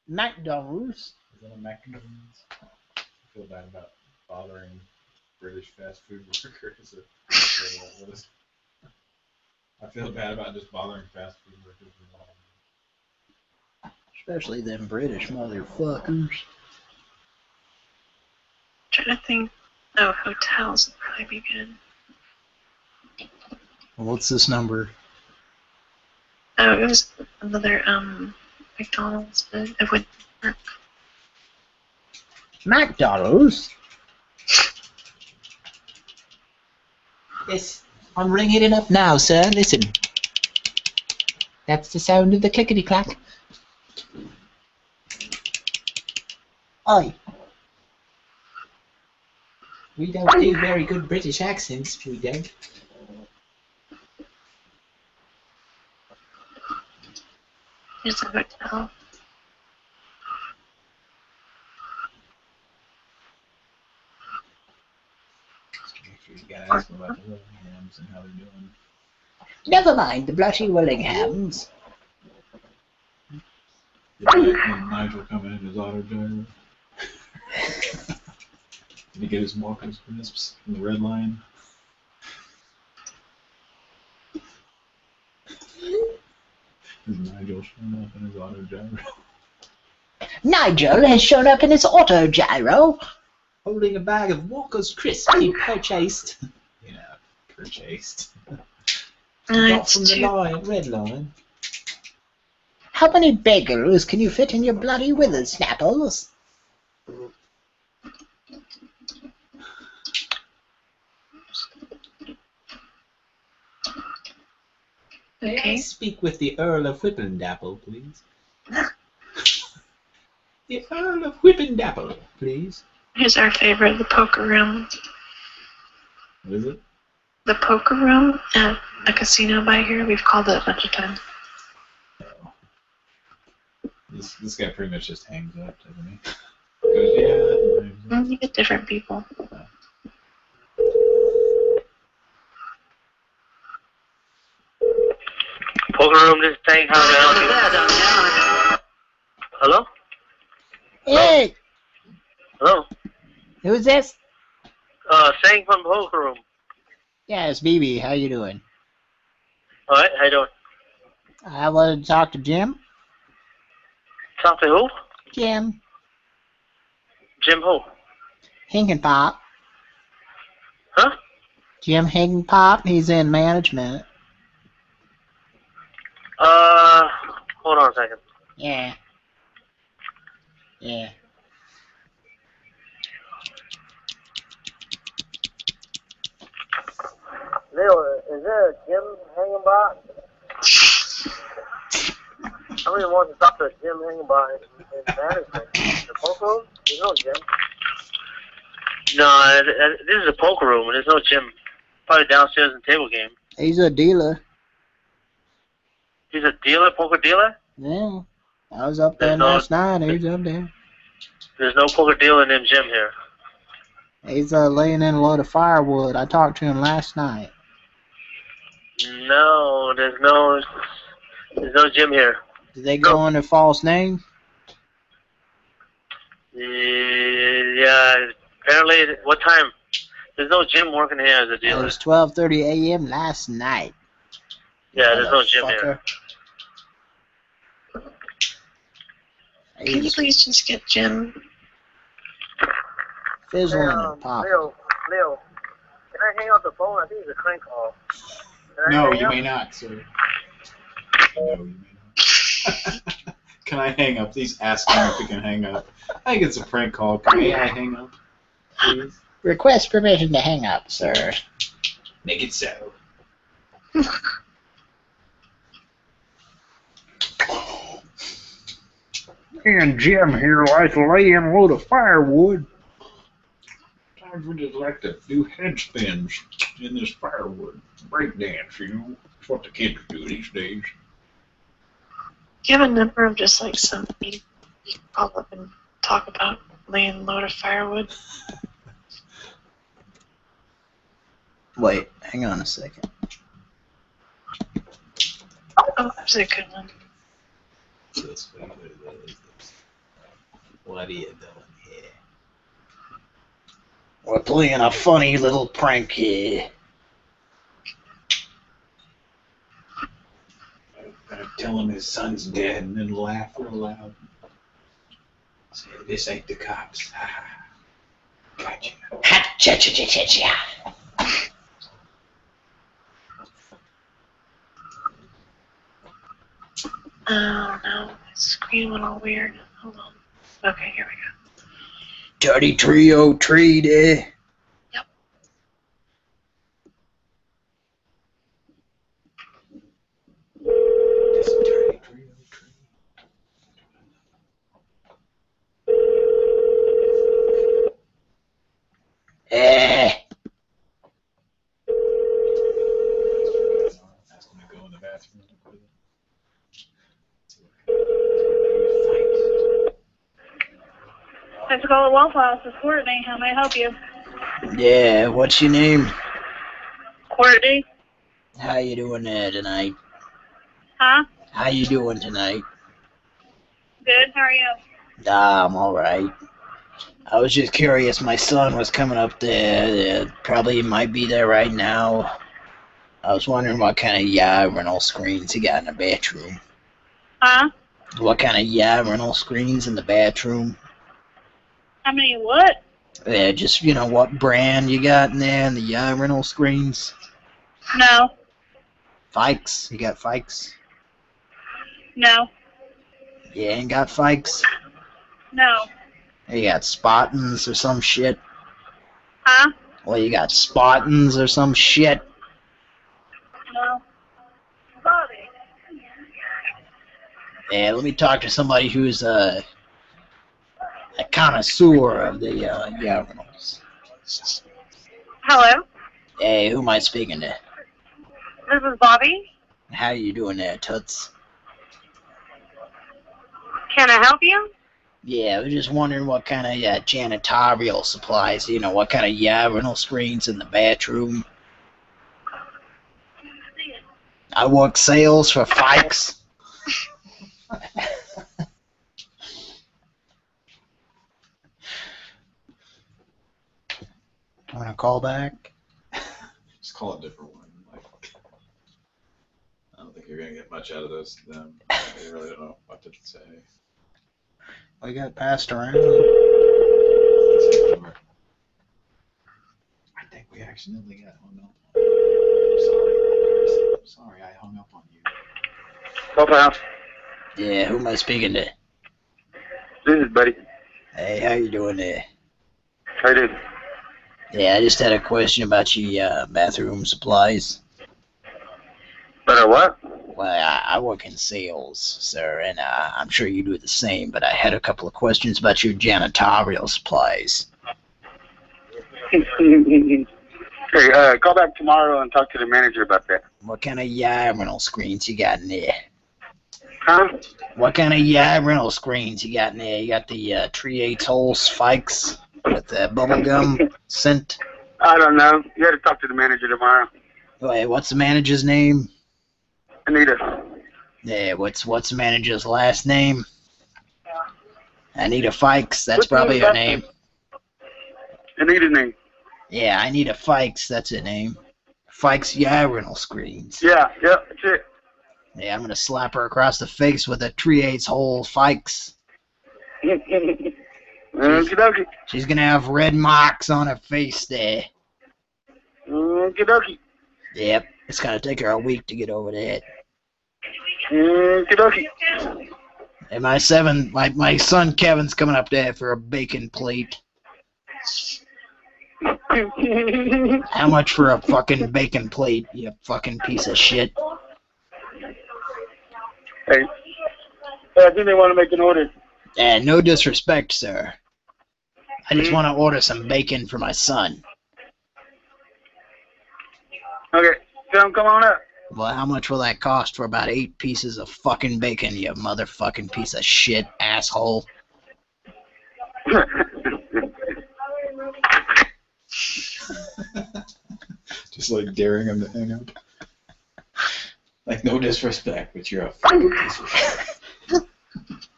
McDonald's. Was that a McDonald's? I feel bad about bothering British fast food workers. or whatever that was. I feel bad about just bothering fast food workers. Especially them British motherfuckers. trying to think. Oh, hotels would probably be good. What's this number? Oh, it was another um McDonald's, but it wouldn't work. McDonald's. Yes, I'm ringing it up now, sir. Listen. That's the sound of the clickety clack. Oi. We don't do very good British accents, we don't. It's a hotel. You gotta ask them about the Willinghams and how they're. Never mind the bloody Willinghams. Did Nigel come in in his auto gyro? Did he get his Walker's crisps from the Red Line? Is Nigel showing up in his auto gyro? Nigel has shown up in his auto gyro, holding a bag of Walker's crisps he purchased. You know, purchased. Uh, Got from the line, red line. How many bagels can you fit in your bloody withers, Snapples? May I speak with the Earl of Whippendapple, please? the Earl of Whippendapple, please. Here's our favorite, the poker room. What is it? The poker room at a casino by here. We've called it a bunch of times. This this guy pretty much just hangs up, doesn't he? Goes, yeah. and hangs up. Mm, You get different people. This is Tank. How may I help you? Hello? Hey, Hello? who's this? Uh, Sang from the poker room. Yeah, it's BB. How you doing? Alright, how you doing? I wanted to talk to Jim. Talk to who? Jim Jim who? Hinkenpop. Huh? Jim Hinkenpop. He's in management. Uh, hold on a second. Yeah. Yeah. Leo, is there a gym hanging by? I really want to talk to a gym hanging by in, in management. The poker room? There's no gym. No, uh, uh, this is a poker room, and there's no gym. Probably downstairs in table game. He's a dealer. He's a dealer, poker dealer? Yeah. I was up there There's no- last night. He's up there. There's no poker dealer named Jim here. He's uh, laying in a load of firewood. I talked to him last night. No, there's no, there's no Jim here. Did they go under false name? Yeah, apparently, what time? There's no Jim working here as a dealer. It was 12:30 a.m. last night. Yeah, there's no Jim here. Can you please just get Jim? Fizzling Hey, um, and popping. Leo, Leo, can I hang up the phone? I think it's a crank call. Can I No, you up? may not, sir. No, you may not. can I hang up? Please ask him if he can hang up. I think it's a prank call. May I hang up, please? Request permission to hang up, sir. Make it so. And Jim here like laying a load of firewood. Time for just like to do head spins in this firewood. Break dance, you know. That's what the kids do these days. Do you have a number of just like somebody you can call up and talk about laying a load of firewood? Wait, hang on a second. Oh, that's a good one. What are you doing here? We're playing a funny little prank here. Gonna tell him his son's dead and then laugh real loud. Say, this ain't the cops. gotcha. Ha-cha-cha-cha-cha-cha. Oh no, my screen went all weird. Hold on. Okay, here we go. Dirty trio treat, eh? Eh. Thanks for calling Waffle House. Is Courtney. How may I help you? Yeah, what's your name? Courtney? How you doing there tonight? Huh? How you doing tonight? Good. How are you? Ah, I'm alright. I was just curious, my son was coming up there, uh, probably might be there right now. I was wondering what kind of yeah rental screens he got in the bathroom. Huh? What kind of yeah rental screens in the bathroom? How many what? Yeah, just, you know, what brand you got in there and the yeah rental screens? No. Fikes? You got Fikes? No. You ain't got Fikes? No. You got Spottins or some shit? Huh? Well, you got Spottins or some shit? No. Bobby. Yeah, let me talk to somebody who's uh, a connoisseur of the uh, yeah. Hello? Hey, who am I speaking to? This is Bobby. How you doing there, Toots? Can I help you? Yeah, I was just wondering what kind of uh, janitorial supplies, you know, what kind of rental screens in the bathroom. I work sales for Fikes. Want to call back? Just call a different one. Like, I don't think you're gonna get much out of those. Them. They really don't know what to say. We got passed around. I think we accidentally got hung up. I'm sorry. I'm sorry, I hung up on you. Clubhouse. Yeah, who am I speaking to? This is Buddy. Hey, how you doing there? How you doing? Yeah, I just had a question about your uh, bathroom supplies. Better what? Well, I, I work in sales, sir, and uh, I'm sure you do the same, but I had a couple of questions about your janitorial supplies. hey, uh, call back tomorrow and talk to the manager about that. What kind of yard rental screens you got in there? Huh? What kind of yard rental screens you got in there? You got the uh, Tree 8 hole spikes with the bubblegum scent? I don't know. You got to talk to the manager tomorrow. Oh, Wait, what's the manager's name? Anita. Yeah, what's what's the manager's last name? Anita Fikes, that's What's probably her name. Anita's name. Yeah, Anita Fikes, that's her name. Fikes Rental Screens. Yeah, yeah, that's it. Yeah, I'm gonna slap her across the face with a Tree 8 hole Fikes. Okie dokie. She's gonna have red marks on her face there. Okie dokie. Yep, it's gonna take her a week to get over that. Okie dokie. And my seven, my my son Kevin's coming up there for a bacon plate. How much for a fucking bacon plate, you fucking piece of shit? Hey, I think they want to make an order. And no disrespect, sir. I just hmm? want to order some bacon for my son. Okay, tell come on up. Well, how much will that cost for about eight pieces of fucking bacon, you motherfucking piece of shit asshole? Just like daring him to hang up. Like no disrespect, but you're a fucking piece of shit.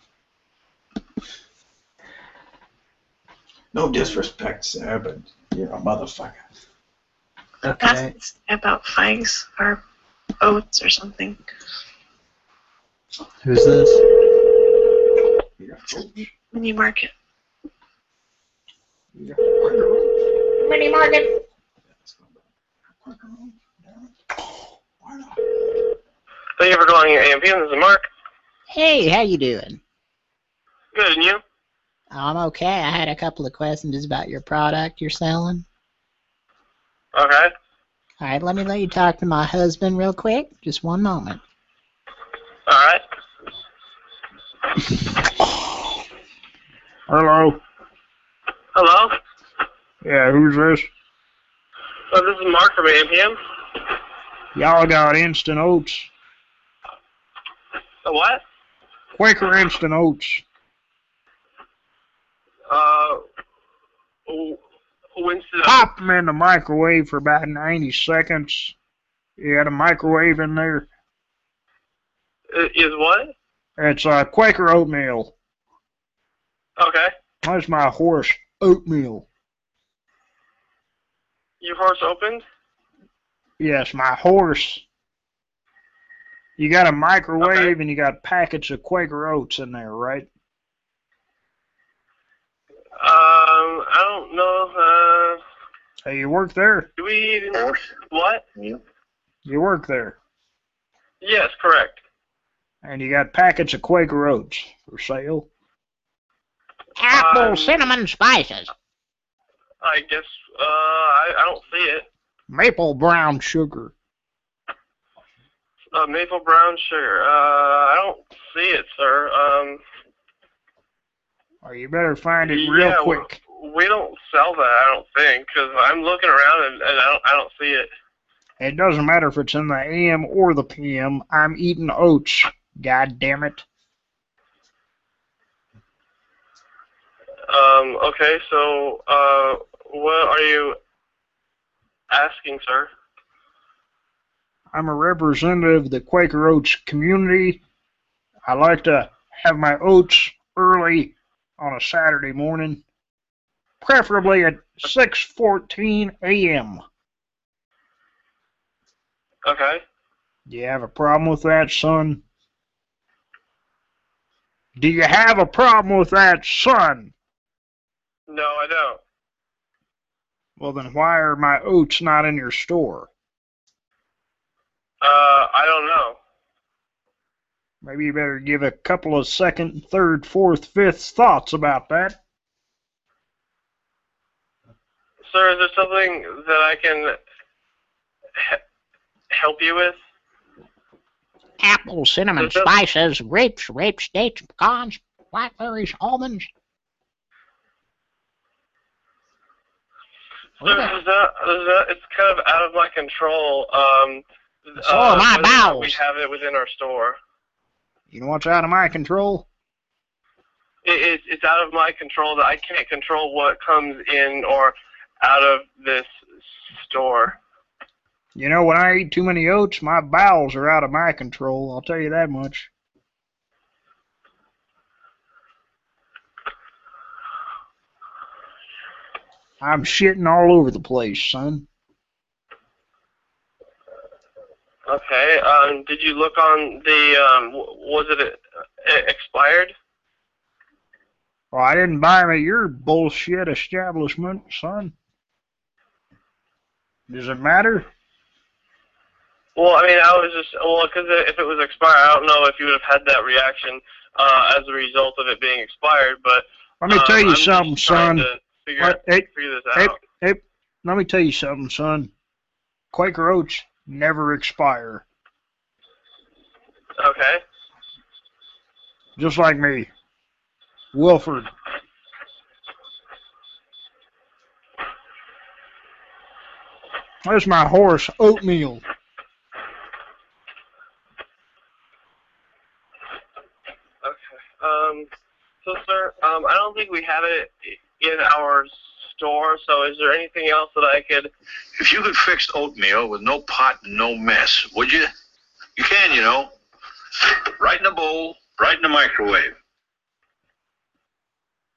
No disrespect, sir, but you're a motherfucker. Ask about figs or oats or something. Who's this? Mini market. Mini market. Thank you for calling your AMP. This is Mark. Hey, how you doing? Good, and you? I'm okay. I had a couple of questions about your product you're selling. Okay. All right, let me let you talk to my husband real quick. Just one moment. All right. Hello. Hello. Yeah, who's this? Uh, this is Mark from AMPM. Y'all got instant oats. The what? Quaker instant oats. Uh, w- Winston. Pop them in the microwave for about 90 seconds. You got a microwave in there. Is what? It's uh, Quaker oatmeal. Okay. That's my horse oatmeal. Your horse opened? Yes, my horse. You got a microwave and you got packets of Quaker oats in there, right? Um, I don't know. Uh, Hey, you work there? do we even? What? You work there. Yes, correct. And you got packets of Quaker oats for sale? Apple Um, cinnamon spices. I guess. Uh, I, I don't see it. Maple brown sugar. Uh, maple brown sugar. Uh, I don't see it, sir. Um, Or you better find it real yeah, quick. We, we don't sell that. I don't think, because I'm looking around and, and I don't. I don't see it. It doesn't matter if it's in the AM or the PM. I'm eating oats. God damn it. Um, okay, so uh, what are you asking, sir? I'm a representative of the Quaker Oats community. I like to have my oats early on a Saturday morning, preferably at 6:14 a.m. Okay. Do you have a problem with that, son? Do you have a problem with that, son? No, I don't. Well, then why are my oats not in your store? Uh, I don't know. Maybe you better give a couple of second, third, fourth, fifth thoughts about that. Sir, is there something that I can he- help you with? Apples, cinnamon, spices, grapes, grapes, dates, pecans, blackberries, almonds. Sir, is that, is that, it's kind of out of my control. Um, So are my whether We have it within our store. You know what's out of my control? It, it, it's out of my control that I can't control what comes in or out of this store. You know, when I eat too many oats, my bowels are out of my control. I'll tell you that much. I'm shitting all over the place, son. Okay. Um, did you look on the? Um, was it uh, expired? Well, I didn't buy them at your bullshit establishment, son. Does it matter? Well, I mean, I was just well, because if it was expired, I don't know if you would have had that reaction uh, as a result of it being expired. But Let me um, tell you I'm something, son. Figure, What- hey, figure this out. hey, let me tell you something, son. Quaker Oats never expire. Okay. Just like me. Wilford. There's my horse, Oatmeal. Okay. Um, so, sir, um, I don't think we have it in our store. So, is there anything else that I could? If you could fix oatmeal with no pot and no mess, would you? You can, you know. Right in a bowl, right in the microwave.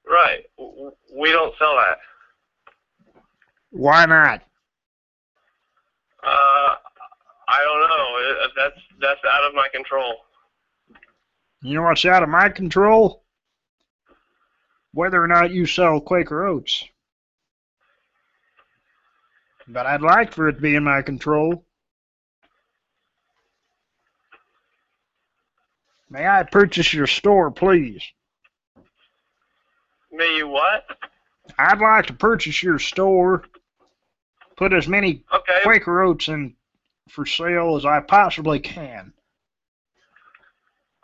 Right. W- w- We don't sell that. Why not? Uh, I don't know. It- That's that's out of my control. You know what's out of my control? Whether or not you sell Quaker Oats. But I'd like for it to be in my control. May I purchase your store, please? May you what? I'd like to purchase your store. Put as many Okay. Quaker Oats in for sale as I possibly can.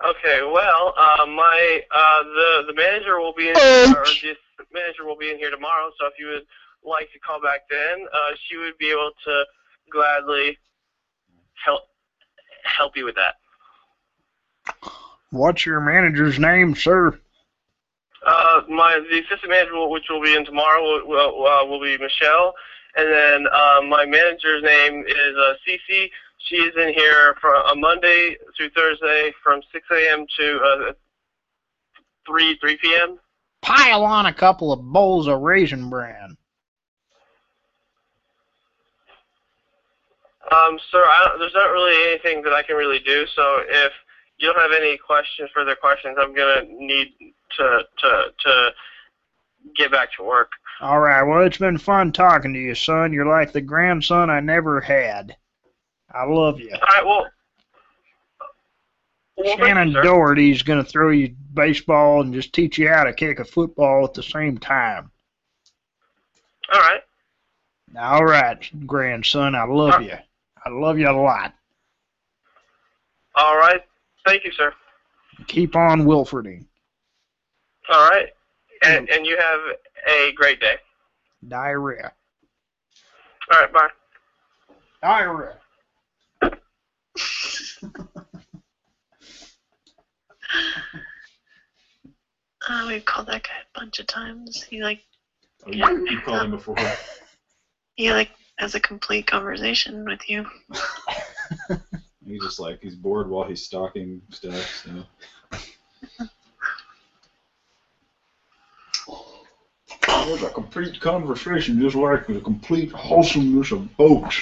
Okay. Well, uh, my uh, the the manager will be in, or the manager will be in here tomorrow. So if you would like to call back then, uh, she would be able to gladly help help you with that. What's your manager's name, sir? Uh, my the assistant manager, which will be in tomorrow, will, will, uh, will be Michelle, and then uh, my manager's name is uh, Cece. She is in here from a Monday through Thursday from 6 a.m. to uh, 3 3 p.m. Pile on a couple of bowls of raisin bran. Um, sir, I don't, there's not really anything that I can really do. So if you don't have any questions, further questions, I'm gonna need to to to get back to work. All right, well, it's been fun talking to you, son. You're like the grandson I never had. I love you. All right. Well. well you, Shannon sir. Doherty's going to throw you baseball and just teach you how to kick a football at the same time. All right. All right, grandson, I love you. I love you a lot. All right. Thank you, sir. Keep on Wilfording. All right. And and you have a great day. Diarrhea. All right. Bye. Diarrhea. Uh, we've called that guy a bunch of times. He like Oh, you, you called him before. he like has a complete conversation with you. He's just like he's bored while he's stalking stuff. So There's a complete conversation, just like the complete wholesomeness of oats.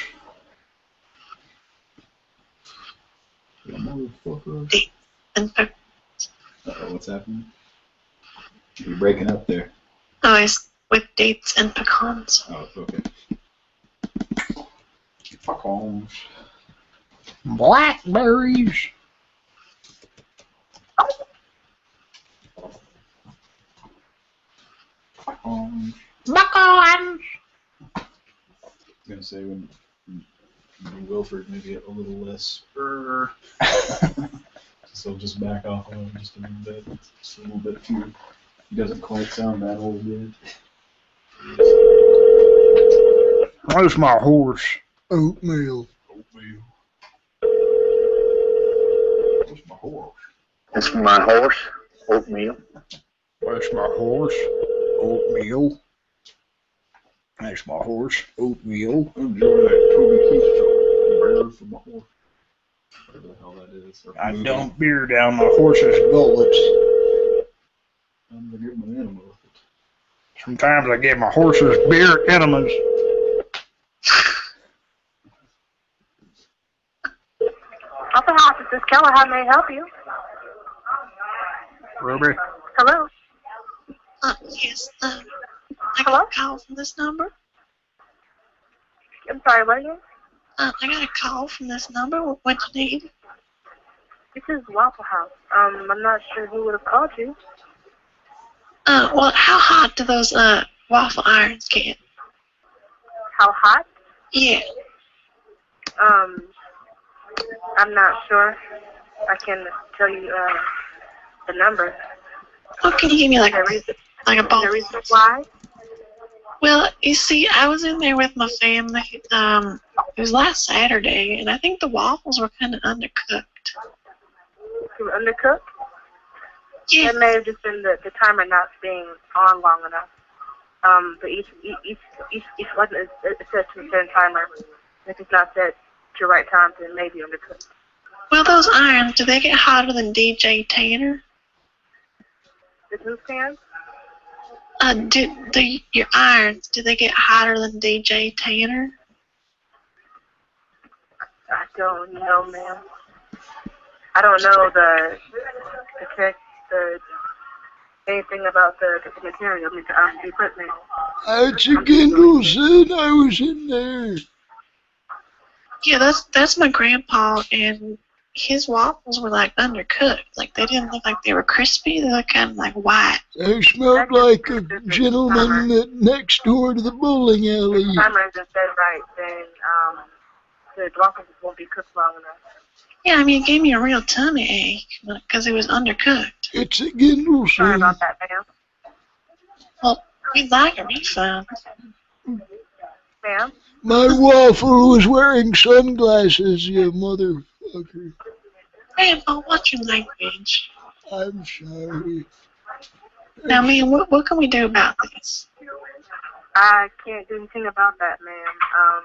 You motherfucker. Uh-oh, what's happening? You're breaking up there. Oh, it's with dates and pecans. Oh, okay. Fuck on. Blackberries. Um, Buckons. I was gonna say when, Wilford maybe a little less. So just back off on him just a little bit, just a little bit too. He doesn't quite sound that old yet. Where's my horse? Oatmeal. Oatmeal. Where's my horse? That's my horse, oatmeal. Where's my horse? Oatmeal. That's my horse. Oatmeal. Enjoy that Toby Keith show. Bear for my horse. Whatever the hell that is. or I movie. dump beer down my horse's gullets. I'm gonna get my animal. Sometimes I give my horses beer enemas. Upper House, this is Keller. How may I help you? Ruby. Hello? Uh, yes, um, I got a call from this number. I'm sorry, what again? Uh, I got a call from this number. What, what you need? This is Waffle House. Um, I'm not sure who would have called you. Uh, well, how hot do those uh waffle irons get? How hot? Yeah. Um, I'm not sure. I can tell you uh, the number. Oh, can you give me like The reason, like a ball? the reason why? Well, you see, I was in there with my family. Um, it was last Saturday, and I think the waffles were kind of undercooked. To undercook? Yeah. It may have just been the, the timer not being on long enough. Um, but each each each each button is is set to a certain timer. If it's not set to the right time, then it may be undercooked. Well, those irons, do they get hotter than DJ Tanner? The who can? Uh, do the your irons, do they get hotter than DJ Tanner? I don't know, ma'am. I don't know the the tech, the anything about the, the material, I mean, the, um, the equipment. That's a Gindelson. I was in there. Yeah, that's that's my grandpa, and his waffles were like undercooked. Like they didn't look like they were crispy. They looked kind of like white. I smelled like a gentleman that next door to the bowling alley. The timer isn't set right, then um, the waffles won't be cooked long enough. Yeah, I mean, it gave me a real tummy ache because it was undercooked. It's a Sorry about that, ma'am. Well, we'd like a refund. Ma'am? My waffle was wearing sunglasses, you motherfucker. Grandpa, what's your language? I'm sorry. Now, man, what what can we do about this? I can't do anything about that, ma'am. Um,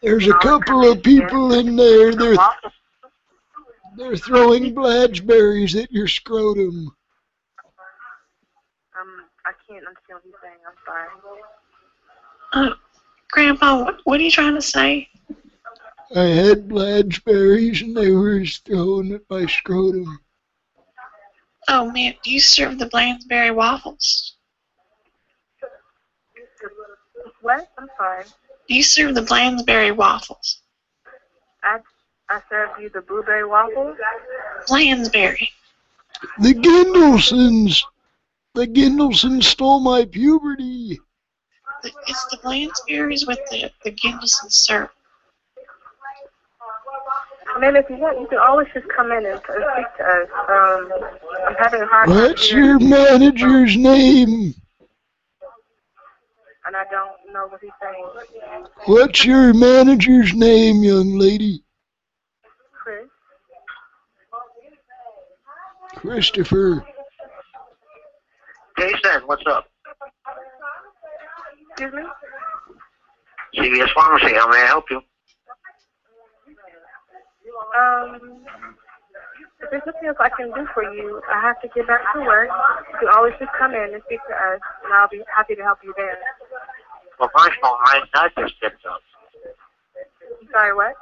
There's a couple of people in there. They're they're throwing blackberries at your scrotum. um, I can't understand what you're saying. I'm sorry. Uh, Grandpa, what, what are you trying to say? I had blackberries and they were thrown at my scrotum. Oh man, you serve the Blansberry waffles? What? I'm sorry. You serve the Blansberry waffles? I I served you the blueberry waffles. Blansberry. The Gindelsons! The Gindelsons stole my puberty. The- It's the Blansberries with the the Gindelson syrup. Ma'am, if you want, you can always just come in and t- speak to us. Um, I'm having a hard time What's hearing your manager's name? and I don't know what he's saying. What's your manager's name, young lady? Chris? Christopher. Jason, what's up? Excuse me? CVS Pharmacy, how may I help you? Um, if there's nothing else I can do for you, I have to get back to work. You can always just come in and speak to us, and I'll be happy to help you there. Well, first of all, my nut just tipped up. I'm sorry, what?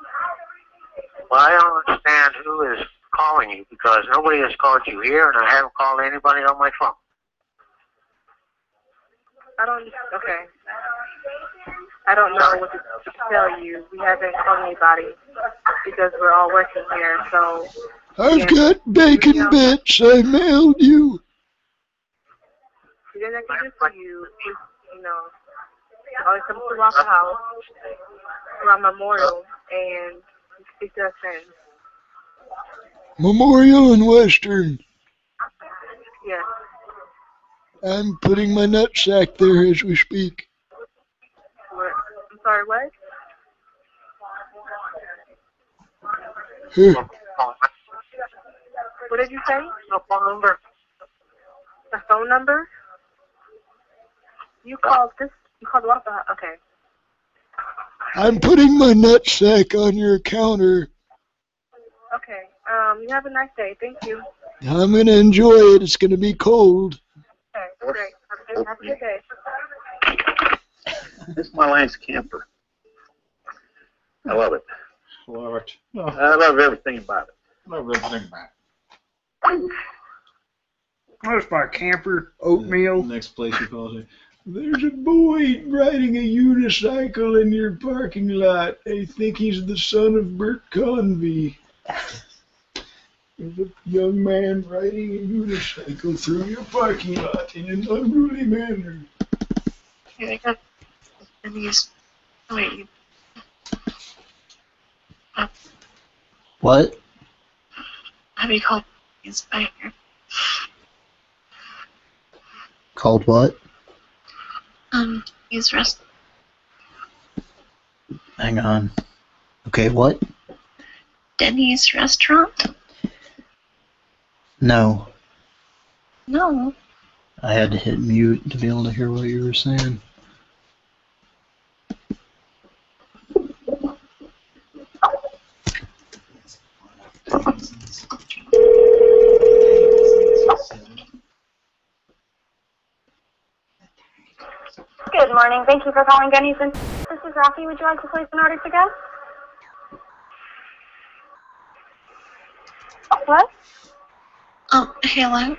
Well, I don't understand who is calling you because nobody has called you here, and I haven't called anybody on my phone. I don't. Okay. I don't know what to, to tell you. We haven't called anybody because we're all working here. So I've got bacon bits I mailed you. the thing I can do for you you know, always come to Waffle House around Memorial and speak to us then. Memorial and Western. Yes. I'm putting my nutsack there as we speak. What? I'm sorry, what? Here. What did you say? The phone number. The phone number? You called this. You called Waffle House. Okay. I'm putting my nutsack on your counter. Okay. Um. You have a nice day. Thank you. I'm gonna enjoy it. It's gonna be cold. Okay. Great. Have a good, have a good day. This is my last camper. I love it. I love it. I love everything about it. I love everything about That's my camper oatmeal. Next place you call it. There's a boy riding a unicycle in your parking lot. I think he's the son of Bert Convy. There's a young man riding a unicycle through your parking lot in an unruly manner. Okay, I got and these. Oh, wait, you. What? Have you called inspector? Called what? Um, he's rest. Hang on. Okay, what? Denny's restaurant? No. No. I had to hit mute to be able to hear what you were saying. Good morning. Thank you for calling Denny's. And this is Rocky. Would you like to place an order to go? What? Oh, hello.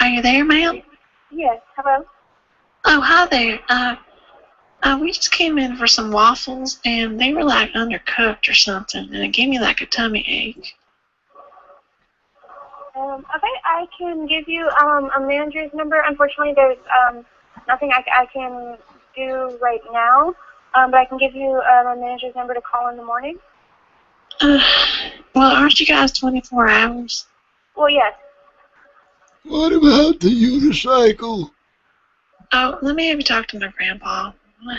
Are you there, ma'am? Yes. Hello. Oh, hi there. Uh, uh, we just came in for some waffles, and they were like undercooked or something, and it gave me like a tummy ache. Um, okay, I can give you um, a manager's number. Unfortunately, there's um, nothing I, I can do right now, um, but I can give you um, a manager's number to call in the morning. Uh, well, aren't you guys 24 hours? Well, yes. What about the unicycle? Oh, let me have you talk to my grandpa.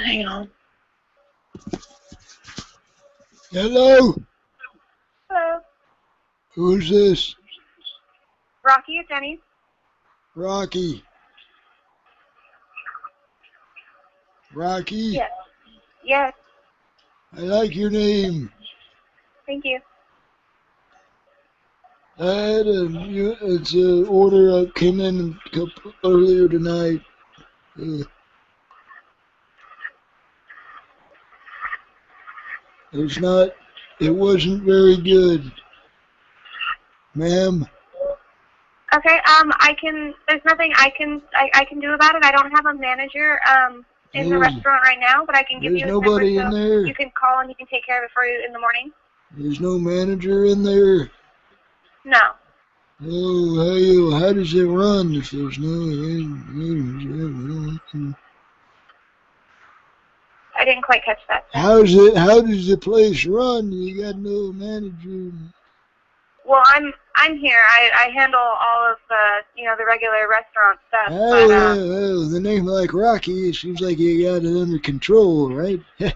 Hang on. Hello? Hello. Who's this? Rocky at Denny's. Rocky. Rocky? Yes. Yes. I like your name. Thank you. I had a, it's an order that came in a couple, earlier tonight. Uh, it's not, it wasn't very good. Ma'am, Okay. Um, I can. There's nothing I can I, I can do about it. I don't have a manager um in the restaurant right now, but I can give There's you his nobody number in so there. you can call and he can take care of it for you in the morning. there's no manager in there. No. Oh, how, you, how does it run if there's no manager? I didn't quite catch that. How's it, how does the place run? You got no manager. Well, I'm I'm here. I, I handle all of the you know the regular restaurant stuff. Oh, but, yeah, uh, well, the name like Rocky, it seems like you got it under control, right? yeah,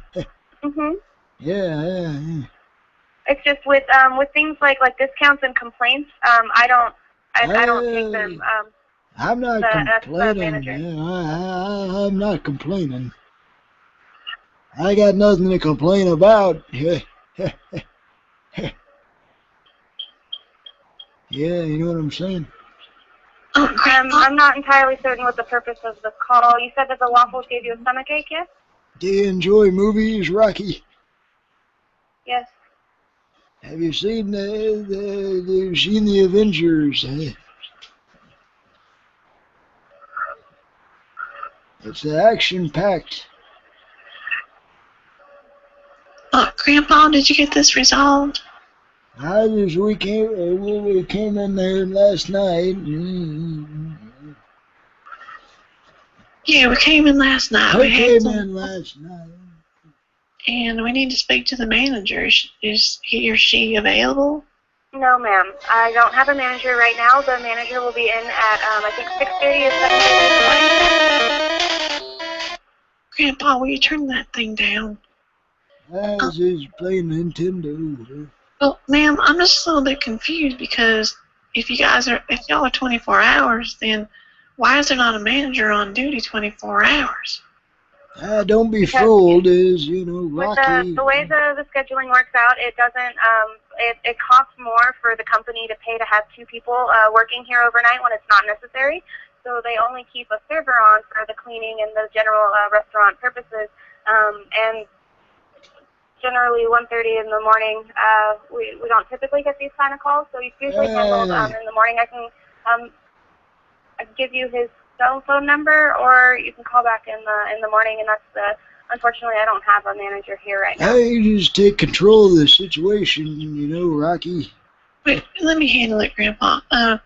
mhm. yeah, yeah. It's just with um with things like like discounts and complaints. Um, I don't I, I don't take them. Um, I'm not The- complaining. Yeah, I, I, I'm not complaining. I got nothing to complain about. yeah, you know what I'm saying? Um, I'm not entirely certain what the purpose of the call. You said that the waffles gave you a stomachache, yes? Do you enjoy movies, Rocky? Yes. Have you seen the the, the seen the Avengers? It's action packed. Uh, Grandpa, did you get this resolved? I just we came uh, we we came in there last night. Mm, Yeah, we came in last night. We we came some- in last night. and we need to speak to the manager. Is, is he or she available? No, ma'am. I don't have a manager right now. The manager will be in at, um, I think 6.30 or 7.30. Grandpa, will you turn that thing down? I was just playing Nintendo. Well, ma'am, I'm just a little bit confused because if you guys are, if y'all are 24 hours, then why is there not a manager on duty 24 hours? Ah, don't be fooled, is you know With the, the way the, the scheduling works out, it doesn't, um, it, it costs more for the company to pay to have two people uh, working here overnight when it's not necessary. So they only keep a server on for the cleaning and the general uh, restaurant purposes. Um, and generally 1.30 in the morning, uh, we, we don't typically get these kind of calls, so it's usually handled um, in the morning. I can um, I can give you his cell phone number, or you can call back in the in the morning, and that's the. Unfortunately, I don't have a manager here right now. I just take control of the situation, you know, Rocky. Wait, let me handle it, Grandpa. Uh,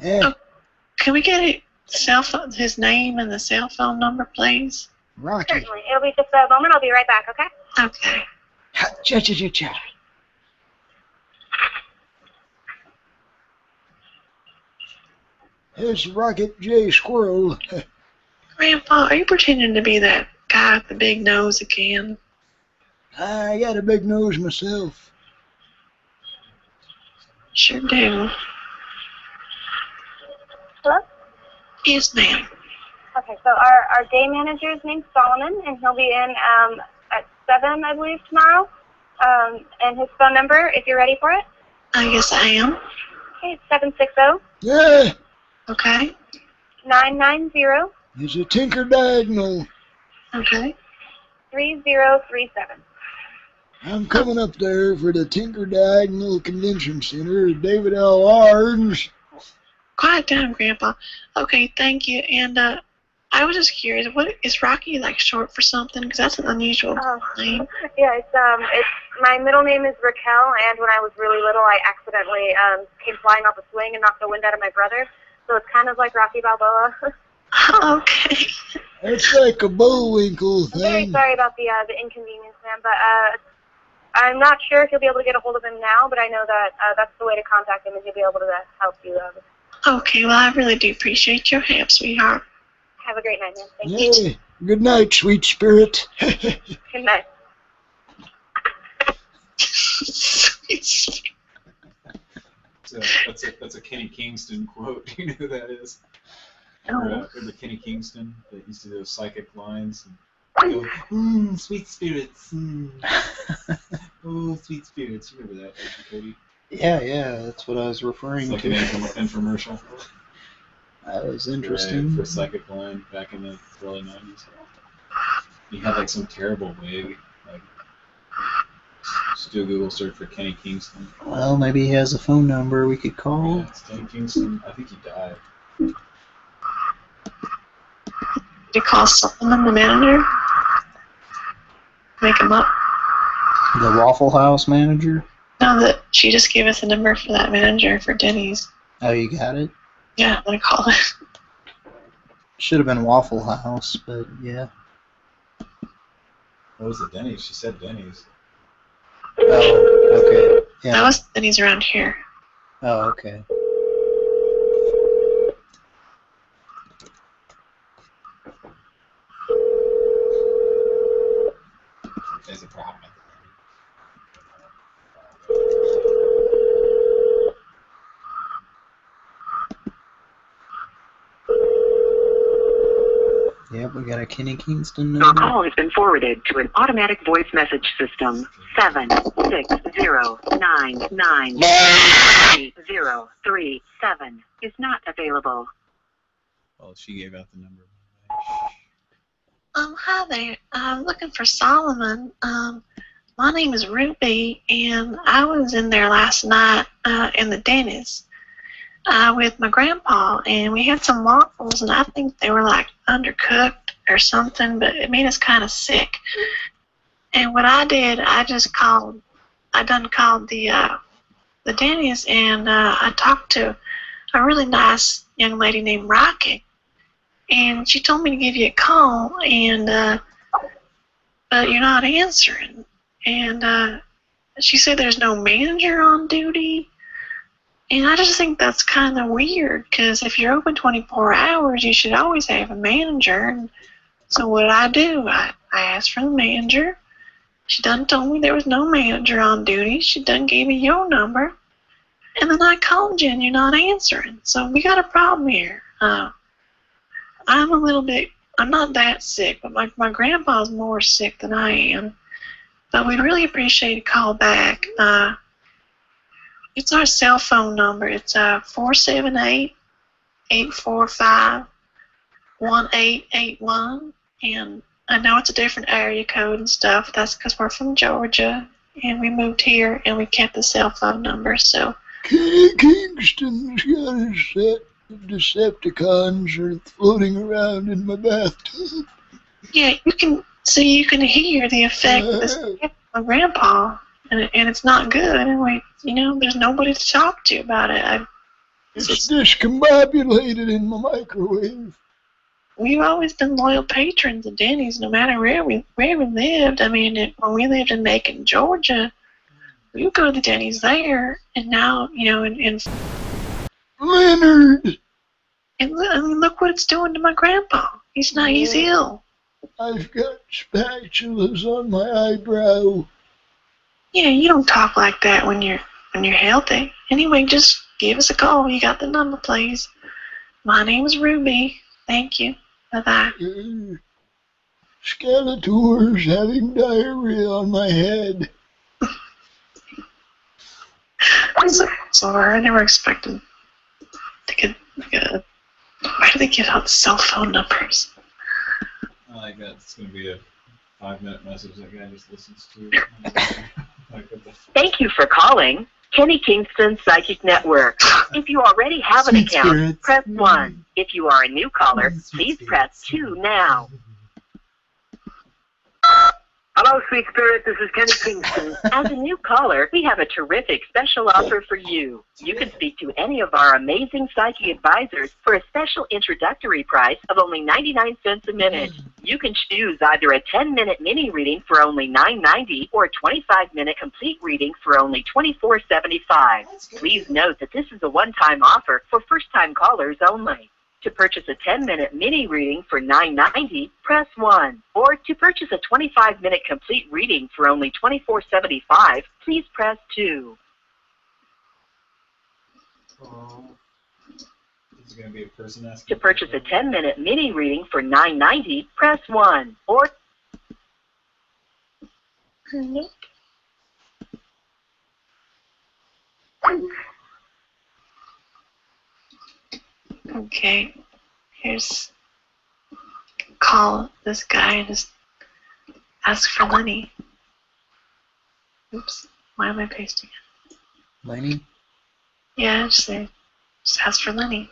Yeah. oh, can we get it cell phone, his name and the cell phone number, please? Rocky. Certainly. It'll be just a moment. I'll be right back. Okay. Okay. Cha cha cha cha. It's Rocket J Squirrel. Grandpa, are you pretending to be that guy with the big nose again? I got a big nose myself. Sure do. Hello. Yes, ma'am. Okay. So our our day manager's name's Solomon, and he'll be in um, at seven, I believe, tomorrow. Um, and his phone number, if you're ready for it. I guess I am. Okay, it's seven six zero Yeah, Okay. nine nine zero it's a Tinker Diagonal. Okay. three zero three seven. I'm coming up there for the Tinker Diagonal Convention Center. David L. Arns. Quiet down, Grandpa. Okay, thank you. And uh, I was just curious, what is Rocky like short for something? Because that's an unusual Oh. name. Yeah, it's um, it's my middle name is Raquel, and when I was really little, I accidentally um came flying off a swing and knocked the wind out of my brother. So it's kind of like Rocky Balboa. okay. It's like a Bullwinkle I'm very sorry about the uh, the inconvenience, ma'am, but uh, I'm not sure if you'll be able to get a hold of him now, but I know that uh, that's the way to contact him, and he'll be able to uh, help you. Uh, Okay, well, I really do appreciate your help, sweetheart. Have a great night, ma'am. Thank you. Good night, sweet spirit. Good night. That's a, that's a, that's a Kenny Kingston quote. Do you know who that is? No. Or, uh, remember Kenny Kingston that used to do those psychic lines? And go, mm, sweet spirits. Mm. oh, sweet spirits. You remember that, don't Cody? Yeah, yeah, that's what I was referring It's like to. an infom- infomercial. That was uh, interesting. for a psychic line back in the early 90s. He had like some terrible wig. Like, just do a Google search for Kenny Kingston. Well, maybe he has a phone number we could call. Yeah, it's Kenny Kingston. I think he died. Did you call Solomon, the manager? Make him up? The Waffle House manager. No, that she just gave us a number for that manager for Denny's. Oh, you got it. Yeah, I'm gonna call it. Should have been Waffle House, but yeah. What was it, Denny's? She said Denny's. Oh, okay. Yeah. That was Denny's around here. Oh, okay. There's a problem. Yep, we got a Kenny Kingston Your number. call has been forwarded to an automatic voice message system. Seven six zero nine nine three zero three seven is not available. Well, she gave out the number. Um, hi there. I'm looking for Solomon. Um, my name is Ruby, and I was in there last night uh, in the dentist uh, with my grandpa, and we had some waffles, and I think they were like undercooked or something, but it made us kind of sick. And what I did, I just called. I done called the uh, the dentist, and uh, I talked to a really nice young lady named Rocky and she told me to give you a call, and uh, but you're not answering. And uh, she said there's no manager on duty, and I just think that's kind of weird because if you're open 24 hours, you should always have a manager. And so what I do, I, I asked for the manager. She done told me there was no manager on duty. She done gave me your number, and then I called you and you're not answering. So we got a problem here. Uh, I'm a little bit, I'm not that sick, but my, my grandpa's more sick than I am. But we'd really appreciate a call back. Uh, it's our cell phone number. It's uh, 478 845 1881. And I know it's a different area code and stuff. That's because we're from Georgia and we moved here and we kept the cell phone number. So Kingston's got a set of Decepticons are floating around in my bathtub. Yeah, you can so you can hear the effect of this my grandpa, and, and it's not good. And we, you know, there's nobody to talk to about it. I, It's discombobulated in my microwave. we've always been loyal patrons of Denny's, no matter where we where we lived. I mean, it, when we lived in Macon, Georgia, we would go to the Denny's there, and now, you know, in, in Leonard! and look, I mean, look what it's doing to my grandpa. He's not. He's oh. ill. I've got spatulas on my eyebrow. Yeah, you don't talk like that when you're when you're healthy. Anyway, just give us a call. You got the number, please. My name is Ruby. Thank you. Bye bye. Uh, Skeletor's having diarrhea on my head. I'm so sorry. I never expected to get, get a. Where do they get out cell phone numbers? I like that. It's going to be a five minute message that guy just listens to. Like, what the- Thank you for calling Kenny Kingston Psychic Network. If you already have an account, press 1. If you are a new caller, please press 2 now. Hello, sweet spirit. This is Kenny Kingston. As a new caller, we have a terrific special offer for you. You can speak to any of our amazing psychic advisors for a special introductory price of only 99 cents a minute. Mm. You can choose either a 10-minute mini reading for only $9.90 or a 25-minute complete reading for only $24.75. Please note that this is a one-time offer for first-time callers only. To purchase a 10-minute mini reading for $9.90, press 1. Or to purchase a 25-minute complete reading for only $24.75, please press 2. Is to be a person asking? To purchase a 10-minute mini reading for $9.90, press 1. Or Okay, here's call this guy and just ask for Lenny. Oops, why am I pasting it? Lenny? Yeah, just say, just ask for Lenny.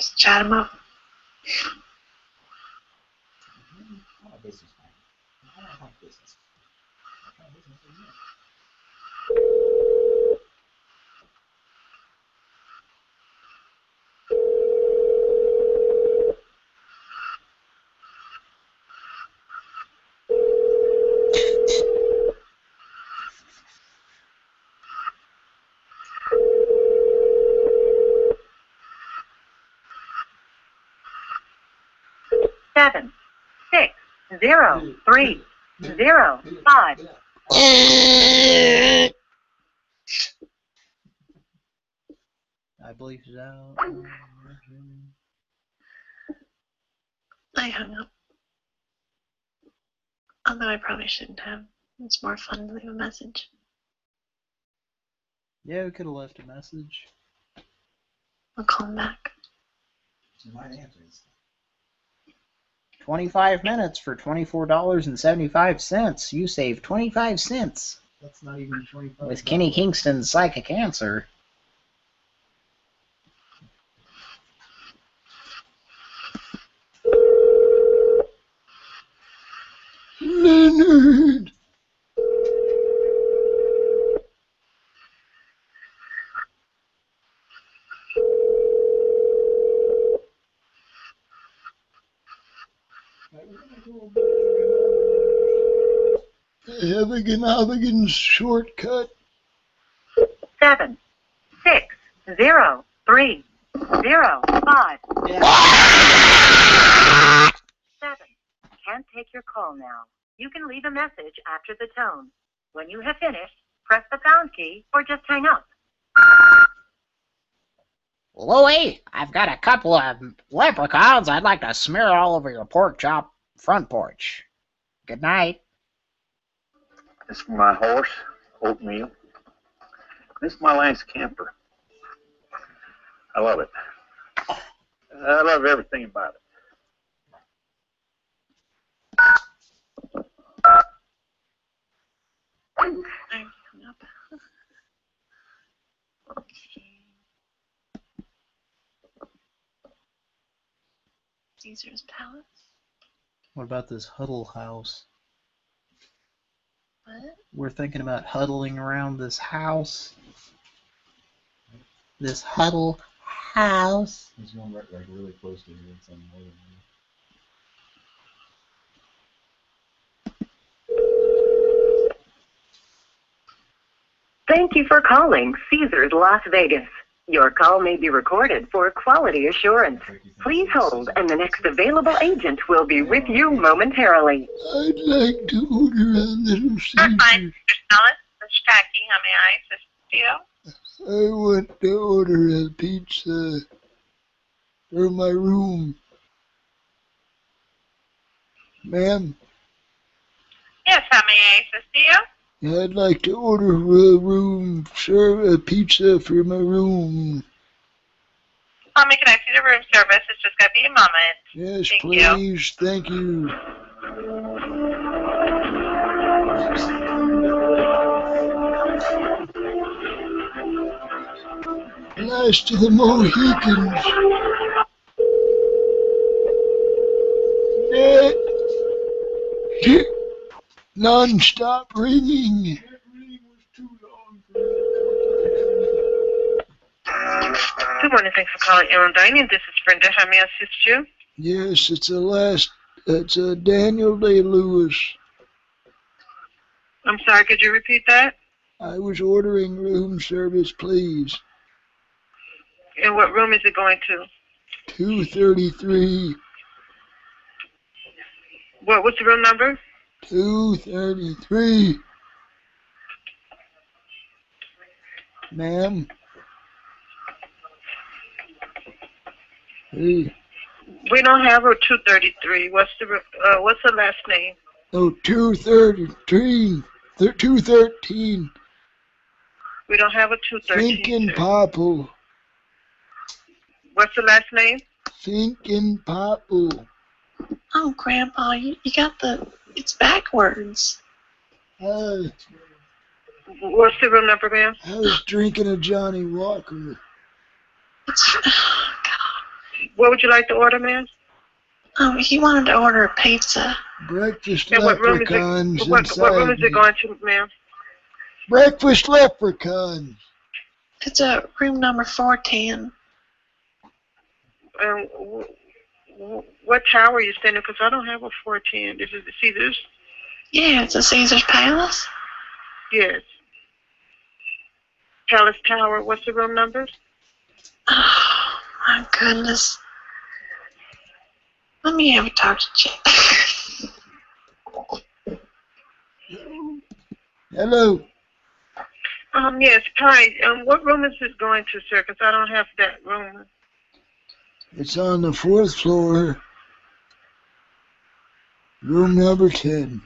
Just chat him up. Business man. I don't like business. What kind of business is that? seven, six, zero, three, zero, five. I believe so. I hung up. Although I probably shouldn't have. It's more fun to leave a message. Yeah, we could have left a message. I'll call him back. You might answer this. 25 minutes for $24.75. You save 25 cents That's not even 25. with Kenny Kingston's Psychic Answer. Leonard. Havigan shortcut. Seven, six, zero, three, zero, five. Seven. Can't take your call now. You can leave a message after the tone. When you have finished, press the pound key or just hang up. Louie, I've got a couple of leprechauns I'd like to smear all over your pork chop front porch. Good night. This is my horse, oatmeal. This is my last camper. I love it. I love everything about it. I hung up. Caesar's Palace. What about this huddle house? What? We're thinking about huddling around this house. This huddle house. He's going right, like really close to you. It's on more than you. Thank you for calling Caesars Las Vegas. Your call may be recorded for quality assurance. Please hold, and the next available agent will be with you momentarily. I'd like to order a little Caesar. Alice, this is Jackie. How may I assist you? I want to order a pizza for my room. Ma'am, Yes, how may I assist you? I'd like to order a room, sir, a pizza for my room. I'll make an exit to room service. It's just going to be a moment. Yes, Thank you. please. Thank you. Last to the Mohicans. Eh, Non-stop ringing. Good morning. Thanks for calling In-Room Dining. This is Brenda. How may I assist you? Yes, it's the last. It's a Daniel Day Lewis. I'm sorry. Could you repeat that? I was ordering room service, please. And what room is it going to? 233. What? What's the room number? 233. Ma'am. Hey. We don't have a 233. What's the uh, What's the last name? Oh, 233. Thir- 213. We don't have a 213. Finken Popple. What's the last name? Finken Popple. Oh, Grandpa, you, you got the. It's backwards. Uh, What's the room number, ma'am? I was drinking a Johnnie Walker. What would you like to order, ma'am? Oh, he wanted to order a pizza. Breakfast And what room is it? What, what room is it going to, ma'am? Breakfast leprechauns. It's a room number 410. Um, wh- wh- what tower are you standing? Because I don't have a 410. This is the Caesars. Yeah, it's a Caesar's Palace. Yes. Palace Tower. What's the room number? Oh, my goodness. Let me have a talk to Jack. Hello. Um, yes. Hi. Um, what room is this going to, sir? Because I don't have that room. It's on the fourth floor. Room number 10.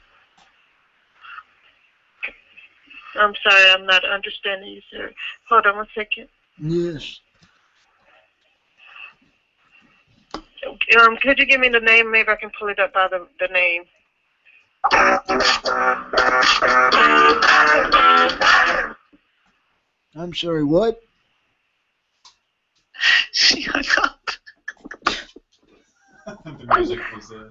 I'm sorry, I'm not understanding you, sir. Hold on one second. Yes. Um, could you give me the name? Maybe I can pull it up by the, the name. I'm sorry, what? She hung up. The music was uh,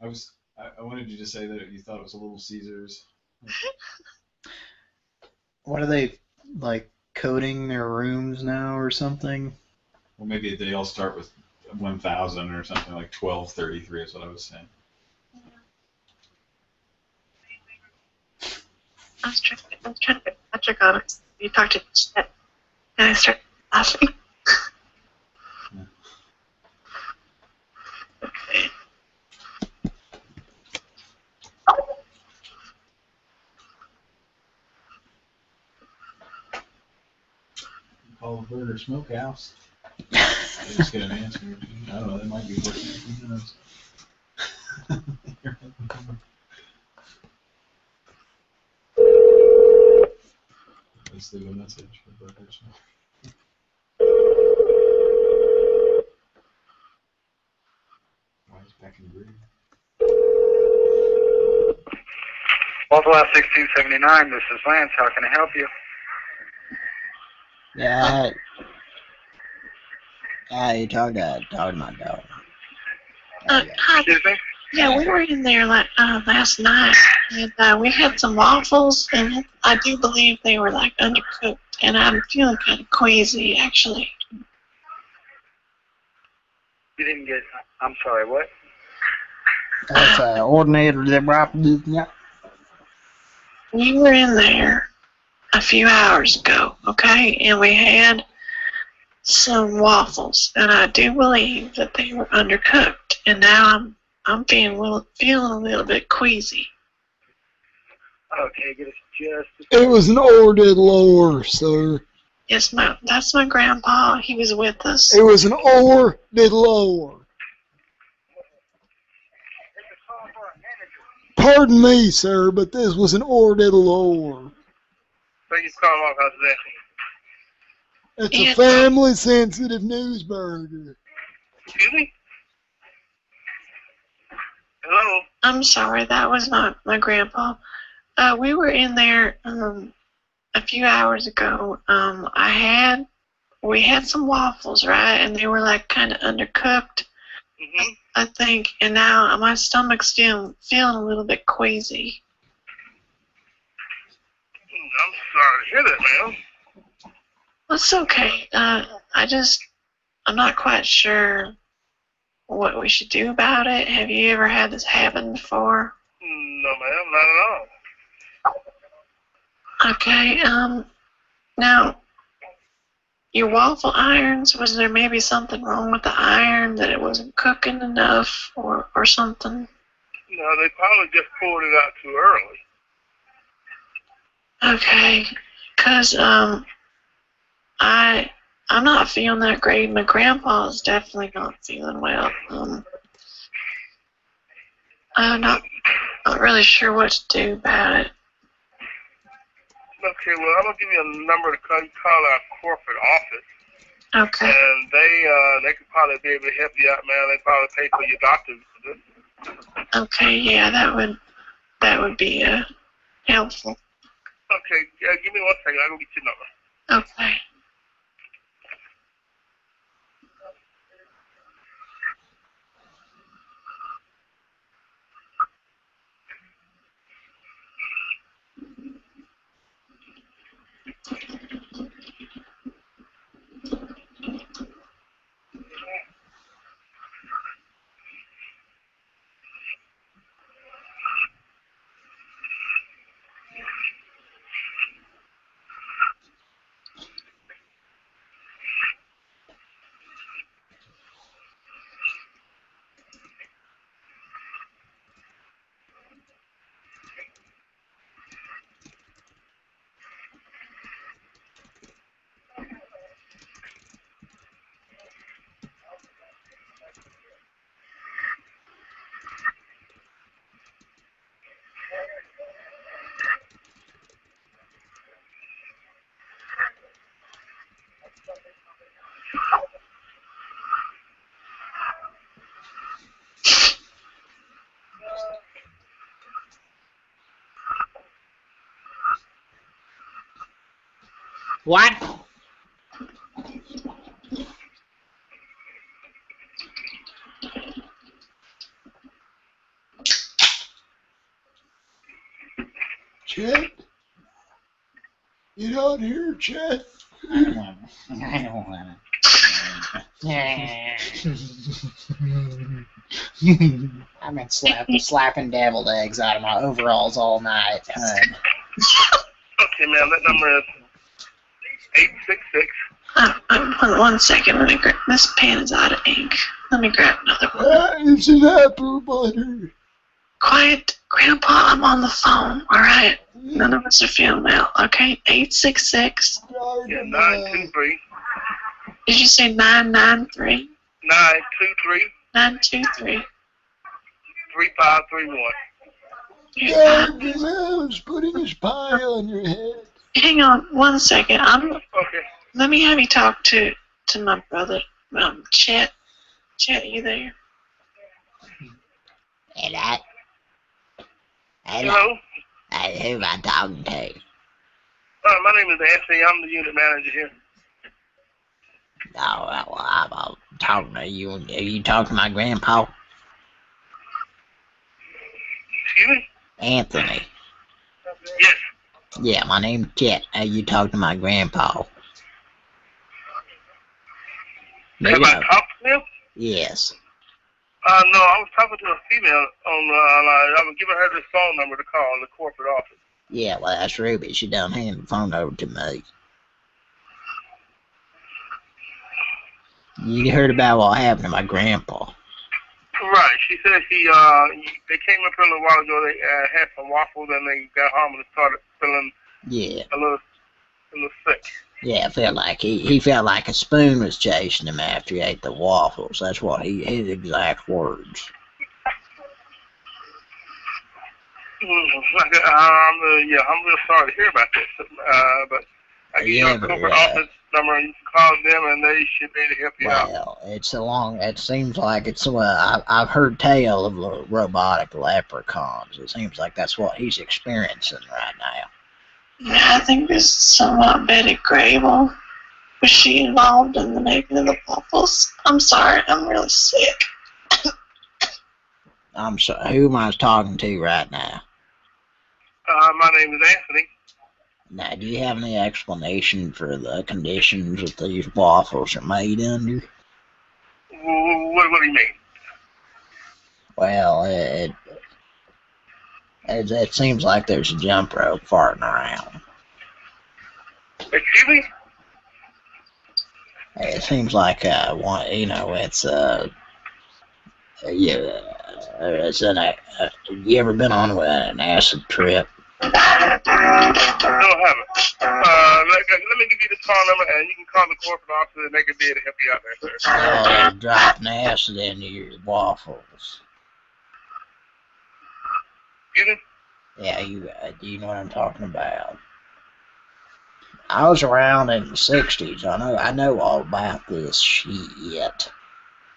I was I, I wanted you to say that you thought it was a Little Caesars. What are they like coding their rooms now or something? Well, maybe they all start with 1,000 or something like 1233 is what I was saying. I was trying, I was trying to get Patrick on it. You talked to Chet, and I started laughing. okay. Call the Burger Smokehouse. They just get an answer. I don't know. That might be working. Who knows? Let's leave a message for Burger Smoke. Why is Peckin green? Southwest 1679, this is Lance. How can I help you? Yeah. Yeah, you talked to talked to my dog. Uh, hi. Excuse me? Yeah, we were in there like uh, last night, and uh, we had some waffles, and I do believe they were like undercooked, and I'm feeling kind of queasy actually. You didn't get. I'm sorry. What? That's uh, ordinator. That Rob did, yeah. We were in there a few hours ago, okay, and we had some waffles, and I do believe that they were undercooked, and now I'm I'm feeling a little feeling a little bit queasy. Okay, get us just. It was an ordered lower, sir. Yes, my that's my grandpa. He was with us. It was an ordered lower. Pardon me, sir, but this was an ordered lower. So you call off how's that? It's a family sensitive news burger. Excuse me? Hello? I'm sorry, that was not my grandpa. Uh, we were in there um, a few hours ago. Um, I had, we had some waffles, right? And they were like kind of undercooked, Mm-hmm. I think. And now my stomach's still feeling a little bit queasy. I'm sorry to hear that, ma'am. It's okay. Uh, I just, I'm not quite sure what we should do about it. Have you ever had this happen before? No, ma'am, not at all. Okay, um, now, your waffle irons, was there maybe something wrong with the iron that it wasn't cooking enough or, or something? No, they probably just pulled it out too early. Okay, cause, um, I, I'm not feeling that great. My grandpa's definitely not feeling well. Um, I'm not, not really sure what to do about it. Okay, well, I'm gonna give you a number to call, call our corporate office, Okay. and they uh they could probably be able to help you out, man. They probably pay for your doctor's visit. Okay, yeah, that would, that would be, uh, helpful. Okay, uh, give me one second. I'll go get your number. Okay. What? Chet? Get out here, Chet. I don't want to. I don't want it. I've been slapping, slapping deviled eggs out of my overalls all night, hun. Okay, man, that number is 866. Uh, uh, hold one second. Let me grab. This pen is out of ink. Let me grab another one. Ah, it's an apple butter. Quiet, Grandpa. I'm on the phone. All right. None of us are feeling well. Okay. Eight six six. Yeah, 923. Did you say nine nine three? 923 Nine two three. 3531. Yeah, the man's putting his pie on your head. Hang on one second. I'm. Okay. Let me have you talk to to my brother, um, Chet. Chet, you there? Hello? Hello? Hey, who am I talking to? Uh, my name is Anthony. I'm the unit manager here. Oh, well, I'm uh, talking to you. Are you talking to my grandpa? Excuse me? Anthony. Yes. Yeah, my name's Chet. Are you talking to my grandpa? Have I talked to him? Yes. Uh, no, I was talking to a female on the line. I was giving her this phone number to call in the corporate office. Yeah, well, that's Ruby. She done handed the phone over to me. You heard about what happened to my grandpa. Right. She said he, uh, they came up here a little while ago. They uh, had some waffles and they got home and started feeling Yeah, a little, a little sick. yeah, felt like he, he felt like a spoon was chasing him after he ate the waffles. That's what he his exact words. I'm, uh, yeah, I'm real sorry to hear about this. Uh, but I give you Yeah, a but, office number you can call them and they should be able to help you out. Well, it's a long. It seems like it's. Uh, I, I've heard tale of the robotic leprechauns. It seems like that's what he's experiencing right now. Yeah, I think this is somewhat Betty Grable. Was she involved in the making of the waffles? I'm sorry, I'm really sick. I'm sorry. Who am I talking to right now? Uh, my name is Anthony. Now, do you have any explanation for the conditions that these waffles are made under? What, what do you mean? Well, it, it it seems like there's a jump rope farting around. Excuse me? It seems like uh, one, you know, it's uh, yeah, it's an. Uh, you ever been on an acid trip? No, I haven't. Uh, let, let me give you this phone number and you can call the corporate office and they can be able to help you out there, sir. Oh, you're dropping acid into your waffles. Excuse me? Yeah, you uh, do you know what I'm talking about? I was around in the '60s. I know I know all about this shit.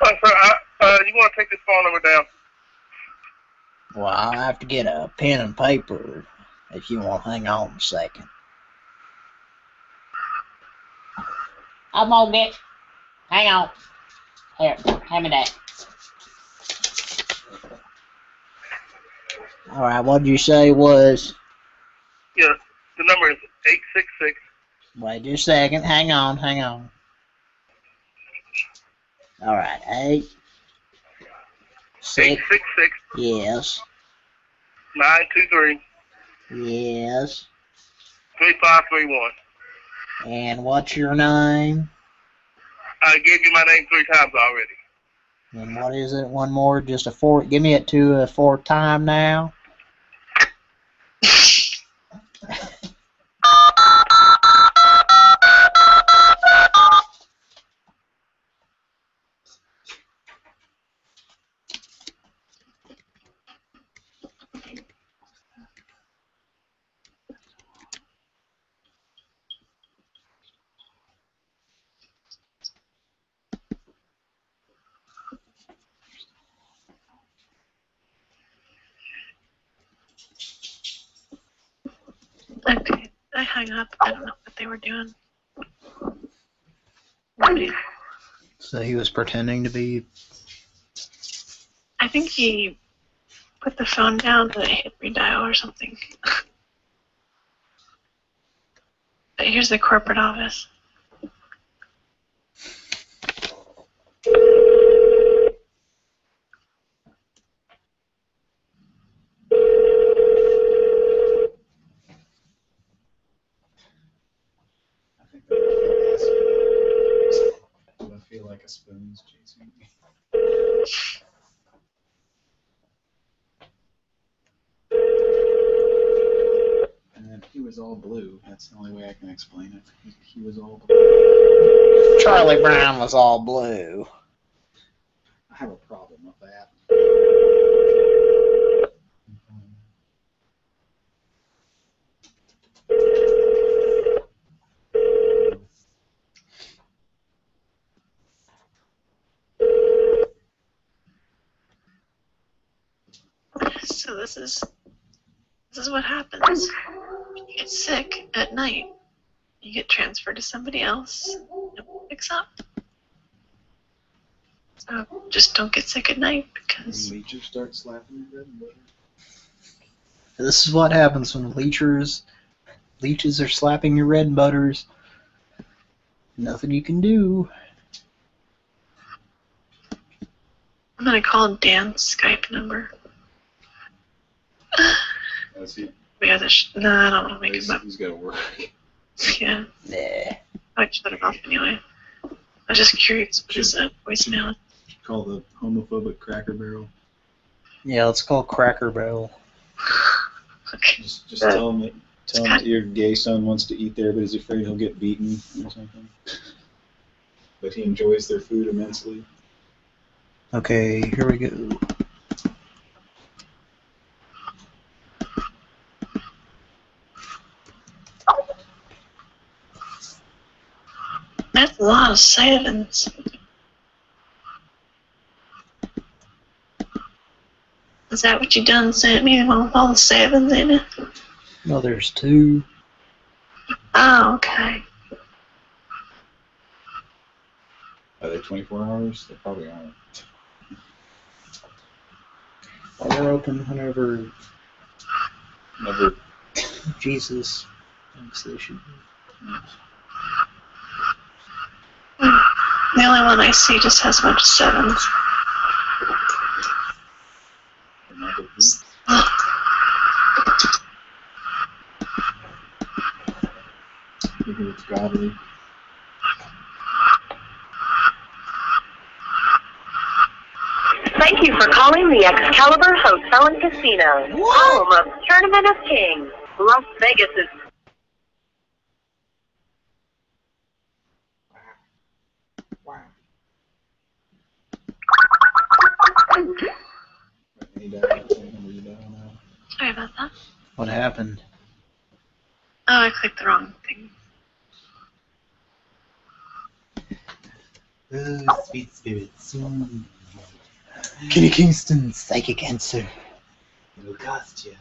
Uh, sir, I, uh, you want to take this phone number down? Well, I'll have to get a pen and paper if you want. to Hang on a second. I'm on it. Hang on. Here, hand me that. All right, what did you say was? Yeah, the number is 866 Wait just a second. Hang on, hang on. All right, eight, six, 866 yes, 923 yes. 3531. And what's your name? I gave you my name three times already. And what is it? One more, just a four. Give me it to a fourth time now. Okay, I hung up. I don't know what they were doing. somebody. So he was pretending to be. I think he put the phone down it hit redial or something. But Here's the corporate office. Do I feel like a spoon's chasing me? And then he was all blue. That's the only way I can explain it. He, he was all blue. Charlie Brown was all blue. I have a problem with that. So this is this is what happens. You get sick at night. You get transferred to somebody else. Nobody picks up. So just don't get sick at night because Leeches start slapping your bread and butter. This is what happens when leechers, leeches are slapping your red butters. Nothing you can do. I'm gonna call Dan's Skype number. That's he. We have to sh- no, I don't want to make He's, him up. he's got to work. Yeah, Nah. I'd shut it off anyway. I was just curious what his uh, voicemail. Call the homophobic Cracker Barrel. Yeah, let's call Cracker Barrel. okay. Just, just tell him that, tell him that your gay son wants to eat there, but he's afraid he'll get beaten or something. But he enjoys their food immensely. Okay, here we go. That's a lot of sevens. Is that what you done sent me? The with all the sevens in it? No, there's two. Oh, okay. Are they 24 hours? They probably aren't. They're open whenever Never. Jesus thinks they should be. The only one I see just has a bunch of sevens. Maybe it's godly. Thank you for calling the Excalibur Hotel and Casino, home of Tournament of Kings. Las Vegas is Any dial, any number you dial now. Sorry about that. What happened? Oh, I clicked the wrong thing. Oh, sweet spirits. Mm. Kenny Kingston, psychic answer. It'll cost you.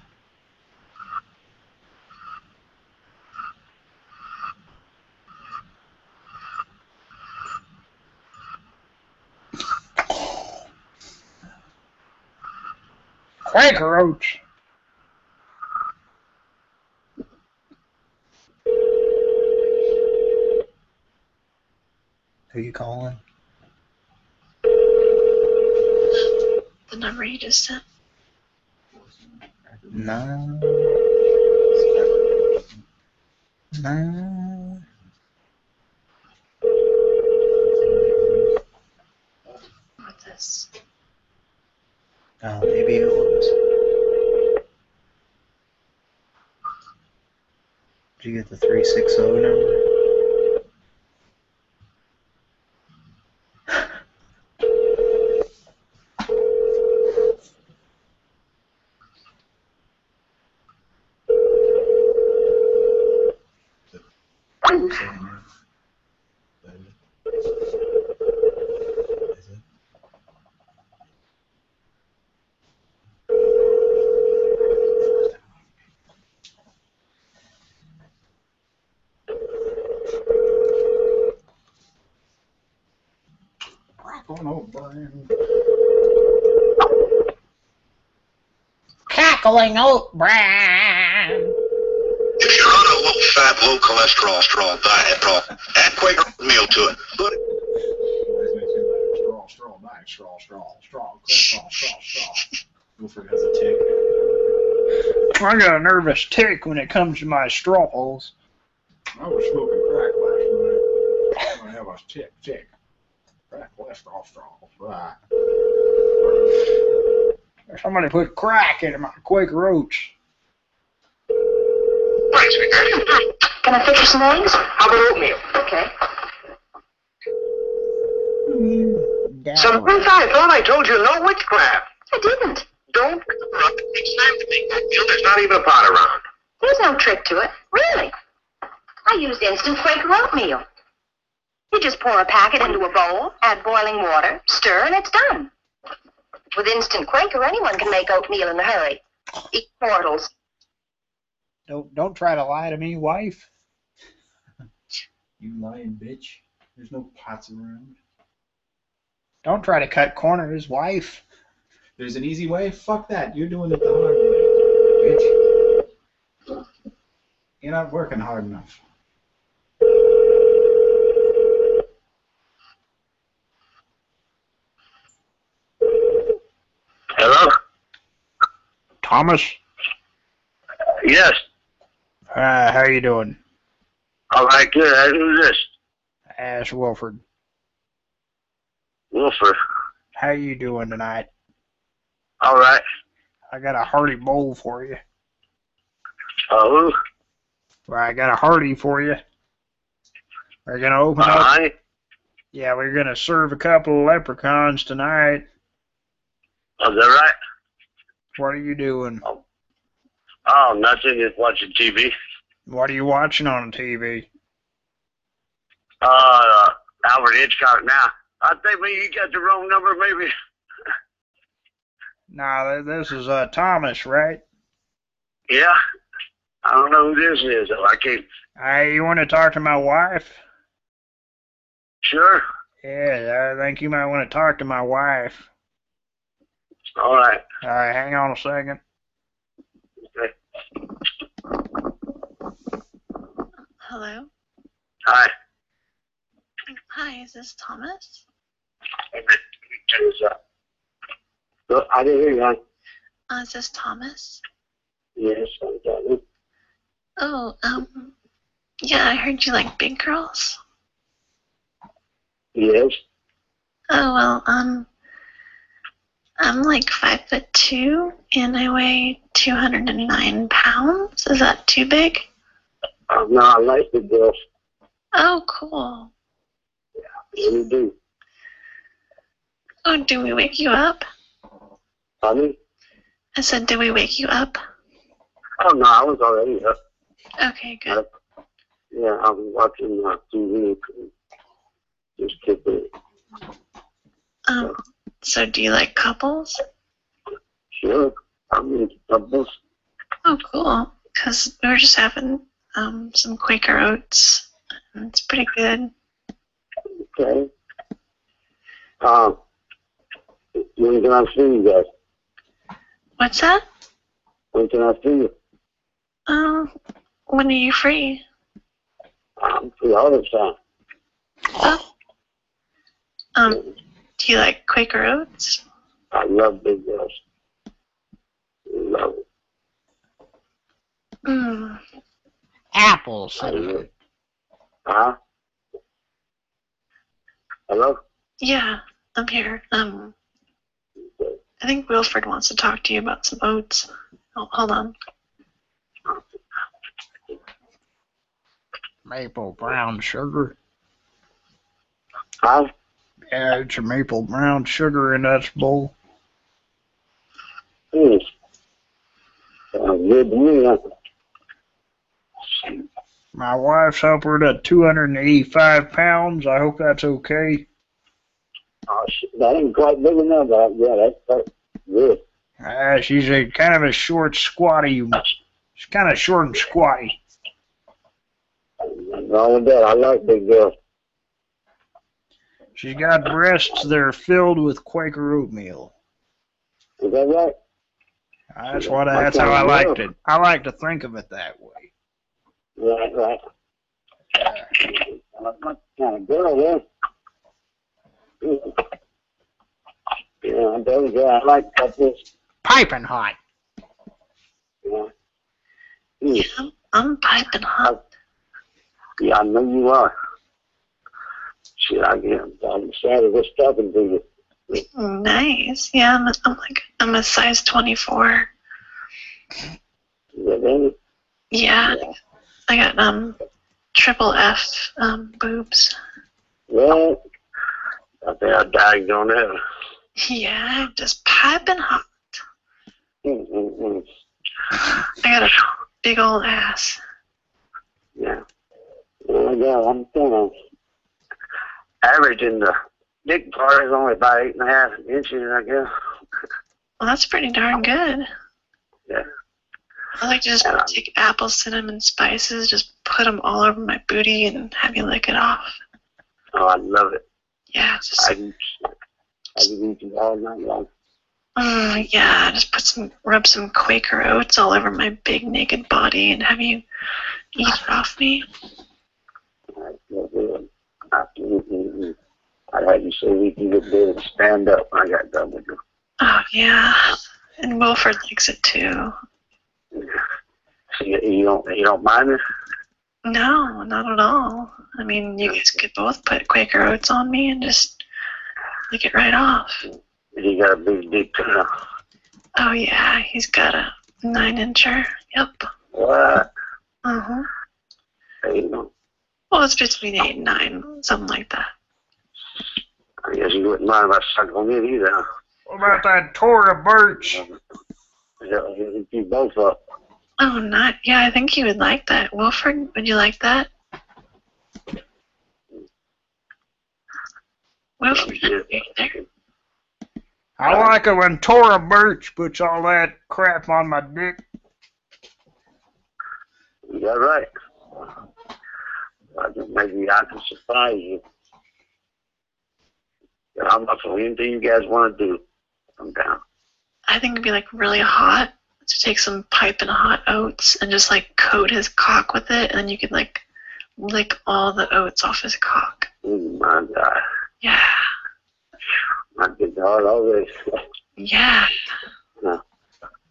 Quaker Oats. Who you calling? The number you just sent. No. No. What's this? Oh, maybe it was. Did you get the 360 number? Cackling oat bran. If you're on a low fat, low cholesterol straw diet, straw, add Quaker oatmeal to it. Put it Straw, straw, diet, straw, straw, straw, straw, straw, straw. Wilford has a tick. I got a nervous tick when it comes to my straw holes. I was smoking crack last night. I have a tick, tick. Crack, cholesterol, straw, right. Somebody put crack into my Quaker Oats. Can I fix you some eggs? How about oatmeal? Okay. Some I thought I told you no witchcraft. I didn't. Don't corrupt It's time to make oatmeal. There's not even a pot around. There's no trick to it. Really. I used instant Quaker oatmeal. You just pour a packet into a bowl, add boiling water, stir, and it's done. With instant Quaker, anyone can make oatmeal in a hurry. Eat mortals. Don't don't try to lie to me, wife. You lying bitch. There's no pots around. Don't try to cut corners, wife. There's an easy way. Fuck that. You're doing it the hard way, bitch. You're not working hard enough. Hello? Thomas, Yes. uh, how you doing? All right, good. Who's this? Ash Wilford. Wilford. How you doing tonight? All right. I got a hearty bowl for you. Uh. Well, I got a hearty for you. We're gonna open All up. right. Yeah, we're gonna serve a couple of leprechauns tonight. Oh, is that right? What are you doing? Oh, nothing. Just watching TV. What are you watching on TV? Uh, Albert Hitchcock now. I think maybe you got the wrong number, maybe. Nah, this is uh Thomas, right? Yeah. I don't know who this is, though. I can't. Hey, you want to talk to my wife? Sure. Yeah, I think you might want to talk to my wife. All right. All right, hang on a second. Okay. Hello. Hi. Hi, is this Thomas? Turn this up. I didn't hear you. Uh, is this Thomas? Yes, I'm talking. Oh, um, yeah, I heard you like big girls. Yes. Oh well, um, I'm like five foot two and I weigh two hundred and nine pounds. Is that too big? Uh, no, I like the girls. Oh, cool. Yeah, really do. Oh, do we wake you up? Honey? I said, did we wake you up? Oh, no, I was already up. Okay, good. Yeah, I was watching uh, TV. Just kidding. Um, so do you like couples? Sure. I mean, doubles. Oh, cool. Because we were just having um some Quaker oats. It's pretty good. Okay. Um, when can I see you guys? What's that? When can I see you? Um, when are you free? I'm free all the time. Oh. Um, do you like Quaker oats? I love big girls. Love it. Mm. Apple I love it. Huh? Hello? Yeah, I'm here. Um, I think Wilford wants to talk to you about some oats. Oh, hold on. Maple brown sugar. Huh? Yeah, it's a maple brown sugar in that bowl. Yes. Sounds good to me. huh? My wife's upward at 285 pounds. I hope that's okay. Uh, oh, shit, that ain't quite big enough, but yeah, that's, that's good. Uh, she's a kind of a short, squatty. She's kind of short and squatty. Wrong with that. I like big girls. She's got breasts that are filled with Quaker oatmeal. Is that right? That's what. That's how I like to. I like to think of it that way. Right, right. Uh, what kind of girl is? Yeah, there we go. I like that. This. Piping hot. Yeah. Yeah. I'm piping hot. Yeah, I know you are. Shit, I get. I'm sad of this talking to you. Nice. Yeah, I'm, I'm like I'm a size 24. Yeah. Yeah, I got um triple F um boobs. Well, I think I died on that. Yeah, just piping hot. Mm-mm-mm. I got a big old ass. Yeah. Well, yeah, I'm kind of averaging the dick part is only about eight and a half inches, I guess. Well, that's pretty darn good. Yeah. I like to just take apple cinnamon spices, just put them all over my booty and have you lick it off. Oh, I love it. Yeah, just I can, I can eat it all night long. mm, yeah, just put some rub some Quaker oats all over my big naked body and have you eat it off me. Good. Absolutely. I had you say we can get and stand up when I got done with you. Oh yeah, and Wilford likes it too. So you, you don't you don't mind it? No, not at all. I mean, you guys could both put Quaker oats on me and just lick it right off. You got a big dick too. Oh yeah, he's got a nine incher. Yep. What? Uh huh. You Well, it's between eight and nine, something like that. I guess you wouldn't mind if I sucked on it either. What about that Thora Birch? Yeah, you you both up. Oh, not yeah. I think he would like that. Wilford, would you like that? Wilford. I like it when Thora Birch puts all that crap on my dick. You got right. Maybe I can surprise you. Yeah, I'm up for anything you guys want to do. I'm down. I think it'd be like really hot to take some piping hot oats and just like coat his cock with it, and then you could like lick all the oats off his cock. Oh my God. Yeah, I get hard already. yeah, no.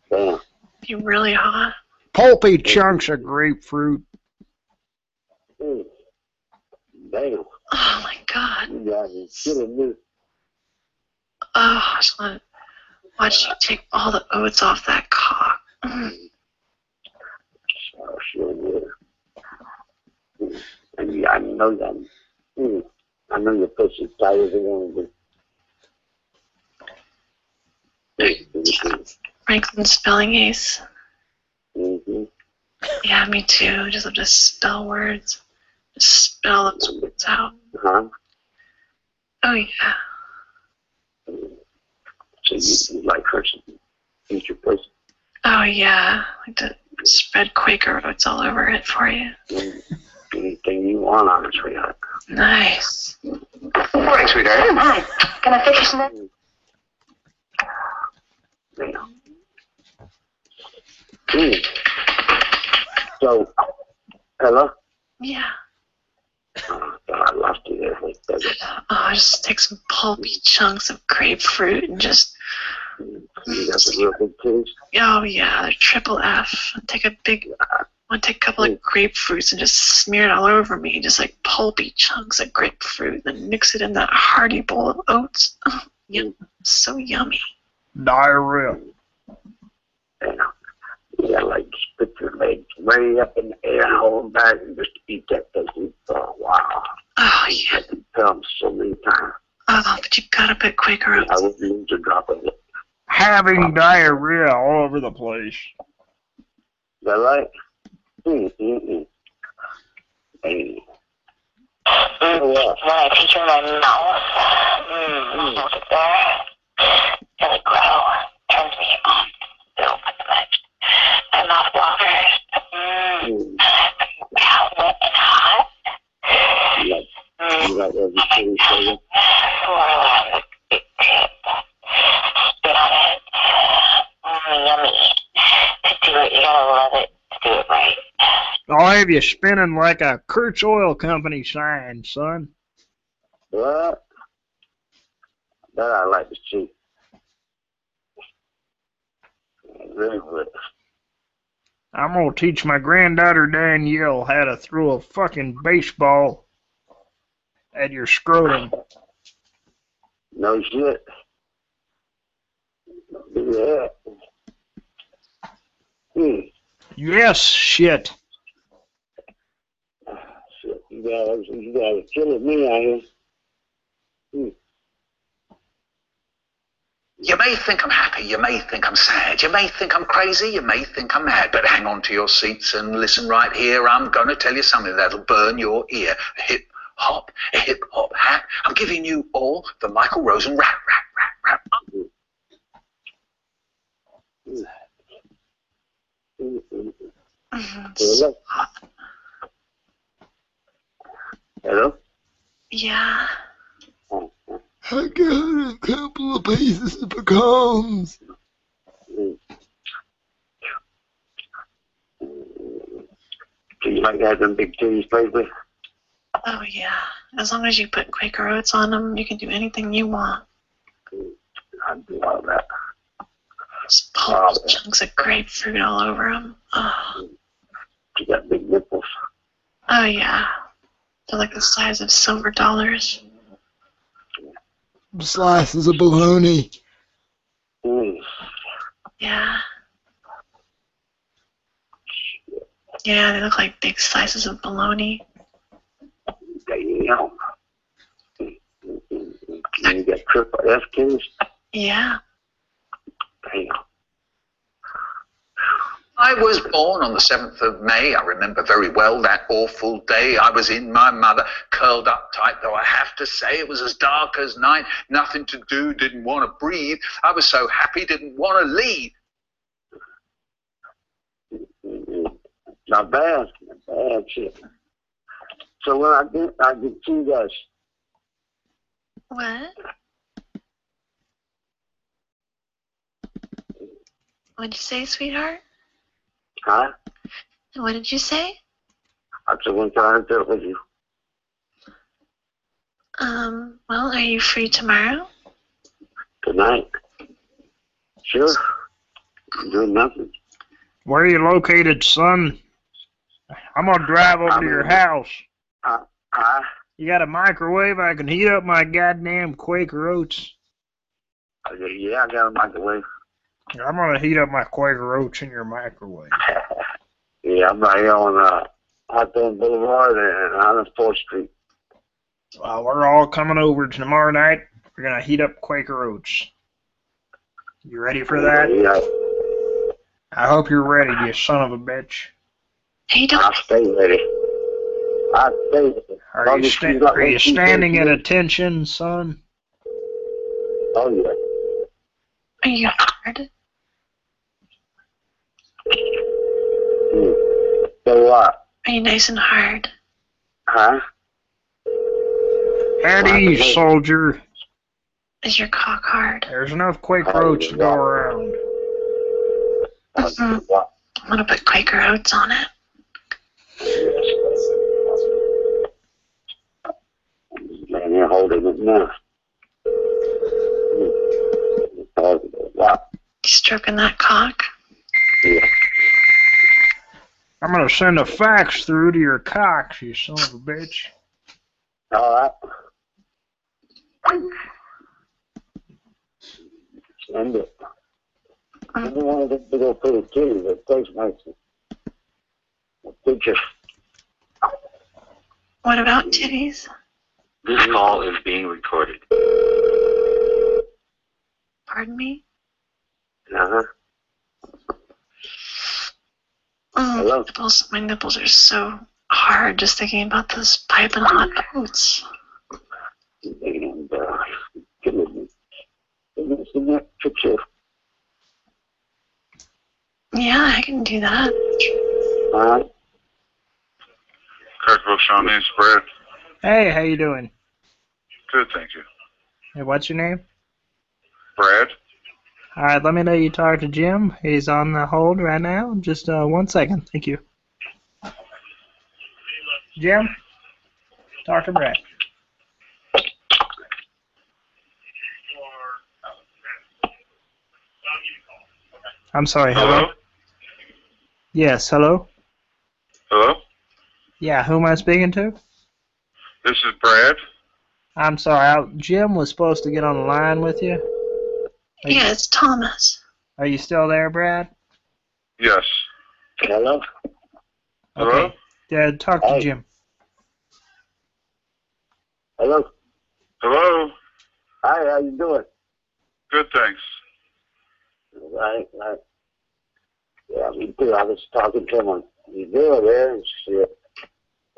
Damn. be really hot. Pulpy chunks of grapefruit. Mm. Damn. Oh my god. You guys are killing me. Oh, I just want to watch you take all the oats off that cock. Oh, sure. And yeah, I know that. Mm. I know your pussy's tight as to be. Franklin spelling ace. Mm-hmm. Yeah, me too. Just love to spell words. Just spell those words out. Huh? Oh yeah. So you, you like her to eat your pussy? Oh yeah. I like to spread Quaker oats all over it for you. Mm. Anything you want on it, sweetheart. Nice. Morning, sweetheart. Hi. Can I fix you some? Damn. Mm. So, hello? Yeah. Oh, I love you there for a. Oh, I just take some pulpy chunks of grapefruit and just You got the real big titties? oh yeah, they're triple F. Take a big want to take a couple of grapefruits and just smear it all over me, just like pulpy chunks of grapefruit, then mix it in that hearty bowl of oats. Oh, yum, so yummy. Diarrhea. You gotta like put your legs way up in the air and hold them back and just eat that pussy for a while. Oh yeah. I can tell them so many times. Oh, but you gotta put quicker. I wouldn't lose a drop of it. Having diarrhea all over the place. Is that right? Mm, mm, mm. Hey. Mm, right, teacher my mouth. Mm, look at that. Really grow. Turns me on. Feel much enough lovers. Mm. Mm. Yep. Mm. You got I'll have you spinning like a Kurtz Oil Company sign, son. What? That I like to see. Really would. I'm gonna teach my granddaughter Danielle how to throw a fucking baseball at your scrotum. No shit. Yeah. Hmm. Yes, shit. Shit, you guys, you guys are killing me out here. Hmm. You may think I'm happy, you may think I'm sad, you may think I'm crazy, you may think I'm mad, but hang on to your seats and listen right here. I'm going to tell you something that'll burn your ear. A hip hop, a hip hop hat. I'm giving you all the Michael Rosen rap, rap, rap, rap. Hello? Hello? Yeah. Oh, oh. I got a couple of pieces of pecans. Do you like that them big titties lately? Oh yeah. As long as you put Quaker Oats on them, you can do anything you want. I do all that. Just pull chunks of grapefruit all over them. Oh, You got big nipples. oh yeah. They're like the size of silver dollars. Slices of bologna. Mm. Yeah. Yeah, they look like big slices of bologna. Damn. You got triple F kids? Yeah. Damn. I was born on the 7th of May. I remember very well that awful day. I was in my mother, curled up tight, though I have to say it was as dark as night. Nothing to do, didn't want to breathe. I was so happy, didn't want to leave. Not bad. Not bad shit. So when I get, I get two guys. What? What'd you say, sweetheart? Huh? What did you say? I just want to do it with you. Um, well, are you free tomorrow? Tonight. Sure. I'm doing nothing. Where are you located, son? I'm gonna drive over to your house. Uh, uh, You got a microwave? I can heat up my goddamn Quaker Oats. yeah, I got a microwave. I'm gonna heat up my Quaker Oats in your microwave. Yeah, I'm right here on uh, Hawthorne Boulevard and 104th Street. Well, we're all coming over tomorrow night. We're gonna heat up Quaker Oats. You ready for that? Yeah, I hope you're ready, you son of a bitch. Hey, don't. I'll stay ready. I'll stay ready. Are Long you, sta- are you standing at attention, son? Oh, yeah. Are you hard? So what? Are you nice and hard? Huh? At ease, soldier. Is your cock hard? There's enough Quaker Oats to go around. I'm gonna put Quaker Oats on it. Man, you're holding it now. Wow. Stroking that cock. Yeah. I'm gonna send a fax through to your cocks, you son of a bitch. All right. Send it. I don't want to big old pretty kitty that takes my picture. What about titties? This call is being recorded. Pardon me? Uh-huh. Mm, Hello? nipples, my nipples are so hard just thinking about those piping hot oats. And, uh, give me, give me some that picture. Yeah, I can do that. All right. Cracker Barrel Shawnee spread. Hey, how you doing? Good, thank you. Hey, what's your name? Brad? Alright, let me know you talked to Jim. He's on the hold right now. Just uh, one second. Thank you. Jim? Talk to Brett. I'm sorry, hello? Hello? Yes, hello? Hello? Yeah, who am I speaking to? This is Brad. I'm sorry, I, Jim was supposed to get on the line with you. Are you, it's Thomas. are you still there, Brad? Yes. Hello? Hello? Yeah, talk to Jim. Hello? Hello? Hi, how you doing? Good, thanks. Right, right. Yeah, me too. I was talking to him on the video there and shit.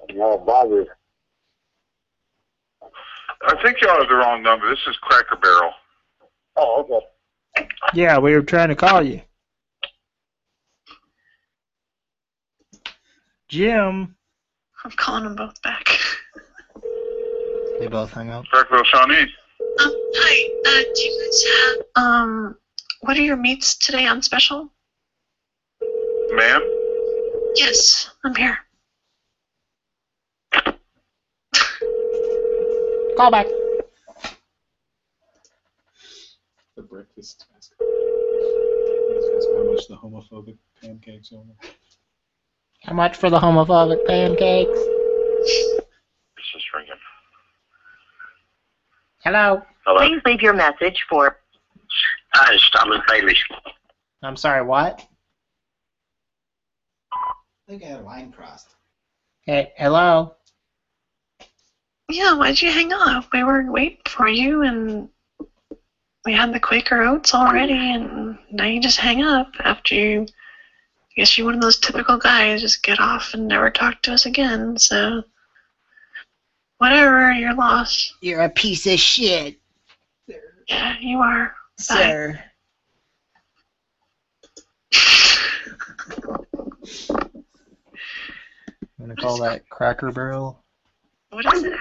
I'm all bothered. I think y'all have the wrong number. This is Cracker Barrel. Oh, okay. Yeah, we were trying to call you. Jim. I'm calling them both back. They both hung up. Cracker Barrel Shawnee. Um, hi. Uh, do you guys have um, what are your meats today on special? Ma'am? Yes, I'm here. Call back. The breakfast ask. Ask how much the homophobic pancakes are. How much for the homophobic pancakes? This is ringing. Hello? Please leave your message for Hi, it's Thomas Bailey. I'm sorry, what? I think I had a line crossed. Hey, hello? Yeah, why'd you hang up? We were waiting for you, and we had the Quaker Oats already, and now you just hang up after you. I guess you're one of those typical guys, just get off and never talk to us again. So, whatever, your loss. You're a piece of shit, Yeah, you are. sir. I'm gonna call that Cracker Barrel. What is it?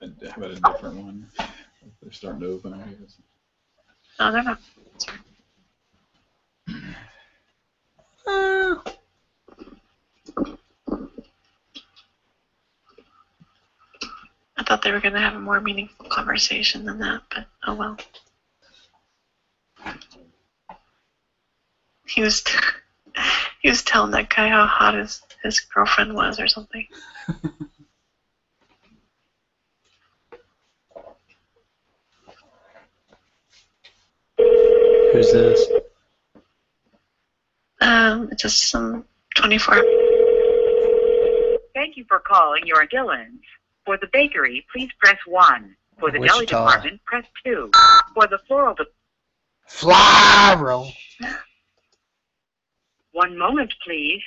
And How about a different one? They're starting to open, I guess. No, they're not. I thought they were going to have a more meaningful conversation than that, but oh well. He was he was telling that guy how hot his, his girlfriend was or something. Who's this? Um, it's just some 24. Thank you for calling your Dillons. For the bakery, please press 1. For the deli department, press 2. For the floral de- Floral. One moment, please.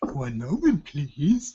One moment, please.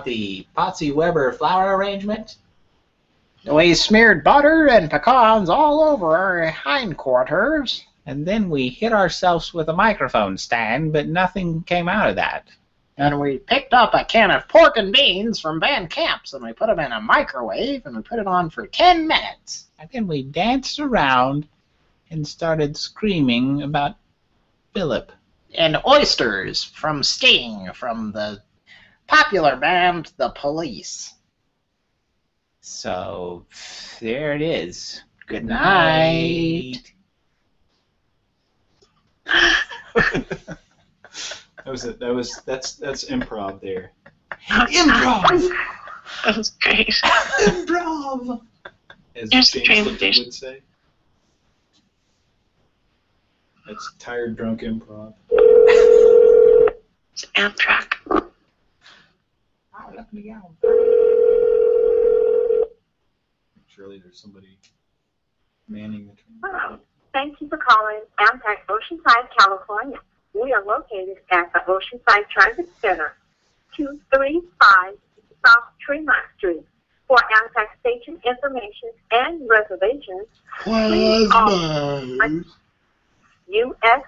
About the Potsie Weber flower arrangement. We smeared butter and pecans all over our hindquarters. And then we hit ourselves with a microphone stand, but nothing came out of that. And we picked up a can of pork and beans from Van Camp's and we put them in a microwave and we put it on for 10 minutes. And then we danced around and started screaming about Philip. And oysters from Sting from the popular band The Police. So there it is. Good night. That was it. That was that's that's improv there. Improv. That was great. Improv. As Here's James train Lipton would say. That's tired drunk improv. It's Amtrak. Surely there's somebody manning the train. Hello. Thank you for calling Amtrak Oceanside, California. We are located at the Oceanside Transit Center, 235 South Tremont Street. For Amtrak station information and reservations, please call U-S-A-R-A-I-L,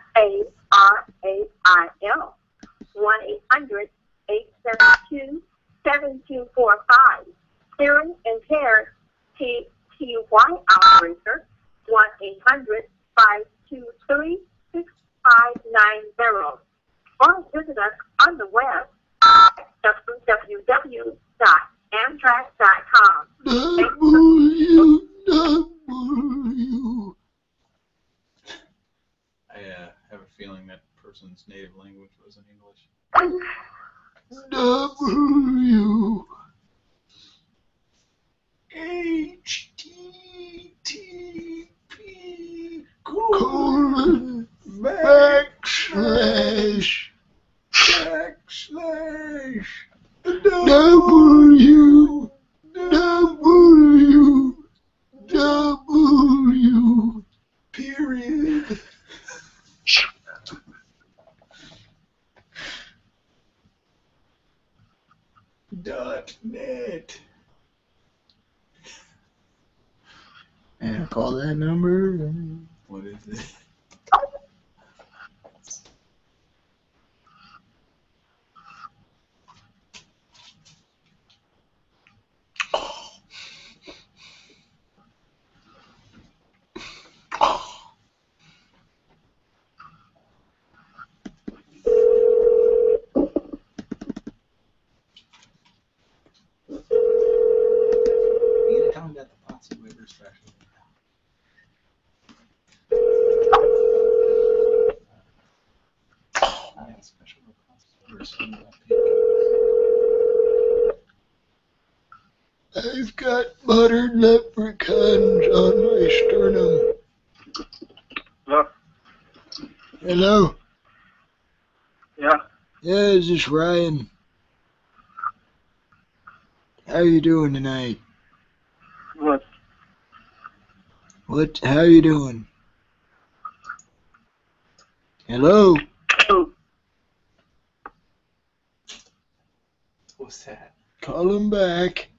1-800-872-7245. Hearing impaired T-T-Y operator, 1-800-523-6590. Or visit us on the web at www.amtrak.com. I uh, have a feeling that person's native language was in English. W H T T P colon backslash. Backslash. W W W period. Net. And call that number. What is it? You gotta tell him about the Potsie Weber special. I have a special request for some I've got buttered leprechauns on my sternum. Hello? Hello? Yeah. Yeah, is this Ryan? How you doing tonight? What? What? How you doing? Hello? What's that? Call him back.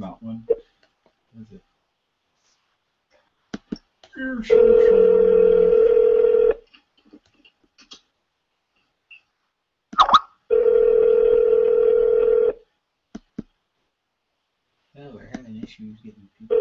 There's not one. Is it? Oh, we're having issues getting people.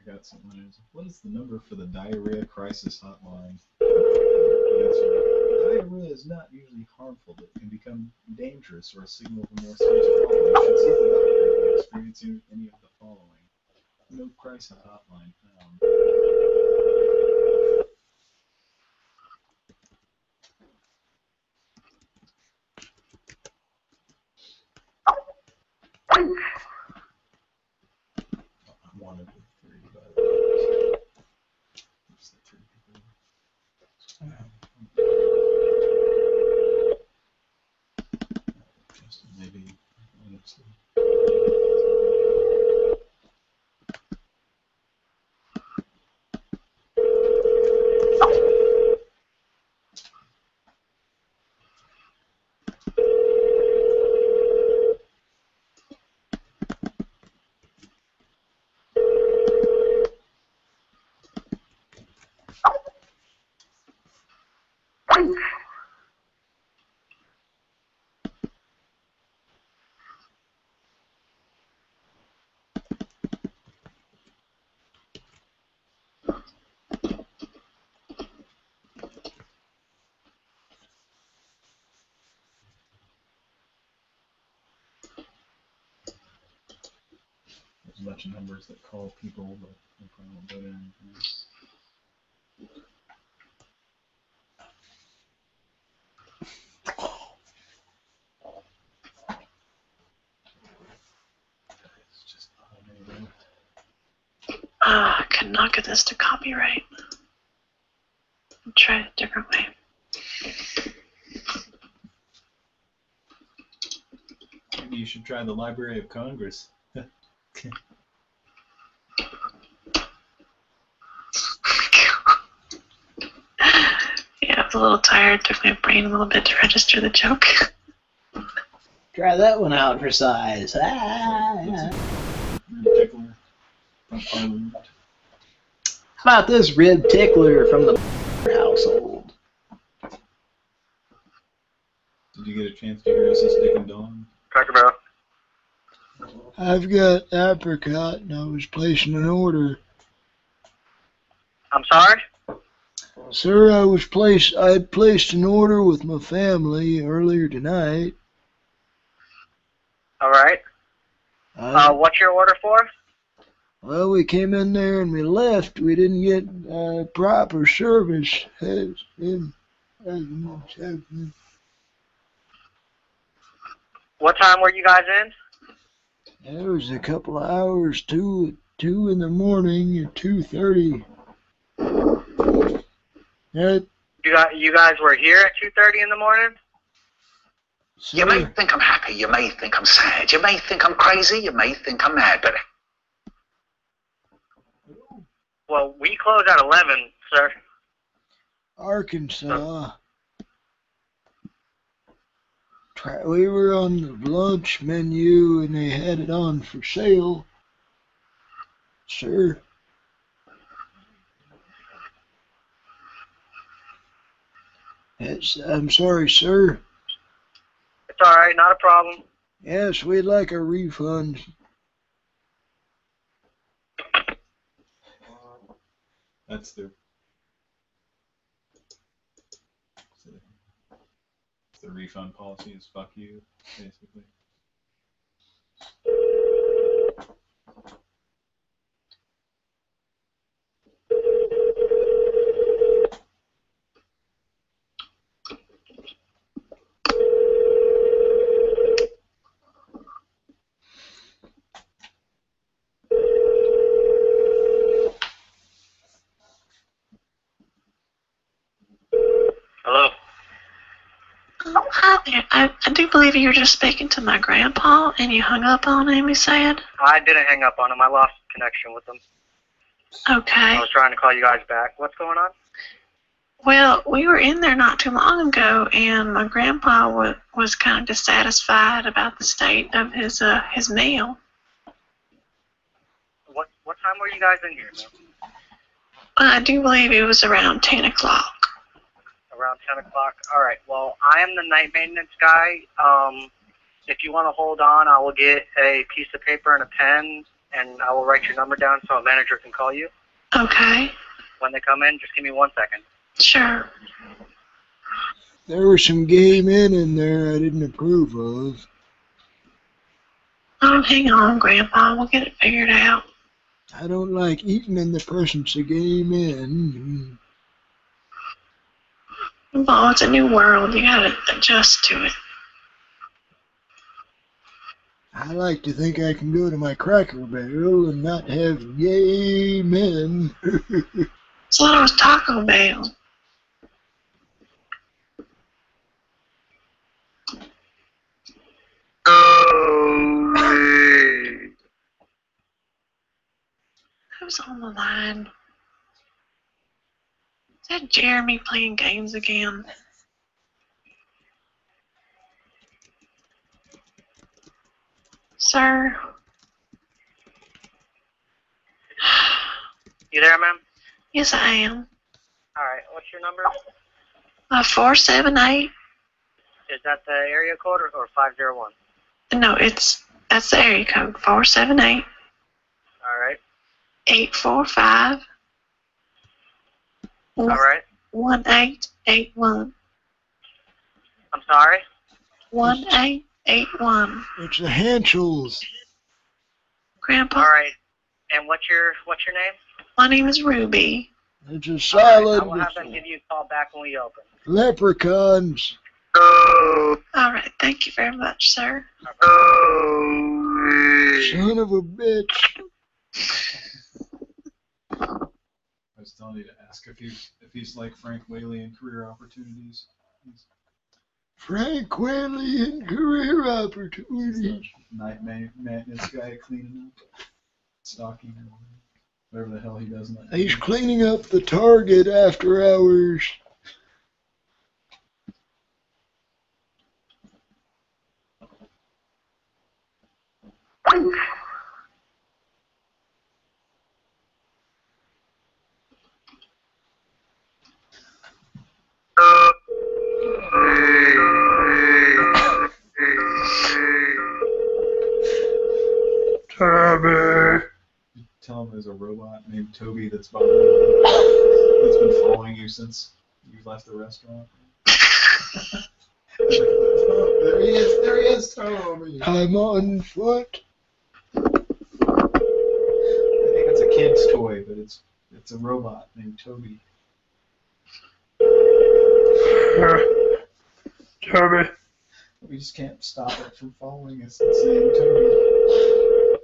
I got someone who's, what is the number for the diarrhea crisis hotline? Diarrhea is not usually harmful, but can become dangerous or a signal of a more serious problem. You should seek you're experiencing any of the following. No crisis hotline found. I'm one of the three, by the way. It's the three people. Justin, maybe. let's see. There's a bunch of numbers that call people, but they probably won't go to anything. Ah, I could not get this to copyright. I'll try it a different way. Maybe you should try the Library of Congress. Was a little tired. Took my brain a little bit to register the joke. Try that one out for size. Ah. Tickler. How about this rib tickler from the household? Did you get a chance to hear us this Dick and Dawn? Cracker Barrel. I've got apricot and I was placing an order. I'm sorry? Sir, I was placed I had placed an order with my family earlier tonight. All right. Uh, what's your order for? Well, we came in there and we left. We didn't get uh, proper service. As in, as in- What time were you guys in? It was a couple of hours, two two in the morning or two thirty. Yeah, You got you guys were here at two thirty in the morning. You may think I'm happy, you may think I'm sad, you may think I'm crazy, you may think I'm mad, but Well, we close at eleven, sir. Arkansas. Try- We were on the lunch menu and they had it on for sale. Sir. Yes, I'm sorry, sir. It's all right, not a problem. Yes, we'd like a refund. That's the. The refund policy is fuck you, basically. Yeah, I, I you were just speaking to my grandpa and you hung up on him, he said. I didn't hang up on him. I lost connection with him. Okay. I was trying to call you guys back. What's going on? Well, we were in there not too long ago, and my grandpa wa was kind of dissatisfied about the state of his uh, his meal. What what time were you guys in here? I do believe it was around 10 o'clock. Around 10 o'clock? All right. Well, I am the night maintenance guy. Um, if you want to hold on, I will get a piece of paper and a pen, and I will write your number down so a manager can call you. Okay. When they come in, just give me one second. Sure. There were some gay men in there I didn't approve of. Oh, hang on, Grandpa. We'll get it figured out. I don't like eating in the presence of gay men. Well, it's a new world. You gotta adjust to it. I like to think I can go to my cracker barrel and not have gay men. So that was Taco Bell. Who's on the line? Is that Jeremy playing games again? Sir? You there, ma'am? Yes, I am. All right. What's your number? Uh, 478? Is that the area code or, or 501? No, it's, that's the area code. 478 All right. 845 All right. 1881. I'm sorry. 1881. It's the Hanschels. Grandpa? All right. And what's your what's your name? My name is Ruby. It's a All right, solid I will have them give you a call back when we open. leprechauns. Oh. All right. Thank you very much, sir. Oh. Son of a bitch. I was telling you to ask if he's if he's like Frank Whaley in career opportunities. He's Frank Whaley in career opportunities. night man, maintenance guy cleaning up, stocking, whatever the hell he does. in that He's cleaning up the target after hours. Tommy. Tell him there's a robot named Toby that's bothering you. That's been following you since you left the restaurant. there he is. There he is, Tommy. I'm on foot. I think it's a kid's toy, but it's it's a robot named Toby. Tommy. We just can't stop it from following us and saying Toby.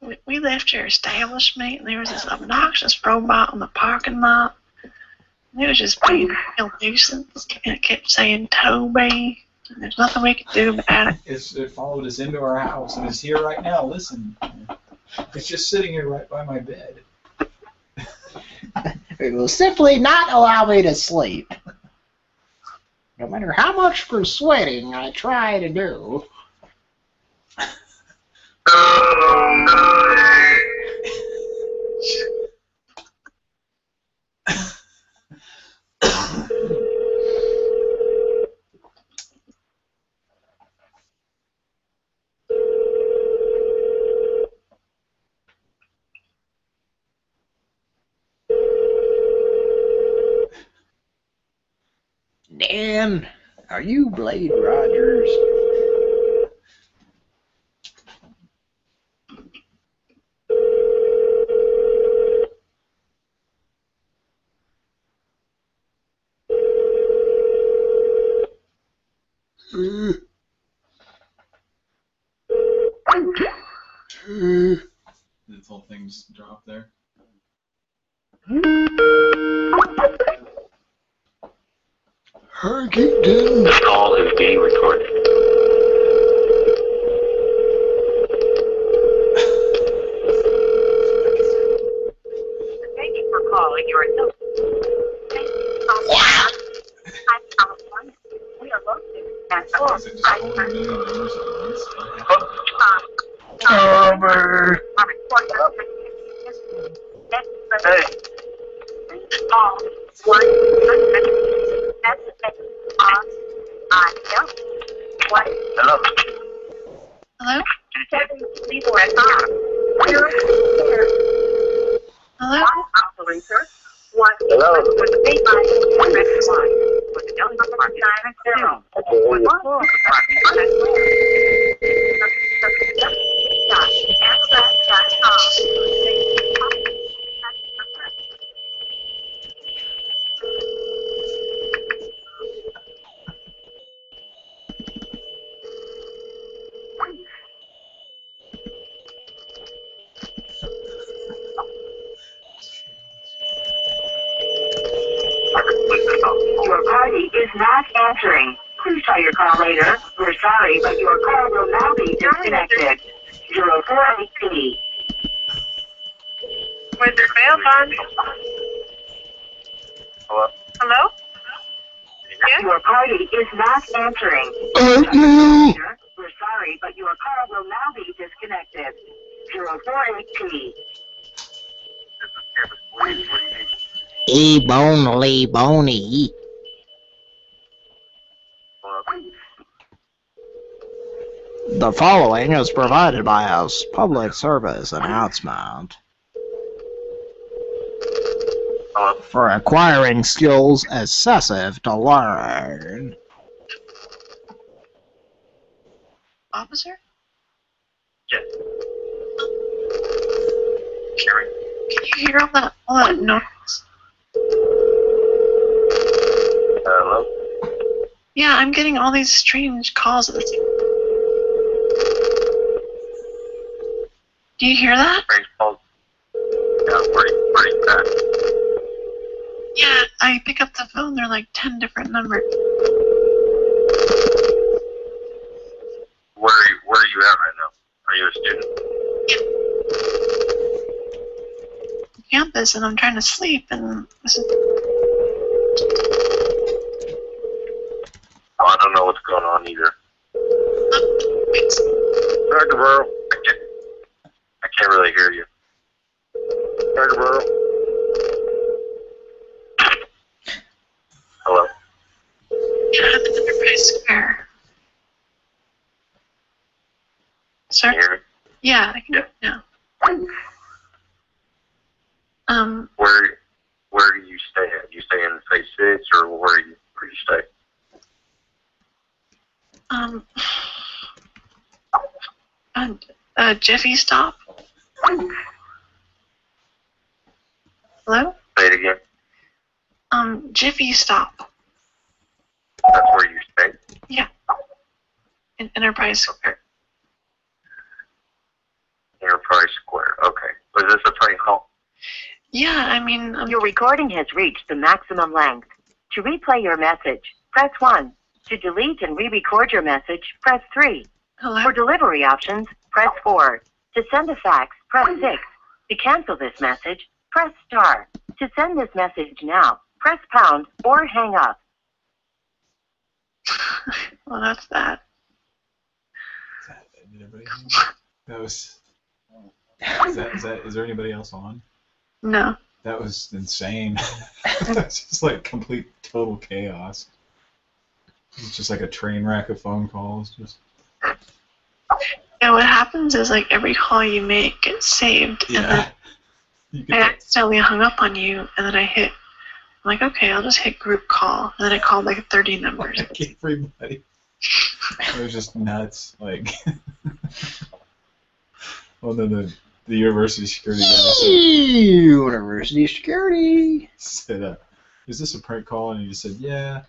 We, we left your establishment, and there was this obnoxious robot in the parking lot. And it was just being a nuisance, and it kept saying Toby. And there's nothing we could do about it. It's, it followed us into our house and is here right now. Listen, it's just sitting here right by my bed. It will simply not allow me to sleep. No matter how much persuading I try to do. Oh, Dan, are you Blade Rogers? This whole thing's dropped there. Harkington. This call is being recorded. Thank you for calling your Hi, California. We are located at Tommy. Hey. Call one hundred S R I L. One Hello. Hello? seven zero five. Zero zero. Hello? One operator. One Hello. with the eight line one red line. With the yellow number nine zero. One four. Dot Amazon dot com. Your party is not answering. Please try your call later. We're sorry, but your call will now be disconnected. Zero four eight P. Where's your bail bond? Hello. Hello? Your party is not answering. Oh, no. We're sorry, but your call will now be disconnected. Zero four eight P. E bonely bony. The following is provided by us public service announcement. For acquiring skills excessive to learn. Officer? Yes. Can you hear all that, all that noise? Hello. Yeah, I'm getting all these strange calls at the same Do you hear that? Strange calls. Yeah, pretty, pretty bad. Yeah, I pick up the phone, they're like 10 different numbers. Are you're at right now? Are you a student? Campus, and I'm trying to sleep, and this is. Oh, I don't know what's going on either. Dr. Burrow, I can't, I can't really hear you. Dr. Burrow. Hello. Yeah, I'm in Enterprise Square. Sir? Can you hear me? Yeah, I can hear you now. Um, Where, where do you stay at? You stay in phase six, or where do you, where do you stay? um, uh, Jiffy Stop. Hello? Say it again. Um, Jiffy Stop. That's where you stay. Yeah. In Enterprise Square. Enterprise Square. Okay. Was this a prank call? Yeah, I mean, um, Your recording has reached the maximum length. To replay your message, press 1. To delete and re-record your message, press 3. Hello? For delivery options, press 4. To send a fax, press 6. To cancel this message, press star. To send this message now, press pound or hang up. well, that's that. That was. Is that, is that is there anybody else on? No. That was insane. It's just like complete total chaos. It's just like a train wreck of phone calls. Just And what happens is, like, every call you make gets saved, and yeah. then I accidentally hung up on you, and then I hit, I'm like, okay, I'll just hit group call, and then I called like 30 numbers. Like everybody. It was just nuts. Like. well, then the the university security guy said, University security. said uh, "Is this a prank call?" And he said, "Yeah."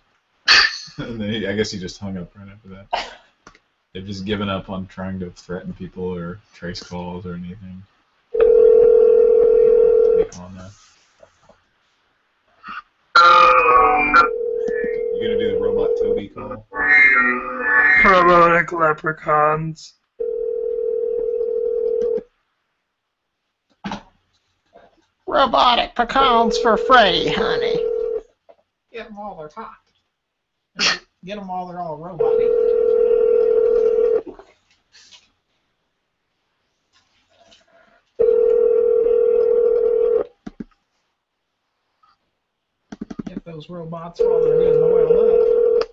and then he, I guess he just hung up right after that. They've just given up on trying to threaten people or trace calls or anything. They call now. You're gonna do the robot Toby call. Robotic leprechauns. Robotic pecans for free, honey. Get them while they're hot. Get them while they're all robot Get those robots while they're getting oiled up.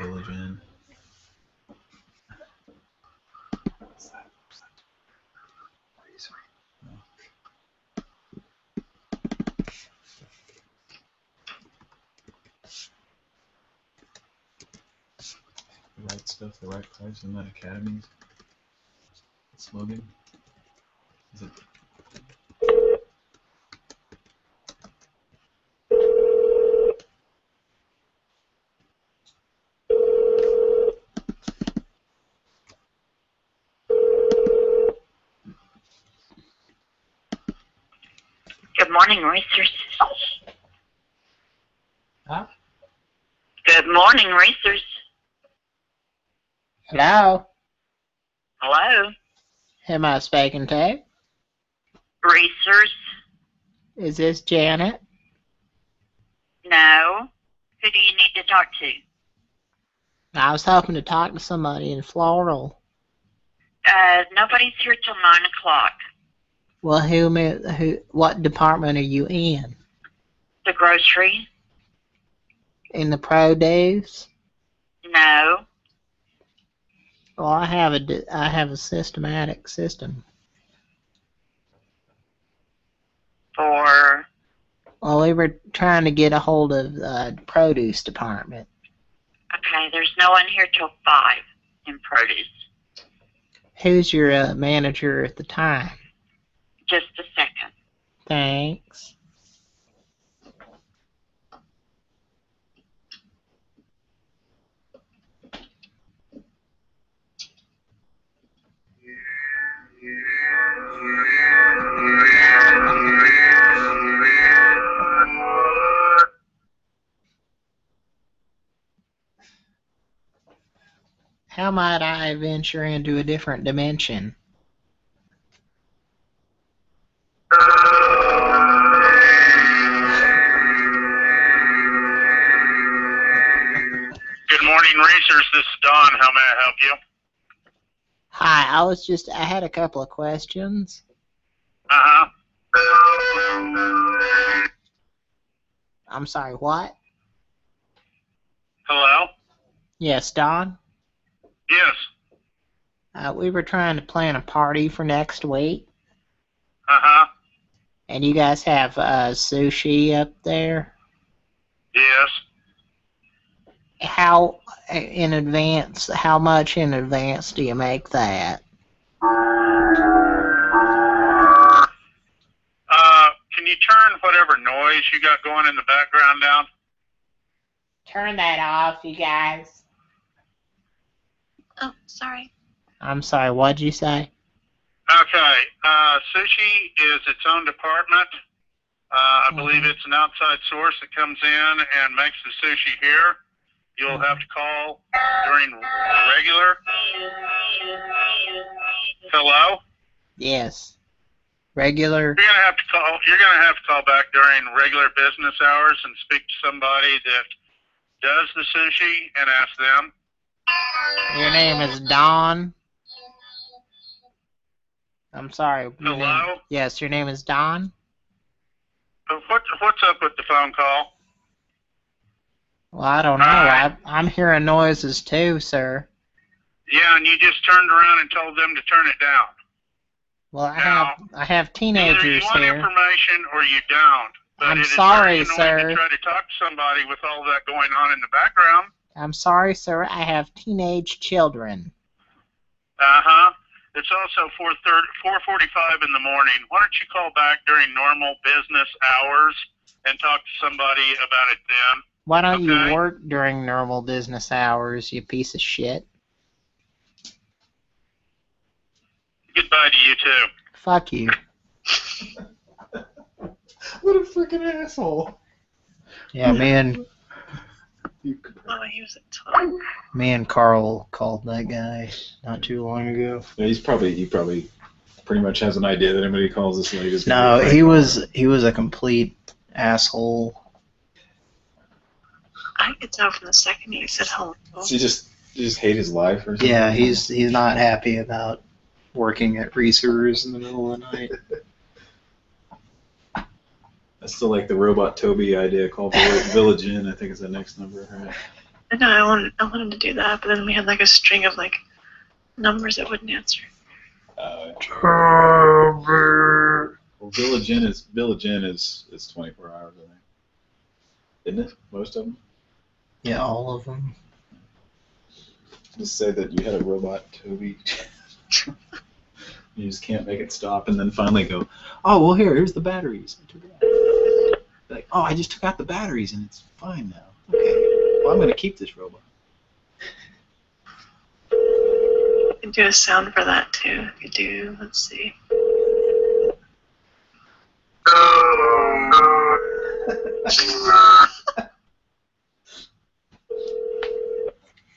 Village The right stuff, the right price, and that Academy's slogan. Is it Good morning, Reasor's. Huh? Good morning, Reasor's. Hello? Hello, Am I speaking to? Reasor's. Is this Janet? No. Who do you need to talk to? I was hoping to talk to somebody in Floral. Uh, nobody's here till nine o'clock. Well, who, who, what department are you in? The grocery? In the produce? No. Well, I have a, d- I have a systematic system. For Well, we were trying to get a hold of uh, the produce department. okay, there's no one here till five in produce. Who's your uh, manager at the time? Just a second. Thanks. How might I venture into a different dimension? Good morning, Reasor's. This is Don. How may I help you? Hi, I was just, I had a couple of questions. Uh huh. I'm sorry, what? Hello? Yes, Don? Yes. Uh, we were trying to plan a party for next week, Uh huh. and you guys have uh, sushi up there. Yes. How in advance? How much in advance do you make that? Uh, can you turn whatever noise you got going in the background down? Turn that off, you guys. Oh, sorry. I'm sorry. What'd you say? Okay. Uh, sushi is its own department. Uh, I believe it's an outside source that comes in and makes the sushi here. You'll have to call during regular. Hello. Yes. Regular. You're gonna have to call. You're gonna have to call back during regular business hours and speak to somebody that does the sushi and ask them. Your name is Don. I'm sorry. your name- Hello? Yes, your name is Don. Uh, What What's up with the phone call? Well, I don't know. I, I'm hearing noises too, sir. Yeah, and you just turned around and told them to turn it down. Well, I have I have Either you teenagers want here. information or you don't. But I'm sorry, sir. To try to talk to somebody with all that going on in the background. I'm sorry, sir. I have teenage children. Uh huh. It's also 4:30, 4:45 in the morning. Why don't you call back during normal business hours and talk to somebody about it then? Why don't Okay. you work during normal business hours, you piece of shit? Goodbye to you too. Fuck you. What a freaking asshole. Yeah, man. and Oh, he was a total. me and Carl called that guy not too long ago. Yeah, he's probably he probably pretty much has an idea that anybody calls this late is gonna No, be a prank he was he was a complete asshole. I could tell from the second he said hello. Does he just he just hate his life or something? Yeah, he's he's not happy about working at Reasor's in the middle of the night. That's still like the robot Toby idea called Village Inn. I think is the next number, right? I know I wanted I wanted to do that, but then we had like a string of like numbers that wouldn't answer. Uh, Toby. well, Village Inn is Village Inn is is 24 hours, I think. Isn't it? Most of them. Yeah, all of them. Just say that you had a robot Toby. you just can't make it stop, and then finally go, oh well, here, here's the batteries. I took it out. Like, oh, I just took out the batteries and it's fine now. Okay, well, I'm gonna keep this robot. You could do a sound for that too. You do let's see.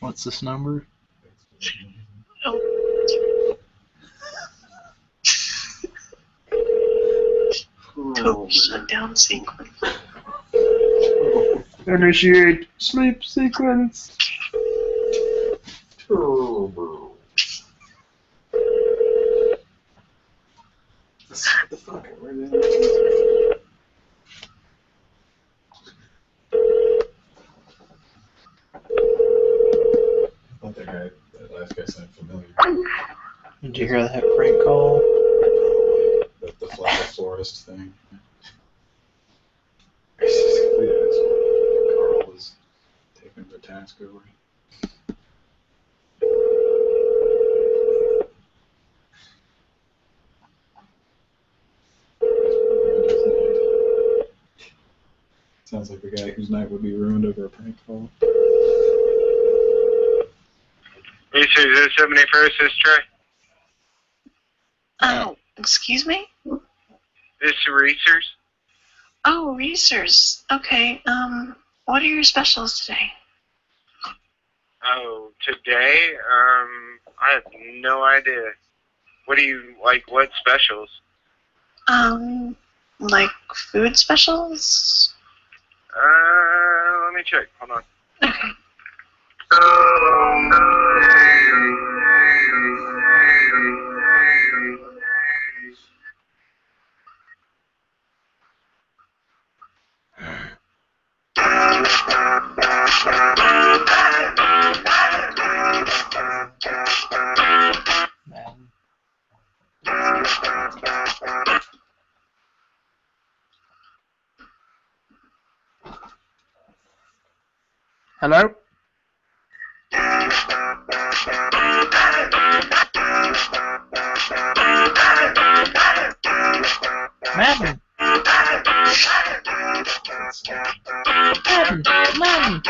What's this number? Oh. Total shutdown sequence. Initiate sleep sequence. Turbo. What the fuck? Where did it? I thought that guy, that last guy sounded familiar. Did you hear that prank call? The, the flower florist thing. It's just a. Carl was taking the task over. Sounds like the guy whose night would be ruined over a prank call. Reasor's 71st, this is Trey. Oh, excuse me? This is Reasor's. Oh, Reese's. Okay. Um, what are your specials today? Oh, today? Um, I have no idea. What do you, like, what specials? Um, like food specials? Uh, let me check. Hold on. Okay. Hello? Madden. Mano, mano.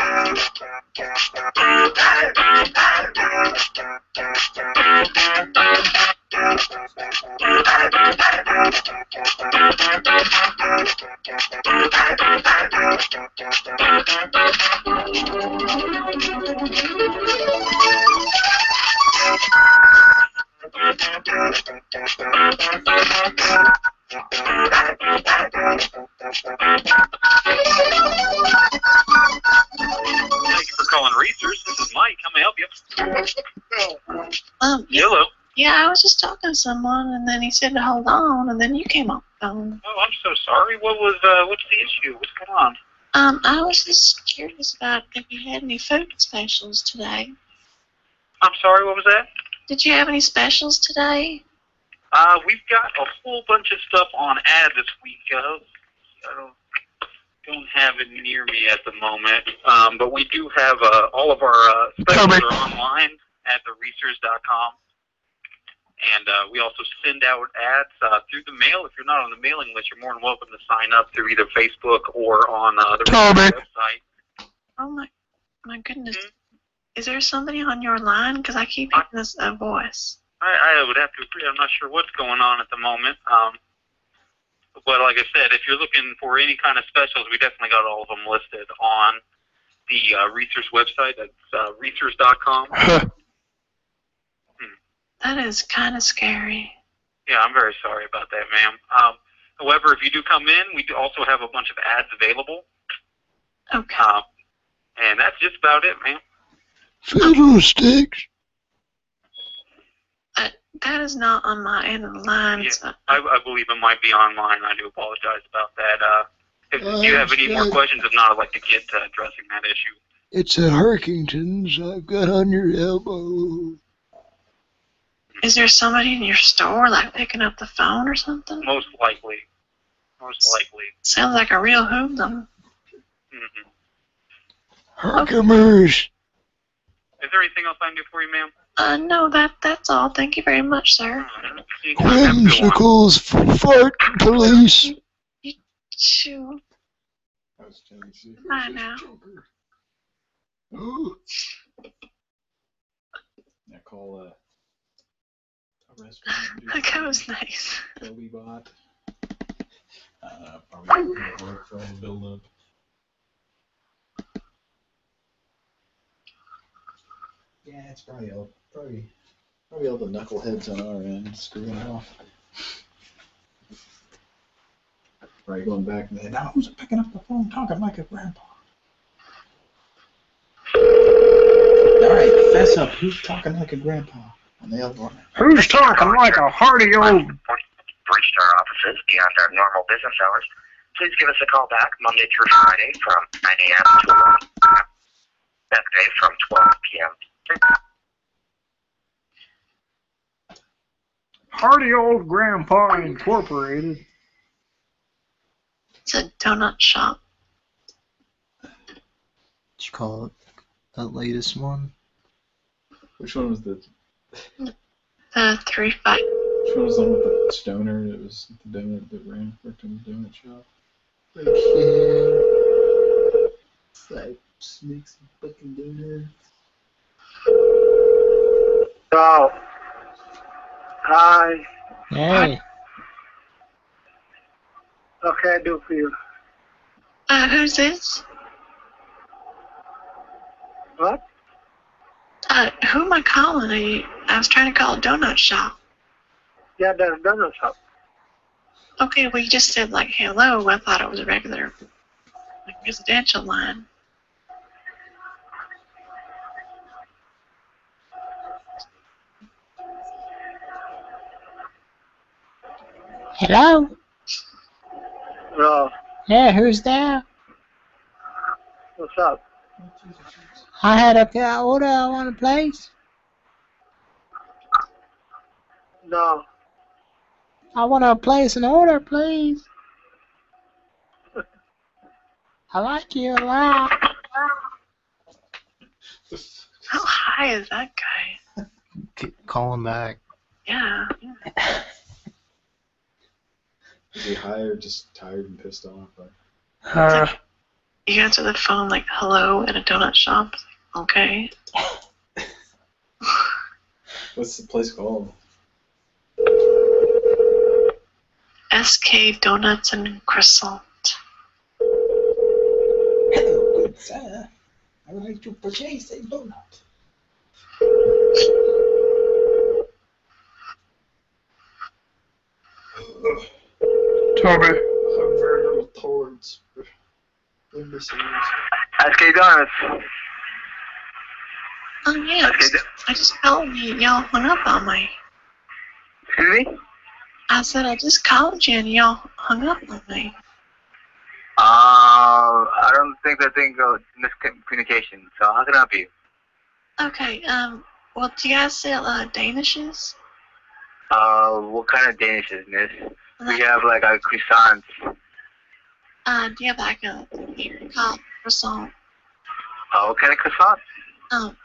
Thank you. For calling Reasor's. This is Mike. How may I help you? Um, yeah, Hello. yeah, I was just talking to someone, and then he said to hold on, and then you came on the phone. Oh, I'm so sorry. What was uh, what's the issue? What's going on? Um, I was just curious about if you had any food specials today. I'm sorry. What was that? Did you have any specials today? Uh, we've got a whole bunch of stuff on ad this week. Uh, I don't don't have it near me at the moment, um, but we do have uh, all of our uh, specials are online at theresearch.com. And uh, we also send out ads uh, through the mail. If you're not on the mailing list, you're more than welcome to sign up through either Facebook or on uh, the Toby. Reasor's website. Oh my, my goodness. Is there somebody on your line? Because I keep hearing this uh, voice. I, I would have to agree. I'm not sure what's going on at the moment. Um, but like I said, if you're looking for any kind of specials, we definitely got all of them listed on the uh, Reasor's website. That's uh, reasors.com. That is kind of scary. Yeah, I'm very sorry about that, ma'am. Um, however, if you do come in, we do also have a bunch of ads available. Okay. Um, and that's just about it, ma'am. Fiddlesticks. That is not on my end of the line. Yeah, so- I, I believe it might be online. I do apologize about that. Uh, if Uh, you have any more it's, uh, questions, if not, I'd like to get to addressing that issue. It's at Harkington's. I've got on your elbow. Is there somebody in your store like picking up the phone or something? Most likely. Most likely. Sounds like a real hoodlum. hmm Harkemers. Is there anything else I can do for you, ma'am? Uh, no, that that's all. Thank you very much, sir. Whimsicles for fart police. Shoo. Bye now. Yeah, call uh, a restaurant. That guy was nice. Toby bot. Uh, probably work for all build up. Yeah, it's probably all probably probably all the knuckleheads on our end screwing off. Right, going back and then now who's picking up the phone talking like a grandpa? Alright, fess up, who's talking like a grandpa? On the other one. Who's talking like a hearty old reached our offices beyond our normal business hours, please give us a call back Monday through Friday from 9 a.m. to 11 p.m. Saturday from 12 p.m. hearty old grandpa incorporated? It's a donut shop. Did you call it that latest one? Which one was the The three five. which one was the one with the stoner that was the donut that ran worked in the donut shop? It's like snakes and fucking donuts. Oh. Hi. Hey. What can I do for you? Uh, who's this? What? Uh, who am I calling? Are I was trying to call a donut shop. Yeah, that's donut shop. Okay, well you just said like hello. I thought it was a regular like residential line. Hello? Hello. Yeah, who's there? What's up? I had a order I want to place. No. I want to place an order, please. I like you a lot. How high is that guy? Keep calling back. Yeah. Is he high or just tired and pissed off? Or? Uh, You answer the phone like hello at a donut shop. Okay. What's the place called? SK Donuts and Croissant. Hello, good sir. I would like to purchase a donut. Toby. I'm very little towards imbeciles. SK Donuts. Oh yeah. I just, I just called you. Y'all hung up on me. Excuse me? I said I just called you and y'all hung up on me. Uh, I don't think that thing goes miscommunication. So how can I help you? Okay. Um. Well, do you guys sell uh, Danishes? Uh, what kind of Danish is this? We have like a croissant. Uh, do you have like a apricot croissant? Uh, what kind of croissant? Um,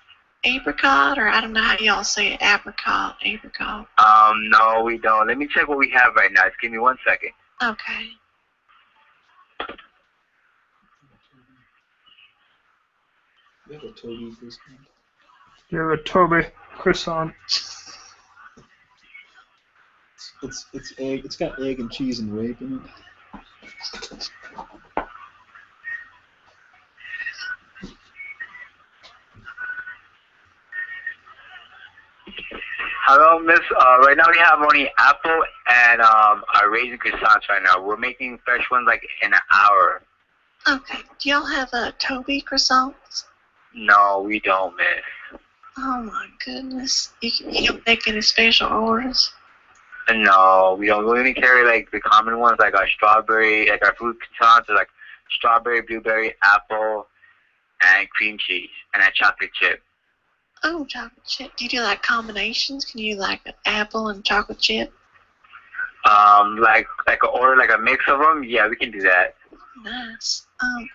apricot, or I don't know how y'all say it. Apricot, apricot. Um, no, we don't. Let me check what we have right now. Just give me one second. Okay. You have a Toby discount? You have a Toby croissant. It's it's egg. It's got egg and cheese and rape in it. Hello, Miss. Uh, right now we have only apple and um, our raisin croissants right now. We're making fresh ones like in an hour. Okay. Do y'all have uh, Toby croissants? No, we don't, Miss. Oh my goodness. You, you don't make any special orders? No, we don't. We only carry like the common ones, like our strawberry, like our fruit are like strawberry, blueberry, apple, and cream cheese, and a chocolate chip. Oh, chocolate chip. Do you do like combinations? Can you do like an apple and chocolate chip? Um, like like a order, like a mix of them. Yeah, we can do that. Nice. Um,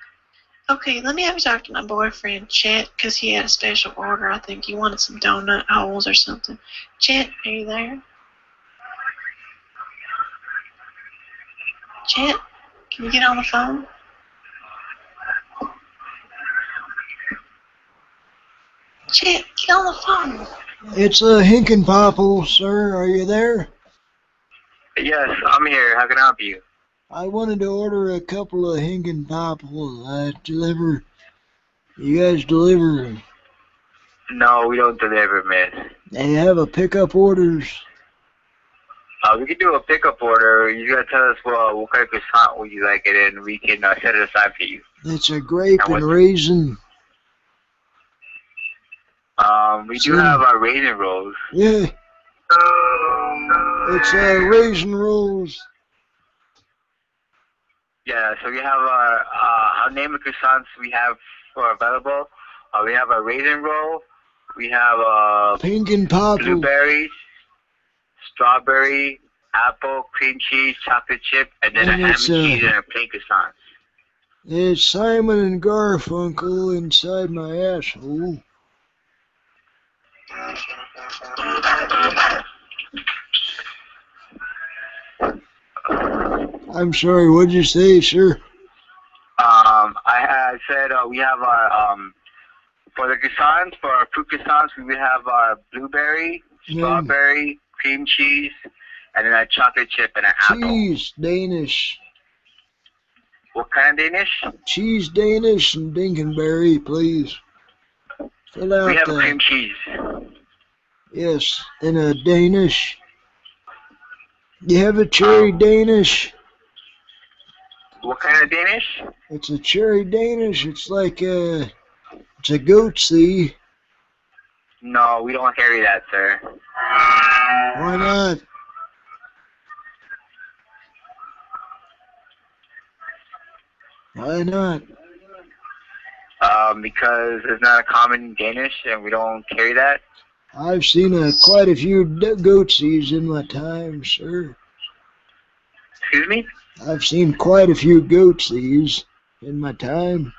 okay, let me have you talk to my boyfriend, Chet, because he had a special order. I think he wanted some donut holes or something. Chet, are you there? Chet, can you get on the phone? Chet, get on the phone. It's a Hinkenpopple, sir. Are you there? Yes, I'm here. How can I help you? I wanted to order a couple of Hinkenpopples. I deliver. You guys deliver. No, we don't deliver, miss. They have a pickup orders. Uh, we can do a pickup order. You gotta tell us well, what kind of croissant would you like, it and we can uh, set it aside for you. It's a grape And and raisin. Um, we do have our raisin rolls. Yeah. It's uh, raisin rolls. Yeah, so we have our uh, our name of croissants we have for available. Uh, we have a raisin roll. We have uh, Pink and popple. blueberries, strawberry, apple, cream cheese, chocolate chip, and then And a ham and cheese and a plain croissant. It's Simon and Garfunkel inside my asshole. I'm sorry, what'd you say, sir? Um, I, I said uh, we have our um, for the croissants, for our fruit croissants, we have our blueberry, Yeah. strawberry, cream cheese, and then a chocolate chip and an apple. Cheese Danish. What kind of Danish? Cheese Danish and Dinkenberry, please. Fill out We have the, cream cheese. Yes, and a Danish. You have a cherry Um, Danish? What kind of Danish? It's a cherry Danish. It's like a, it's a. No, we don't carry that, sir. Why not? Why not? Um, because it's not a common Danish, and we don't carry that. I've seen a, quite a few goatsies in my time, sir. Excuse me? I've seen quite a few goatsies in my time.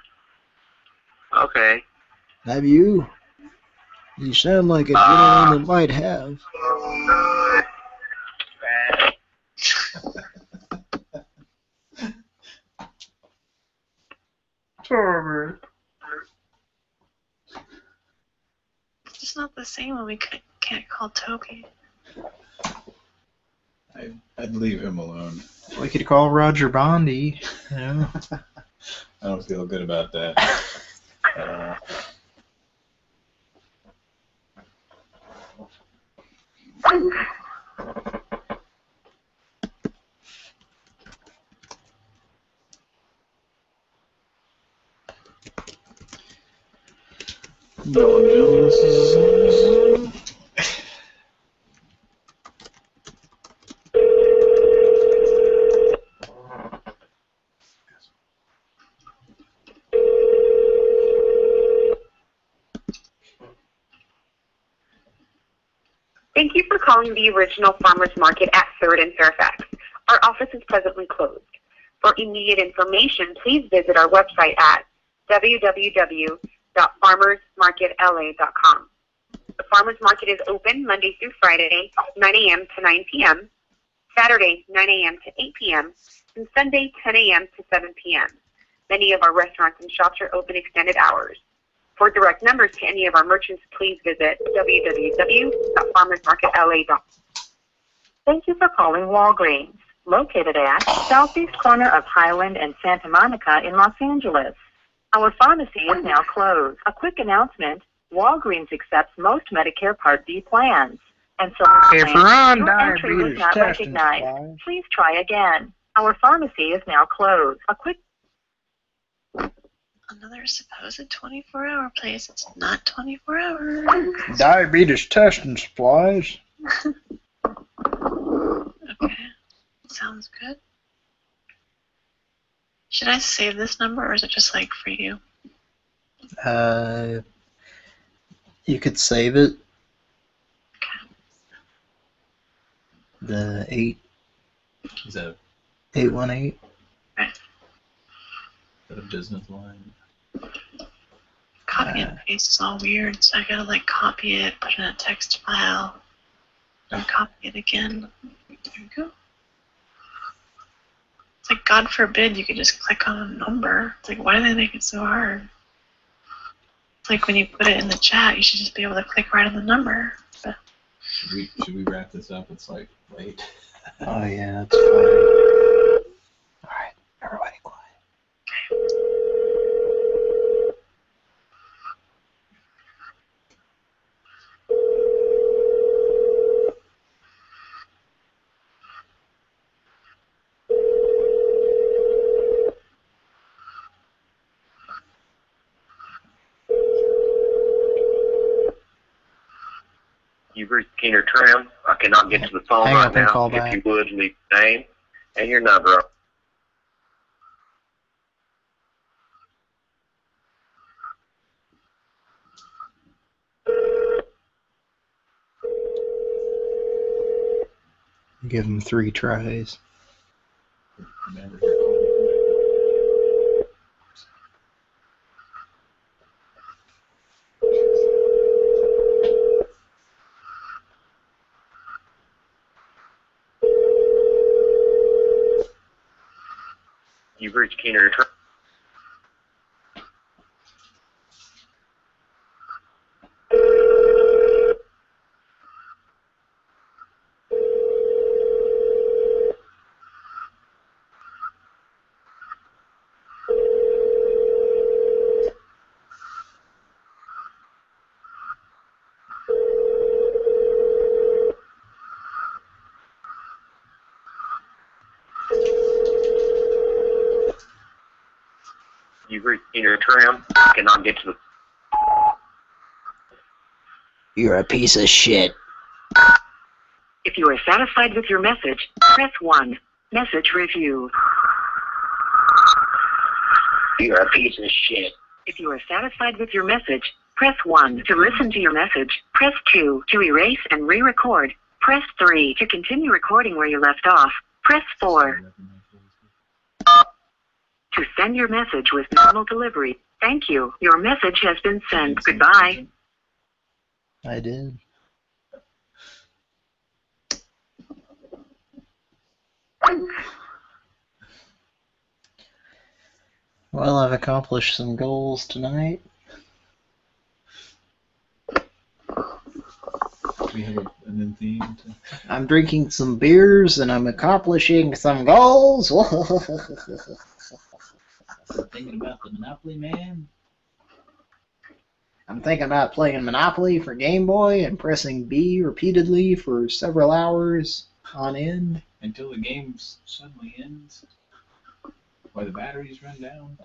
Okay. Have you? You sound like a gentleman that might have. Charmer. It's just not the same when we can't call Toby. I, I'd leave him alone. We could call Roger Bondi. You know? I don't feel good about that. at uh, No, no, this is. Thank calling the original farmers market at 3rd and Fairfax. Our office is presently closed. For immediate information, please visit our website at www.farmersmarketla.com. The farmers market is open Monday through Friday, 9 a.m. to 9 p.m., Saturday, 9 a.m. to 8 p.m., and Sunday, 10 a.m. to 7 p.m. Many of our restaurants and shops are open extended hours. For direct numbers to any of our merchants, please visit www.farmersmarketla.com. Thank you for calling Walgreens, located at southeast corner of Highland and Santa Monica in Los Angeles. Our pharmacy is now closed. A quick announcement, Walgreens accepts most Medicare Part D plans. And so If plans, you're on your entry was not recognized. Please try again. Our pharmacy is now closed. A quick Another supposed 24 hour place. It's not 24 hours. Diabetes testing supplies. Okay. Sounds good. Should I save this number or is it just like for you? Uh, you could save it. The eight Is that, eight one eight. is that a business line? Copy and paste is all weird, so I gotta like copy it, put it in a text file, and copy it again. There you go. It's like God forbid you could just click on a number. It's like why do they make it so hard? It's like when you put it in the chat, you should just be able to click right on the number. But Should we, should we wrap this up? It's like late. Oh yeah, that's fine. Alright, everybody quiet. You've Keener Trim. I cannot get to the phone Hang right up and now. call if back. you would, leave your name and your number. Give him three tries. You've reached Keener reached I cannot get to the You're a piece of shit. If you are satisfied with your message, press 1. Message review. You're a piece of shit. If you are satisfied with your message, press 1. To listen to your message, press 2. To erase and re-record, press 3. To continue recording where you left off, press 4. To send your message with normal delivery, thank you. Your message has been sent. Goodbye. I did. Well, I've accomplished some goals tonight. We have a, an in theme. To, I'm drinking some beers and I'm accomplishing some goals. thinking about the Monopoly Man. I'm thinking about playing Monopoly for Game Boy and pressing B repeatedly for several hours on end. Until the game suddenly ends. Or the batteries run down.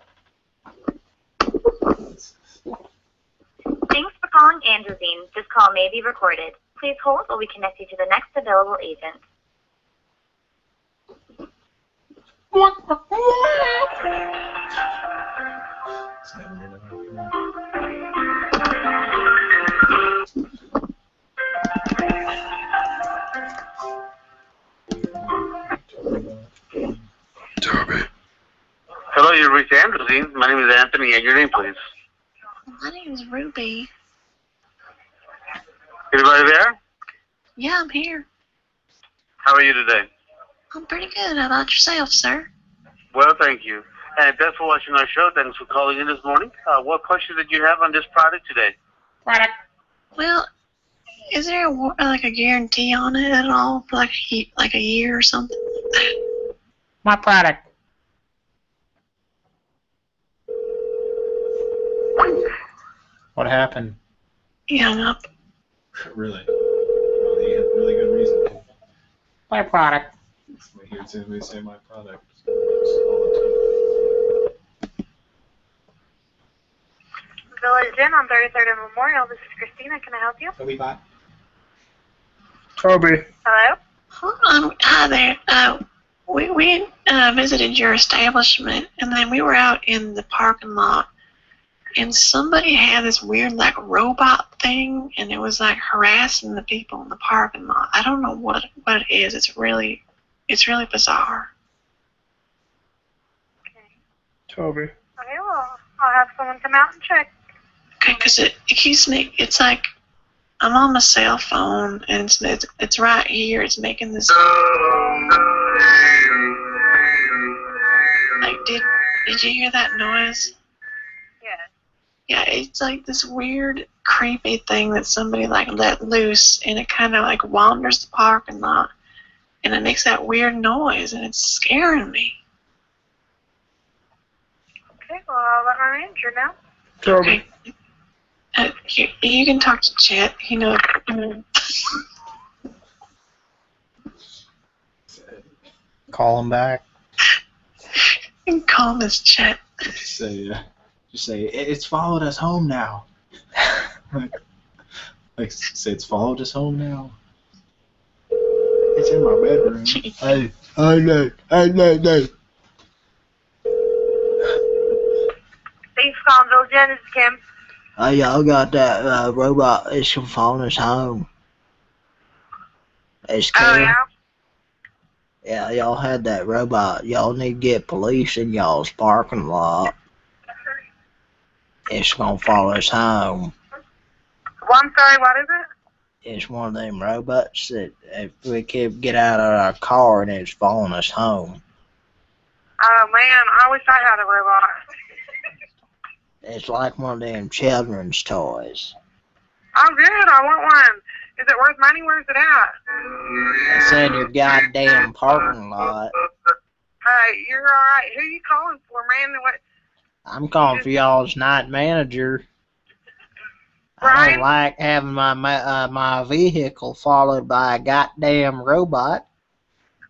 Thanks for calling Androzine. This call may be recorded. Please hold while we connect you to the next available agent. Hello, you've reached Androzine. My name is Anthony, and your name, please. My name is Ruby. Anybody there? Yeah, I'm here. How are you today? I'm pretty good. How about yourself, sir? Well, thank you. And thanks for watching our show. Thanks for calling in this morning. Uh, what question did you have on this product today? Product. Well, is there a, like a guarantee on it at all for like a, like a year or something? My product. What happened? He hung up. Really? Well, he had really good reason. My product. I hear somebody say my product. Village Inn on 33rd and Memorial. This is Christina. Can I help you? Toby bot. Toby. Hello? Um, hi there. Uh, we we uh, visited your establishment, and then we were out in the parking lot, and somebody had this weird like robot thing, and it was like harassing the people in the parking lot. I don't know what what it is. It's really it's really bizarre. Okay. Toby. Okay, well, I'll have someone come out and check. Okay, because it, it keeps me. It's like I'm on my cell phone, and it's it's, it's right here. It's making this. Like, did did you hear that noise? Yeah. Yeah, it's like this weird, creepy thing that somebody like let loose, and it kind of like wanders the parking lot, and it makes that weird noise, and it's scaring me. Okay, well, I'll let my manager know. Toby. Uh, you, you can talk to Chet. He knows. Call him back. You can call this Chet. Just say, uh, just say, "It- it's followed us home now. like, like, say it's followed us home now. It's in my bedroom. I, I know, I know, know. Thanks for calling Village Inn. This is Kim. Hey, y'all got that uh, robot that's following us home. It's Kim. Oh, yeah? Yeah, y'all had that robot. Y'all need to get police in y'all's parking lot. It's gonna follow us home. Well, I'm sorry, what is it? It's one of them robots that if we could get out of our car and it's following us home. Oh, man, I wish I had a robot. It's like one of them children's toys. I'm good. I want one. Is it worth money? Where's it at? It's in your goddamn parking lot. Hey, you're all right. Who are you calling for, man? What? I'm calling for y'all's night manager. I don't like having my uh, my vehicle followed by a goddamn robot.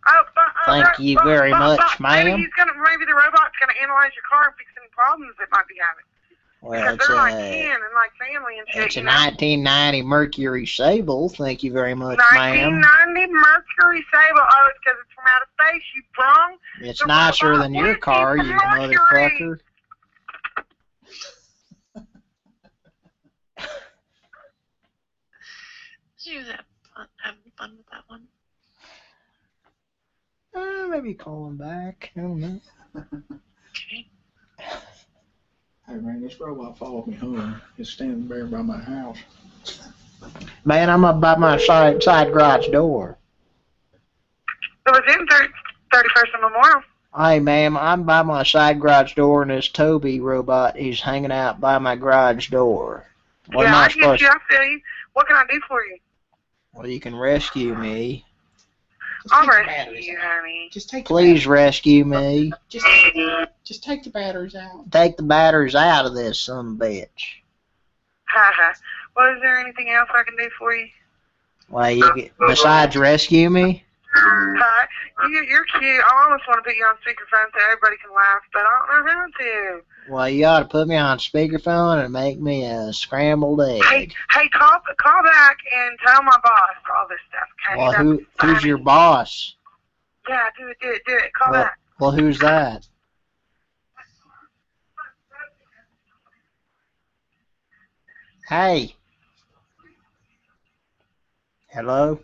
Oh, but, uh, Thank that- you but- very but- much, but Maybe he's gonna. Maybe the robot's gonna analyze your car and fix any problems it might be having. Well, because it's they're like a kin and like family and shit. it's a you know? 1990 Mercury Sable. Thank you very much, ma'am. 1990 Mercury Sable. Oh, it's because it's from out of space. You brung. It's nicer robot than your car, you Mercury. motherfucker. Did you have fun, having fun with that one? Uh, maybe call him back. I don't know. Okay. Hey man, this robot followed me home. It's standing there by my house. Man, I'm up by my side side garage door. It was in 31st and Memorial. Hey, ma'am, I'm by my side garage door, and this Toby robot is hanging out by my garage door. What am yeah, I I get supposed you. I feel you. What can I do for you? Well, you can rescue me. I'll rescue you, honey. Just take Please rescue me. Just, just take the batteries out. Take the batteries out of this son of a bitch. Haha. well, is there anything else I can do for you? Well, you get, besides rescue me, Hi. You, you're cute. I almost want to put you on speakerphone so everybody can laugh, but I don't know how to. Well, you ought to put me on speakerphone and make me a scrambled egg. Hey, hey, call call back and tell my boss all this stuff. Okay? Well, who who's your boss? Yeah, do it, do it, do it. Call Well, back. well, who's that? Hey. Hello?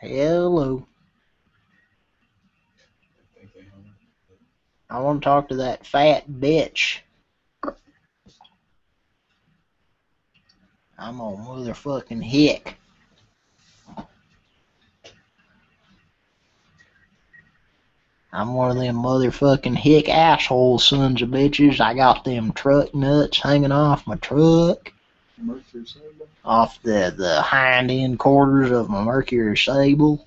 Hello. I want to talk to that fat bitch. I'm a motherfucking hick. I'm one of them motherfucking hick asshole sons of bitches. I got them truck nuts hanging off my truck. Mercury Sable. off the, the hind end quarters of my Mercury Sable.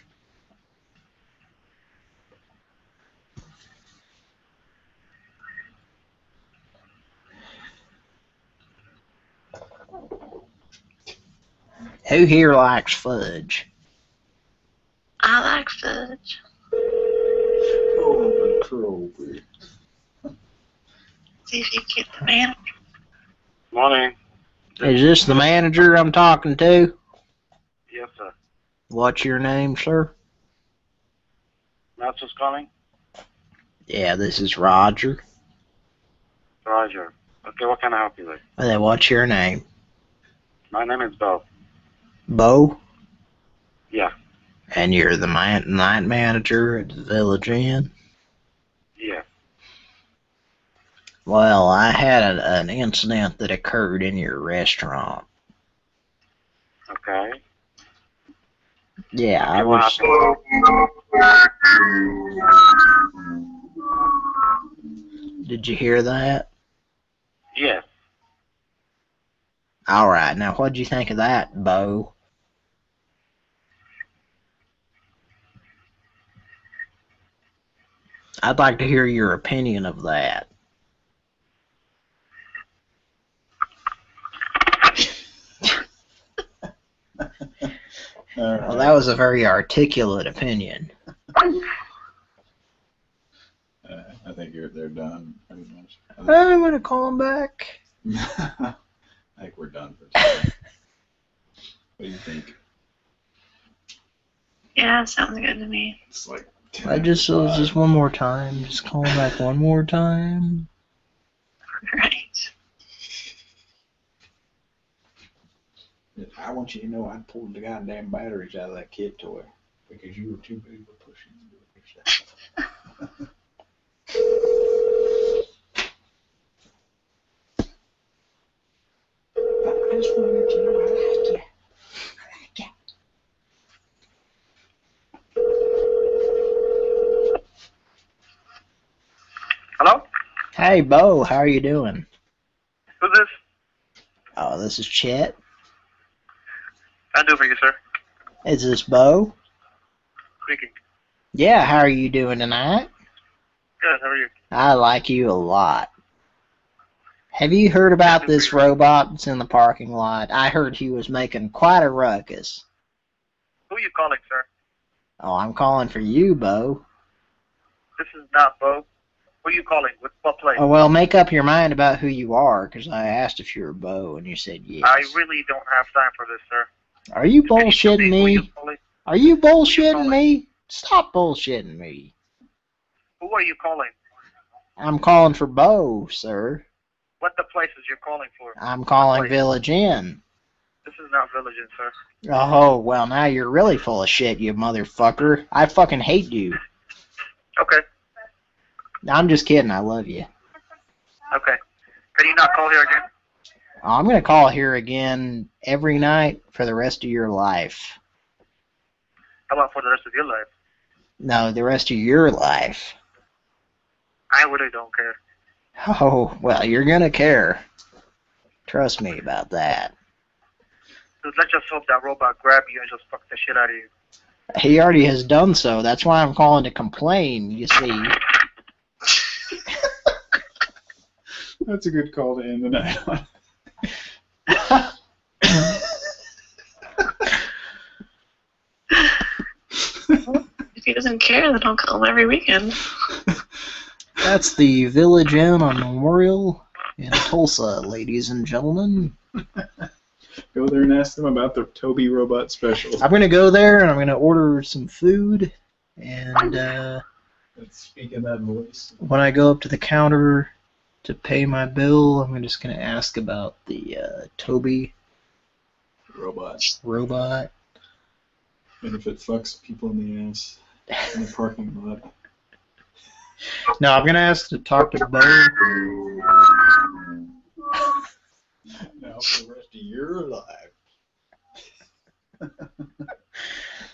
Who here likes fudge? I like fudge. See if you get the manager. Morning. Is this the manager I'm talking to? Yes, sir. What's your name, sir? Master's calling? Yeah, this is Roger. Roger. Okay, what can I help you with? And then what's your name? My name is Bo. Bo? Yeah. And you're the night manager at the Village Inn? Yeah. Well, I had a, an incident that occurred in your restaurant. Okay. Yeah, I was. Did you hear that? Yes. All right. Now, what'd you think of that, Bo? I'd like to hear your opinion of that. Well, that was a very articulate opinion. Uh, I think you're they're done pretty much. I'm gonna call them back. I think we're done for today. what do you think? Yeah, sounds good to me. It's like I just it was just one more time. Just call him back one more time. Right. I want you to know I pulled the goddamn batteries out of that kid toy because you were too big for pushing into it. I just want to let you know I like you. Hello? Hey, Bo, how are you doing? Who's this? Oh, this is Chet. I do for you, sir. Is this Bo? Speaking. Yeah, how are you doing tonight? Good, how are you? I like you a lot. Have you heard about this robot that's in the parking lot? I heard he was making quite a ruckus. Who are you calling, sir? Oh, I'm calling for you, Bo. This is not Bo. Who are you calling? What, what place? Oh, well, make up your mind about who you are, 'cause I asked if you were Bo, and you said yes. I really don't have time for this, sir. Are you bullshitting me? Are you bullshitting me? Stop bullshitting me. Who are you calling? I'm calling for Bo, sir. What the places you're calling for? I'm calling Village Inn. This is not Village Inn, sir. Oh, well, now you're really full of shit, you motherfucker. I fucking hate you. Okay, I'm just kidding. I love you. okay. Can you not call here again? I'm going to call here again every night for the rest of your life. How about for the rest of your life? No, the rest of your life. I really don't care. Oh, well, you're going to care. Trust me about that. Dude, let's just hope that robot grab you and just fuck the shit out of you. He already has done so. That's why I'm calling to complain, you see. That's a good call to end the night on. If he doesn't care, then I'll call him every weekend. That's the Village Inn on Memorial in Tulsa, ladies and gentlemen. Go there and ask them about the Toby Robot Special. I'm going to go there and I'm going to order some food. And uh, Speak in that voice. when I go up to the counter to pay my bill, I'm just going to ask about the uh, Toby Robots. robot. And if it fucks people in the ass in the parking lot. No, I'm going to ask to talk to Bo. Now for the rest of your life.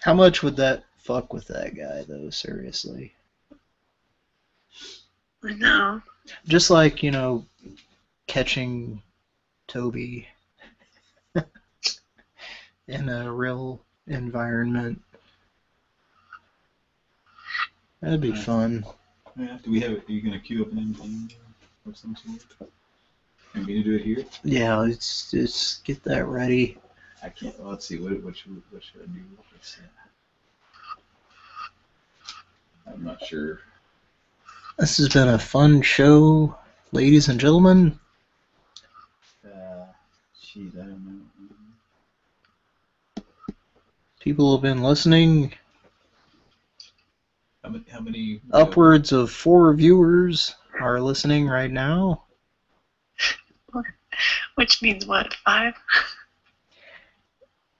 How much would that fuck with that guy, though, seriously? I know. Just like, you know, catching Toby. in a real environment. That'd be fun. Yeah. Do we have? Are you gonna queue up an ending or some sort? Are we gonna do it here? Yeah, let's just get that ready. I can't. Well, let's see. What what should what should I do? Let's see. I'm not sure. This has been a fun show, ladies and gentlemen. Uh, geez, I don't know. People have been listening. How many? How many? Upwards of four viewers are listening right now. Which means what? Five?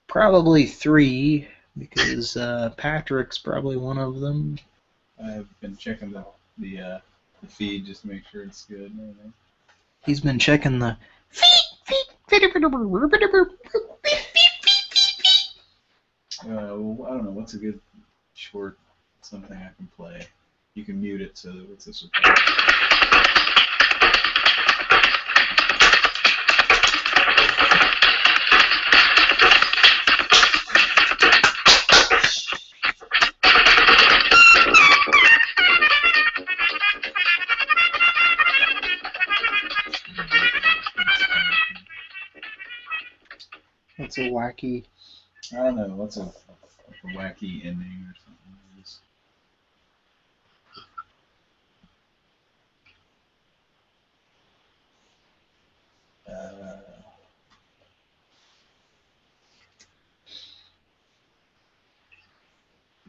Probably three, because uh, Patrick's probably one of them. I've been checking the the uh, the feed just to make sure it's good. and everything. He's been checking the. Uh, well, I don't know. What's a good short something I can play? You can mute it so that it's this. It's a wacky. I don't know. What's a, like a wacky ending or something? Just- Uh,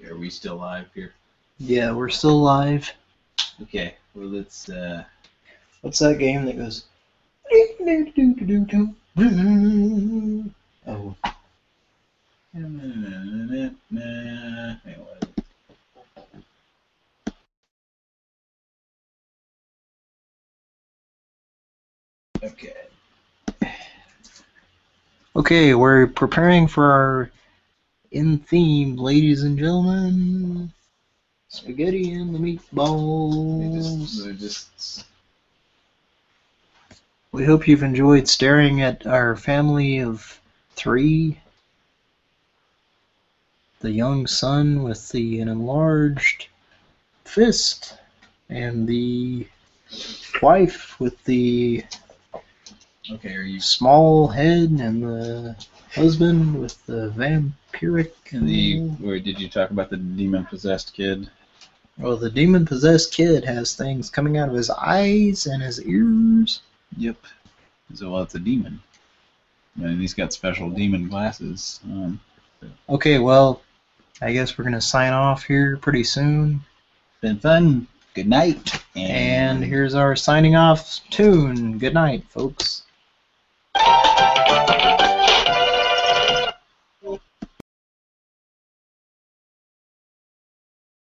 are we still live here? Yeah, we're still live. Okay. Well, let's. Uh, What's that game that goes? Oh, Okay. Okay, we're preparing for our in theme, ladies and gentlemen. Spaghetti and the meatballs. They're just. We hope you've enjoyed staring at our family of three. The young son with the enlarged fist, and the wife with the Okay. Are you? small head, and the husband with the vampiric. And the where did you talk about the demon possessed kid? Well, the demon possessed kid has things coming out of his eyes and his ears. Yep. So well, it's a demon. And he's got special demon glasses. Um, okay, well, I guess we're going to sign off here pretty soon. Been fun. Good night. And, and here's our signing off tune. Good night, folks.